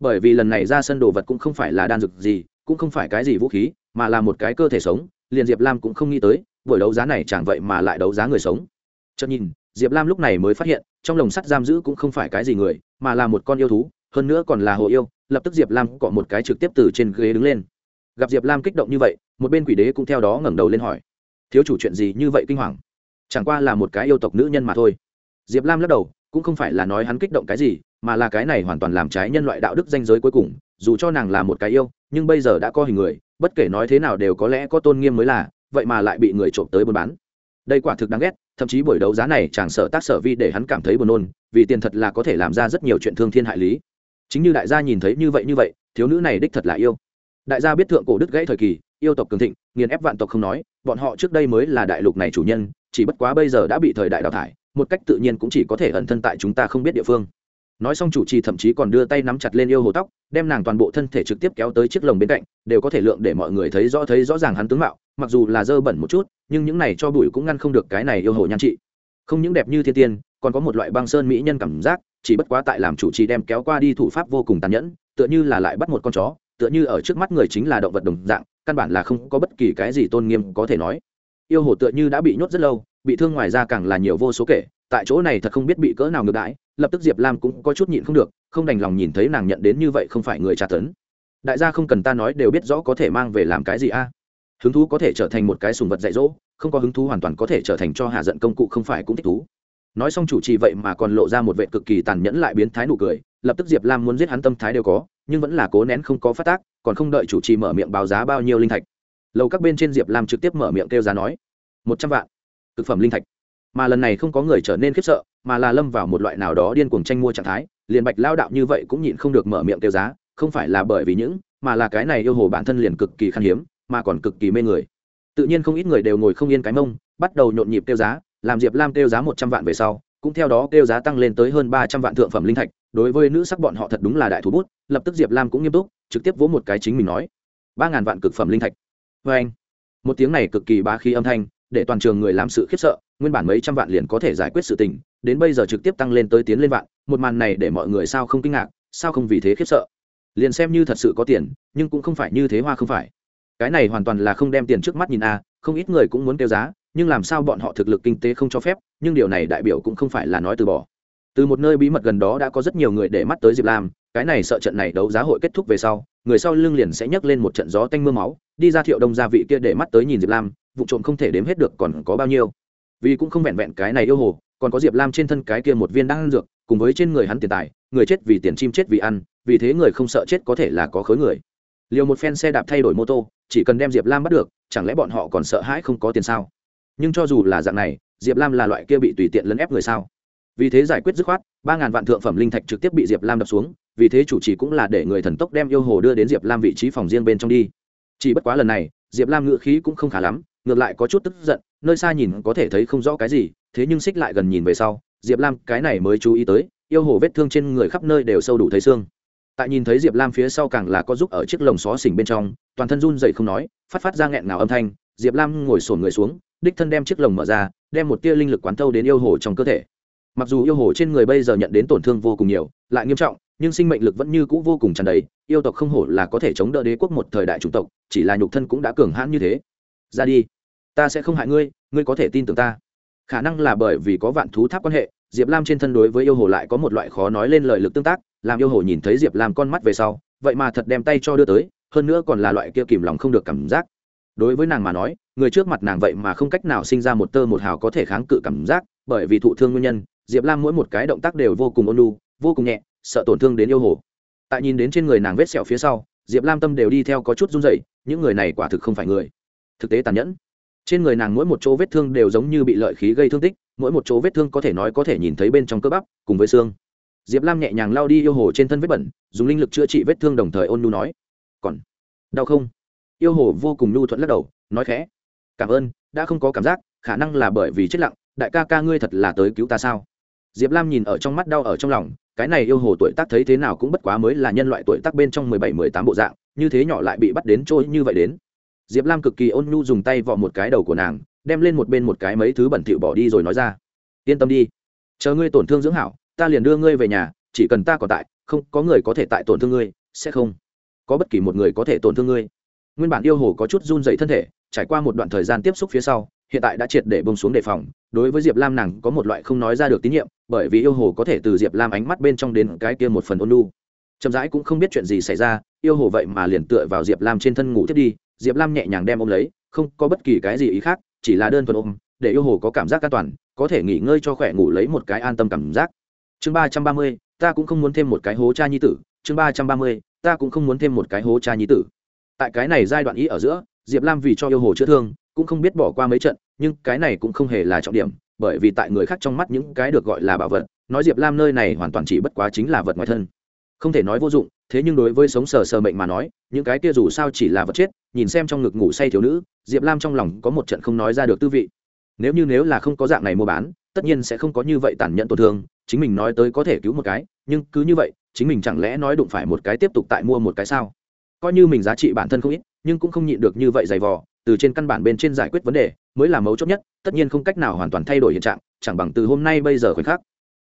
Bởi vì lần này ra sân đồ vật cũng không phải là đan dược gì, cũng không phải cái gì vũ khí, mà là một cái cơ thể sống. Liền diệp lam cũng không nghĩ tới, buổi đấu giá này chẳng vậy mà lại đấu giá người sống. Chợt nhìn, diệp lam lúc này mới phát hiện, trong lồng sắt giam giữ cũng không phải cái gì người, mà là một con yêu thú, hơn nữa còn là hồ yêu. Lập tức diệp lam cọ một cái trực tiếp từ trên ghế đứng lên. Gặp diệp lam kích động như vậy, một bên quỷ đế cũng theo đó ngẩng đầu lên hỏi thiếu chủ chuyện gì như vậy kinh hoàng? Chẳng qua là một cái yêu tộc nữ nhân mà thôi. Diệp lam lắc đầu, cũng không phải là nói hắn kích động cái gì, mà là cái này hoàn toàn làm trái nhân loại đạo đức danh giới cuối cùng, dù cho nàng là một cái yêu, nhưng bây giờ đã có hình người, bất kể nói thế nào đều có lẽ có tôn nghiêm mới là, vậy mà lại bị người trộm tới buôn bán. Đây quả thực đáng ghét, thậm chí buổi đấu giá này chàng sợ tác sở vi để hắn cảm thấy buồn nôn, vì tiền thật là có thể làm ra rất nhiều chuyện thương thiên hại lý. Chính như đại gia nhìn thấy như vậy như vậy, thiếu nữ này đích thật là yêu. Đại gia biết thượng cổ đức gãy thời kỳ, yêu tộc cường thịnh, nghiền ép vạn tộc không nói bọn họ trước đây mới là đại lục này chủ nhân, chỉ bất quá bây giờ đã bị thời đại đào thải, một cách tự nhiên cũng chỉ có thể ẩn thân tại chúng ta không biết địa phương. Nói xong chủ trì thậm chí còn đưa tay nắm chặt lên yêu hồ tóc, đem nàng toàn bộ thân thể trực tiếp kéo tới chiếc lồng bên cạnh, đều có thể lượng để mọi người thấy rõ thấy rõ ràng hắn tướng mạo, mặc dù là dơ bẩn một chút, nhưng những này cho bụi cũng ngăn không được cái này yêu hồ nhan trị. Không những đẹp như thiên tiên, còn có một loại băng sơn mỹ nhân cảm giác, chỉ bất quá tại làm chủ trì đem kéo qua đi thủ pháp vô cùng tàn nhẫn, tựa như là lại bắt một con chó, tựa như ở trước mắt người chính là động vật đồng dạng căn bản là không có bất kỳ cái gì tôn nghiêm có thể nói. Yêu hồ tựa như đã bị nhốt rất lâu, bị thương ngoài ra càng là nhiều vô số kể, tại chỗ này thật không biết bị cỡ nào ngược đãi, lập tức diệp lam cũng có chút nhịn không được, không đành lòng nhìn thấy nàng nhận đến như vậy không phải người tra tấn. Đại gia không cần ta nói đều biết rõ có thể mang về làm cái gì a. Hứng thú có thể trở thành một cái sùng vật dạy dỗ, không có hứng thú hoàn toàn có thể trở thành cho hạ giận công cụ không phải cũng thích thú. Nói xong chủ trì vậy mà còn lộ ra một vệ cực kỳ tàn nhẫn lại biến thái nụ cười, lập tức diệp lam muốn giết hắn tâm thái đều có nhưng vẫn là cố nén không có phát tác, còn không đợi chủ trì mở miệng báo giá bao nhiêu linh thạch. Lầu các bên trên diệp lam trực tiếp mở miệng kêu giá nói, một trăm vạn thực phẩm linh thạch. Mà lần này không có người trở nên khiếp sợ, mà là lâm vào một loại nào đó điên cuồng tranh mua trạng thái, liền bạch lao đạo như vậy cũng nhịn không được mở miệng kêu giá, không phải là bởi vì những, mà là cái này yêu hồ bản thân liền cực kỳ khan hiếm, mà còn cực kỳ mê người. Tự nhiên không ít người đều ngồi không yên cái mông, bắt đầu nhộn nhịp kêu giá, làm diệp lam kêu giá một trăm vạn về sau, cũng theo đó kêu giá tăng lên tới hơn ba trăm vạn thượng phẩm linh thạch đối với nữ sắc bọn họ thật đúng là đại thủ bút, lập tức diệp lam cũng nghiêm túc, trực tiếp vỗ một cái chính mình nói, ba ngàn vạn cực phẩm linh thạch. Vê anh, một tiếng này cực kỳ bá khí âm thanh, để toàn trường người làm sự khiếp sợ, nguyên bản mấy trăm vạn liền có thể giải quyết sự tình, đến bây giờ trực tiếp tăng lên tới tiến lên vạn, một màn này để mọi người sao không kinh ngạc, sao không vì thế khiếp sợ. Liền xem như thật sự có tiền, nhưng cũng không phải như thế hoa không phải. Cái này hoàn toàn là không đem tiền trước mắt nhìn a, không ít người cũng muốn kêu giá, nhưng làm sao bọn họ thực lực kinh tế không cho phép, nhưng điều này đại biểu cũng không phải là nói từ bỏ từ một nơi bí mật gần đó đã có rất nhiều người để mắt tới diệp lam, cái này sợ trận này đấu giá hội kết thúc về sau, người sau lưng liền sẽ nhấc lên một trận gió tanh m ư a máu, đi ra thiệu đông gia vị kia để mắt tới nhìn diệp lam, vụ trộm không thể đếm hết được còn có bao nhiêu. Vì cũng không vẹn vẹn cái này yêu hồ, còn có diệp lam trên thân cái kia một viên đang ăn dược, cùng với trên người hắn tiền tài, người chết vì tiền chim chết vì ăn, vì thế người không sợ chết có thể là có khối người. Liều một phen xe đạp thay đổi mô tô, chỉ cần đem diệp lam bắt được, chẳng lẽ bọn họ còn sợ hãi không có tiền sao? Nhưng cho dù là dạng này, diệp lam là loại kia bị tùy tiện lấn ép người sao? Vì thế giải quyết dứt khoát, ba ngàn vạn thượng phẩm linh thạch trực tiếp bị diệp lam đập xuống, vì thế chủ trì cũng là để người thần tốc đem yêu hồ đưa đến diệp lam vị trí phòng riêng bên trong đi. Chỉ bất quá lần này, diệp lam ngự khí cũng không khá lắm, ngược lại có chút tức giận, nơi xa nhìn có thể thấy không rõ cái gì, thế nhưng xích lại gần nhìn về sau, diệp lam cái này mới chú ý tới, yêu hồ vết thương trên người khắp nơi đều sâu đủ thấy xương. Tại nhìn thấy diệp lam phía sau càng là có giúp ở chiếc lồng xó xỉnh bên trong, toàn thân run dậy không nói, phát phát ra nghẹn ngào âm thanh, diệp lam ngồi sổn người xuống, đích thân đem chiếc lồng mở ra, đem một tia linh lực quán thâu đến yêu hồ trong cơ thể mặc dù yêu hồ trên người bây giờ nhận đến tổn thương vô cùng nhiều, lại nghiêm trọng, nhưng sinh mệnh lực vẫn như cũ vô cùng tràn đầy, yêu tộc không hổ là có thể chống đỡ đế quốc một thời đại chủng tộc, chỉ là nhục thân cũng đã cường hãn như thế. Ra đi. Ta sẽ không hại ngươi ngươi có thể tin tưởng ta. Khả năng là bởi vì có vạn thú tháp quan hệ, diệp lam trên thân đối với yêu hồ lại có một loại khó nói lên lời lực tương tác, làm yêu hồ nhìn thấy diệp lam con mắt về sau, vậy mà thật đem tay cho đưa tới, hơn nữa còn là loại kia kìm lòng không được cảm giác. Đối với nàng mà nói, người trước mặt nàng vậy mà không cách nào sinh ra một tơ một hào có thể kháng cự cảm giác, bởi vì thụ thương nguyên nhân diệp lam mỗi một cái động tác đều vô cùng ôn lu vô cùng nhẹ, sợ tổn thương đến yêu hồ. Tại nhìn đến trên người nàng vết sẹo phía sau, diệp lam tâm đều đi theo có chút run dậy những người này quả thực không phải người. Thực tế tàn nhẫn. Trên người nàng mỗi một chỗ vết thương đều giống như bị lợi khí gây thương tích, mỗi một chỗ vết thương có thể nói có thể nhìn thấy bên trong cơ bắp, cùng với xương. Diệp lam nhẹ nhàng lao đi yêu hồ trên thân vết bẩn, dùng linh lực chữa trị vết thương đồng thời ôn nu nói, còn đau không? Yêu hồ vô cùng nhu thuận lắc đầu, nói khẽ, cảm ơn, đã không có cảm giác, khả năng là bởi vì chết lặng, đại ca ca ngươi thật là tới cứu ta sao? Diệp lam nhìn ở trong mắt đau ở trong lòng, cái này yêu hồ tuổi tác thấy thế nào cũng bất quá mới là nhân loại tuổi tác bên trong mười bảy, mười tám bộ dạng, như thế nhỏ lại bị bắt đến trôi như vậy đến. Diệp lam cực kỳ ôn nhu dùng tay vọ một cái đầu của nàng, đem lên một bên một cái mấy thứ bẩn thỉu bỏ đi rồi nói ra. Yên tâm đi. Chờ ngươi tổn thương dưỡng hảo, ta liền đưa ngươi về nhà, chỉ cần ta còn tại, không, có người có thể tại tổn thương ngươi, sẽ không. Có bất kỳ một người có thể tổn thương ngươi. Nguyên bản yêu hồ có chút run dày thân thể, trải qua một đoạn thời gian tiếp xúc phía sau, hiện tại đã triệt để bông xuống đề phòng. Đối với diệp lam nàng có một loại không nói ra được tín nhiệm bởi vì yêu hồ có thể từ diệp lam ánh mắt bên trong đến cái kia một phần ôn lu chậm rãi cũng không biết chuyện gì xảy ra, yêu hồ vậy mà liền tựa vào diệp lam trên thân ngủ thiết đi, diệp lam nhẹ nhàng đem ôm lấy, không có bất kỳ cái gì ý khác, chỉ là đơn thuần ôm, để yêu hồ có cảm giác an toàn, có thể nghỉ ngơi cho khỏe ngủ lấy một cái an tâm cảm giác. Chương ba trăm ba mươi, ta cũng không muốn thêm một cái hố cha nhi tử. Chương ba trăm ba mươi, ta cũng không muốn thêm một cái hố cha nhi tử. Tại cái này giai đoạn ý ở giữa, diệp lam vì cho yêu hồ chữa thương, cũng không biết bỏ qua mấy trận, nhưng cái này cũng không hề là trọng điểm bởi vì tại người khác trong mắt những cái được gọi là bảo vật, nói diệp lam nơi này hoàn toàn chỉ bất quá chính là vật ngoài thân. Không thể nói vô dụng, thế nhưng đối với sống sờ sờ mệnh mà nói, những cái kia dù sao chỉ là vật chết, nhìn xem trong ngực ngủ say thiếu nữ, diệp lam trong lòng có một trận không nói ra được tư vị. Nếu như nếu là không có dạng này mua bán, tất nhiên sẽ không có như vậy tàn nhẫn tổn thương, chính mình nói tới có thể cứu một cái, nhưng cứ như vậy, chính mình chẳng lẽ nói đụng phải một cái tiếp tục tại mua một cái sao? Coi như mình giá trị bản thân không ít, nhưng cũng không nhịn được như vậy dày vò, từ trên căn bản bên trên giải quyết vấn đề mới là mấu chốt nhất tất nhiên không cách nào hoàn toàn thay đổi hiện trạng chẳng bằng từ hôm nay bây giờ khoảnh khắc.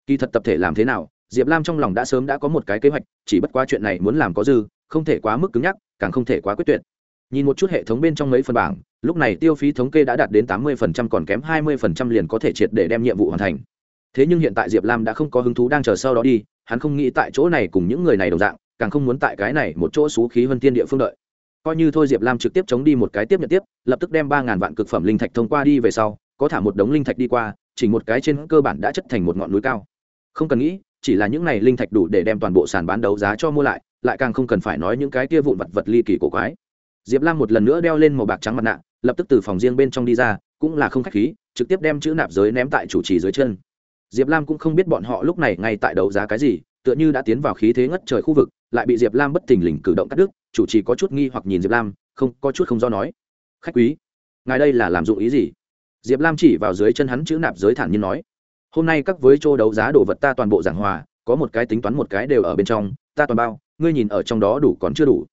Kỳ thật tập thể làm thế nào diệp lam trong lòng đã sớm đã có một cái kế hoạch chỉ bất quá chuyện này muốn làm có dư không thể quá mức cứng nhắc càng không thể quá quyết tuyệt. Nhìn một chút hệ thống bên trong mấy phần bảng lúc này tiêu phí thống kê đã đạt đến tám mươi phần trăm, còn kém hai mươi phần trăm liền có thể triệt để đem nhiệm vụ hoàn thành. Thế nhưng hiện tại diệp lam đã không có hứng thú đang chờ sau đó đi hắn không nghĩ tại chỗ này cùng những người này đồng dạng càng không muốn tại cái này một chỗ xú khí hơn tiên địa phương đợi coi như thôi diệp lam trực tiếp chống đi một cái tiếp nhận tiếp lập tức đem ba ngàn vạn cực phẩm linh thạch thông qua đi về sau có thả một đống linh thạch đi qua chỉ một cái trên cơ bản đã chất thành một ngọn núi cao không cần nghĩ chỉ là những này linh thạch đủ để đem toàn bộ sàn bán đấu giá cho mua lại lại càng không cần phải nói những cái kia vụn vật vật ly kỳ cổ quái diệp lam một lần nữa đeo lên màu bạc trắng mặt nạ lập tức từ phòng riêng bên trong đi ra cũng là không khách khí trực tiếp đem chữ nạp giới ném tại chủ trì dưới chân diệp lam cũng không biết bọn họ lúc này ngay tại đấu giá cái gì tựa như đã tiến vào khí thế ngất trời khu vực, lại bị diệp lam bất thình lình cử động cắt đứt, chủ trì có chút nghi hoặc nhìn diệp lam, không, có chút không do nói. Khách quý, ngài đây là làm dụng ý gì? Diệp lam chỉ vào dưới chân hắn chữ nạp giới thản nhiên nói. Hôm nay các với chỗ đấu giá đồ vật ta toàn bộ giảng hòa, có một cái tính toán một cái đều ở bên trong, ta toàn bao, ngươi nhìn ở trong đó đủ còn chưa đủ.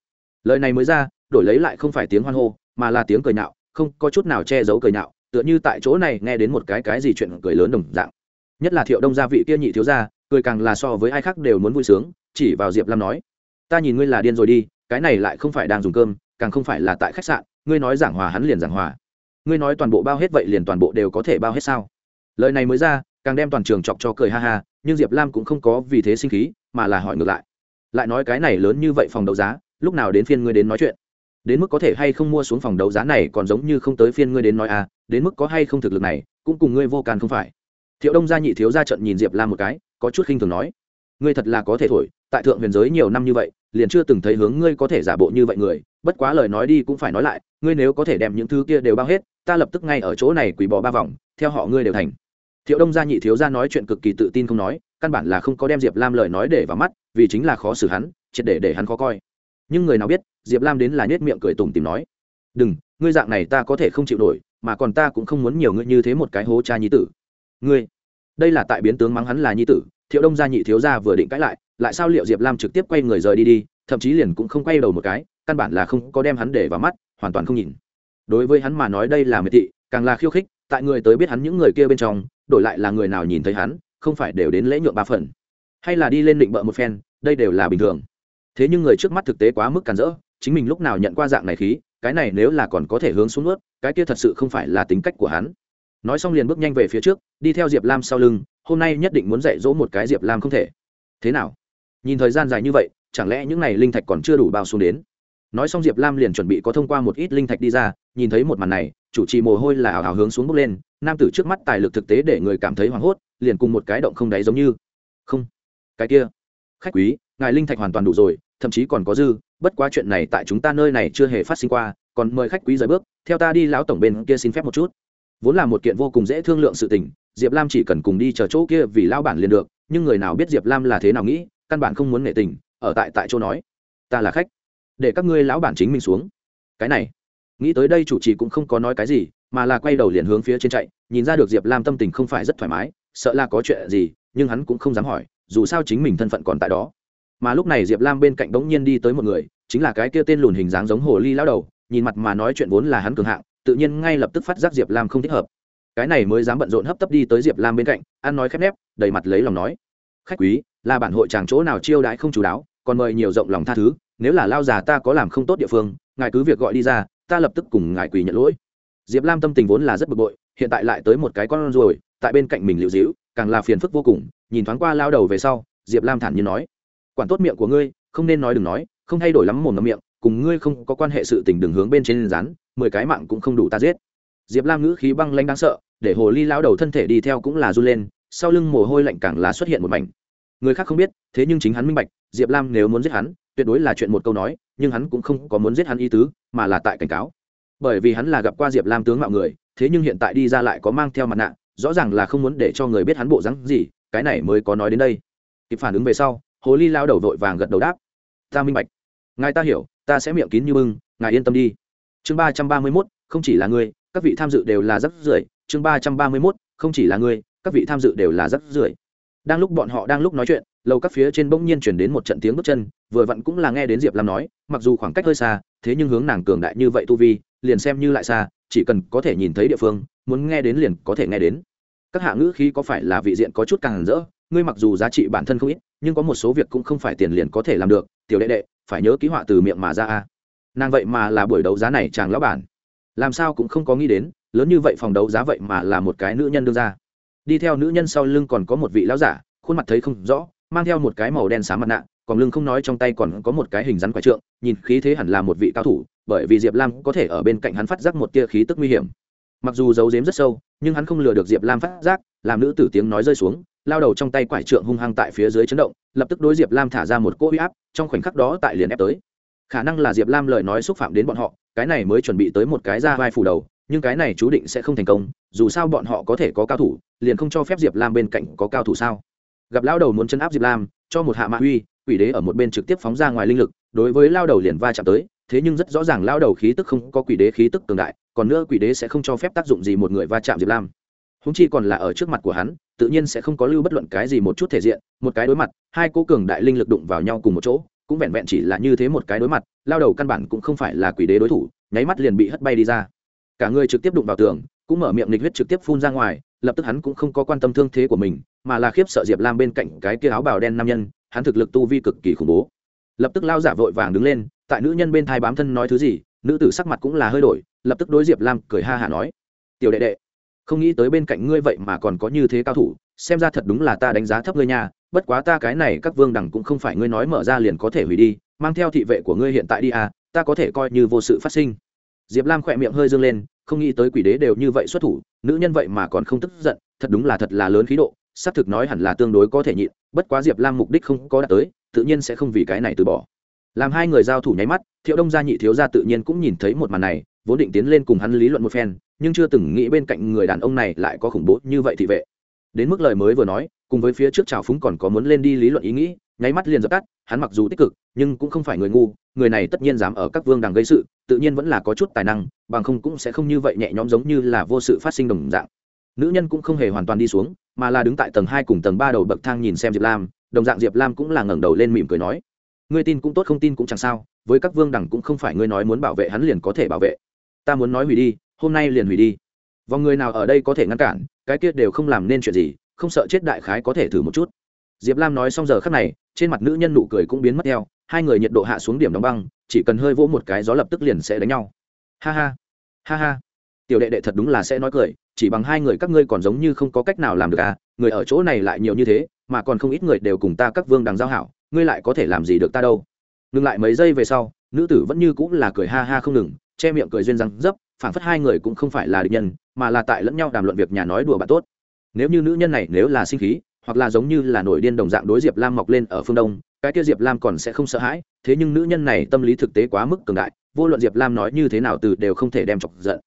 Lời này mới ra, đổi lấy lại không phải tiếng hoan hô, mà là tiếng cười nạo, không có chút nào che giấu cười nạo, tựa như tại chỗ này nghe đến một cái cái gì chuyện cười lớn đồng dạng. Nhất là thiệu đông gia vị kia nhị thiếu gia cười càng là so với ai khác đều muốn vui sướng, chỉ vào diệp lam nói, ta nhìn ngươi là điên rồi đi, cái này lại không phải đang dùng cơm, càng không phải là tại khách sạn, ngươi nói giảng hòa hắn liền giảng hòa. Ngươi nói toàn bộ bao hết vậy liền toàn bộ đều có thể bao hết sao? Lời này mới ra, càng đem toàn trường chọc cho cười ha ha, nhưng diệp lam cũng không có vì thế sinh khí, mà là hỏi ngược lại lại nói cái này lớn như vậy phòng đấu giá, lúc nào đến phiên ngươi đến nói chuyện? Đến mức có thể hay không mua xuống phòng đấu giá này còn giống như không tới phiên ngươi đến nói à đến mức có hay không thực lực này, cũng cùng ngươi vô can không phải. Thiệu đông gia nhị thiếu ra trận nhìn diệp lam một cái có chút khinh thường nói, ngươi thật là có thể thổi, tại thượng huyền giới nhiều năm như vậy, liền chưa từng thấy hướng ngươi có thể giả bộ như vậy người. Bất quá lời nói đi cũng phải nói lại, ngươi nếu có thể đem những thứ kia đều bao hết, ta lập tức ngay ở chỗ này quỳ bỏ ba vòng, theo họ ngươi đều thành. Thiệu đông gia nhị thiếu gia nói chuyện cực kỳ tự tin không nói, căn bản là không có đem diệp lam lời nói để vào mắt, vì chính là khó xử hắn, triệt để để hắn khó coi. Nhưng người nào biết, diệp lam đến là nhét miệng cười tùng tìm nói, đừng, ngươi dạng này ta có thể không chịu nổi, mà còn ta cũng không muốn nhiều ngươi như thế một cái hố cha nhí tử. Ngươi đây là tại biến tướng mắng hắn là nhi tử, thiệu đông gia nhị thiếu gia vừa định cãi lại lại sao liệu diệp lam trực tiếp quay người rời đi đi, thậm chí liền cũng không quay đầu một cái, căn bản là không có đem hắn để vào mắt, hoàn toàn không nhìn. Đối với hắn mà nói đây là miệt thị, càng là khiêu khích, tại người tới biết hắn những người kia bên trong, đổi lại là người nào nhìn thấy hắn, không phải đều đến lễ nhượng ba phần. Hay là đi lên định bợ một phen, đây đều là bình thường. Thế nhưng người trước mắt thực tế quá mức càn rỡ, chính mình lúc nào nhận qua dạng này khí, cái này nếu là còn có thể hướng xuống ướt cái kia thật sự không phải là tính cách của hắn nói xong liền bước nhanh về phía trước, đi theo diệp lam sau lưng, hôm nay nhất định muốn dạy dỗ một cái diệp lam không thể. Thế nào? Nhìn thời gian dài như vậy, chẳng lẽ những n à y linh thạch còn chưa đủ bao xuống đến? Nói xong diệp lam liền chuẩn bị có thông qua một ít linh thạch đi ra, nhìn thấy một màn này, chủ trì mồ hôi là ảo hào hướng xuống bước lên, nam tử trước mắt tài lực thực tế để người cảm thấy hoảng hốt, liền cùng một cái động không đáy giống như. Không. Cái kia. Khách quý, ngài linh thạch hoàn toàn đủ rồi, thậm chí còn có dư, bất quá chuyện này tại chúng ta nơi này chưa hề phát sinh qua, còn mời khách quý rời bước, theo ta đi lão tổng bên kia xin phép một chút vốn là một kiện vô cùng dễ thương lượng sự tình, diệp lam chỉ cần cùng đi chờ chỗ kia vì lão bản liền được, nhưng người nào biết diệp lam là thế nào nghĩ, căn bản không muốn nể tình, ở tại tại chỗ nói, ta là khách, để các ngươi lão bản chính mình xuống. Cái này, nghĩ tới đây chủ trì cũng không có nói cái gì, mà là quay đầu liền hướng phía trên chạy, nhìn ra được diệp lam tâm tình không phải rất thoải mái, sợ là có chuyện gì, nhưng hắn cũng không dám hỏi, dù sao chính mình thân phận còn tại đó. Mà lúc này diệp lam bên cạnh bỗng nhiên đi tới một người, chính là cái kia tên lùn hình dáng giống hồ ly lao đầu, nhìn mặt mà nói chuyện vốn là hắn cường hạng tự nhiên ngay lập tức phát giác diệp lam không thích hợp. Cái này mới dám bận rộn hấp tấp đi tới diệp lam bên cạnh, ăn nói khép nép, đầy mặt lấy lòng nói, khách quý, là bản hội chàng chỗ nào chiêu đãi không chú đáo, còn mời nhiều rộng lòng tha thứ, nếu là lao già ta có làm không tốt địa phương, ngài cứ việc gọi đi ra, ta lập tức cùng ngài quỳ nhận lỗi. Diệp lam tâm tình vốn là rất bực bội, hiện tại lại tới một cái con ruồi, tại bên cạnh mình liệu dĩu càng là phiền phức vô cùng, nhìn thoáng qua lao đầu về sau, diệp lam thản nhiên nói, quản tốt miệng của ngươi, không nên nói đừng nói, không thay đổi lắm mồm ngậm miệng, cùng ngươi không có quan hệ sự tình đường hướng bên trên rán mười cái mạng cũng không đủ ta giết. Diệp lam ngữ khí băng lanh đáng sợ, để hồ ly lao đầu thân thể đi theo cũng là run lên, sau lưng mồ hôi lạnh càng là xuất hiện một mảnh. Người khác không biết, thế nhưng chính hắn minh bạch, diệp lam nếu muốn giết hắn, tuyệt đối là chuyện một câu nói, nhưng hắn cũng không có muốn giết hắn ý tứ, mà là tại cảnh cáo. Bởi vì hắn là gặp qua diệp lam tướng mạo người, thế nhưng hiện tại đi ra lại có mang theo mặt nạ, rõ ràng là không muốn để cho người biết hắn bộ rắn gì, cái này mới có nói đến đây. Kịp phản ứng về sau, hồ ly lao đầu vội vàng gật đầu đáp. Ta minh bạch. Ngài ta hiểu, ta sẽ miệng kín như bưng, ngài yên tâm đi chương ba trăm ba mươi mốt, không chỉ là ngươi, các vị tham dự đều là rất rưởi, chương ba trăm ba mươi mốt, không chỉ là ngươi, các vị tham dự đều là rất rưởi. Đang lúc bọn họ đang lúc nói chuyện, lầu các phía trên bỗng nhiên chuyển đến một trận tiếng bước chân, vừa vặn cũng là nghe đến diệp lam nói, mặc dù khoảng cách hơi xa, thế nhưng hướng nàng cường đại như vậy tu vi, liền xem như lại xa, chỉ cần có thể nhìn thấy địa phương, muốn nghe đến liền có thể nghe đến. Các hạ ngữ khí có phải là vị diện có chút càng rỡ, ngươi mặc dù giá trị bản thân không ít, nhưng có một số việc cũng không phải tiền liền có thể làm được, tiểu đệ đệ, phải nhớ ký họa từ miệng mà ra a nàng vậy mà là buổi đấu giá này chàng lão bản. Làm sao cũng không có nghĩ đến, lớn như vậy phòng đấu giá vậy mà là một cái nữ nhân đương ra. Đi theo nữ nhân sau lưng còn có một vị lão giả, khuôn mặt thấy không rõ, mang theo một cái màu đen xám mặt nạ, còn lưng không nói trong tay còn có một cái hình rắn quái trượng, nhìn khí thế hẳn là một vị cao thủ, bởi vì diệp lam có thể ở bên cạnh hắn phát giác một tia khí tức nguy hiểm. Mặc dù giấu giếm rất sâu, nhưng hắn không lừa được diệp lam phát giác, làm nữ tử tiếng nói rơi xuống, lao đầu trong tay quải trượng hung hăng tại phía dưới chấn động, lập tức đối diệp lam thả ra một cỗ huy áp, trong khoảnh khắc đó tại liền ép tới khả năng là diệp lam lời nói xúc phạm đến bọn họ, cái này mới chuẩn bị tới một cái ra vai phủ đầu, nhưng cái này chú định sẽ không thành công, dù sao bọn họ có thể có cao thủ, liền không cho phép diệp lam bên cạnh có cao thủ sao? Gặp lao đầu muốn chấn áp diệp lam, cho một hạ mạ uy, quỷ đế ở một bên trực tiếp phóng ra ngoài linh lực, đối với lao đầu liền va chạm tới, thế nhưng rất rõ ràng lao đầu khí tức không có quỷ đế khí tức cường đại, còn nữa quỷ đế sẽ không cho phép tác dụng gì một người va chạm diệp lam. Húng chi còn là ở trước mặt của hắn, tự nhiên sẽ không có lưu bất luận cái gì một chút thể diện, một cái đối mặt, hai cố cường đại linh lực đụng vào nhau cùng một chỗ cũng vẹn vẹn chỉ là như thế một cái đối mặt, lao đầu căn bản cũng không phải là quỷ đế đối thủ, nháy mắt liền bị hất bay đi ra. Cả người trực tiếp đụng vào tường, cũng mở miệng nịch huyết trực tiếp phun ra ngoài, lập tức hắn cũng không có quan tâm thương thế của mình, mà là khiếp sợ diệp lam bên cạnh cái kia áo bào đen nam nhân, hắn thực lực tu vi cực kỳ khủng bố. Lập tức lao giả vội vàng đứng lên, tại nữ nhân bên thai bám thân nói thứ gì, nữ tử sắc mặt cũng là hơi đổi, lập tức đối diệp lam cười ha hả nói, tiểu đệ đệ, không nghĩ tới bên cạnh ngươi vậy mà còn có như thế cao thủ, xem ra thật đúng là ta đánh giá thấp ngươi nha bất quá ta cái này các vương đẳng cũng không phải ngươi nói mở ra liền có thể hủy đi, mang theo thị vệ của ngươi hiện tại đi à ta có thể coi như vô sự phát sinh. Diệp lam khỏe miệng hơi dương lên, không nghĩ tới quỷ đế đều như vậy xuất thủ, nữ nhân vậy mà còn không tức giận, thật đúng là thật là lớn khí độ, xác thực nói hẳn là tương đối có thể nhịn, bất quá diệp lam mục đích không có đạt tới, tự nhiên sẽ không vì cái này từ bỏ. Làm hai người giao thủ nháy mắt, thiệu đông gia nhị thiếu gia tự nhiên cũng nhìn thấy một màn này, vốn định tiến lên cùng hắn lý luận một phen, nhưng chưa từng nghĩ bên cạnh người đàn ông này lại có khủng bố như vậy thị vệ đến mức lời mới vừa nói, cùng với phía trước trào phúng còn có muốn lên đi lý luận ý nghĩ, nháy mắt liền dập tắt, hắn mặc dù tích cực, nhưng cũng không phải người ngu, người này tất nhiên dám ở các vương đằng gây sự, tự nhiên vẫn là có chút tài năng, bằng không cũng sẽ không như vậy nhẹ nhõm giống như là vô sự phát sinh đồng dạng. Nữ nhân cũng không hề hoàn toàn đi xuống, mà là đứng tại tầng hai cùng tầng ba đầu bậc thang nhìn xem diệp lam, đồng dạng diệp lam cũng là ngẩng đầu lên mỉm cười nói, ngươi tin cũng tốt, không tin cũng chẳng sao, với các vương đẳng cũng không phải ngươi nói muốn bảo vệ hắn liền có thể bảo vệ. Ta muốn nói hủy đi, hôm nay liền hủy đi. Vòng người nào ở đây có thể ngăn cản cái kia đều không làm nên chuyện gì, không sợ chết đại khái có thể thử một chút. Diệp lam nói xong giờ khắc này, trên mặt nữ nhân nụ cười cũng biến mất theo, hai người nhiệt độ hạ xuống điểm đóng băng, chỉ cần hơi vỗ một cái gió lập tức liền sẽ đánh nhau. Ha ha ha ha. Tiểu đệ đệ thật đúng là sẽ nói cười, chỉ bằng hai người các ngươi còn giống như không có cách nào làm được à người ở chỗ này lại nhiều như thế, mà còn không ít người đều cùng ta các vương đằng giao hảo, ngươi lại có thể làm gì được ta đâu. Ngừng lại mấy giây về sau, nữ tử vẫn như cũng là cười ha ha không ngừng, che miệng cười duyên răng dấp phảng phất hai người cũng không phải là địch nhân, mà là tại lẫn nhau đàm luận việc nhà nói đùa bạn tốt. Nếu như nữ nhân này nếu là sinh khí, hoặc là giống như là nổi điên đồng dạng đối diệp lam mọc lên ở phương đông, cái kia diệp lam còn sẽ không sợ hãi, thế nhưng nữ nhân này tâm lý thực tế quá mức cường đại, vô luận diệp lam nói như thế nào từ đều không thể đem chọc giận.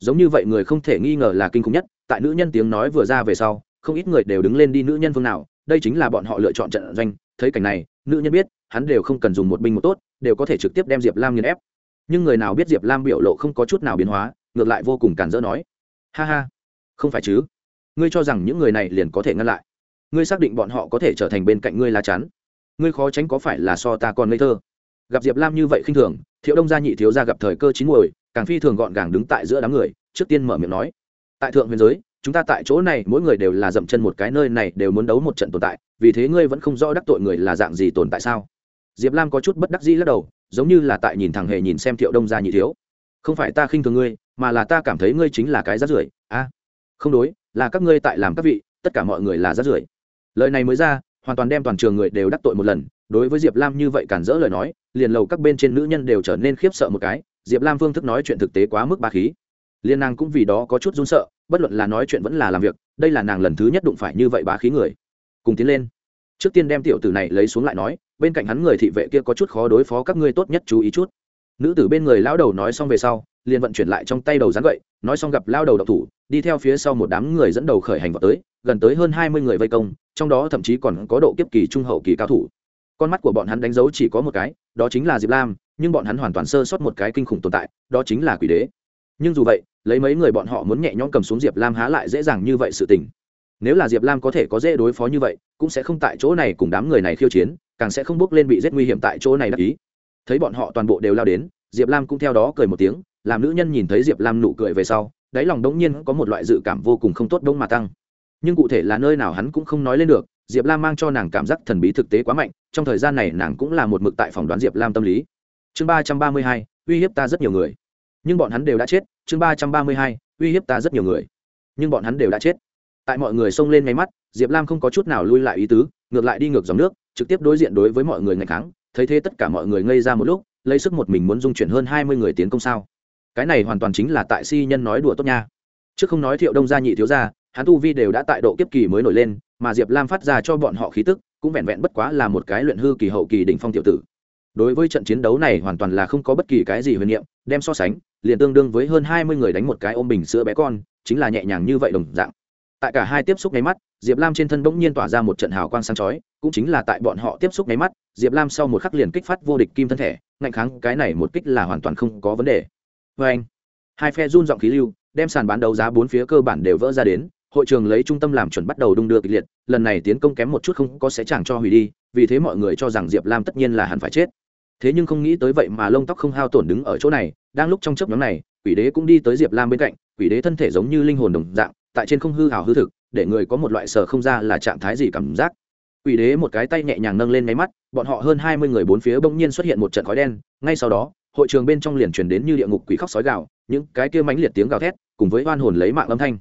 Giống như vậy người không thể nghi ngờ là kinh khủng nhất, tại nữ nhân tiếng nói vừa ra về sau, không ít người đều đứng lên đi nữ nhân phương nào, đây chính là bọn họ lựa chọn trận doanh, thấy cảnh này, nữ nhân biết, hắn đều không cần dùng một binh một tốt, đều có thể trực tiếp đem diệp lam nghiền ép nhưng người nào biết diệp lam biểu lộ không có chút nào biến hóa, ngược lại vô cùng cản rỡ nói. Ha ha, không phải chứ? Ngươi cho rằng những người này liền có thể ngăn lại. Ngươi xác định bọn họ có thể trở thành bên cạnh ngươi lá chắn ngươi khó tránh có phải là so ta còn ngây thơ? Gặp diệp lam như vậy khinh thường, thiệu đông gia nhị thiếu gia gặp thời cơ chín muồi, càng phi thường gọn gàng đứng tại giữa đám người, trước tiên mở miệng nói. Tại thượng huyền giới, chúng ta tại chỗ này mỗi người đều là dậm chân một cái nơi này đều muốn đấu một trận tồn tại, vì thế ngươi vẫn không rõ đắc tội người là dạng gì tồn tại sao? Diệp lam có chút bất đắc dĩ lắc đầu giống như là tại nhìn thằng hề nhìn xem thiệu đông gia nhị thiếu. Không phải ta khinh thường ngươi, mà là ta cảm thấy ngươi chính là cái rát rưởi. A không đối, là các ngươi tại làm các vị, tất cả mọi người là rát rưởi. Lời này mới ra, hoàn toàn đem toàn trường người đều đắc tội một lần. Đối với diệp lam như vậy cản rỡ lời nói, liền lầu các bên trên nữ nhân đều trở nên khiếp sợ một cái. Diệp lam phương thức nói chuyện thực tế quá mức ba khí. Liên nàng cũng vì đó có chút run sợ, bất luận là nói chuyện vẫn là làm việc, đây là nàng lần thứ nhất đụng phải như vậy bá khí người. Cùng tiến lên. Trước tiên đem tiểu tử này lấy xuống lại nói bên cạnh hắn người thị vệ kia có chút khó đối phó các ngươi tốt nhất chú ý chút. Nữ tử bên người lão đầu nói xong về sau, liền vận chuyển lại trong tay đầu rắn gậy, nói xong gặp lao đầu độc thủ, đi theo phía sau một đám người dẫn đầu khởi hành vào tới, gần tới hơn hai mươi người vây công, trong đó thậm chí còn có độ kiếp kỳ trung hậu kỳ cao thủ. Con mắt của bọn hắn đánh dấu chỉ có một cái, đó chính là diệp lam, nhưng bọn hắn hoàn toàn sơ sót một cái kinh khủng tồn tại, đó chính là quỷ đế. Nhưng dù vậy, lấy mấy người bọn họ muốn nhẹ nhõm cầm xuống diệp lam há lại dễ dàng như vậy sự tình. Nếu là diệp lam có thể có dễ đối phó như vậy, cũng sẽ không tại chỗ này cùng đám người này khiêu chiến càng sẽ không bước lên bị rất nguy hiểm tại chỗ này đắc ý. Thấy bọn họ toàn bộ đều lao đến, diệp lam cũng theo đó cười một tiếng, làm nữ nhân nhìn thấy diệp lam nụ cười về sau, đáy lòng đống nhiên có một loại dự cảm vô cùng không tốt đông mà tăng. Nhưng cụ thể là nơi nào hắn cũng không nói lên được, diệp lam mang cho nàng cảm giác thần bí thực tế quá mạnh, trong thời gian này nàng cũng là một mực tại phỏng đoán diệp lam tâm lý. Chương ba trăm ba mươi hai, uy hiếp ta rất nhiều người. Nhưng bọn hắn đều đã chết, chương ba trăm ba mươi hai, uy hiếp ta rất nhiều người. Nhưng bọn hắn đều đã chết. Tại mọi người xông lên ngay mắt, diệp lam không có chút nào lui lại ý tứ ngược lại đi ngược dòng nước, trực tiếp đối diện đối với mọi người ngày kháng, thấy thế tất cả mọi người ngây ra một lúc, lấy sức một mình muốn dung chuyển hơn hai mươi người tiến công sao? Cái này hoàn toàn chính là tại si nhân nói đùa tốt nha. Chứ không nói thiệu đông gia nhị thiếu gia, hắn tu vi đều đã tại độ kiếp kỳ mới nổi lên, mà diệp lam phát ra cho bọn họ khí tức, cũng vẹn vẹn bất quá là một cái luyện hư kỳ hậu kỳ đỉnh phong tiểu tử. Đối với trận chiến đấu này hoàn toàn là không có bất kỳ cái gì huyền niệm, đem so sánh, liền tương đương với hơn hai mươi người đánh một cái ôm bình sữa bé con, chính là nhẹ nhàng như vậy đồng dạng. Tại cả hai tiếp xúc nháy mắt diệp lam trên thân bỗng nhiên tỏa ra một trận hào quang sáng chói, cũng chính là tại bọn họ tiếp xúc nháy mắt, diệp lam sau một khắc liền kích phát vô địch kim thân thể, ngạnh kháng, cái này một kích là hoàn toàn không có vấn đề. Vê anh hai phe run giọng khí lưu, đem sàn bán đấu giá bốn phía cơ bản đều vỡ ra đến, hội trường lấy trung tâm làm chuẩn bắt đầu đung đưa kịch liệt, lần này tiến công kém một chút không có sẽ chẳng cho hủy đi, vì thế mọi người cho rằng diệp lam tất nhiên là hẳn phải chết. Thế nhưng không nghĩ tới vậy mà lông tóc không hao tổn đứng ở chỗ này, đang lúc trong chấp nhóm này quỷ đế cũng đi tới diệp lam bên cạnh quỷ đế thân thể giống như linh hồn đồng dạng tại trên không hư hào hư thực để người có một loại sờ không ra là trạng thái gì cảm giác. Quỷ đế một cái tay nhẹ nhàng nâng lên máy mắt bọn họ hơn hai mươi người bốn phía bỗng nhiên xuất hiện một trận khói đen ngay sau đó hội trường bên trong liền chuyển đến như địa ngục quỷ khóc sói gào, những cái kia mãnh liệt tiếng gào thét cùng với oan hồn lấy mạng âm thanh.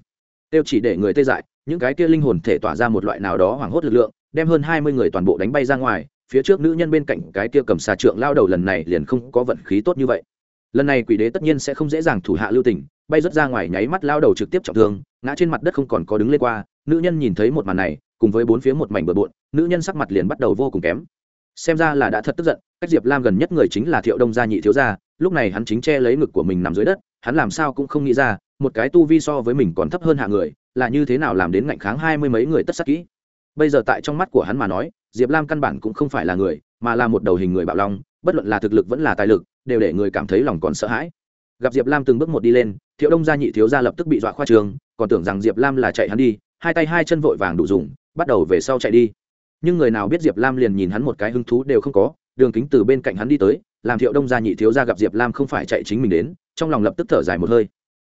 Tiêu chỉ để người tê dại những cái kia linh hồn thể tỏa ra một loại nào đó hoảng hốt lực lượng đem hơn hai mươi người toàn bộ đánh bay ra ngoài phía trước nữ nhân bên cạnh cái kia cầm xà trượng lao đầu lần này liền không có vận khí tốt như vậy lần này quỷ đế tất nhiên sẽ không dễ dàng thủ hạ lưu tình, bay rớt ra ngoài nháy mắt lao đầu trực tiếp trọng thương, ngã trên mặt đất không còn có đứng lên qua, nữ nhân nhìn thấy một màn này, cùng với bốn phía một mảnh bừa bộn, nữ nhân sắc mặt liền bắt đầu vô cùng kém. Xem ra là đã thật tức giận, cách diệp lam gần nhất người chính là thiệu đông gia nhị thiếu gia, lúc này hắn chính che lấy ngực của mình nằm dưới đất, hắn làm sao cũng không nghĩ ra, một cái tu vi so với mình còn thấp hơn hạ người, là như thế nào làm đến ngạnh kháng hai mươi mấy người tất sắc kỹ. Bây giờ tại trong mắt của hắn mà nói, diệp lam căn bản cũng không phải là người, mà là một đầu hình người bạo long, bất luận là thực lực vẫn là tài lực đều để người cảm thấy lòng còn sợ hãi. Gặp diệp lam từng bước một đi lên, thiệu đông gia nhị thiếu gia lập tức bị dọa khoa trường, còn tưởng rằng diệp lam là chạy hắn đi, hai tay hai chân vội vàng đủ dùng, bắt đầu về sau chạy đi. Nhưng người nào biết diệp lam liền nhìn hắn một cái hứng thú đều không có, đường kính từ bên cạnh hắn đi tới, làm thiệu đông gia nhị thiếu gia gặp diệp lam không phải chạy chính mình đến, trong lòng lập tức thở dài một hơi.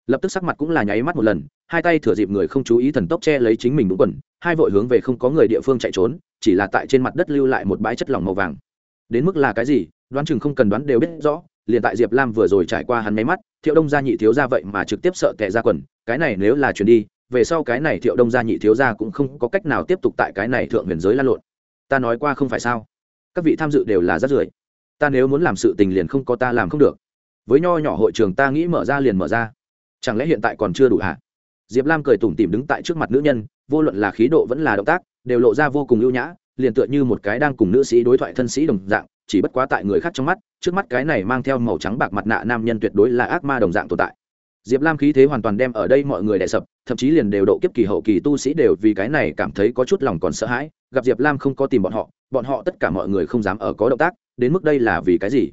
Lập tức sắc mặt cũng là nháy mắt một lần, hai tay thừa dịp người không chú ý thần tốc che lấy chính mình đúng quần, hai vội hướng về không có người địa phương chạy trốn, chỉ là tại trên mặt đất lưu lại một bãi chất lỏng màu vàng. Đến mức là cái gì đoán chừng không cần đoán đều biết rõ, liền tại diệp lam vừa rồi trải qua hắn máy mắt, thiệu đông gia nhị thiếu gia vậy mà trực tiếp sợ tệ ra quần, cái này nếu là chuyển đi, về sau cái này thiệu đông gia nhị thiếu gia cũng không có cách nào tiếp tục tại cái này thượng huyền giới lan lộn. Ta nói qua không phải sao? Các vị tham dự đều là rất rưởi. Ta nếu muốn làm sự tình liền không có ta làm không được. Với nho nhỏ hội trường ta nghĩ mở ra liền mở ra. Chẳng lẽ hiện tại còn chưa đủ hả? Diệp lam cười tủm tỉm đứng tại trước mặt nữ nhân, vô luận là khí độ vẫn là động tác, đều lộ ra vô cùng ưu nhã, liền tựa như một cái đang cùng nữ sĩ đối thoại thân sĩ đồng dạng chỉ bất quá tại người khác trong mắt, trước mắt cái này mang theo màu trắng bạc mặt nạ nam nhân tuyệt đối là ác ma đồng dạng tồn tại. Diệp lam khí thế hoàn toàn đem ở đây mọi người đè sập, thậm chí liền đều độ kiếp kỳ hậu kỳ tu sĩ đều vì cái này cảm thấy có chút lòng còn sợ hãi, gặp diệp lam không có tìm bọn họ bọn họ tất cả mọi người không dám ở có động tác, đến mức đây là vì cái gì?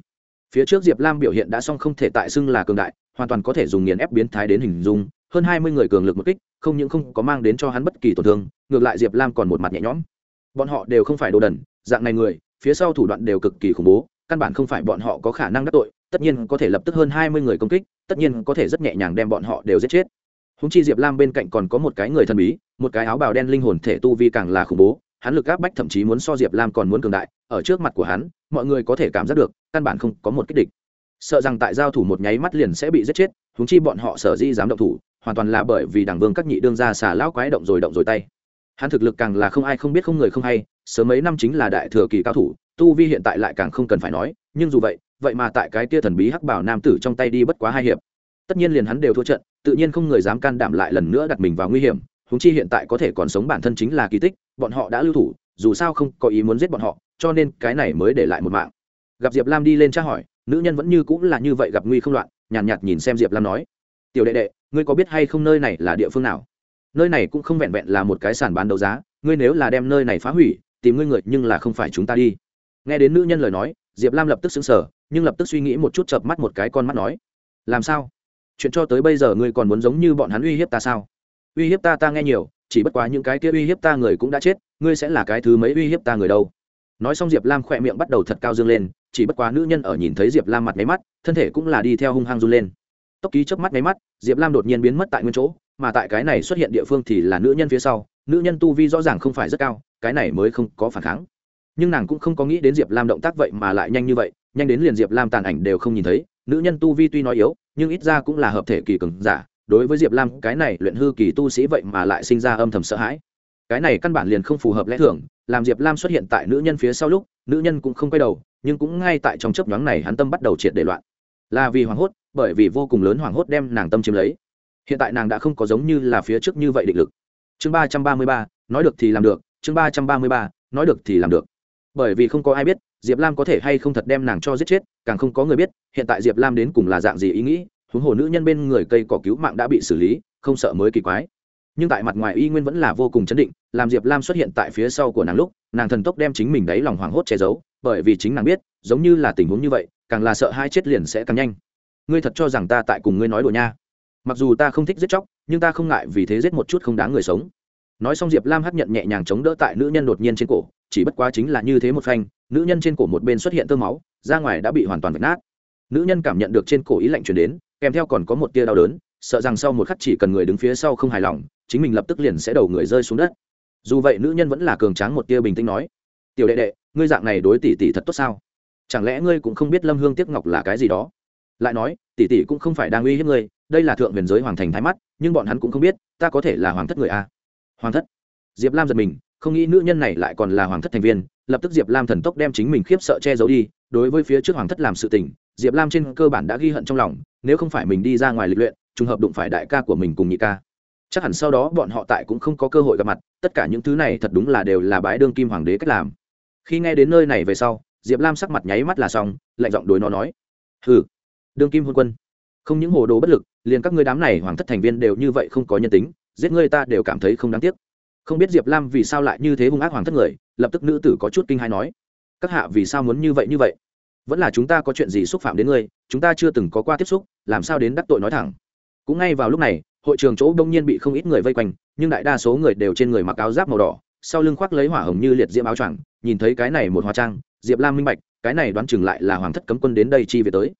Phía trước diệp lam biểu hiện đã xong không thể tại xưng là cường đại, hoàn toàn có thể dùng nghiền ép biến thái đến hình dung, hơn hai mươi người cường lực một kích, không những không có mang đến cho hắn bất kỳ tổn thương, ngược lại diệp lam còn một mặt nhẹ nhõm. Bọn họ đều không phải đồ đần, dạng này người phía sau thủ đoạn đều cực kỳ khủng bố, căn bản không phải bọn họ có khả năng đắc tội, tất nhiên có thể lập tức hơn hai mươi người công kích, tất nhiên có thể rất nhẹ nhàng đem bọn họ đều giết chết. Húng chi diệp lam bên cạnh còn có một cái người thần bí, một cái áo bào đen linh hồn thể tu vi càng là khủng bố, hắn lực áp bách thậm chí muốn so diệp lam còn muốn cường đại, ở trước mặt của hắn, mọi người có thể cảm giác được, căn bản không có một kích địch. Sợ rằng tại giao thủ một nháy mắt liền sẽ bị giết chết, húng chi bọn họ sở di dám động thủ, hoàn toàn là bởi vì đảng vương các nhị đương ra xả lão quái động rồi động rồi tay. Hắn thực lực càng là không ai không biết không người không hay sớm mấy năm chính là đại thừa kỳ cao thủ tu vi hiện tại lại càng không cần phải nói nhưng dù vậy vậy mà tại cái kia thần bí hắc bảo nam tử trong tay đi bất quá hai hiệp. Tất nhiên liền hắn đều thua trận tự nhiên không người dám can đảm lại lần nữa đặt mình vào nguy hiểm húng chi hiện tại có thể còn sống bản thân chính là kỳ tích bọn họ đã lưu thủ dù sao không có ý muốn giết bọn họ cho nên cái này mới để lại một mạng. Gặp diệp lam đi lên tra hỏi nữ nhân vẫn như cũng là như vậy gặp nguy không loạn nhàn nhạt, nhạt nhìn xem diệp lam nói tiểu đệ đệ ngươi có biết hay không nơi này là địa phương nào? Nơi này cũng không vẹn vẹn là một cái sàn bán đấu giá ngươi nếu là đem nơi này phá hủy tìm ngươi người nhưng là không phải chúng ta đi. Nghe đến nữ nhân lời nói, diệp lam lập tức xứng sở nhưng lập tức suy nghĩ một chút chợp mắt một cái con mắt nói, làm sao? Chuyện cho tới bây giờ ngươi còn muốn giống như bọn hắn uy hiếp ta sao? Uy hiếp ta ta nghe nhiều, chỉ bất quá những cái kia uy hiếp ta người cũng đã chết, ngươi sẽ là cái thứ mấy uy hiếp ta người đâu? Nói xong diệp lam khỏe miệng bắt đầu thật cao dương lên, chỉ bất quá nữ nhân ở nhìn thấy diệp lam mặt máy mắt, thân thể cũng là đi theo hung hăng run lên. Tốc ký chớp mắt máy mắt, diệp lam đột nhiên biến mất tại nguyên chỗ, mà tại cái này xuất hiện địa phương thì là nữ nhân phía sau nữ nhân tu vi rõ ràng không phải rất cao, cái này mới không có phản kháng. Nhưng nàng cũng không có nghĩ đến diệp lam động tác vậy mà lại nhanh như vậy, nhanh đến liền diệp lam tàn ảnh đều không nhìn thấy. Nữ nhân tu vi tuy nói yếu, nhưng ít ra cũng là hợp thể kỳ cường giả. Đối với diệp lam, cái này luyện hư kỳ tu sĩ vậy mà lại sinh ra âm thầm sợ hãi. Cái này căn bản liền không phù hợp lẽ thường, làm diệp lam xuất hiện tại nữ nhân phía sau lúc, nữ nhân cũng không quay đầu, nhưng cũng ngay tại trong chấp nhoáng này hắn tâm bắt đầu triệt để loạn. Là vì hoảng hốt, bởi vì vô cùng lớn hoảng hốt đem nàng tâm chiếm lấy. Hiện tại nàng đã không có giống như là phía trước như vậy định lực chương ba trăm ba mươi ba, nói được thì làm được, chương ba trăm ba mươi ba, nói được thì làm được. Bởi vì không có ai biết, diệp lam có thể hay không thật đem nàng cho giết chết, càng không có người biết, hiện tại diệp lam đến cùng là dạng gì ý nghĩ, huống hồ nữ nhân bên người cây cỏ cứu mạng đã bị xử lý, không sợ mới kỳ quái. Nhưng tại mặt ngoài y nguyên vẫn là vô cùng chấn định, làm diệp lam xuất hiện tại phía sau của nàng lúc, nàng thần tốc đem chính mình đáy lòng hoảng hốt che giấu, bởi vì chính nàng biết, giống như là tình huống như vậy, càng là sợ hai chết liền sẽ càng nhanh. Ngươi thật cho rằng ta tại cùng ngươi nói đùa nha mặc dù ta không thích giết chóc, nhưng ta không ngại vì thế giết một chút không đáng người sống. Nói xong diệp lam hấp nhận nhẹ nhàng chống đỡ tại nữ nhân đột nhiên trên cổ, chỉ bất quá chính là như thế một phanh, nữ nhân trên cổ một bên xuất hiện tơ máu ra ngoài đã bị hoàn toàn vạch nát. Nữ nhân cảm nhận được trên cổ ý lạnh chuyển đến, kèm theo còn có một tia đau đớn, sợ rằng sau một khắc chỉ cần người đứng phía sau không hài lòng, chính mình lập tức liền sẽ đầu người rơi xuống đất. Dù vậy nữ nhân vẫn là cường tráng một tia bình tĩnh nói, tiểu đệ đệ, ngươi dạng này đối tỷ tỷ thật tốt sao? Chẳng lẽ ngươi cũng không biết lâm hương tiếc ngọc là cái gì đó? Lại nói, tỷ tỷ cũng không phải đang uy hiếp ngươi, đây là thượng huyền giới hoàng thành thái mắt, nhưng bọn hắn cũng không biết, ta có thể là hoàng thất người a. Hoàng thất? Diệp lam giật mình, không nghĩ nữ nhân này lại còn là hoàng thất thành viên, lập tức diệp lam thần tốc đem chính mình khiếp sợ che giấu đi, đối với phía trước hoàng thất làm sự tình, diệp lam trên cơ bản đã ghi hận trong lòng, nếu không phải mình đi ra ngoài lịch luyện, trùng hợp đụng phải đại ca của mình cùng nhị ca, chắc hẳn sau đó bọn họ tại cũng không có cơ hội gặp mặt, tất cả những thứ này thật đúng là đều là bãi đương kim hoàng đế cách làm. Khi nghe đến nơi này về sau, diệp lam sắc mặt nháy mắt là xong, lạnh giọng đối nó nói, hừ đương kim hôn quân. Không những hồ đồ bất lực, liền các ngươi đám này hoàng thất thành viên đều như vậy không có nhân tính, giết ngươi ta đều cảm thấy không đáng tiếc. Không biết diệp lam vì sao lại như thế hung ác hoàng thất người, lập tức nữ tử có chút kinh hai nói, các hạ vì sao muốn như vậy như vậy? Vẫn là chúng ta có chuyện gì xúc phạm đến ngươi, chúng ta chưa từng có qua tiếp xúc, làm sao đến đắc tội nói thẳng? Cũng ngay vào lúc này, hội trường chỗ đông nhiên bị không ít người vây quanh, nhưng đại đa số người đều trên người mặc áo giáp màu đỏ, sau lưng khoác lấy hỏa hồng như liệt diễm áo choàng, nhìn thấy cái này một hoa trang, diệp lam minh bạch, cái này đoán chừng lại là hoàng thất cấm quân đến đây chi về tới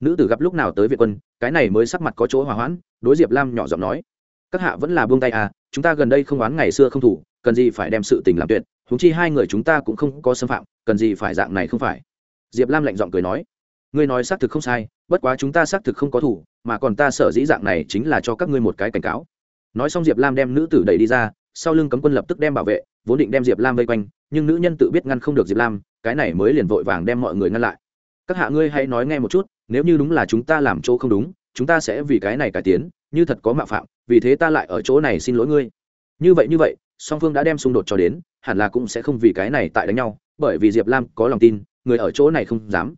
nữ tử gặp lúc nào tới việt quân, cái này mới sắc mặt có chỗ hòa hoãn, đối diệp lam nhỏ giọng nói, các hạ vẫn là buông tay à chúng ta gần đây không oán ngày xưa không thủ, cần gì phải đem sự tình làm tuyệt húng chi hai người chúng ta cũng không có xâm phạm, cần gì phải dạng này không phải? Diệp lam lạnh giọng cười nói, ngươi nói xác thực không sai, bất quá chúng ta xác thực không có thủ, mà còn ta sở dĩ dạng này chính là cho các ngươi một cái cảnh cáo. Nói xong diệp lam đem nữ tử đẩy đi ra, sau lưng cấm quân lập tức đem bảo vệ, vốn định đem diệp lam vây quanh, nhưng nữ nhân tự biết ngăn không được diệp lam, cái này mới liền vội vàng đem mọi người ngăn lại. Các hạ ngươi hãy nói nghe một chút nếu như đúng là chúng ta làm chỗ không đúng, chúng ta sẽ vì cái này cải tiến, như thật có mạo phạm, vì thế ta lại ở chỗ này xin lỗi ngươi. Như vậy như vậy, song phương đã đem xung đột cho đến, hẳn là cũng sẽ không vì cái này tại đánh nhau, bởi vì diệp lam có lòng tin, người ở chỗ này không dám.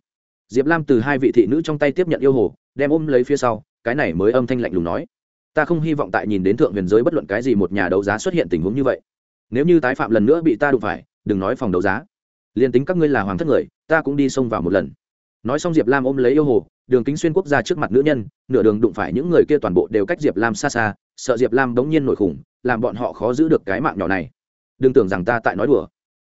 Diệp lam từ hai vị thị nữ trong tay tiếp nhận yêu hồ, đem ôm lấy phía sau, cái này mới âm thanh lạnh lùng nói. Ta không hy vọng tại nhìn đến thượng huyền giới bất luận cái gì một nhà đấu giá xuất hiện tình huống như vậy. Nếu như tái phạm lần nữa bị ta đụng phải, đừng nói phòng đấu giá. Liền tính các ngươi là hoàng thất người, ta cũng đi xông vào một lần nói xong diệp lam ôm lấy yêu hồ, đường kính xuyên quốc gia trước mặt nữ nhân, nửa đường đụng phải những người kia toàn bộ đều cách diệp lam xa xa, sợ diệp lam bỗng nhiên nổi khủng, làm bọn họ khó giữ được cái mạng nhỏ này. Đừng tưởng rằng ta tại nói đùa.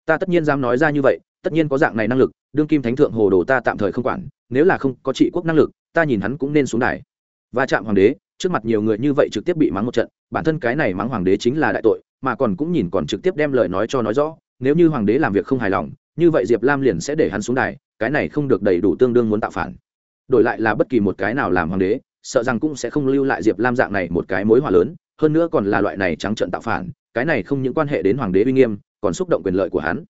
Ta tất nhiên dám nói ra như vậy, tất nhiên có dạng này năng lực, đương kim thánh thượng hồ đồ ta tạm thời không quản, nếu là không có trị quốc năng lực, ta nhìn hắn cũng nên xuống đài. Và chạm hoàng đế, trước mặt nhiều người như vậy trực tiếp bị mắng một trận, bản thân cái này mắng hoàng đế chính là đại tội, mà còn cũng nhìn còn trực tiếp đem lời nói cho nói rõ, nếu như hoàng đế làm việc không hài lòng, như vậy diệp lam liền sẽ để hắn xuống đài cái này không được đầy đủ tương đương muốn tạo phản. Đổi lại là bất kỳ một cái nào làm hoàng đế, sợ rằng cũng sẽ không lưu lại diệp lam dạng này một cái mối hòa lớn, hơn nữa còn là loại này trắng trợn tạo phản, cái này không những quan hệ đến hoàng đế uy nghiêm, còn xúc động quyền lợi của hắn.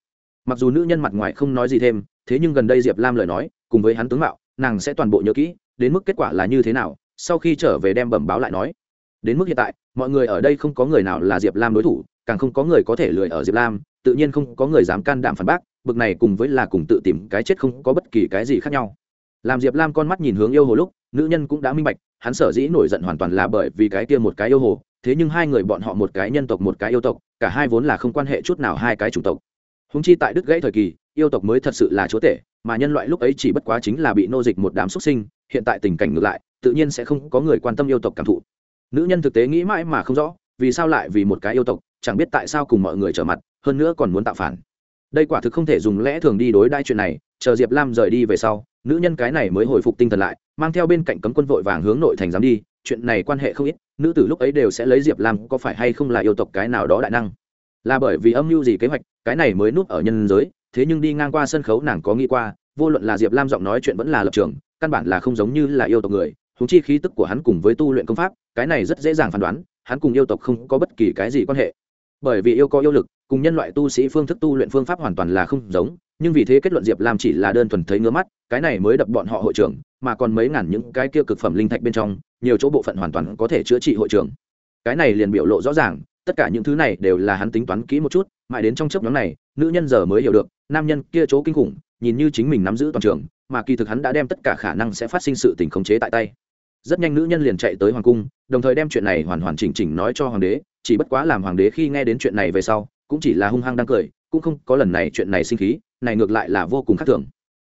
Mặc dù nữ nhân mặt ngoài không nói gì thêm, thế nhưng gần đây diệp lam lời nói, cùng với hắn tướng mạo, nàng sẽ toàn bộ nhớ kỹ, đến mức kết quả là như thế nào, sau khi trở về đem bẩm báo lại nói. Đến mức hiện tại, mọi người ở đây không có người nào là diệp lam đối thủ, càng không có người có thể lười ở diệp lam, tự nhiên không có người dám can đảm phản bác bực này cùng với là cùng tự tìm cái chết không có bất kỳ cái gì khác nhau. Làm diệp lam con mắt nhìn hướng yêu hồ lúc, nữ nhân cũng đã minh bạch, hắn sở dĩ nổi giận hoàn toàn là bởi vì cái kia một cái yêu hồ, thế nhưng hai người bọn họ một cái nhân tộc một cái yêu tộc, cả hai vốn là không quan hệ chút nào hai cái chủng tộc. Húng chi tại đức gãy thời kỳ, yêu tộc mới thật sự là chúa tể, mà nhân loại lúc ấy chỉ bất quá chính là bị nô dịch một đám xuất sinh, hiện tại tình cảnh ngược lại, tự nhiên sẽ không có người quan tâm yêu tộc cảm thụ. Nữ nhân thực tế nghĩ mãi mà không rõ, vì sao lại vì một cái yêu tộc, chẳng biết tại sao cùng mọi người trở mặt, hơn nữa còn muốn tạo phản đây quả thực không thể dùng lẽ thường đi đối đai chuyện này, chờ diệp lam rời đi về sau, nữ nhân cái này mới hồi phục tinh thần lại, mang theo bên cạnh cấm quân vội vàng hướng nội thành dám đi, chuyện này quan hệ không ít, nữ tử lúc ấy đều sẽ lấy diệp lam có phải hay không là yêu tộc cái nào đó đại năng. Là bởi vì âm mưu gì kế hoạch, cái này mới núp ở nhân giới, thế nhưng đi ngang qua sân khấu nàng có nghĩ qua, vô luận là diệp lam giọng nói chuyện vẫn là lập trường, căn bản là không giống như là yêu tộc người húng chi khí tức của hắn cùng với tu luyện công pháp, cái này rất dễ dàng phán đoán, hắn cùng yêu tộc không có bất kỳ cái gì quan hệ. Bởi vì yêu có yêu lực cùng nhân loại tu sĩ phương thức tu luyện phương pháp hoàn toàn là không giống, nhưng vì thế kết luận diệp lam chỉ là đơn thuần thấy ngứa mắt, cái này mới đập bọn họ hội trưởng, mà còn mấy ngàn những cái kia cực phẩm linh thạch bên trong, nhiều chỗ bộ phận hoàn toàn có thể chữa trị hội trưởng. Cái này liền biểu lộ rõ ràng, tất cả những thứ này đều là hắn tính toán kỹ một chút, mãi đến trong chấp nhóm này, nữ nhân giờ mới hiểu được, nam nhân kia chỗ kinh khủng, nhìn như chính mình nắm giữ toàn trường, mà kỳ thực hắn đã đem tất cả khả năng sẽ phát sinh sự tình khống chế tại tay. Rất nhanh nữ nhân liền chạy tới hoàng cung, đồng thời đem chuyện này hoàn hoàn chỉnh chỉnh nói cho hoàng đế, chỉ bất quá làm hoàng đế khi nghe đến chuyện này về sau cũng chỉ là hung hăng đang cười, cũng không có lần này chuyện này sinh khí, này ngược lại là vô cùng khác thường.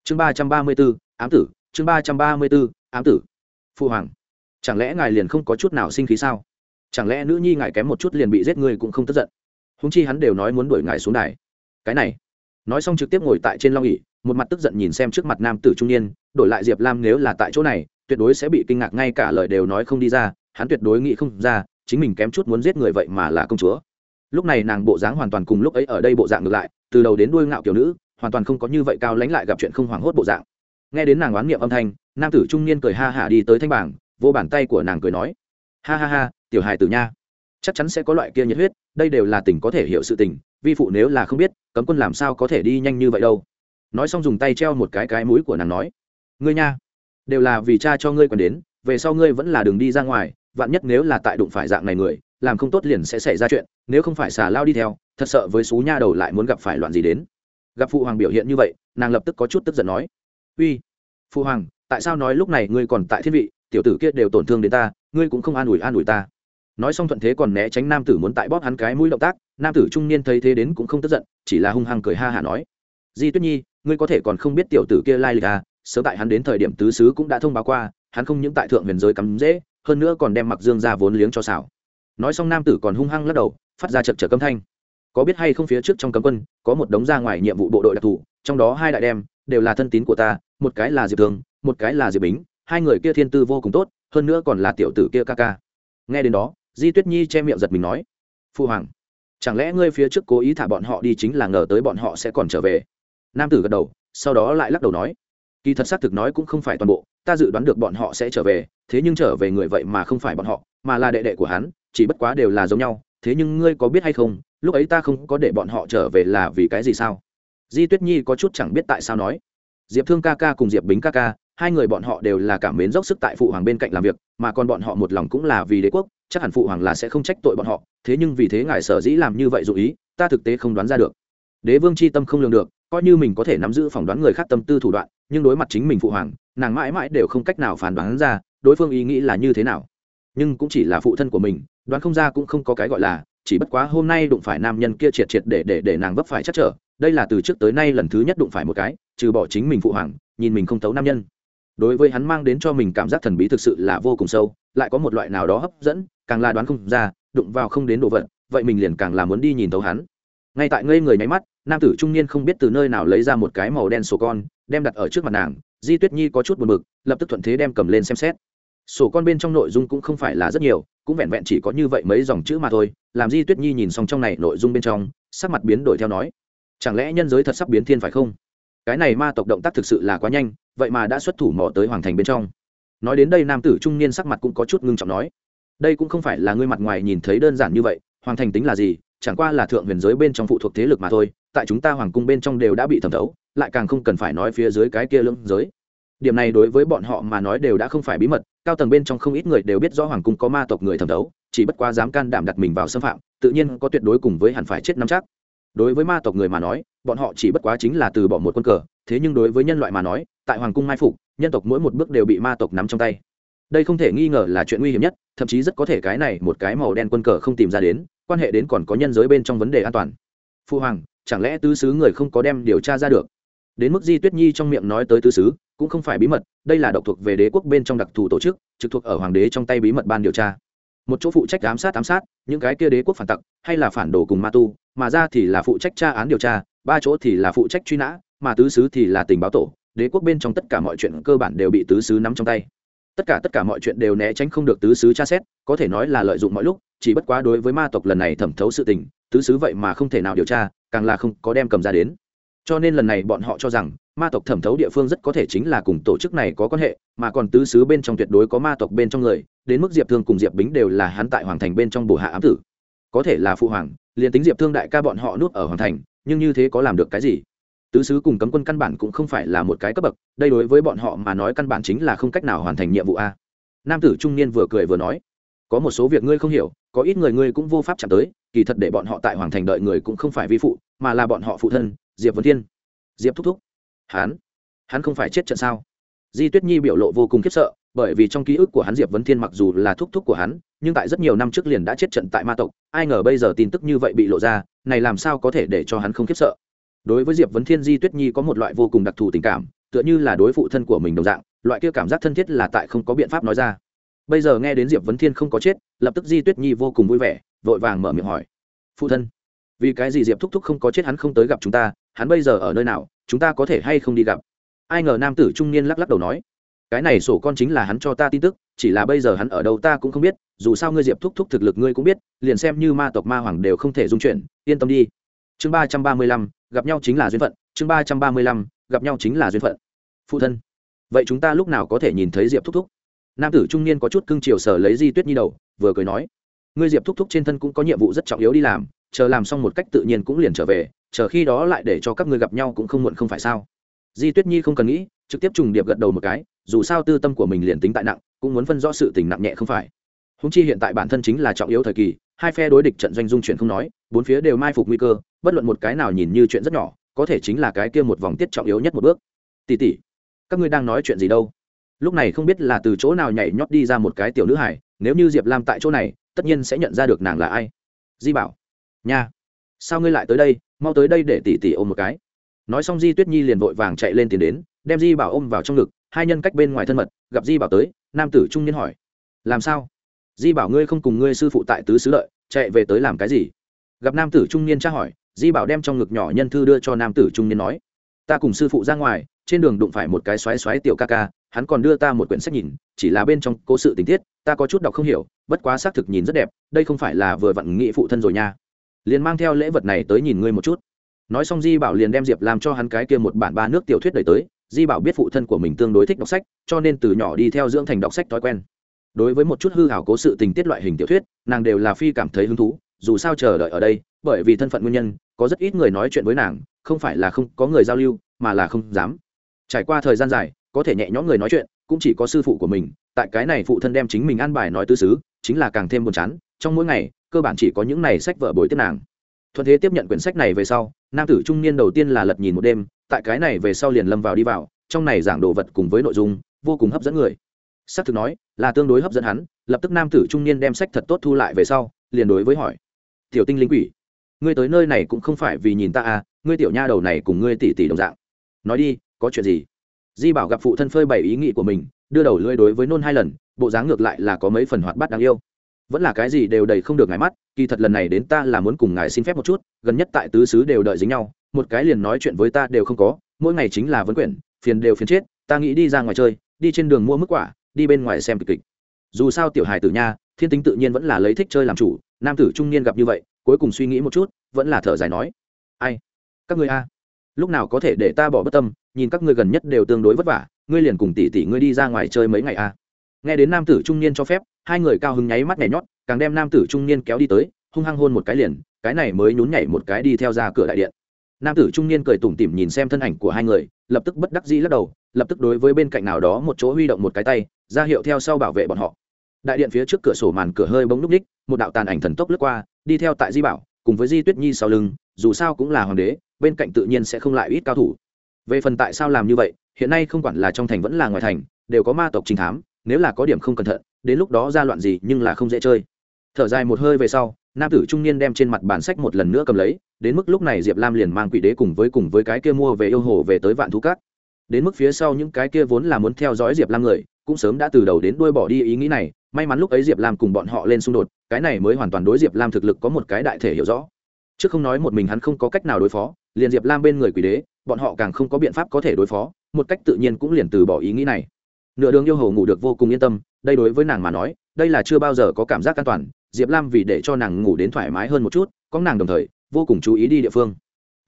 Chương ba trăm ba mươi b ố ám tử, chương ba trăm ba mươi b ố ám tử. Phu hoàng, chẳng lẽ ngài liền không có chút nào sinh khí sao? Chẳng lẽ nữ nhi ngài kém một chút liền bị giết người cũng không tức giận? Húng chi hắn đều nói muốn đuổi ngài xuống đài. Cái này, nói xong trực tiếp ngồi tại trên long ỉ một mặt tức giận nhìn xem trước mặt nam tử trung niên, đổi lại diệp lam nếu là tại chỗ này, tuyệt đối sẽ bị kinh ngạc, ngay cả lời đều nói không đi ra, hắn tuyệt đối nghĩ không ra, chính mình kém chút muốn giết người vậy mà là công chúa lúc này nàng bộ dáng hoàn toàn cùng lúc ấy ở đây bộ dạng ngược lại, từ đầu đến đuôi ngạo kiểu nữ, hoàn toàn không có như vậy cao lánh lại gặp chuyện không hoảng hốt bộ dạng. Nghe đến nàng oán niệm âm thanh, nam tử trung niên cười ha hả đi tới thanh bảng, vô bàn tay của nàng cười nói, ha ha ha, tiểu hài tử nha, chắc chắn sẽ có loại kia nhiệt huyết, đây đều là tình có thể hiểu sự tình, vi phụ nếu là không biết, cấm quân làm sao có thể đi nhanh như vậy đâu. Nói xong dùng tay treo một cái cái mũi của nàng nói, ngươi nha, đều là vì cha cho ngươi còn đến, về sau ngươi vẫn là đường đi ra ngoài, vạn nhất nếu là tại đụng phải dạng này người làm không tốt liền sẽ xảy ra chuyện, nếu không phải xà lao đi theo, thật sợ với xú nha đầu lại muốn gặp phải loạn gì đến. Gặp phụ hoàng biểu hiện như vậy, nàng lập tức có chút tức giận nói, uy, phụ hoàng, tại sao nói lúc này ngươi còn tại thiên vị, tiểu tử kia đều tổn thương đến ta, ngươi cũng không an ủi an ủi ta. Nói xong thuận thế còn né tránh nam tử muốn tại bóp hắn cái mũi động tác, nam tử trung niên thấy thế đến cũng không tức giận, chỉ là hung hăng cười ha hả nói, di tuyết nhi, ngươi có thể còn không biết tiểu tử kia lai lịch à sớm tại hắn đến thời điểm tứ sứ cũng đã thông báo qua, hắn không những tại thượng huyền giới cắm dễ, hơn nữa còn đem mặc dương ra vốn liếng cho xảo nói xong nam tử còn hung hăng lắc đầu, phát ra chật trở cấm thanh. Có biết hay không phía trước trong cấm quân, có một đống ra ngoài nhiệm vụ bộ đội đặc thù, trong đó hai đại đem, đều là thân tín của ta, một cái là diệp thường, một cái là diệp bính, hai người kia thiên tư vô cùng tốt, hơn nữa còn là tiểu tử kia ca ca. Nghe đến đó, di tuyết nhi che miệng giật mình nói, phu hoàng, chẳng lẽ ngươi phía trước cố ý thả bọn họ đi chính là ngờ tới bọn họ sẽ còn trở về? Nam tử gật đầu, sau đó lại lắc đầu nói, kỳ thật xác thực nói cũng không phải toàn bộ, ta dự đoán được bọn họ sẽ trở về, thế nhưng trở về người vậy mà không phải bọn họ, mà là đệ đệ của hắn chỉ bất quá đều là giống nhau, thế nhưng ngươi có biết hay không, lúc ấy ta không có để bọn họ trở về là vì cái gì sao? Di tuyết nhi có chút chẳng biết tại sao nói. Diệp thương ca ca cùng diệp bính ca ca, hai người bọn họ đều là cảm mến dốc sức tại phụ hoàng bên cạnh làm việc, mà còn bọn họ một lòng cũng là vì đế quốc, chắc hẳn phụ hoàng là sẽ không trách tội bọn họ, thế nhưng vì thế ngài sở dĩ làm như vậy dụ ý, ta thực tế không đoán ra được. Đế vương c h i tâm không lường được, coi như mình có thể nắm giữ phỏng đoán người khác tâm tư thủ đoạn, nhưng đối mặt chính mình phụ hoàng, nàng mãi mãi đều không cách nào phản đoán ra, đối phương ý nghĩ là như thế nào. Nhưng cũng chỉ là phụ thân của mình đoán không ra cũng không có cái gọi là, chỉ bất quá hôm nay đụng phải nam nhân kia triệt triệt để để để nàng vấp phải chắc trở, đây là từ trước tới nay lần thứ nhất đụng phải một cái, trừ bỏ chính mình phụ hoàng, nhìn mình không thấu nam nhân. Đối với hắn mang đến cho mình cảm giác thần bí thực sự là vô cùng sâu, lại có một loại nào đó hấp dẫn, càng là đoán không ra, đụng vào không đến đồ vật, vậy mình liền càng là muốn đi nhìn thấu hắn. Ngay tại ngây người nháy mắt, nam tử trung niên không biết từ nơi nào lấy ra một cái màu đen sổ con, đem đặt ở trước mặt nàng, di tuyết nhi có chút buồn b ự c lập tức thuận thế đem cầm lên xem xét sổ con bên trong nội dung cũng không phải là rất nhiều, cũng vẹn vẹn chỉ có như vậy mấy dòng chữ mà thôi. Làm di tuyết nhi nhìn xong trong này nội dung bên trong, sắc mặt biến đổi theo nói, chẳng lẽ nhân giới thật sắp biến thiên phải không? Cái này ma tộc động tác thực sự là quá nhanh, vậy mà đã xuất thủ mò tới hoàng thành bên trong. Nói đến đây nam tử trung niên sắc mặt cũng có chút ngưng trọng nói, đây cũng không phải là ngươi mặt ngoài nhìn thấy đơn giản như vậy, hoàng thành tính là gì? Chẳng qua là thượng huyền giới bên trong phụ thuộc thế lực mà thôi, tại chúng ta hoàng cung bên trong đều đã bị thẩm thấu, lại càng không cần phải nói phía dưới cái kia lưỡng giới điểm này đối với bọn họ mà nói đều đã không phải bí mật, cao tầng bên trong không ít người đều biết rõ hoàng cung có ma tộc người thẩm thấu chỉ bất quá dám can đảm đặt mình vào xâm phạm, tự nhiên có tuyệt đối cùng với hẳn phải chết nắm chắc. Đối với ma tộc người mà nói, bọn họ chỉ bất quá chính là từ bỏ một quân cờ, thế nhưng đối với nhân loại mà nói, tại hoàng cung mai phục, nhân tộc mỗi một bước đều bị ma tộc nắm trong tay. Đây không thể nghi ngờ là chuyện nguy hiểm nhất, thậm chí rất có thể cái này một cái màu đen quân cờ không tìm ra đến, quan hệ đến còn có nhân giới bên trong vấn đề an toàn. Phu hoàng, chẳng lẽ tứ sứ người không có đem điều tra ra được? Đến mức di tuyết nhi trong miệng nói tới tứ sứ cũng không phải bí mật, đây là độc thuộc về đế quốc bên trong đặc thù tổ chức, trực thuộc ở hoàng đế trong tay bí mật ban điều tra. Một chỗ phụ trách giám sát ám sát, những cái kia đế quốc phản tặc, hay là phản đồ cùng ma tu, mà ra thì là phụ trách tra án điều tra, ba chỗ thì là phụ trách truy nã, mà tứ xứ thì là tình báo tổ, đế quốc bên trong tất cả mọi chuyện cơ bản đều bị tứ xứ nắm trong tay. Tất cả tất cả mọi chuyện đều né tránh không được tứ xứ tra xét, có thể nói là lợi dụng mọi lúc, chỉ bất quá đối với ma tộc lần này thẩm thấu sự tình, tứ xứ vậy mà không thể nào điều tra, càng là không có đem cầm ra đến cho nên lần này bọn họ cho rằng, ma tộc thẩm thấu địa phương rất có thể chính là cùng tổ chức này có quan hệ, mà còn tứ xứ bên trong tuyệt đối có ma tộc bên trong người, đến mức diệp thương cùng diệp bính đều là hắn tại hoàng thành bên trong bổ hạ ám tử. Có thể là phụ hoàng, liền tính diệp thương đại ca bọn họ nuốt ở hoàng thành, nhưng như thế có làm được cái gì? Tứ xứ cùng cấm quân căn bản cũng không phải là một cái cấp bậc, đây đối với bọn họ mà nói căn bản chính là không cách nào hoàn thành nhiệm vụ a. Nam tử trung niên vừa cười vừa nói, có một số việc ngươi không hiểu, có ít người ngươi cũng vô pháp chạm tới, kỳ thật để bọn họ tại hoàng thành đợi người cũng không phải vi phụ, mà là bọn họ phụ thân diệp vấn thiên. Diệp thúc thúc. Hắn hắn không phải chết trận sao? Di tuyết nhi biểu lộ vô cùng khiếp sợ, bởi vì trong ký ức của hắn diệp vấn thiên mặc dù là thúc thúc của hắn, nhưng tại rất nhiều năm trước liền đã chết trận tại ma tộc, ai ngờ bây giờ tin tức như vậy bị lộ ra, này làm sao có thể để cho hắn không khiếp sợ? Đối với diệp vấn thiên, di tuyết nhi có một loại vô cùng đặc thù tình cảm, tựa như là đối phụ thân của mình đồng dạng, loại kia cảm giác thân thiết là tại không có biện pháp nói ra. Bây giờ nghe đến diệp vấn thiên không có chết, lập tức di tuyết nhi vô cùng vui vẻ, vội vàng mở miệng hỏi, phụ thân vì cái gì diệp thúc thúc không có chết hắn không tới gặp chúng ta hắn bây giờ ở nơi nào chúng ta có thể hay không đi gặp ai ngờ nam tử trung niên lắc lắc đầu nói cái này sổ con chính là hắn cho ta tin tức chỉ là bây giờ hắn ở đâu ta cũng không biết dù sao ngươi diệp thúc thúc thực lực ngươi cũng biết liền xem như ma tộc ma hoàng đều không thể dung chuyển yên tâm đi chương ba trăm ba mươi lăm gặp nhau chính là duyên phận chương ba trăm ba mươi lăm gặp nhau chính là duyên phận phụ thân vậy chúng ta lúc nào có thể nhìn thấy diệp thúc thúc nam tử trung niên có chút cưng chiều sở lấy di tuyết nhi đầu vừa cười nói ngươi diệp thúc thúc trên thân cũng có nhiệm vụ rất trọng yếu đi làm chờ làm xong một cách tự nhiên cũng liền trở về, chờ khi đó lại để cho các ngươi gặp nhau cũng không muộn không phải sao? Di tuyết nhi không cần nghĩ, trực tiếp trùng điệp gật đầu một cái, dù sao tư tâm của mình liền tính tại nặng, cũng muốn phân rõ sự tình nặng nhẹ không phải. Húng chi hiện tại bản thân chính là trọng yếu thời kỳ, hai phe đối địch trận doanh dung chuyện không nói, bốn phía đều mai phục nguy cơ, bất luận một cái nào nhìn như chuyện rất nhỏ, có thể chính là cái kia một vòng tiết trọng yếu nhất một bước. Tỉ tỉ các ngươi đang nói chuyện gì đâu? Lúc này không biết là từ chỗ nào nhảy nhót đi ra một cái tiểu nữ hải nếu như diệp lam tại chỗ này, tất nhiên sẽ nhận ra được nàng là ai. Di bảo nha. Sao ngươi lại tới đây? Mau tới đây để tỉ tỉ ôm một cái. Nói xong di tuyết nhi liền vội vàng chạy lên tiền đến, đem di bảo ôm vào trong ngực, hai nhân cách bên ngoài thân mật, gặp di bảo tới, nam tử trung niên hỏi, làm sao? Di bảo ngươi không cùng ngươi sư phụ tại tứ xứ lợi, chạy về tới làm cái gì? Gặp nam tử trung niên tra hỏi, di bảo đem trong ngực nhỏ nhân thư đưa cho nam tử trung niên nói, ta cùng sư phụ ra ngoài, trên đường đụng phải một cái xoáy xoáy tiểu ca ca, hắn còn đưa ta một quyển sách nhìn, chỉ là bên trong cố sự tình tiết, ta có chút đọc không hiểu, bất quá xác thực nhìn rất đẹp, đây không phải là vừa vặn nghị phụ thân rồi nha liền mang theo lễ vật này tới nhìn ngươi một chút. Nói xong di bảo liền đem diệp làm cho hắn cái kia một bản ba nước tiểu thuyết đẩy tới. Di bảo biết phụ thân của mình tương đối thích đọc sách, cho nên từ nhỏ đi theo dưỡng thành đọc sách thói quen. Đối với một chút hư hảo cố sự tình tiết loại hình tiểu thuyết, nàng đều là phi cảm thấy hứng thú, dù sao chờ đợi ở đây, bởi vì thân phận nguyên nhân, có rất ít người nói chuyện với nàng, không phải là không có người giao lưu, mà là không dám. Trải qua thời gian dài, có thể nhẹ nhõm người nói chuyện, cũng chỉ có sư phụ của mình, tại cái này phụ thân đem chính mình ăn bài nói tư xứ, chính là càng thêm buồn chán, trong mỗi ngày cơ bản chỉ có những này sách vở bồi tiếp nàng. Thuận thế tiếp nhận quyển sách này về sau, nam tử trung niên đầu tiên là lật nhìn một đêm, tại cái này về sau liền lâm vào đi vào, trong này giảng đồ vật cùng với nội dung, vô cùng hấp dẫn người. S ắ c thực nói, là tương đối hấp dẫn hắn, lập tức nam tử trung niên đem sách thật tốt thu lại về sau, liền đối với hỏi, tiểu tinh linh quỷ, ngươi tới nơi này cũng không phải vì nhìn ta à ngươi tiểu nha đầu này cùng ngươi tỷ tỷ đồng dạng. Nói đi, có chuyện gì? Di bảo gặp phụ thân phơi bày ý nghĩ của mình, đưa đầu lưỡi đối với nôn hai lần, bộ dáng ngược lại là có mấy phần hoạt bát đáng yêu vẫn là cái gì đều đầy không được ngài mắt, kỳ thật lần này đến ta là muốn cùng ngài xin phép một chút, gần nhất tại tứ xứ đều đợi dính nhau, một cái liền nói chuyện với ta đều không có, mỗi ngày chính là vấn quyển, phiền đều phiền chết, ta nghĩ đi ra ngoài chơi, đi trên đường mua mức quả, đi bên ngoài xem kịch kịch. Dù sao tiểu hài tử nha, thiên tính tự nhiên vẫn là lấy thích chơi làm chủ, nam tử trung niên gặp như vậy, cuối cùng suy nghĩ một chút, vẫn là thở dài nói. Ai? Các ngươi a? Lúc nào có thể để ta bỏ bất tâm, nhìn các ngươi gần nhất đều tương đối vất vả, ngươi liền cùng tỷ tỷ ngươi đi ra ngoài chơi mấy ngày a? Nghe đến nam tử trung niên cho phép hai người cao hứng nháy mắt nhảy nhót, càng đem nam tử trung niên kéo đi tới, hung hăng hôn một cái liền, cái này mới nhún nhảy một cái đi theo ra cửa đại điện. Nam tử trung niên cười tủm tỉm nhìn xem thân ảnh của hai người, lập tức bất đắc dĩ lắc đầu, lập tức đối với bên cạnh nào đó một chỗ huy động một cái tay, ra hiệu theo sau bảo vệ bọn họ. Đại điện phía trước cửa sổ màn cửa hơi bóng núp ních, một đạo tàn ảnh thần tốc lướt qua, đi theo tại di bảo, cùng với di tuyết nhi sau lưng, dù sao cũng là hoàng đế, bên cạnh tự nhiên sẽ không lại ít cao thủ. Về phần tại sao làm như vậy, hiện nay không quản là trong thành vẫn là ngoài thành, đều có ma tộc trình thám nếu là có điểm không cẩn thận, đến lúc đó ra loạn gì nhưng là không dễ chơi. Thở dài một hơi về sau, nam tử trung niên đem trên mặt bản sách một lần nữa cầm lấy, đến mức lúc này diệp lam liền mang quỷ đế cùng với cùng với cái kia mua về yêu hồ về tới vạn thú cát. Đến mức phía sau những cái kia vốn là muốn theo dõi diệp lam người, cũng sớm đã từ đầu đến đuôi bỏ đi ý nghĩ này, may mắn lúc ấy diệp lam cùng bọn họ lên xung đột, cái này mới hoàn toàn đối diệp lam thực lực có một cái đại thể hiểu rõ. Chứ không nói một mình hắn không có cách nào đối phó, liền diệp lam bên người quỷ đế, bọn họ càng không có biện pháp có thể đối phó, một cách tự nhiên cũng liền từ bỏ ý nghĩ này nửa đường yêu hồ ngủ được vô cùng yên tâm, đây đối với nàng mà nói, đây là chưa bao giờ có cảm giác an toàn, diệp lam vì để cho nàng ngủ đến thoải mái hơn một chút, có nàng đồng thời, vô cùng chú ý đi địa phương.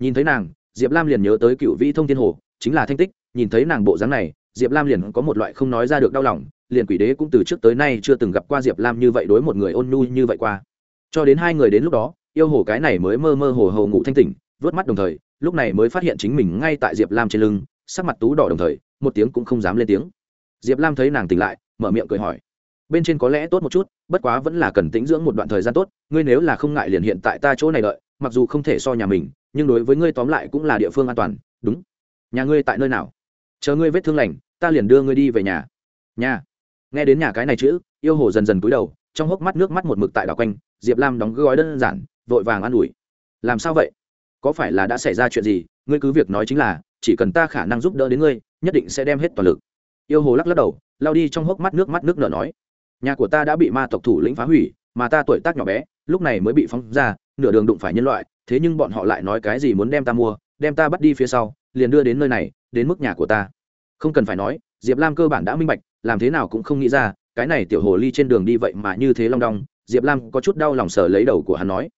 Nhìn thấy nàng, diệp lam liền nhớ tới cựu vĩ thông thiên hồ, chính là thanh tích, nhìn thấy nàng bộ dáng này, diệp lam liền có một loại không nói ra được đau lòng, liền quỷ đế cũng từ trước tới nay chưa từng gặp qua diệp lam như vậy đối một người ôn nhu như vậy qua. Cho đến hai người đến lúc đó, yêu hồ cái này mới mơ mơ hồ hồ ngủ thanh tỉnh, vớt mắt đồng thời, lúc này mới phát hiện chính mình ngay tại diệp lam trên lưng, sắc mặt tú đỏ đồng thời, một tiếng cũng không dám lên tiếng diệp lam thấy nàng tỉnh lại, mở miệng cười hỏi. Bên trên có lẽ tốt một chút, bất quá vẫn là cần tĩnh dưỡng một đoạn thời gian tốt, ngươi nếu là không ngại liền hiện tại ta chỗ này đợi, mặc dù không thể so nhà mình, nhưng đối với ngươi tóm lại cũng là địa phương an toàn, đúng. Nhà ngươi tại nơi nào? Chờ ngươi vết thương lành, ta liền đưa ngươi đi về nhà. Nhà. Nghe đến nhà cái này chữ, yêu hồ dần dần cúi đầu, trong hốc mắt nước mắt một mực tại đảo quanh, diệp lam đóng gói đơn giản, vội vàng an ủi. Làm sao vậy? Có phải là đã xảy ra chuyện gì? Ngươi cứ việc nói chính là, chỉ cần ta khả năng giúp đỡ đến ngươi, nhất định sẽ đem hết toàn lực yêu hồ lắc lắc đầu, lao đi trong hốc mắt nước mắt nước nở nói, nhà của ta đã bị ma tộc thủ lĩnh phá hủy, mà ta tuổi tác nhỏ bé, lúc này mới bị phóng ra, nửa đường đụng phải nhân loại, thế nhưng bọn họ lại nói cái gì muốn đem ta mua, đem ta bắt đi phía sau, liền đưa đến nơi này, đến mức nhà của ta. Không cần phải nói, diệp lam cơ bản đã minh bạch, làm thế nào cũng không nghĩ ra, cái này tiểu hồ ly trên đường đi vậy mà như thế long đong. Diệp lam có chút đau lòng sờ lấy đầu của hắn nói,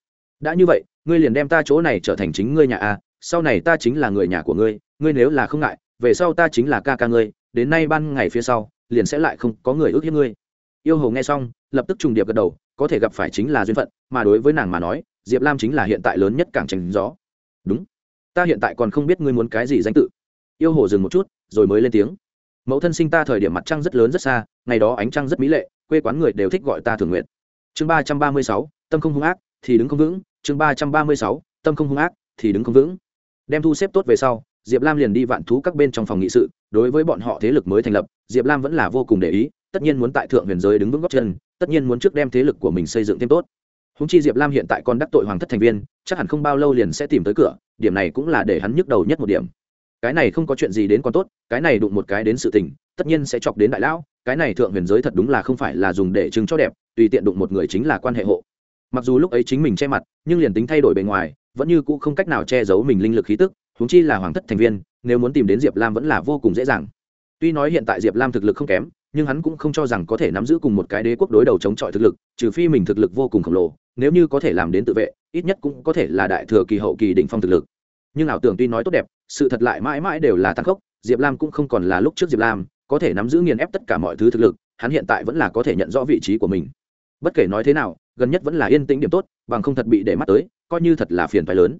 đã như vậy, ngươi liền đem ta chỗ này trở thành chính ngươi nhà a, sau này ta chính là người nhà của ngươi ngươi nếu là không ngại, về sau ta chính là ca ca ngươi đến nay ban ngày phía sau, liền sẽ lại không có người ước hiếp ngươi. Yêu hồ nghe xong, lập tức trùng điệp gật đầu, có thể gặp phải chính là duyên phận, mà đối với nàng mà nói, diệp lam chính là hiện tại lớn nhất cảng tránh gió. Đúng, ta hiện tại còn không biết ngươi muốn cái gì danh tự. Yêu hồ dừng một chút, rồi mới lên tiếng. Mẫu thân sinh ta thời điểm mặt trăng rất lớn rất xa, ngày đó ánh trăng rất mỹ lệ, quê quán người đều thích gọi ta thường nguyện chương ba trăm ba mươi sáu, tâm không hung ác, thì đứng không vững. Chương ba trăm ba mươi sáu, tâm không hung ác, thì đứng không vững. Đem thu xếp tốt về sau diệp lam liền đi vạn thú các bên trong phòng nghị sự, đối với bọn họ thế lực mới thành lập, diệp lam vẫn là vô cùng để ý, tất nhiên muốn tại thượng huyền giới đứng vững góc chân, tất nhiên muốn trước đem thế lực của mình xây dựng thêm tốt. Húng chi diệp lam hiện tại còn đắc tội hoàng thất thành viên, chắc hẳn không bao lâu liền sẽ tìm tới cửa, điểm này cũng là để hắn nhức đầu nhất một điểm. Cái này không có chuyện gì đến còn tốt, cái này đụng một cái đến sự tình, tất nhiên sẽ chọc đến đại lão, cái này thượng huyền giới thật đúng là không phải là dùng để chứng cho đẹp, tùy tiện đụng một người chính là quan hệ hộ. Mặc dù lúc ấy chính mình che mặt, nhưng liền tính thay đổi bề ngoài, vẫn như cũ không cách nào che giấu mình linh lực khí tức huống chi là hoàng thất thành viên, nếu muốn tìm đến diệp lam vẫn là vô cùng dễ dàng. Tuy nói hiện tại diệp lam thực lực không kém, nhưng hắn cũng không cho rằng có thể nắm giữ cùng một cái đế quốc đối đầu chống chọi thực lực, trừ phi mình thực lực vô cùng khổng lồ, nếu như có thể làm đến tự vệ, ít nhất cũng có thể là đại thừa kỳ hậu kỳ đỉnh phong thực lực. Nhưng ảo tưởng tuy nói tốt đẹp, sự thật lại mãi mãi đều là tăng khốc, diệp lam cũng không còn là lúc trước diệp lam, có thể nắm giữ nghiền ép tất cả mọi thứ thực lực, hắn hiện tại vẫn là có thể nhận rõ vị trí của mình. Bất kể nói thế nào, gần nhất vẫn là yên tĩnh điểm tốt, bằng không thật bị để mắt tới, coi như thật là phiền phái lớn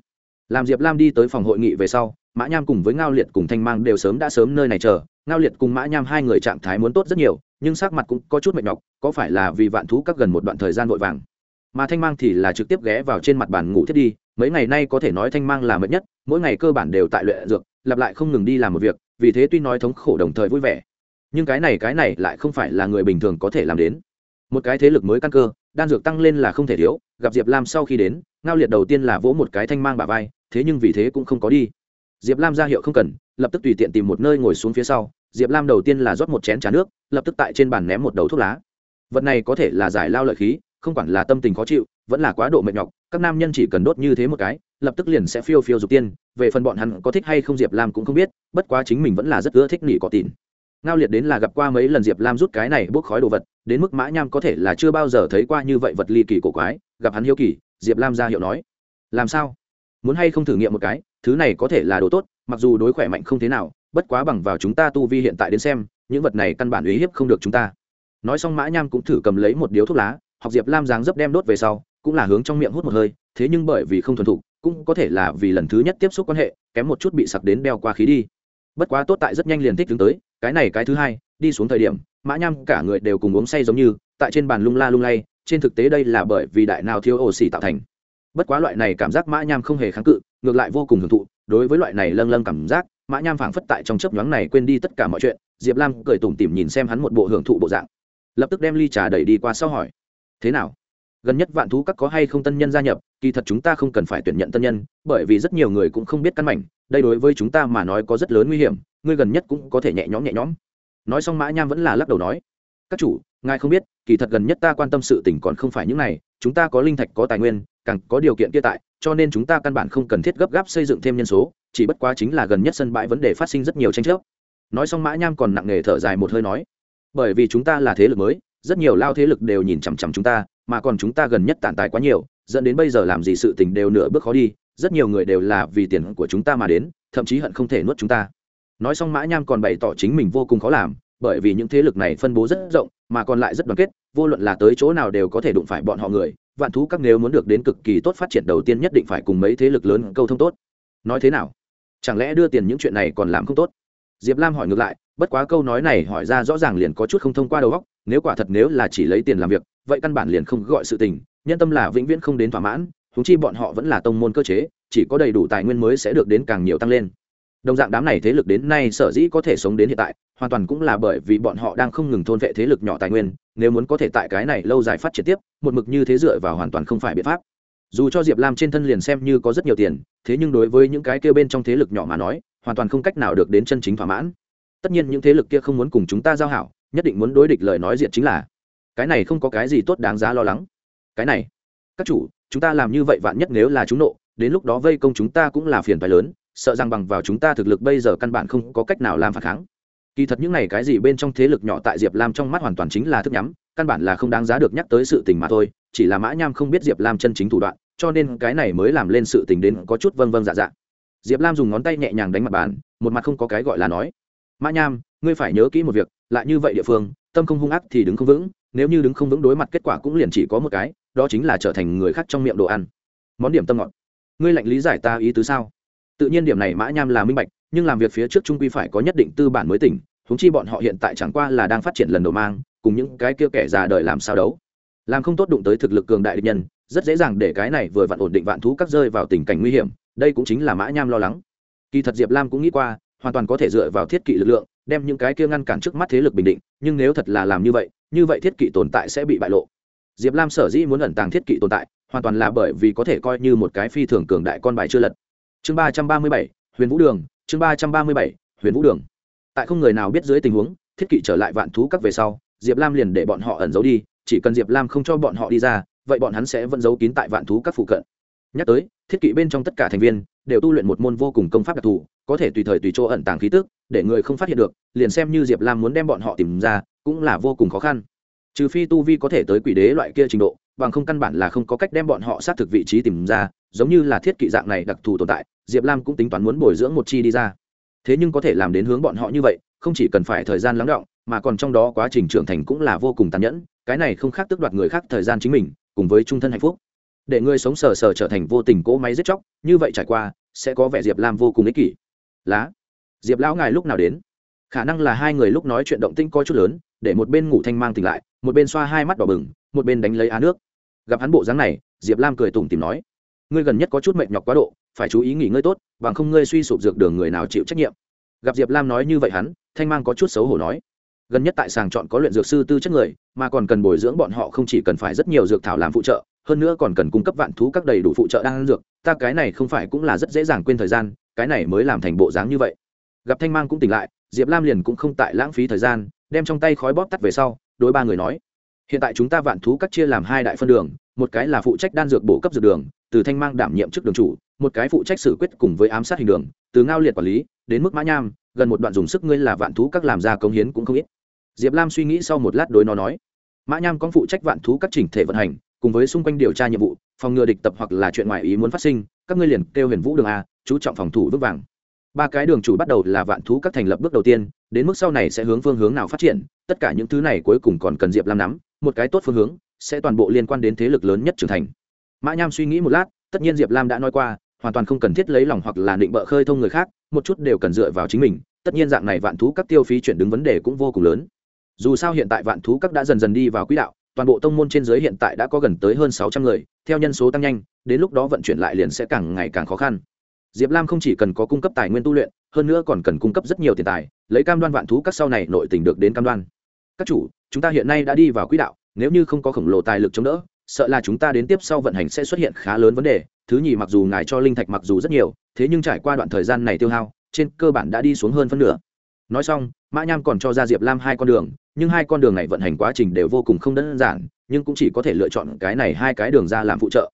làm diệp lam đi tới phòng hội nghị về sau, mã nham cùng với ngao liệt cùng thanh mang đều sớm đã sớm nơi này chờ. Ngao liệt cùng mã nham hai người trạng thái muốn tốt rất nhiều, nhưng sắc mặt cũng có chút mệt nhọc, có phải là vì vạn thú các gần một đoạn thời gian vội vàng? Mà thanh mang thì là trực tiếp ghé vào trên mặt bàn ngủ thiết đi, mấy ngày nay có thể nói thanh mang là mệt nhất, mỗi ngày cơ bản đều tại luyện dược, lặp lại không ngừng đi làm một việc, vì thế tuy nói thống khổ đồng thời vui vẻ, nhưng cái này cái này lại không phải là người bình thường có thể làm đến. Một cái thế lực mới căn cơ, đan dược tăng lên là không thể thiếu, gặp diệp lam sau khi đến, ngao liệt đầu tiên là vỗ một cái thanh mang bà vai thế nhưng vì thế cũng không có đi. Diệp lam ra hiệu không cần, lập tức tùy tiện tìm một nơi ngồi xuống phía sau, diệp lam đầu tiên là rót một chén trà nước, lập tức tại trên bàn ném một đầu thuốc lá. Vật này có thể là giải lao lợi khí, không quản là tâm tình khó chịu, vẫn là quá độ mệt nhọc, các nam nhân chỉ cần đốt như thế một cái, lập tức liền sẽ phiêu phiêu dục tiên, về phần bọn hắn có thích hay không diệp lam cũng không biết, bất quá chính mình vẫn là rất ưa thích nỉ có tìn ngao liệt đến là gặp qua mấy lần diệp lam rút cái này bốc khói đồ vật, đến mức mã nham có thể là chưa bao giờ thấy qua như vậy vật ly kỳ cổ quái, gặp hắn hiếu kỳ, diệp lam ra hiệu nói, làm sao? Muốn hay không thử nghiệm một cái, thứ này có thể là đồ tốt, mặc dù đối khỏe mạnh không thế nào, bất quá bằng vào chúng ta tu vi hiện tại đến xem, những vật này căn bản uy hiếp không được chúng ta. Nói xong mã nham cũng thử cầm lấy một điếu thuốc lá, học diệp lam dáng dấp đem đốt về sau, cũng là hướng trong miệng hút một hơi, thế nhưng bởi vì không thuần thục, cũng có thể là vì lần thứ nhất tiếp xúc quan hệ, kém một chút bị sặc đến đeo qua khí đi. Bất quá tốt tại rất nhanh liền thích đứng tới, cái này cái thứ hai, đi xuống thời điểm, mã nham cả người đều cùng uống say giống như, tại trên bàn lung la lung lay, trên thực tế đây là bởi vì đại nào thiếu oxy tạo thành bất quá loại này cảm giác mã nham không hề kháng cự, ngược lại vô cùng hưởng thụ, đối với loại này lâng lâng cảm giác, mã nham phảng phất tại trong chấp nhoáng này quên đi tất cả mọi chuyện, diệp lam cười tủm tỉm nhìn xem hắn một bộ hưởng thụ bộ dạng. Lập tức đem ly trà đẩy đi qua sau hỏi, thế nào? Gần nhất vạn thú các có hay không tân nhân gia nhập? Kỳ thật chúng ta không cần phải tuyển nhận tân nhân, bởi vì rất nhiều người cũng không biết căn mảnh, đây đối với chúng ta mà nói có rất lớn nguy hiểm, ngươi gần nhất cũng có thể nhẹ nhõm nhẹ nhõm. Nói xong mã nham vẫn là lắc đầu nói, các chủ, ngài không biết, kỳ thật gần nhất ta quan tâm sự tình còn không phải những này, chúng ta có linh thạch, có tài nguyên càng có điều kiện kia tại, cho nên chúng ta căn bản không cần thiết gấp gáp xây dựng thêm nhân số, chỉ bất quá chính là gần nhất sân bãi vấn đề phát sinh rất nhiều tranh chấp. Nói xong mã nham còn nặng nề thở dài một hơi nói, bởi vì chúng ta là thế lực mới, rất nhiều lao thế lực đều nhìn chằm chằm chúng ta, mà còn chúng ta gần nhất tản tài quá nhiều, dẫn đến bây giờ làm gì sự tình đều nửa bước khó đi, rất nhiều người đều là vì tiền của chúng ta mà đến, thậm chí hận không thể nuốt chúng ta. Nói xong mã nham còn bày tỏ chính mình vô cùng khó làm, bởi vì những thế lực này phân bố rất rộng mà còn lại rất đoàn kết, vô luận là tới chỗ nào đều có thể đụng phải bọn họ người, vạn thú các nếu muốn được đến cực kỳ tốt phát triển đầu tiên nhất định phải cùng mấy thế lực lớn câu thông tốt. Nói thế nào? Chẳng lẽ đưa tiền những chuyện này còn làm không tốt? Diệp lam hỏi ngược lại, bất quá câu nói này hỏi ra rõ ràng liền có chút không thông qua đầu óc, nếu quả thật nếu là chỉ lấy tiền làm việc, vậy căn bản liền không gọi sự tình, nhân tâm là vĩnh viễn không đến thỏa mãn húng chi bọn họ vẫn là tông môn cơ chế, chỉ có đầy đủ tài nguyên mới sẽ được đến càng nhiều tăng lên đồng dạng đám này thế lực đến nay sở dĩ có thể sống đến hiện tại, hoàn toàn cũng là bởi vì bọn họ đang không ngừng thôn vệ thế lực nhỏ tài nguyên, nếu muốn có thể tại cái này lâu dài phát triển tiếp, một mực như thế dựa vào hoàn toàn không phải biện pháp. Dù cho diệp lam trên thân liền xem như có rất nhiều tiền, thế nhưng đối với những cái kêu bên trong thế lực nhỏ mà nói, hoàn toàn không cách nào được đến chân chính thỏa mãn. Tất nhiên những thế lực kia không muốn cùng chúng ta giao hảo, nhất định muốn đối địch lời nói diện chính là. Cái này không có cái gì tốt đáng giá lo lắng. Cái này, các chủ, chúng ta làm như vậy vạn nhất nếu là chúng nộ, đến lúc đó vây công chúng ta cũng là phiền phái lớn sợ rằng bằng vào chúng ta thực lực bây giờ căn bản không có cách nào làm phản kháng. Kỳ thật những này cái gì bên trong thế lực nhỏ tại diệp lam trong mắt hoàn toàn chính là thức nhắm, căn bản là không đáng giá được nhắc tới sự tình mà thôi, chỉ là mã nham không biết diệp lam chân chính thủ đoạn, cho nên cái này mới làm lên sự tình đến có chút vâng vâng dạ dạ. Diệp lam dùng ngón tay nhẹ nhàng đánh mặt bàn, một mặt không có cái gọi là nói. Mã nham, ngươi phải nhớ kỹ một việc, lại như vậy địa phương, tâm không hung ác thì đứng không vững, nếu như đứng không vững đối mặt kết quả cũng liền chỉ có một cái, đó chính là trở thành người khác trong miệng đồ ăn. Món điểm tâm ngọt. Ngươi lạnh lý giải ta ý tứ sao? Tự nhiên điểm này mã nham là minh bạch, nhưng làm việc phía trước trung quy phải có nhất định tư bản mới tỉnh húng chi bọn họ hiện tại chẳng qua là đang phát triển lần đầu mang, cùng những cái kia kẻ già đời làm sao đấu. Làm không tốt đụng tới thực lực cường đại địch nhân, rất dễ dàng để cái này vừa vặn ổn định vạn thú các rơi vào tình cảnh nguy hiểm, đây cũng chính là mã nham lo lắng. Kỳ thật diệp lam cũng nghĩ qua, hoàn toàn có thể dựa vào thiết kỵ lực lượng, đem những cái kia ngăn cản trước mắt thế lực bình định, nhưng nếu thật là làm như vậy như vậy thiết kỵ tồn tại sẽ bị bại lộ. Diệp lam sở dĩ muốn ẩn tàng thiết kỵ tồn tại, hoàn toàn là bởi vì có thể coi như một cái phi thường cường đại con bài chưa lật chương ba trăm ba mươi bảy, huyền vũ đường, chương ba trăm ba mươi bảy, huyền vũ đường. Tại không người nào biết dưới tình huống, thiết kỵ trở lại vạn thú các về sau, diệp lam liền để bọn họ ẩn giấu đi, chỉ cần diệp lam không cho bọn họ đi ra, vậy bọn hắn sẽ vẫn giấu kín tại vạn thú các phụ cận. Nhắc tới, thiết kỵ bên trong tất cả thành viên đều tu luyện một môn vô cùng công pháp đặc thù, có thể tùy thời tùy chỗ ẩn tàng khí tức, để người không phát hiện được, liền xem như diệp lam muốn đem bọn họ tìm ra, cũng là vô cùng khó khăn. Trừ phi tu vi có thể tới quỷ đế loại kia trình độ bằng không căn bản là không có cách đem bọn họ xác thực vị trí tìm ra, giống như là thiết kỵ dạng này đặc thù tồn tại, diệp lam cũng tính toán muốn bồi dưỡng một chi đi ra. Thế nhưng có thể làm đến hướng bọn họ như vậy, không chỉ cần phải thời gian lắng động mà còn trong đó quá trình trưởng thành cũng là vô cùng tàn nhẫn, cái này không khác tước đoạt người khác thời gian chính mình, cùng với trung thân hạnh phúc. Để người sống sờ sờ trở thành vô tình cỗ máy giết chóc, như vậy trải qua, sẽ có vẻ diệp lam vô cùng ích kỷ. Lá, diệp lão ngài lúc nào đến? Khả năng là hai người lúc nói chuyện động tinh coi chút lớn, để một bên ngủ thanh mang tỉnh lại, một bên xoa hai mắt đỏ bừng, một bên đánh lấy á nước. Gặp hắn bộ dáng này, diệp lam cười tủm tìm nói, ngươi gần nhất có chút mệt nhọc quá độ, phải chú ý nghỉ ngơi tốt, bằng không ngươi suy sụp dược đường người nào chịu trách nhiệm. Gặp diệp lam nói như vậy hắn, thanh mang có chút xấu hổ nói, gần nhất tại sàng chọn có luyện dược sư tư chất người, mà còn cần bồi dưỡng bọn họ không chỉ cần phải rất nhiều dược thảo làm phụ trợ, hơn nữa còn cần cung cấp vạn thú các đầy đủ phụ trợ đang ăn dược, ta cái này không phải cũng là rất dễ dàng quên thời gian, cái này mới làm thành bộ dáng như vậy. Gặp thanh mang cũng tỉnh lại diệp lam liền cũng không tại lãng phí thời gian, đem trong tay khói bóp tắt về sau, đối ba người nói, hiện tại chúng ta vạn thú các chia làm hai đại phân đường, một cái là phụ trách đan dược bổ cấp dược đường, từ thanh mang đảm nhiệm chức đường chủ, một cái phụ trách xử quyết cùng với ám sát hình đường, từ ngao liệt quản lý, đến mức mã nham, gần một đoạn dùng sức ngươi là vạn thú các làm ra công hiến cũng không ít. Diệp lam suy nghĩ sau một lát đối nó nói, mã nham có phụ trách vạn thú các chỉnh thể vận hành, cùng với xung quanh điều tra nhiệm vụ, phòng ngừa địch tập hoặc là chuyện ngoài ý muốn phát sinh, các ngươi liền kêu huyền vũ đường a, chú trọng phòng thủ vững vàng ba cái đường chủ bắt đầu là vạn thú các thành lập bước đầu tiên, đến mức sau này sẽ hướng phương hướng nào phát triển, tất cả những thứ này cuối cùng còn cần diệp lam nắm, một cái tốt phương hướng, sẽ toàn bộ liên quan đến thế lực lớn nhất trưởng thành. Mã nham suy nghĩ một lát, tất nhiên diệp lam đã nói qua, hoàn toàn không cần thiết lấy lòng hoặc là định bợ khơi thông người khác, một chút đều cần dựa vào chính mình, tất nhiên dạng này vạn thú các tiêu phí chuyển đứng vấn đề cũng vô cùng lớn. Dù sao hiện tại vạn thú các đã dần dần đi vào quỹ đạo, toàn bộ tông môn trên giới hiện tại đã có gần tới hơn sáu trăm người, theo nhân số tăng nhanh, đến lúc đó vận chuyển lại liền sẽ càng ngày càng khó khăn diệp lam không chỉ cần có cung cấp tài nguyên tu luyện, hơn nữa còn cần cung cấp rất nhiều tiền tài, lấy cam đoan vạn thú các sau này nội tình được đến cam đoan. Các chủ, chúng ta hiện nay đã đi vào quỹ đạo, nếu như không có khổng lồ tài lực chống đỡ, sợ là chúng ta đến tiếp sau vận hành sẽ xuất hiện khá lớn vấn đề. Thứ nhì, mặc dù ngài cho linh thạch mặc dù rất nhiều, thế nhưng trải qua đoạn thời gian này tiêu hao, trên cơ bản đã đi xuống hơn phân nửa. Nói xong, mã nham còn cho ra diệp lam hai con đường, nhưng hai con đường này vận hành quá trình đều vô cùng không đơn giản, nhưng cũng chỉ có thể lựa chọn cái này hai cái đường ra làm phụ trợ.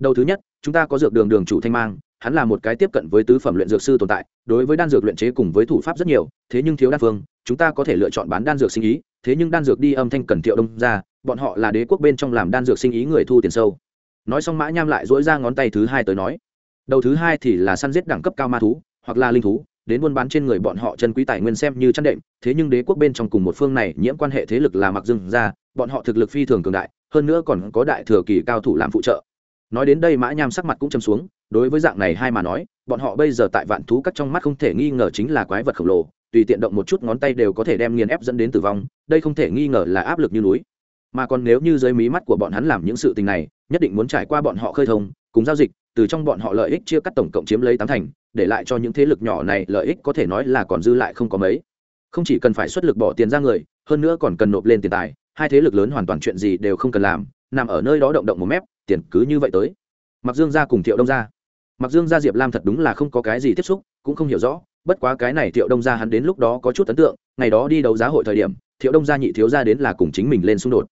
Đầu thứ nhất, chúng ta có dược đường đường chủ thanh mang hắn là một cái tiếp cận với tứ phẩm luyện dược sư tồn tại, đối với đan dược luyện chế cùng với thủ pháp rất nhiều, thế nhưng thiếu đan phương, chúng ta có thể lựa chọn bán đan dược sinh ý, thế nhưng đan dược đi âm thanh cần thiệu đông ra, bọn họ là đế quốc bên trong làm đan dược sinh ý người thu tiền sâu. Nói xong mã nham lại dỗi ra ngón tay thứ hai tới nói, đầu thứ hai thì là săn giết đẳng cấp cao ma thú, hoặc là linh thú, đến buôn bán trên người bọn họ chân quý tài nguyên xem như chăn đệm, thế nhưng đế quốc bên trong cùng một phương này nhiễm quan hệ thế lực là mặc dưng ra, bọn họ thực lực phi thường cường đại, hơn nữa còn có đại thừa kỳ cao thủ làm phụ trợ. Nói đến đây mã nham sắc mặt cũng châm xuống đối với dạng này hai mà nói, bọn họ bây giờ tại vạn thú cắt trong mắt không thể nghi ngờ chính là quái vật khổng lồ, tùy tiện động một chút ngón tay đều có thể đem nghiền ép dẫn đến tử vong, đây không thể nghi ngờ là áp lực như núi. Mà còn nếu như dưới mí mắt của bọn hắn làm những sự tình này, nhất định muốn trải qua bọn họ khơi thông, cùng giao dịch, từ trong bọn họ lợi ích chia cắt tổng cộng chiếm lấy tám thành, để lại cho những thế lực nhỏ này lợi ích có thể nói là còn dư lại không có mấy. Không chỉ cần phải xuất lực bỏ tiền ra người, hơn nữa còn cần nộp lên tiền tài, hai thế lực lớn hoàn toàn chuyện gì đều không cần làm, nằm ở nơi đó động động một mép, tiền cứ như vậy tới. Mặc dương gia cùng thiệu đông gia mặc dương gia diệp lam thật đúng là không có cái gì tiếp xúc, cũng không hiểu rõ, bất quá cái này thiệu đông gia hắn đến lúc đó có chút ấn tượng, ngày đó đi đấu giá hội thời điểm, thiệu đông gia nhị thiếu gia đến là cùng chính mình lên xung đột.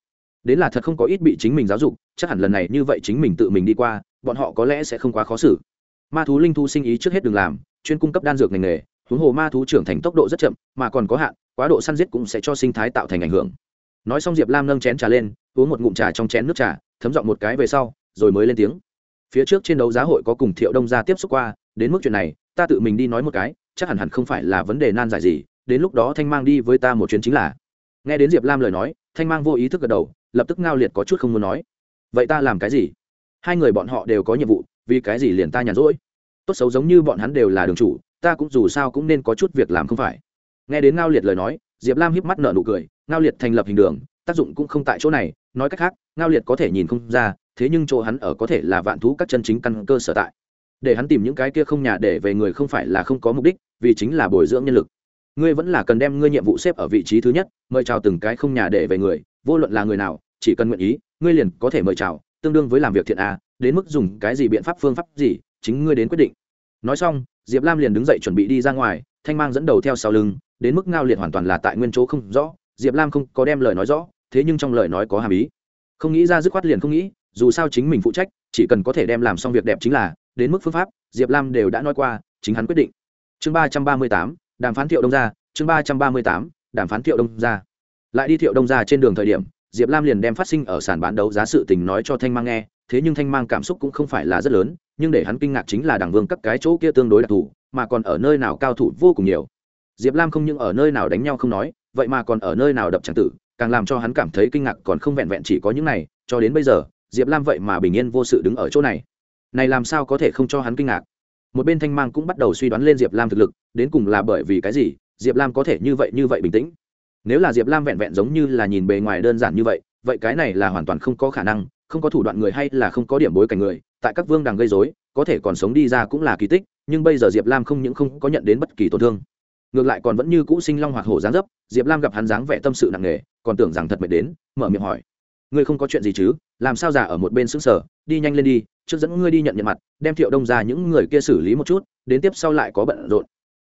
Đến là thật không có ít bị chính mình giáo dục, chắc hẳn lần này như vậy chính mình tự mình đi qua, bọn họ có lẽ sẽ không quá khó xử. Ma thú linh thu sinh ý trước hết đừng làm, chuyên cung cấp đan dược ngành nghề, huống hồ ma thú trưởng thành tốc độ rất chậm, mà còn có hạn, quá độ săn giết cũng sẽ cho sinh thái tạo thành ảnh hưởng. Nói xong diệp lam nâng chén trà lên, uống một ngụm trà trong chén nước trà, thấm dọn một cái về sau, rồi mới lên tiếng phía trước trên đấu giá hội có cùng thiệu đông gia tiếp xúc qua, đến mức chuyện này, ta tự mình đi nói một cái, chắc hẳn hẳn không phải là vấn đề nan giải gì, đến lúc đó thanh mang đi với ta một chuyến chính là. Nghe đến diệp lam lời nói, thanh mang vô ý thức gật đầu, lập tức ngao liệt có chút không muốn nói. Vậy ta làm cái gì? Hai người bọn họ đều có nhiệm vụ, vì cái gì liền ta nhàn rỗi? Tốt xấu giống như bọn hắn đều là đường chủ, ta cũng dù sao cũng nên có chút việc làm không phải. Nghe đến ngao liệt lời nói, diệp lam híp mắt nở nụ cười, ngao liệt thành lập hình đường, tác dụng cũng không tại chỗ này, nói cách khác, ngao liệt có thể nhìn không ra thế nhưng chỗ hắn ở có thể là vạn thú các chân chính căn cơ sở tại. Để hắn tìm những cái kia không nhà để về người không phải là không có mục đích, vì chính là bồi dưỡng nhân lực. Ngươi vẫn là cần đem ngươi nhiệm vụ xếp ở vị trí thứ nhất, mời chào từng cái không nhà để về người, vô luận là người nào, chỉ cần nguyện ý, ngươi liền có thể mời chào, tương đương với làm việc thiện a đến mức dùng cái gì biện pháp phương pháp gì, chính ngươi đến quyết định. Nói xong, diệp lam liền đứng dậy chuẩn bị đi ra ngoài, thanh mang dẫn đầu theo sau lưng, đến mức ngao liệt hoàn toàn là tại nguyên chỗ không rõ, diệp lam không có đem lời nói rõ, thế nhưng trong lời nói có hàm ý. Không nghĩ ra dứt khoát liền không nghĩ dù sao chính mình phụ trách, chỉ cần có thể đem làm xong việc đẹp chính là, đến mức phương pháp, diệp lam đều đã nói qua, chính hắn quyết định. Chương ba trăm ba mươi tám, đàm phán thiệu đông gia, chương ba trăm ba mươi tám, đàm phán thiệu đông gia. Lại đi thiệu đông gia trên đường thời điểm, diệp lam liền đem phát sinh ở sàn bán đấu giá sự tình nói cho thanh mang nghe, thế nhưng thanh mang cảm xúc cũng không phải là rất lớn, nhưng để hắn kinh ngạc chính là đảng vương các cái chỗ kia tương đối đặc thù, mà còn ở nơi nào cao thủ vô cùng nhiều. Diệp lam không những ở nơi nào đánh nhau không nói, vậy mà còn ở nơi nào đập tràng tử, càng làm cho hắn cảm thấy kinh ngạc còn không vẹn vẹn chỉ có những này, cho đến bây giờ diệp lam vậy mà bình yên vô sự đứng ở chỗ này. Này làm sao có thể không cho hắn kinh ngạc? Một bên thanh mang cũng bắt đầu suy đoán lên diệp lam thực lực, đến cùng là bởi vì cái gì, diệp lam có thể như vậy như vậy bình tĩnh? Nếu là diệp lam vẹn vẹn giống như là nhìn bề ngoài đơn giản như vậy vậy cái này là hoàn toàn không có khả năng, không có thủ đoạn người hay là không có điểm bối cảnh người, tại các vương đằng gây dối có thể còn sống đi ra cũng là kỳ tích, nhưng bây giờ diệp lam không những không có nhận đến bất kỳ tổn thương, ngược lại còn vẫn như cũ sinh long hoặc hổ dáng dấp, diệp lam gặp hắn dáng vẻ tâm sự nặng nề, còn tưởng rằng thật mệt đến, mở miệng hỏi ngươi không có chuyện gì chứ, làm sao giả ở một bên xứng sở đi nhanh lên đi, trước dẫn ngươi đi nhận nhận mặt, đem thiệu đông ra những người kia xử lý một chút, đến tiếp sau lại có bận rộn.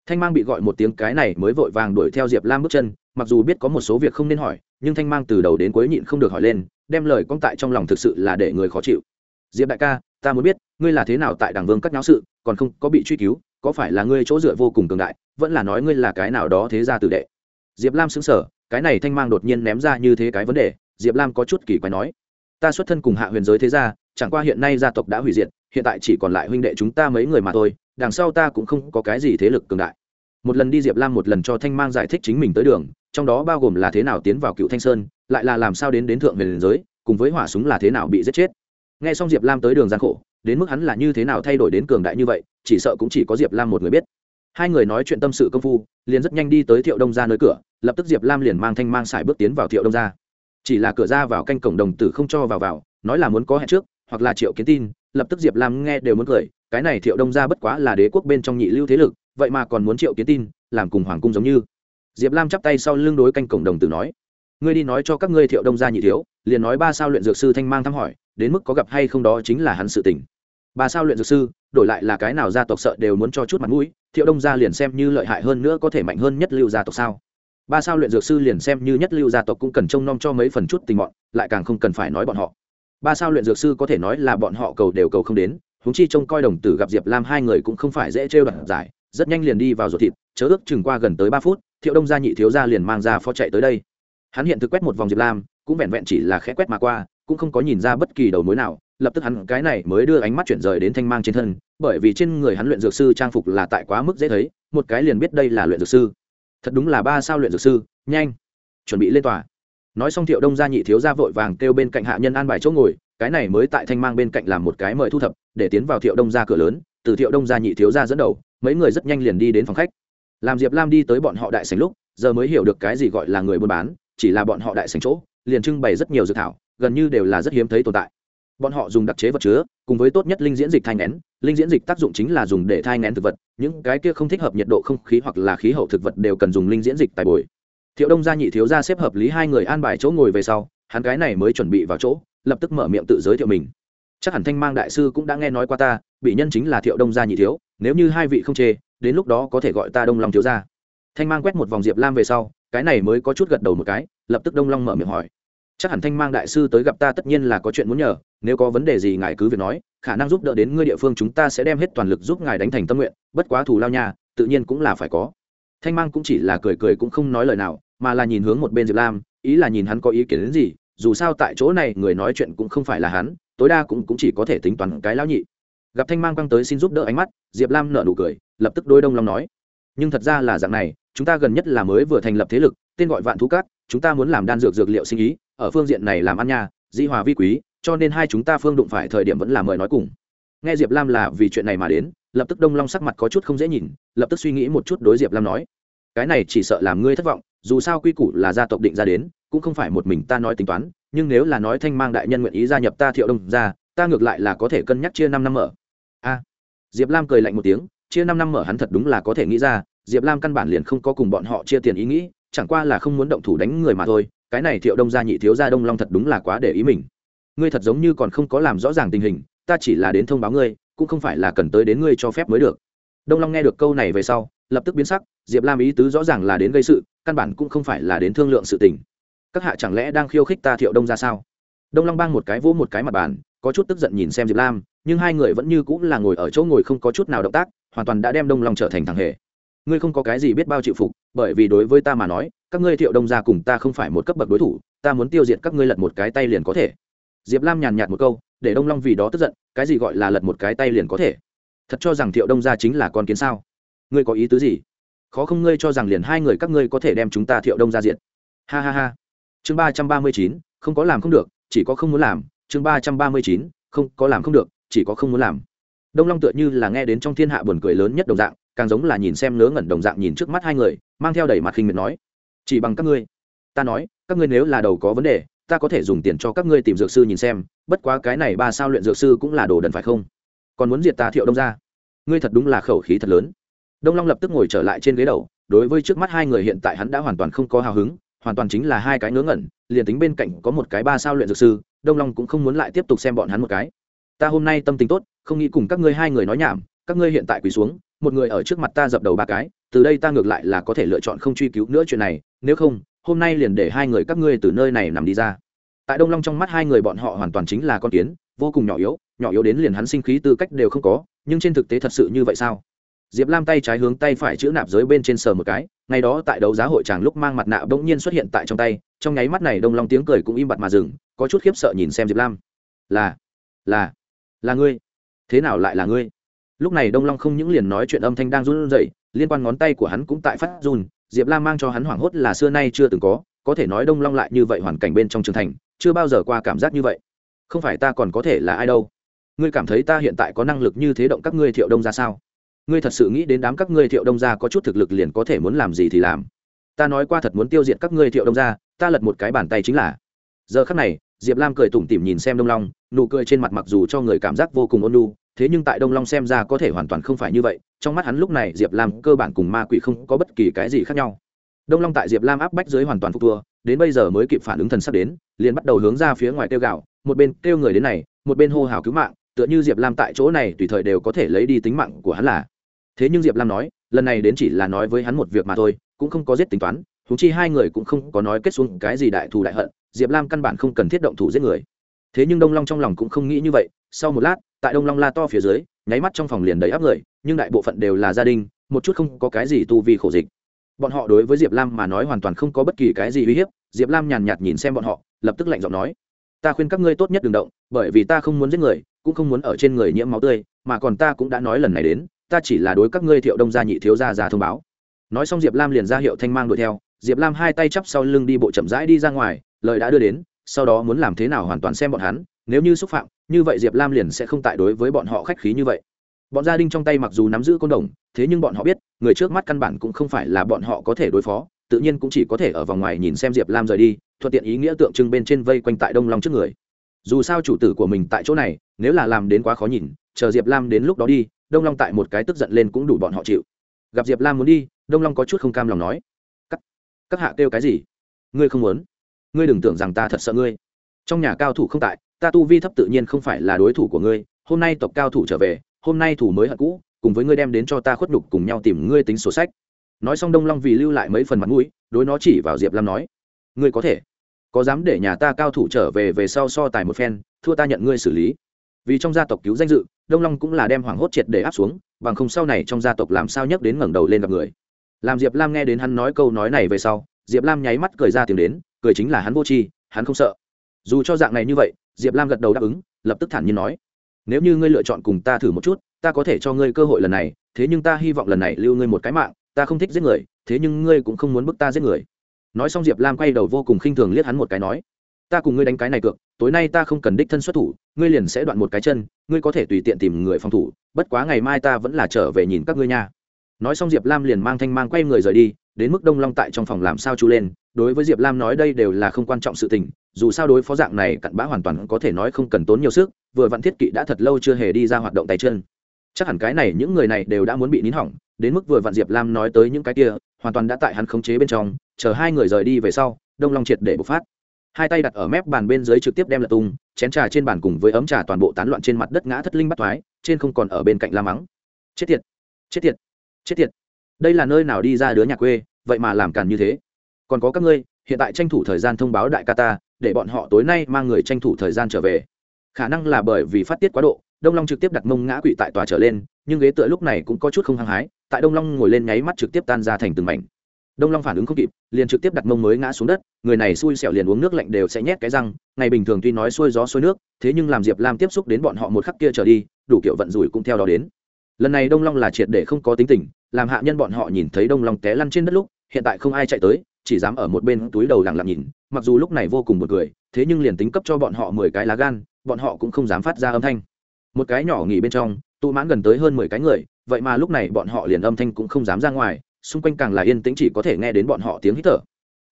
Thanh mang bị gọi một tiếng cái này mới vội vàng đuổi theo diệp lam bước chân, mặc dù biết có một số việc không nên hỏi, nhưng thanh mang từ đầu đến cuối nhịn không được hỏi lên, đem lời con tại trong lòng thực sự là để người khó chịu. Diệp đại ca, ta muốn biết, ngươi là thế nào tại đảng vương cắt nháo sự, còn không, có bị truy cứu, có phải là ngươi chỗ dựa vô cùng cường đại, vẫn là nói ngươi là cái nào đó thế ra tử đệ? Diệp lam xứng sở cái này thanh mang đột nhiên ném ra như thế cái vấn đề diệp lam có chút kỳ quái nói, ta xuất thân cùng hạ huyền giới thế gia, chẳng qua hiện nay gia tộc đã hủy diệt, hiện tại chỉ còn lại huynh đệ chúng ta mấy người mà thôi, đằng sau ta cũng không có cái gì thế lực cường đại. Một lần đi diệp lam một lần cho thanh mang giải thích chính mình tới đường, trong đó bao gồm là thế nào tiến vào cựu thanh sơn, lại là làm sao đến đến thượng huyền giới, cùng với hỏa súng là thế nào bị giết chết. N g h e xong diệp lam tới đường gian khổ, đến mức hắn là như thế nào thay đổi đến cường đại như vậy, chỉ sợ cũng chỉ có diệp lam một người biết. Hai người nói chuyện tâm sự công phu, liền rất nhanh đi tới thiệu đông ra nơi cửa, lập tức diệp lam liền mang thanh mang xài bước tiến vào thiệu đông ra chỉ là cửa ra vào canh cổng đồng tử không cho vào vào, nói là muốn có hẹn trước, hoặc là triệu kiến tin, lập tức diệp lam nghe đều muốn cười, cái này thiệu đông ra bất quá là đế quốc bên trong nhị lưu thế lực, vậy mà còn muốn triệu kiến tin, làm cùng hoàng cung giống như. Diệp lam chắp tay sau lưng đối canh cổng đồng tử nói, ngươi đi nói cho các ngươi thiệu đông gia nhị thiếu, liền nói ba sao luyện dược sư thanh mang thăm hỏi, đến mức có gặp hay không đó chính là hắn sự tình. Ba sao luyện dược sư, đổi lại là cái nào gia tộc sợ đều muốn cho chút mặt mũi, thiệu đông gia liền xem như lợi hại hơn nữa có thể mạnh hơn nhất lưu gia tộc sao? Ba sao luyện dược sư liền xem như nhất lưu gia tộc cũng cần trông nom cho mấy phần chút tình bọn, lại càng không cần phải nói bọn họ. Ba sao luyện dược sư có thể nói là bọn họ cầu đều cầu không đến húng chi trông coi đồng tử gặp diệp lam hai người cũng không phải dễ trêu đoạn giải, rất nhanh liền đi vào ruột thịt, chớ ước chừng qua gần tới ba phút, thiệu đông gia nhị thiếu gia liền mang ra phó chạy tới đây. Hắn hiện thực quét một vòng diệp lam, cũng vẹn vẹn chỉ là khẽ quét mà qua, cũng không có nhìn ra bất kỳ đầu mối nào, lập tức hắn cái này mới đưa ánh mắt chuyển rời đến thanh mang trên thân, bởi vì trên người hắn luyện dược sư trang phục là tại quá mức dễ thấy, một cái liền biết đây là luyện dược sư thật đúng là ba sao luyện dược sư, nhanh, chuẩn bị lên tòa. Nói xong thiệu đông gia nhị thiếu gia vội vàng kêu bên cạnh hạ nhân an bài chỗ ngồi, cái này mới tại thanh mang bên cạnh làm một cái mời thu thập, để tiến vào thiệu đông gia cửa lớn, từ thiệu đông gia nhị thiếu gia dẫn đầu, mấy người rất nhanh liền đi đến phòng khách. Làm diệp lam đi tới bọn họ đại sành lúc, giờ mới hiểu được cái gì gọi là người buôn bán, chỉ là bọn họ đại sành chỗ, liền trưng bày rất nhiều dự thảo, gần như đều là rất hiếm thấy tồn tại bọn họ dùng đặc chế vật chứa, cùng với tốt nhất linh diễn dịch thai ngén. Linh diễn dịch tác dụng chính là dùng để thai ngén thực vật. Những cái kia không thích hợp nhiệt độ không khí hoặc là khí hậu thực vật đều cần dùng linh diễn dịch tài bồi. Thiệu đông gia nhị thiếu gia xếp hợp lý hai người an bài chỗ ngồi về sau, hắn cái này mới chuẩn bị vào chỗ, lập tức mở miệng tự giới thiệu mình. Chắc hẳn thanh mang đại sư cũng đã nghe nói qua ta, bị nhân chính là thiệu đông gia nhị thiếu, nếu như hai vị không chê, đến lúc đó có thể gọi ta đông long thiếu gia. Thanh mang quét một vòng diệp lam về sau, cái này mới có chút gật đầu một cái, lập tức đông long mở miệng hỏi chắc hẳn thanh mang đại sư tới gặp ta tất nhiên là có chuyện muốn nhờ nếu có vấn đề gì ngài cứ việc nói khả năng giúp đỡ đến ngươi địa phương chúng ta sẽ đem hết toàn lực giúp ngài đánh thành tâm nguyện bất quá thù lao nhà tự nhiên cũng là phải có. Thanh mang cũng chỉ là cười cười cũng không nói lời nào mà là nhìn hướng một bên diệp lam ý là nhìn hắn có ý kiến đến gì dù sao tại chỗ này người nói chuyện cũng không phải là hắn tối đa cũng, cũng chỉ có thể tính toàn cái lão nhị. Gặp thanh mang quăng tới xin giúp đỡ ánh mắt diệp lam nở nụ cười lập tức đôi đông long nói nhưng thật ra là dạng này chúng ta gần nhất là mới vừa thành lập thế lực tên gọi vạn thú cát chúng ta muốn làm đan dược dược liệu sinh ý ở phương diện này làm ăn nha, di hòa vi quý, cho nên hai chúng ta phương đụng phải thời điểm vẫn là mời nói cùng. Nghe diệp lam là vì chuyện này mà đến, lập tức đông long sắc mặt có chút không dễ nhìn, lập tức suy nghĩ một chút đối diệp lam nói. Cái này chỉ sợ làm ngươi thất vọng, dù sao quy củ là gia tộc định ra đến, cũng không phải một mình ta nói tính toán, nhưng nếu là nói thanh mang đại nhân nguyện ý gia nhập ta thiệu đông ra, ta ngược lại là có thể cân nhắc chia năm năm mở. A. Diệp lam cười lạnh một tiếng, chia năm năm mở hắn thật đúng là có thể nghĩ ra, diệp lam căn bản liền không có cùng bọn họ chia tiền ý nghĩ, chẳng qua là không muốn động thủ đánh người mà thôi cái này thiệu đông gia nhị thiếu gia đông long thật đúng là quá để ý mình. Ngươi thật giống như còn không có làm rõ ràng tình hình, ta chỉ là đến thông báo ngươi, cũng không phải là cần tới đến ngươi cho phép mới được. Đông long nghe được câu này về sau, lập tức biến sắc, diệp lam ý tứ rõ ràng là đến gây sự, căn bản cũng không phải là đến thương lượng sự tình. Các hạ chẳng lẽ đang khiêu khích ta thiệu đông ra sao? Đông long bang một cái vỗ một cái mặt bàn, có chút tức giận nhìn xem diệp lam, nhưng hai người vẫn như cũng là ngồi ở chỗ ngồi không có chút nào động tác, hoàn toàn đã đem đông long trở thành thằng hề ngươi không có cái gì biết bao chịu phục, bởi vì đối với ta mà nói, các ngươi thiệu đông gia cùng ta không phải một cấp bậc đối thủ, ta muốn tiêu diệt các ngươi lật một cái tay liền có thể. Diệp lam nhàn nhạt một câu, để đông long vì đó tức giận, cái gì gọi là lật một cái tay liền có thể? Thật cho rằng thiệu đông gia chính là con kiến sao? Ngươi có ý tứ gì? Khó không ngươi cho rằng liền hai người các ngươi có thể đem chúng ta thiệu đông ra diện ha ha ha. Chương ba trăm ba mươi chín, không có làm không được, chỉ có không muốn làm. Chương ba trăm ba mươi chín, không có làm không được, chỉ có không muốn làm đông long tựa như là nghe đến trong thiên hạ buồn cười lớn nhất đồng dạng, càng giống là nhìn xem ngớ ngẩn đồng dạng nhìn trước mắt hai người, mang theo đầy mặt khinh miệt nói, chỉ bằng các ngươi. Ta nói, các ngươi nếu là đầu có vấn đề, ta có thể dùng tiền cho các ngươi tìm dược sư nhìn xem, bất quá cái này ba sao luyện dược sư cũng là đồ đần phải không? Còn muốn diệt ta thiệu đông ra? Ngươi thật đúng là khẩu khí thật lớn. Đông long lập tức ngồi trở lại trên ghế đầu, đối với trước mắt hai người hiện tại hắn đã hoàn toàn không có hào hứng, hoàn toàn chính là hai cái ngớ ngẩn, liền tính bên cạnh có một cái ba sao luyện dược sư, đông long cũng không muốn lại tiếp tục xem bọn hắn một cái ta hôm nay tâm tình tốt, không nghĩ cùng các ngươi hai người nói nhảm, các ngươi hiện tại quỳ xuống, một người ở trước mặt ta dập đầu ba cái, từ đây ta ngược lại là có thể lựa chọn không truy cứu nữa chuyện này, nếu không, hôm nay liền để hai người các ngươi từ nơi này nằm đi ra. Tại đông long trong mắt hai người bọn họ hoàn toàn chính là con kiến, vô cùng nhỏ yếu nhỏ yếu đến liền hắn sinh khí tư cách đều không có, nhưng trên thực tế thật sự như vậy sao? Diệp lam tay trái hướng tay phải chữ nạp dưới bên trên sờ một cái, ngày đó tại đấu giá hội tràng lúc mang mặt nạ bỗng nhiên xuất hiện tại trong tay, trong nháy mắt này đông long tiếng cười cũng im bặt mà dừng, có chút khiếp sợ nhìn xem diệp lam. Là là là ngươi. Thế nào lại là ngươi? Lúc này đông long không những liền nói chuyện âm thanh đang run rẩy, liên quan ngón tay của hắn cũng tại phát run, diệp lam mang cho hắn hoảng hốt là xưa nay chưa từng có có thể nói đông long lại như vậy hoàn cảnh bên trong trường thành, chưa bao giờ qua cảm giác như vậy. Không phải ta còn có thể là ai đâu. Ngươi cảm thấy ta hiện tại có năng lực như thế động các ngươi thiệu đông ra sao? Ngươi thật sự nghĩ đến đám các ngươi thiệu đông ra có chút thực lực liền có thể muốn làm gì thì làm. Ta nói qua thật muốn tiêu diệt các ngươi thiệu đông ra, ta lật một cái bàn tay chính là. Giờ khắc này diệp lam cười tủm tỉm nhìn xem đông long, nụ cười trên mặt mặc dù cho người cảm giác vô cùng ôn lu thế nhưng tại đông long xem ra có thể hoàn toàn không phải như vậy, trong mắt hắn lúc này diệp lam cơ bản cùng ma quỷ không có bất kỳ cái gì khác nhau. Đông long tại diệp lam áp bách dưới hoàn toàn phục thua, đến bây giờ mới kịp phản ứng thần sắp đến, liền bắt đầu hướng ra phía ngoài kêu gạo một bên kêu người đến này, một bên hô hào cứu mạng, tựa như diệp lam tại chỗ này tùy thời đều có thể lấy đi tính mạng của hắn là. Thế nhưng diệp lam nói, lần này đến chỉ là nói với hắn một việc mà thôi, cũng không có giết tính toán thú chi hai người cũng không có nói kết xuống cái gì đại thù đại hận diệp lam căn bản không cần thiết động thủ giết người. Thế nhưng đông long trong lòng cũng không nghĩ như vậy. Sau một lát, tại đông long la to phía dưới, nháy mắt trong phòng liền đầy áp người, nhưng đại bộ phận đều là gia đình, một chút không có cái gì tu vi khổ dịch. Bọn họ đối với diệp lam mà nói hoàn toàn không có bất kỳ cái gì uy hiếp. Diệp lam nhàn nhạt nhìn xem bọn họ, lập tức lạnh giọng nói, ta khuyên các ngươi tốt nhất đừng động, bởi vì ta không muốn giết người, cũng không muốn ở trên người nhiễm máu tươi, mà còn ta cũng đã nói lần này đến, ta chỉ là đối các ngươi thiệu đông gia nhị thiếu gia ra thông báo. Nói xong diệp lam liền ra hiệu thanh mang đuổi theo. Diệp lam hai tay chắp sau lưng đi bộ chậm rãi đi ra ngoài lời đã đưa đến sau đó muốn làm thế nào hoàn toàn xem bọn hắn nếu như xúc phạm như vậy diệp lam liền sẽ không tại đối với bọn họ khách khí như vậy. Bọn gia đình trong tay mặc dù nắm giữ côn đồng thế nhưng bọn họ biết người trước mắt căn bản cũng không phải là bọn họ có thể đối phó tự nhiên cũng chỉ có thể ở vòng ngoài nhìn xem diệp lam rời đi thuận tiện ý nghĩa tượng trưng bên trên vây quanh tại đông long trước người. Dù sao chủ tử của mình tại chỗ này nếu là làm đến quá khó nhìn chờ diệp lam đến lúc đó đi đông long tại một cái tức giận lên cũng đủ bọn họ chịu. Gặp diệp lam muốn đi đông long có chút không cam lòng nói các, các hạ kêu cái gì? Ngươi không muốn? Ngươi đừng tưởng rằng ta thật sợ ngươi. Trong nhà cao thủ không tại, ta tu vi thấp tự nhiên không phải là đối thủ của ngươi. Hôm nay tộc cao thủ trở về, hôm nay thủ mới hận cũ, cùng với ngươi đem đến cho ta khuất đục cùng nhau tìm ngươi tính sổ sách. Nói xong đông long vì lưu lại mấy phần mặt mũi, đối nó chỉ vào diệp lam nói, ngươi có thể. Có dám để nhà ta cao thủ trở về về sau so tài một phen, thua ta nhận ngươi xử lý. Vì trong gia tộc cứu danh dự, đông long cũng là đem hoảng hốt triệt để áp xuống, bằng không sau này trong gia tộc làm sao nhấc đến ngẩng đầu lên gặp người. Làm diệp lam nghe đến hắn nói câu nói này về sau, diệp lam nháy mắt cười ra tiếng đến cười chính là hắn vô tri, hắn không sợ. Dù cho dạng này như vậy, diệp lam gật đầu đáp ứng, lập tức thản nhiên nói, nếu như ngươi lựa chọn cùng ta thử một chút, ta có thể cho ngươi cơ hội lần này, thế nhưng ta hy vọng lần này lưu ngươi một cái mạng, ta không thích giết người, thế nhưng ngươi cũng không muốn bức ta giết người. Nói xong diệp lam quay đầu vô cùng khinh thường liếc hắn một cái nói, ta cùng ngươi đánh cái này cược, tối nay ta không cần đích thân xuất thủ, ngươi liền sẽ đoạn một cái chân, ngươi có thể tùy tiện tìm người phòng thủ, bất quá ngày mai ta vẫn là trở về nhìn các ngươi nha. Nói xong diệp lam liền mang thanh mang quay người rời đi đến mức đông long tại trong phòng làm sao chú lên, đối với diệp lam nói đây đều là không quan trọng sự tình, dù sao đối phó dạng này cặn bã hoàn toàn có thể nói không cần tốn nhiều sức, vừa vặn thiết kỵ đã thật lâu chưa hề đi ra hoạt động tay chân. Chắc hẳn cái này những người này đều đã muốn bị nín hỏng, đến mức vừa vặn diệp lam nói tới những cái kia, hoàn toàn đã tại hắn khống chế bên trong, chờ hai người rời đi về sau, đông long triệt để bộc phát. Hai tay đặt ở mép bàn bên dưới trực tiếp đem lật tung, chén trà trên bàn cùng với ấm trà toàn bộ tán loạn trên mặt đất ngã thất linh bắt thoái, trên không còn ở bên cạnh la mắng. Chết tiệt! Chết tiệt! Chết tiệt! Đây là nơi nào đi ra đứa nhà quê? Vậy mà làm càn như thế. Còn có các ngươi, hiện tại tranh thủ thời gian thông báo đại qatar để bọn họ tối nay mang người tranh thủ thời gian trở về. Khả năng là bởi vì phát tiết quá độ, đông long trực tiếp đặt mông ngã quỵ tại tòa trở lên, nhưng ghế tựa lúc này cũng có chút không hăng hái, tại đông long ngồi lên nháy mắt trực tiếp tan ra thành từng mảnh. Đông long phản ứng không kịp, liền trực tiếp đặt mông mới ngã xuống đất, người này xui xẻo liền uống nước lạnh đều sẽ nhét cái răng, ngày bình thường tuy nói xuôi gió xuôi nước, thế nhưng làm diệp lam tiếp xúc đến bọn họ một khắc kia trở đi, đủ kiểu vận rủi cũng theo đó đến lần này đông long là triệt để không có tính tình, làm hạ nhân bọn họ nhìn thấy đông long té lăn trên đất lúc, hiện tại không ai chạy tới, chỉ dám ở một bên túi đầu lặng lặng nhìn, mặc dù lúc này vô cùng một i thế nhưng liền tính cấp cho bọn họ mười cái lá gan, bọn họ cũng không dám phát ra âm thanh. Một cái nhỏ nghỉ bên trong, tụ mãn gần tới hơn mười cái người, vậy mà lúc này bọn họ liền âm thanh cũng không dám ra ngoài, xung quanh càng là yên tĩnh chỉ có thể nghe đến bọn họ tiếng hít thở.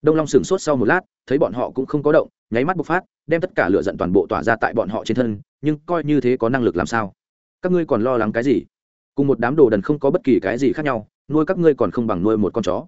Đông long sửng sốt sau một lát, thấy bọn họ cũng không có động, nháy mắt bộc phát, đem tất cả lửa giận toàn bộ tỏa ra tại bọn họ trên thân, nhưng coi như thế có năng lực làm sao? Các ngươi còn lo lắng cái gì? Cùng một đám đồ đần không có bất kỳ cái gì khác nhau, nuôi các ngươi còn không bằng nuôi một con chó.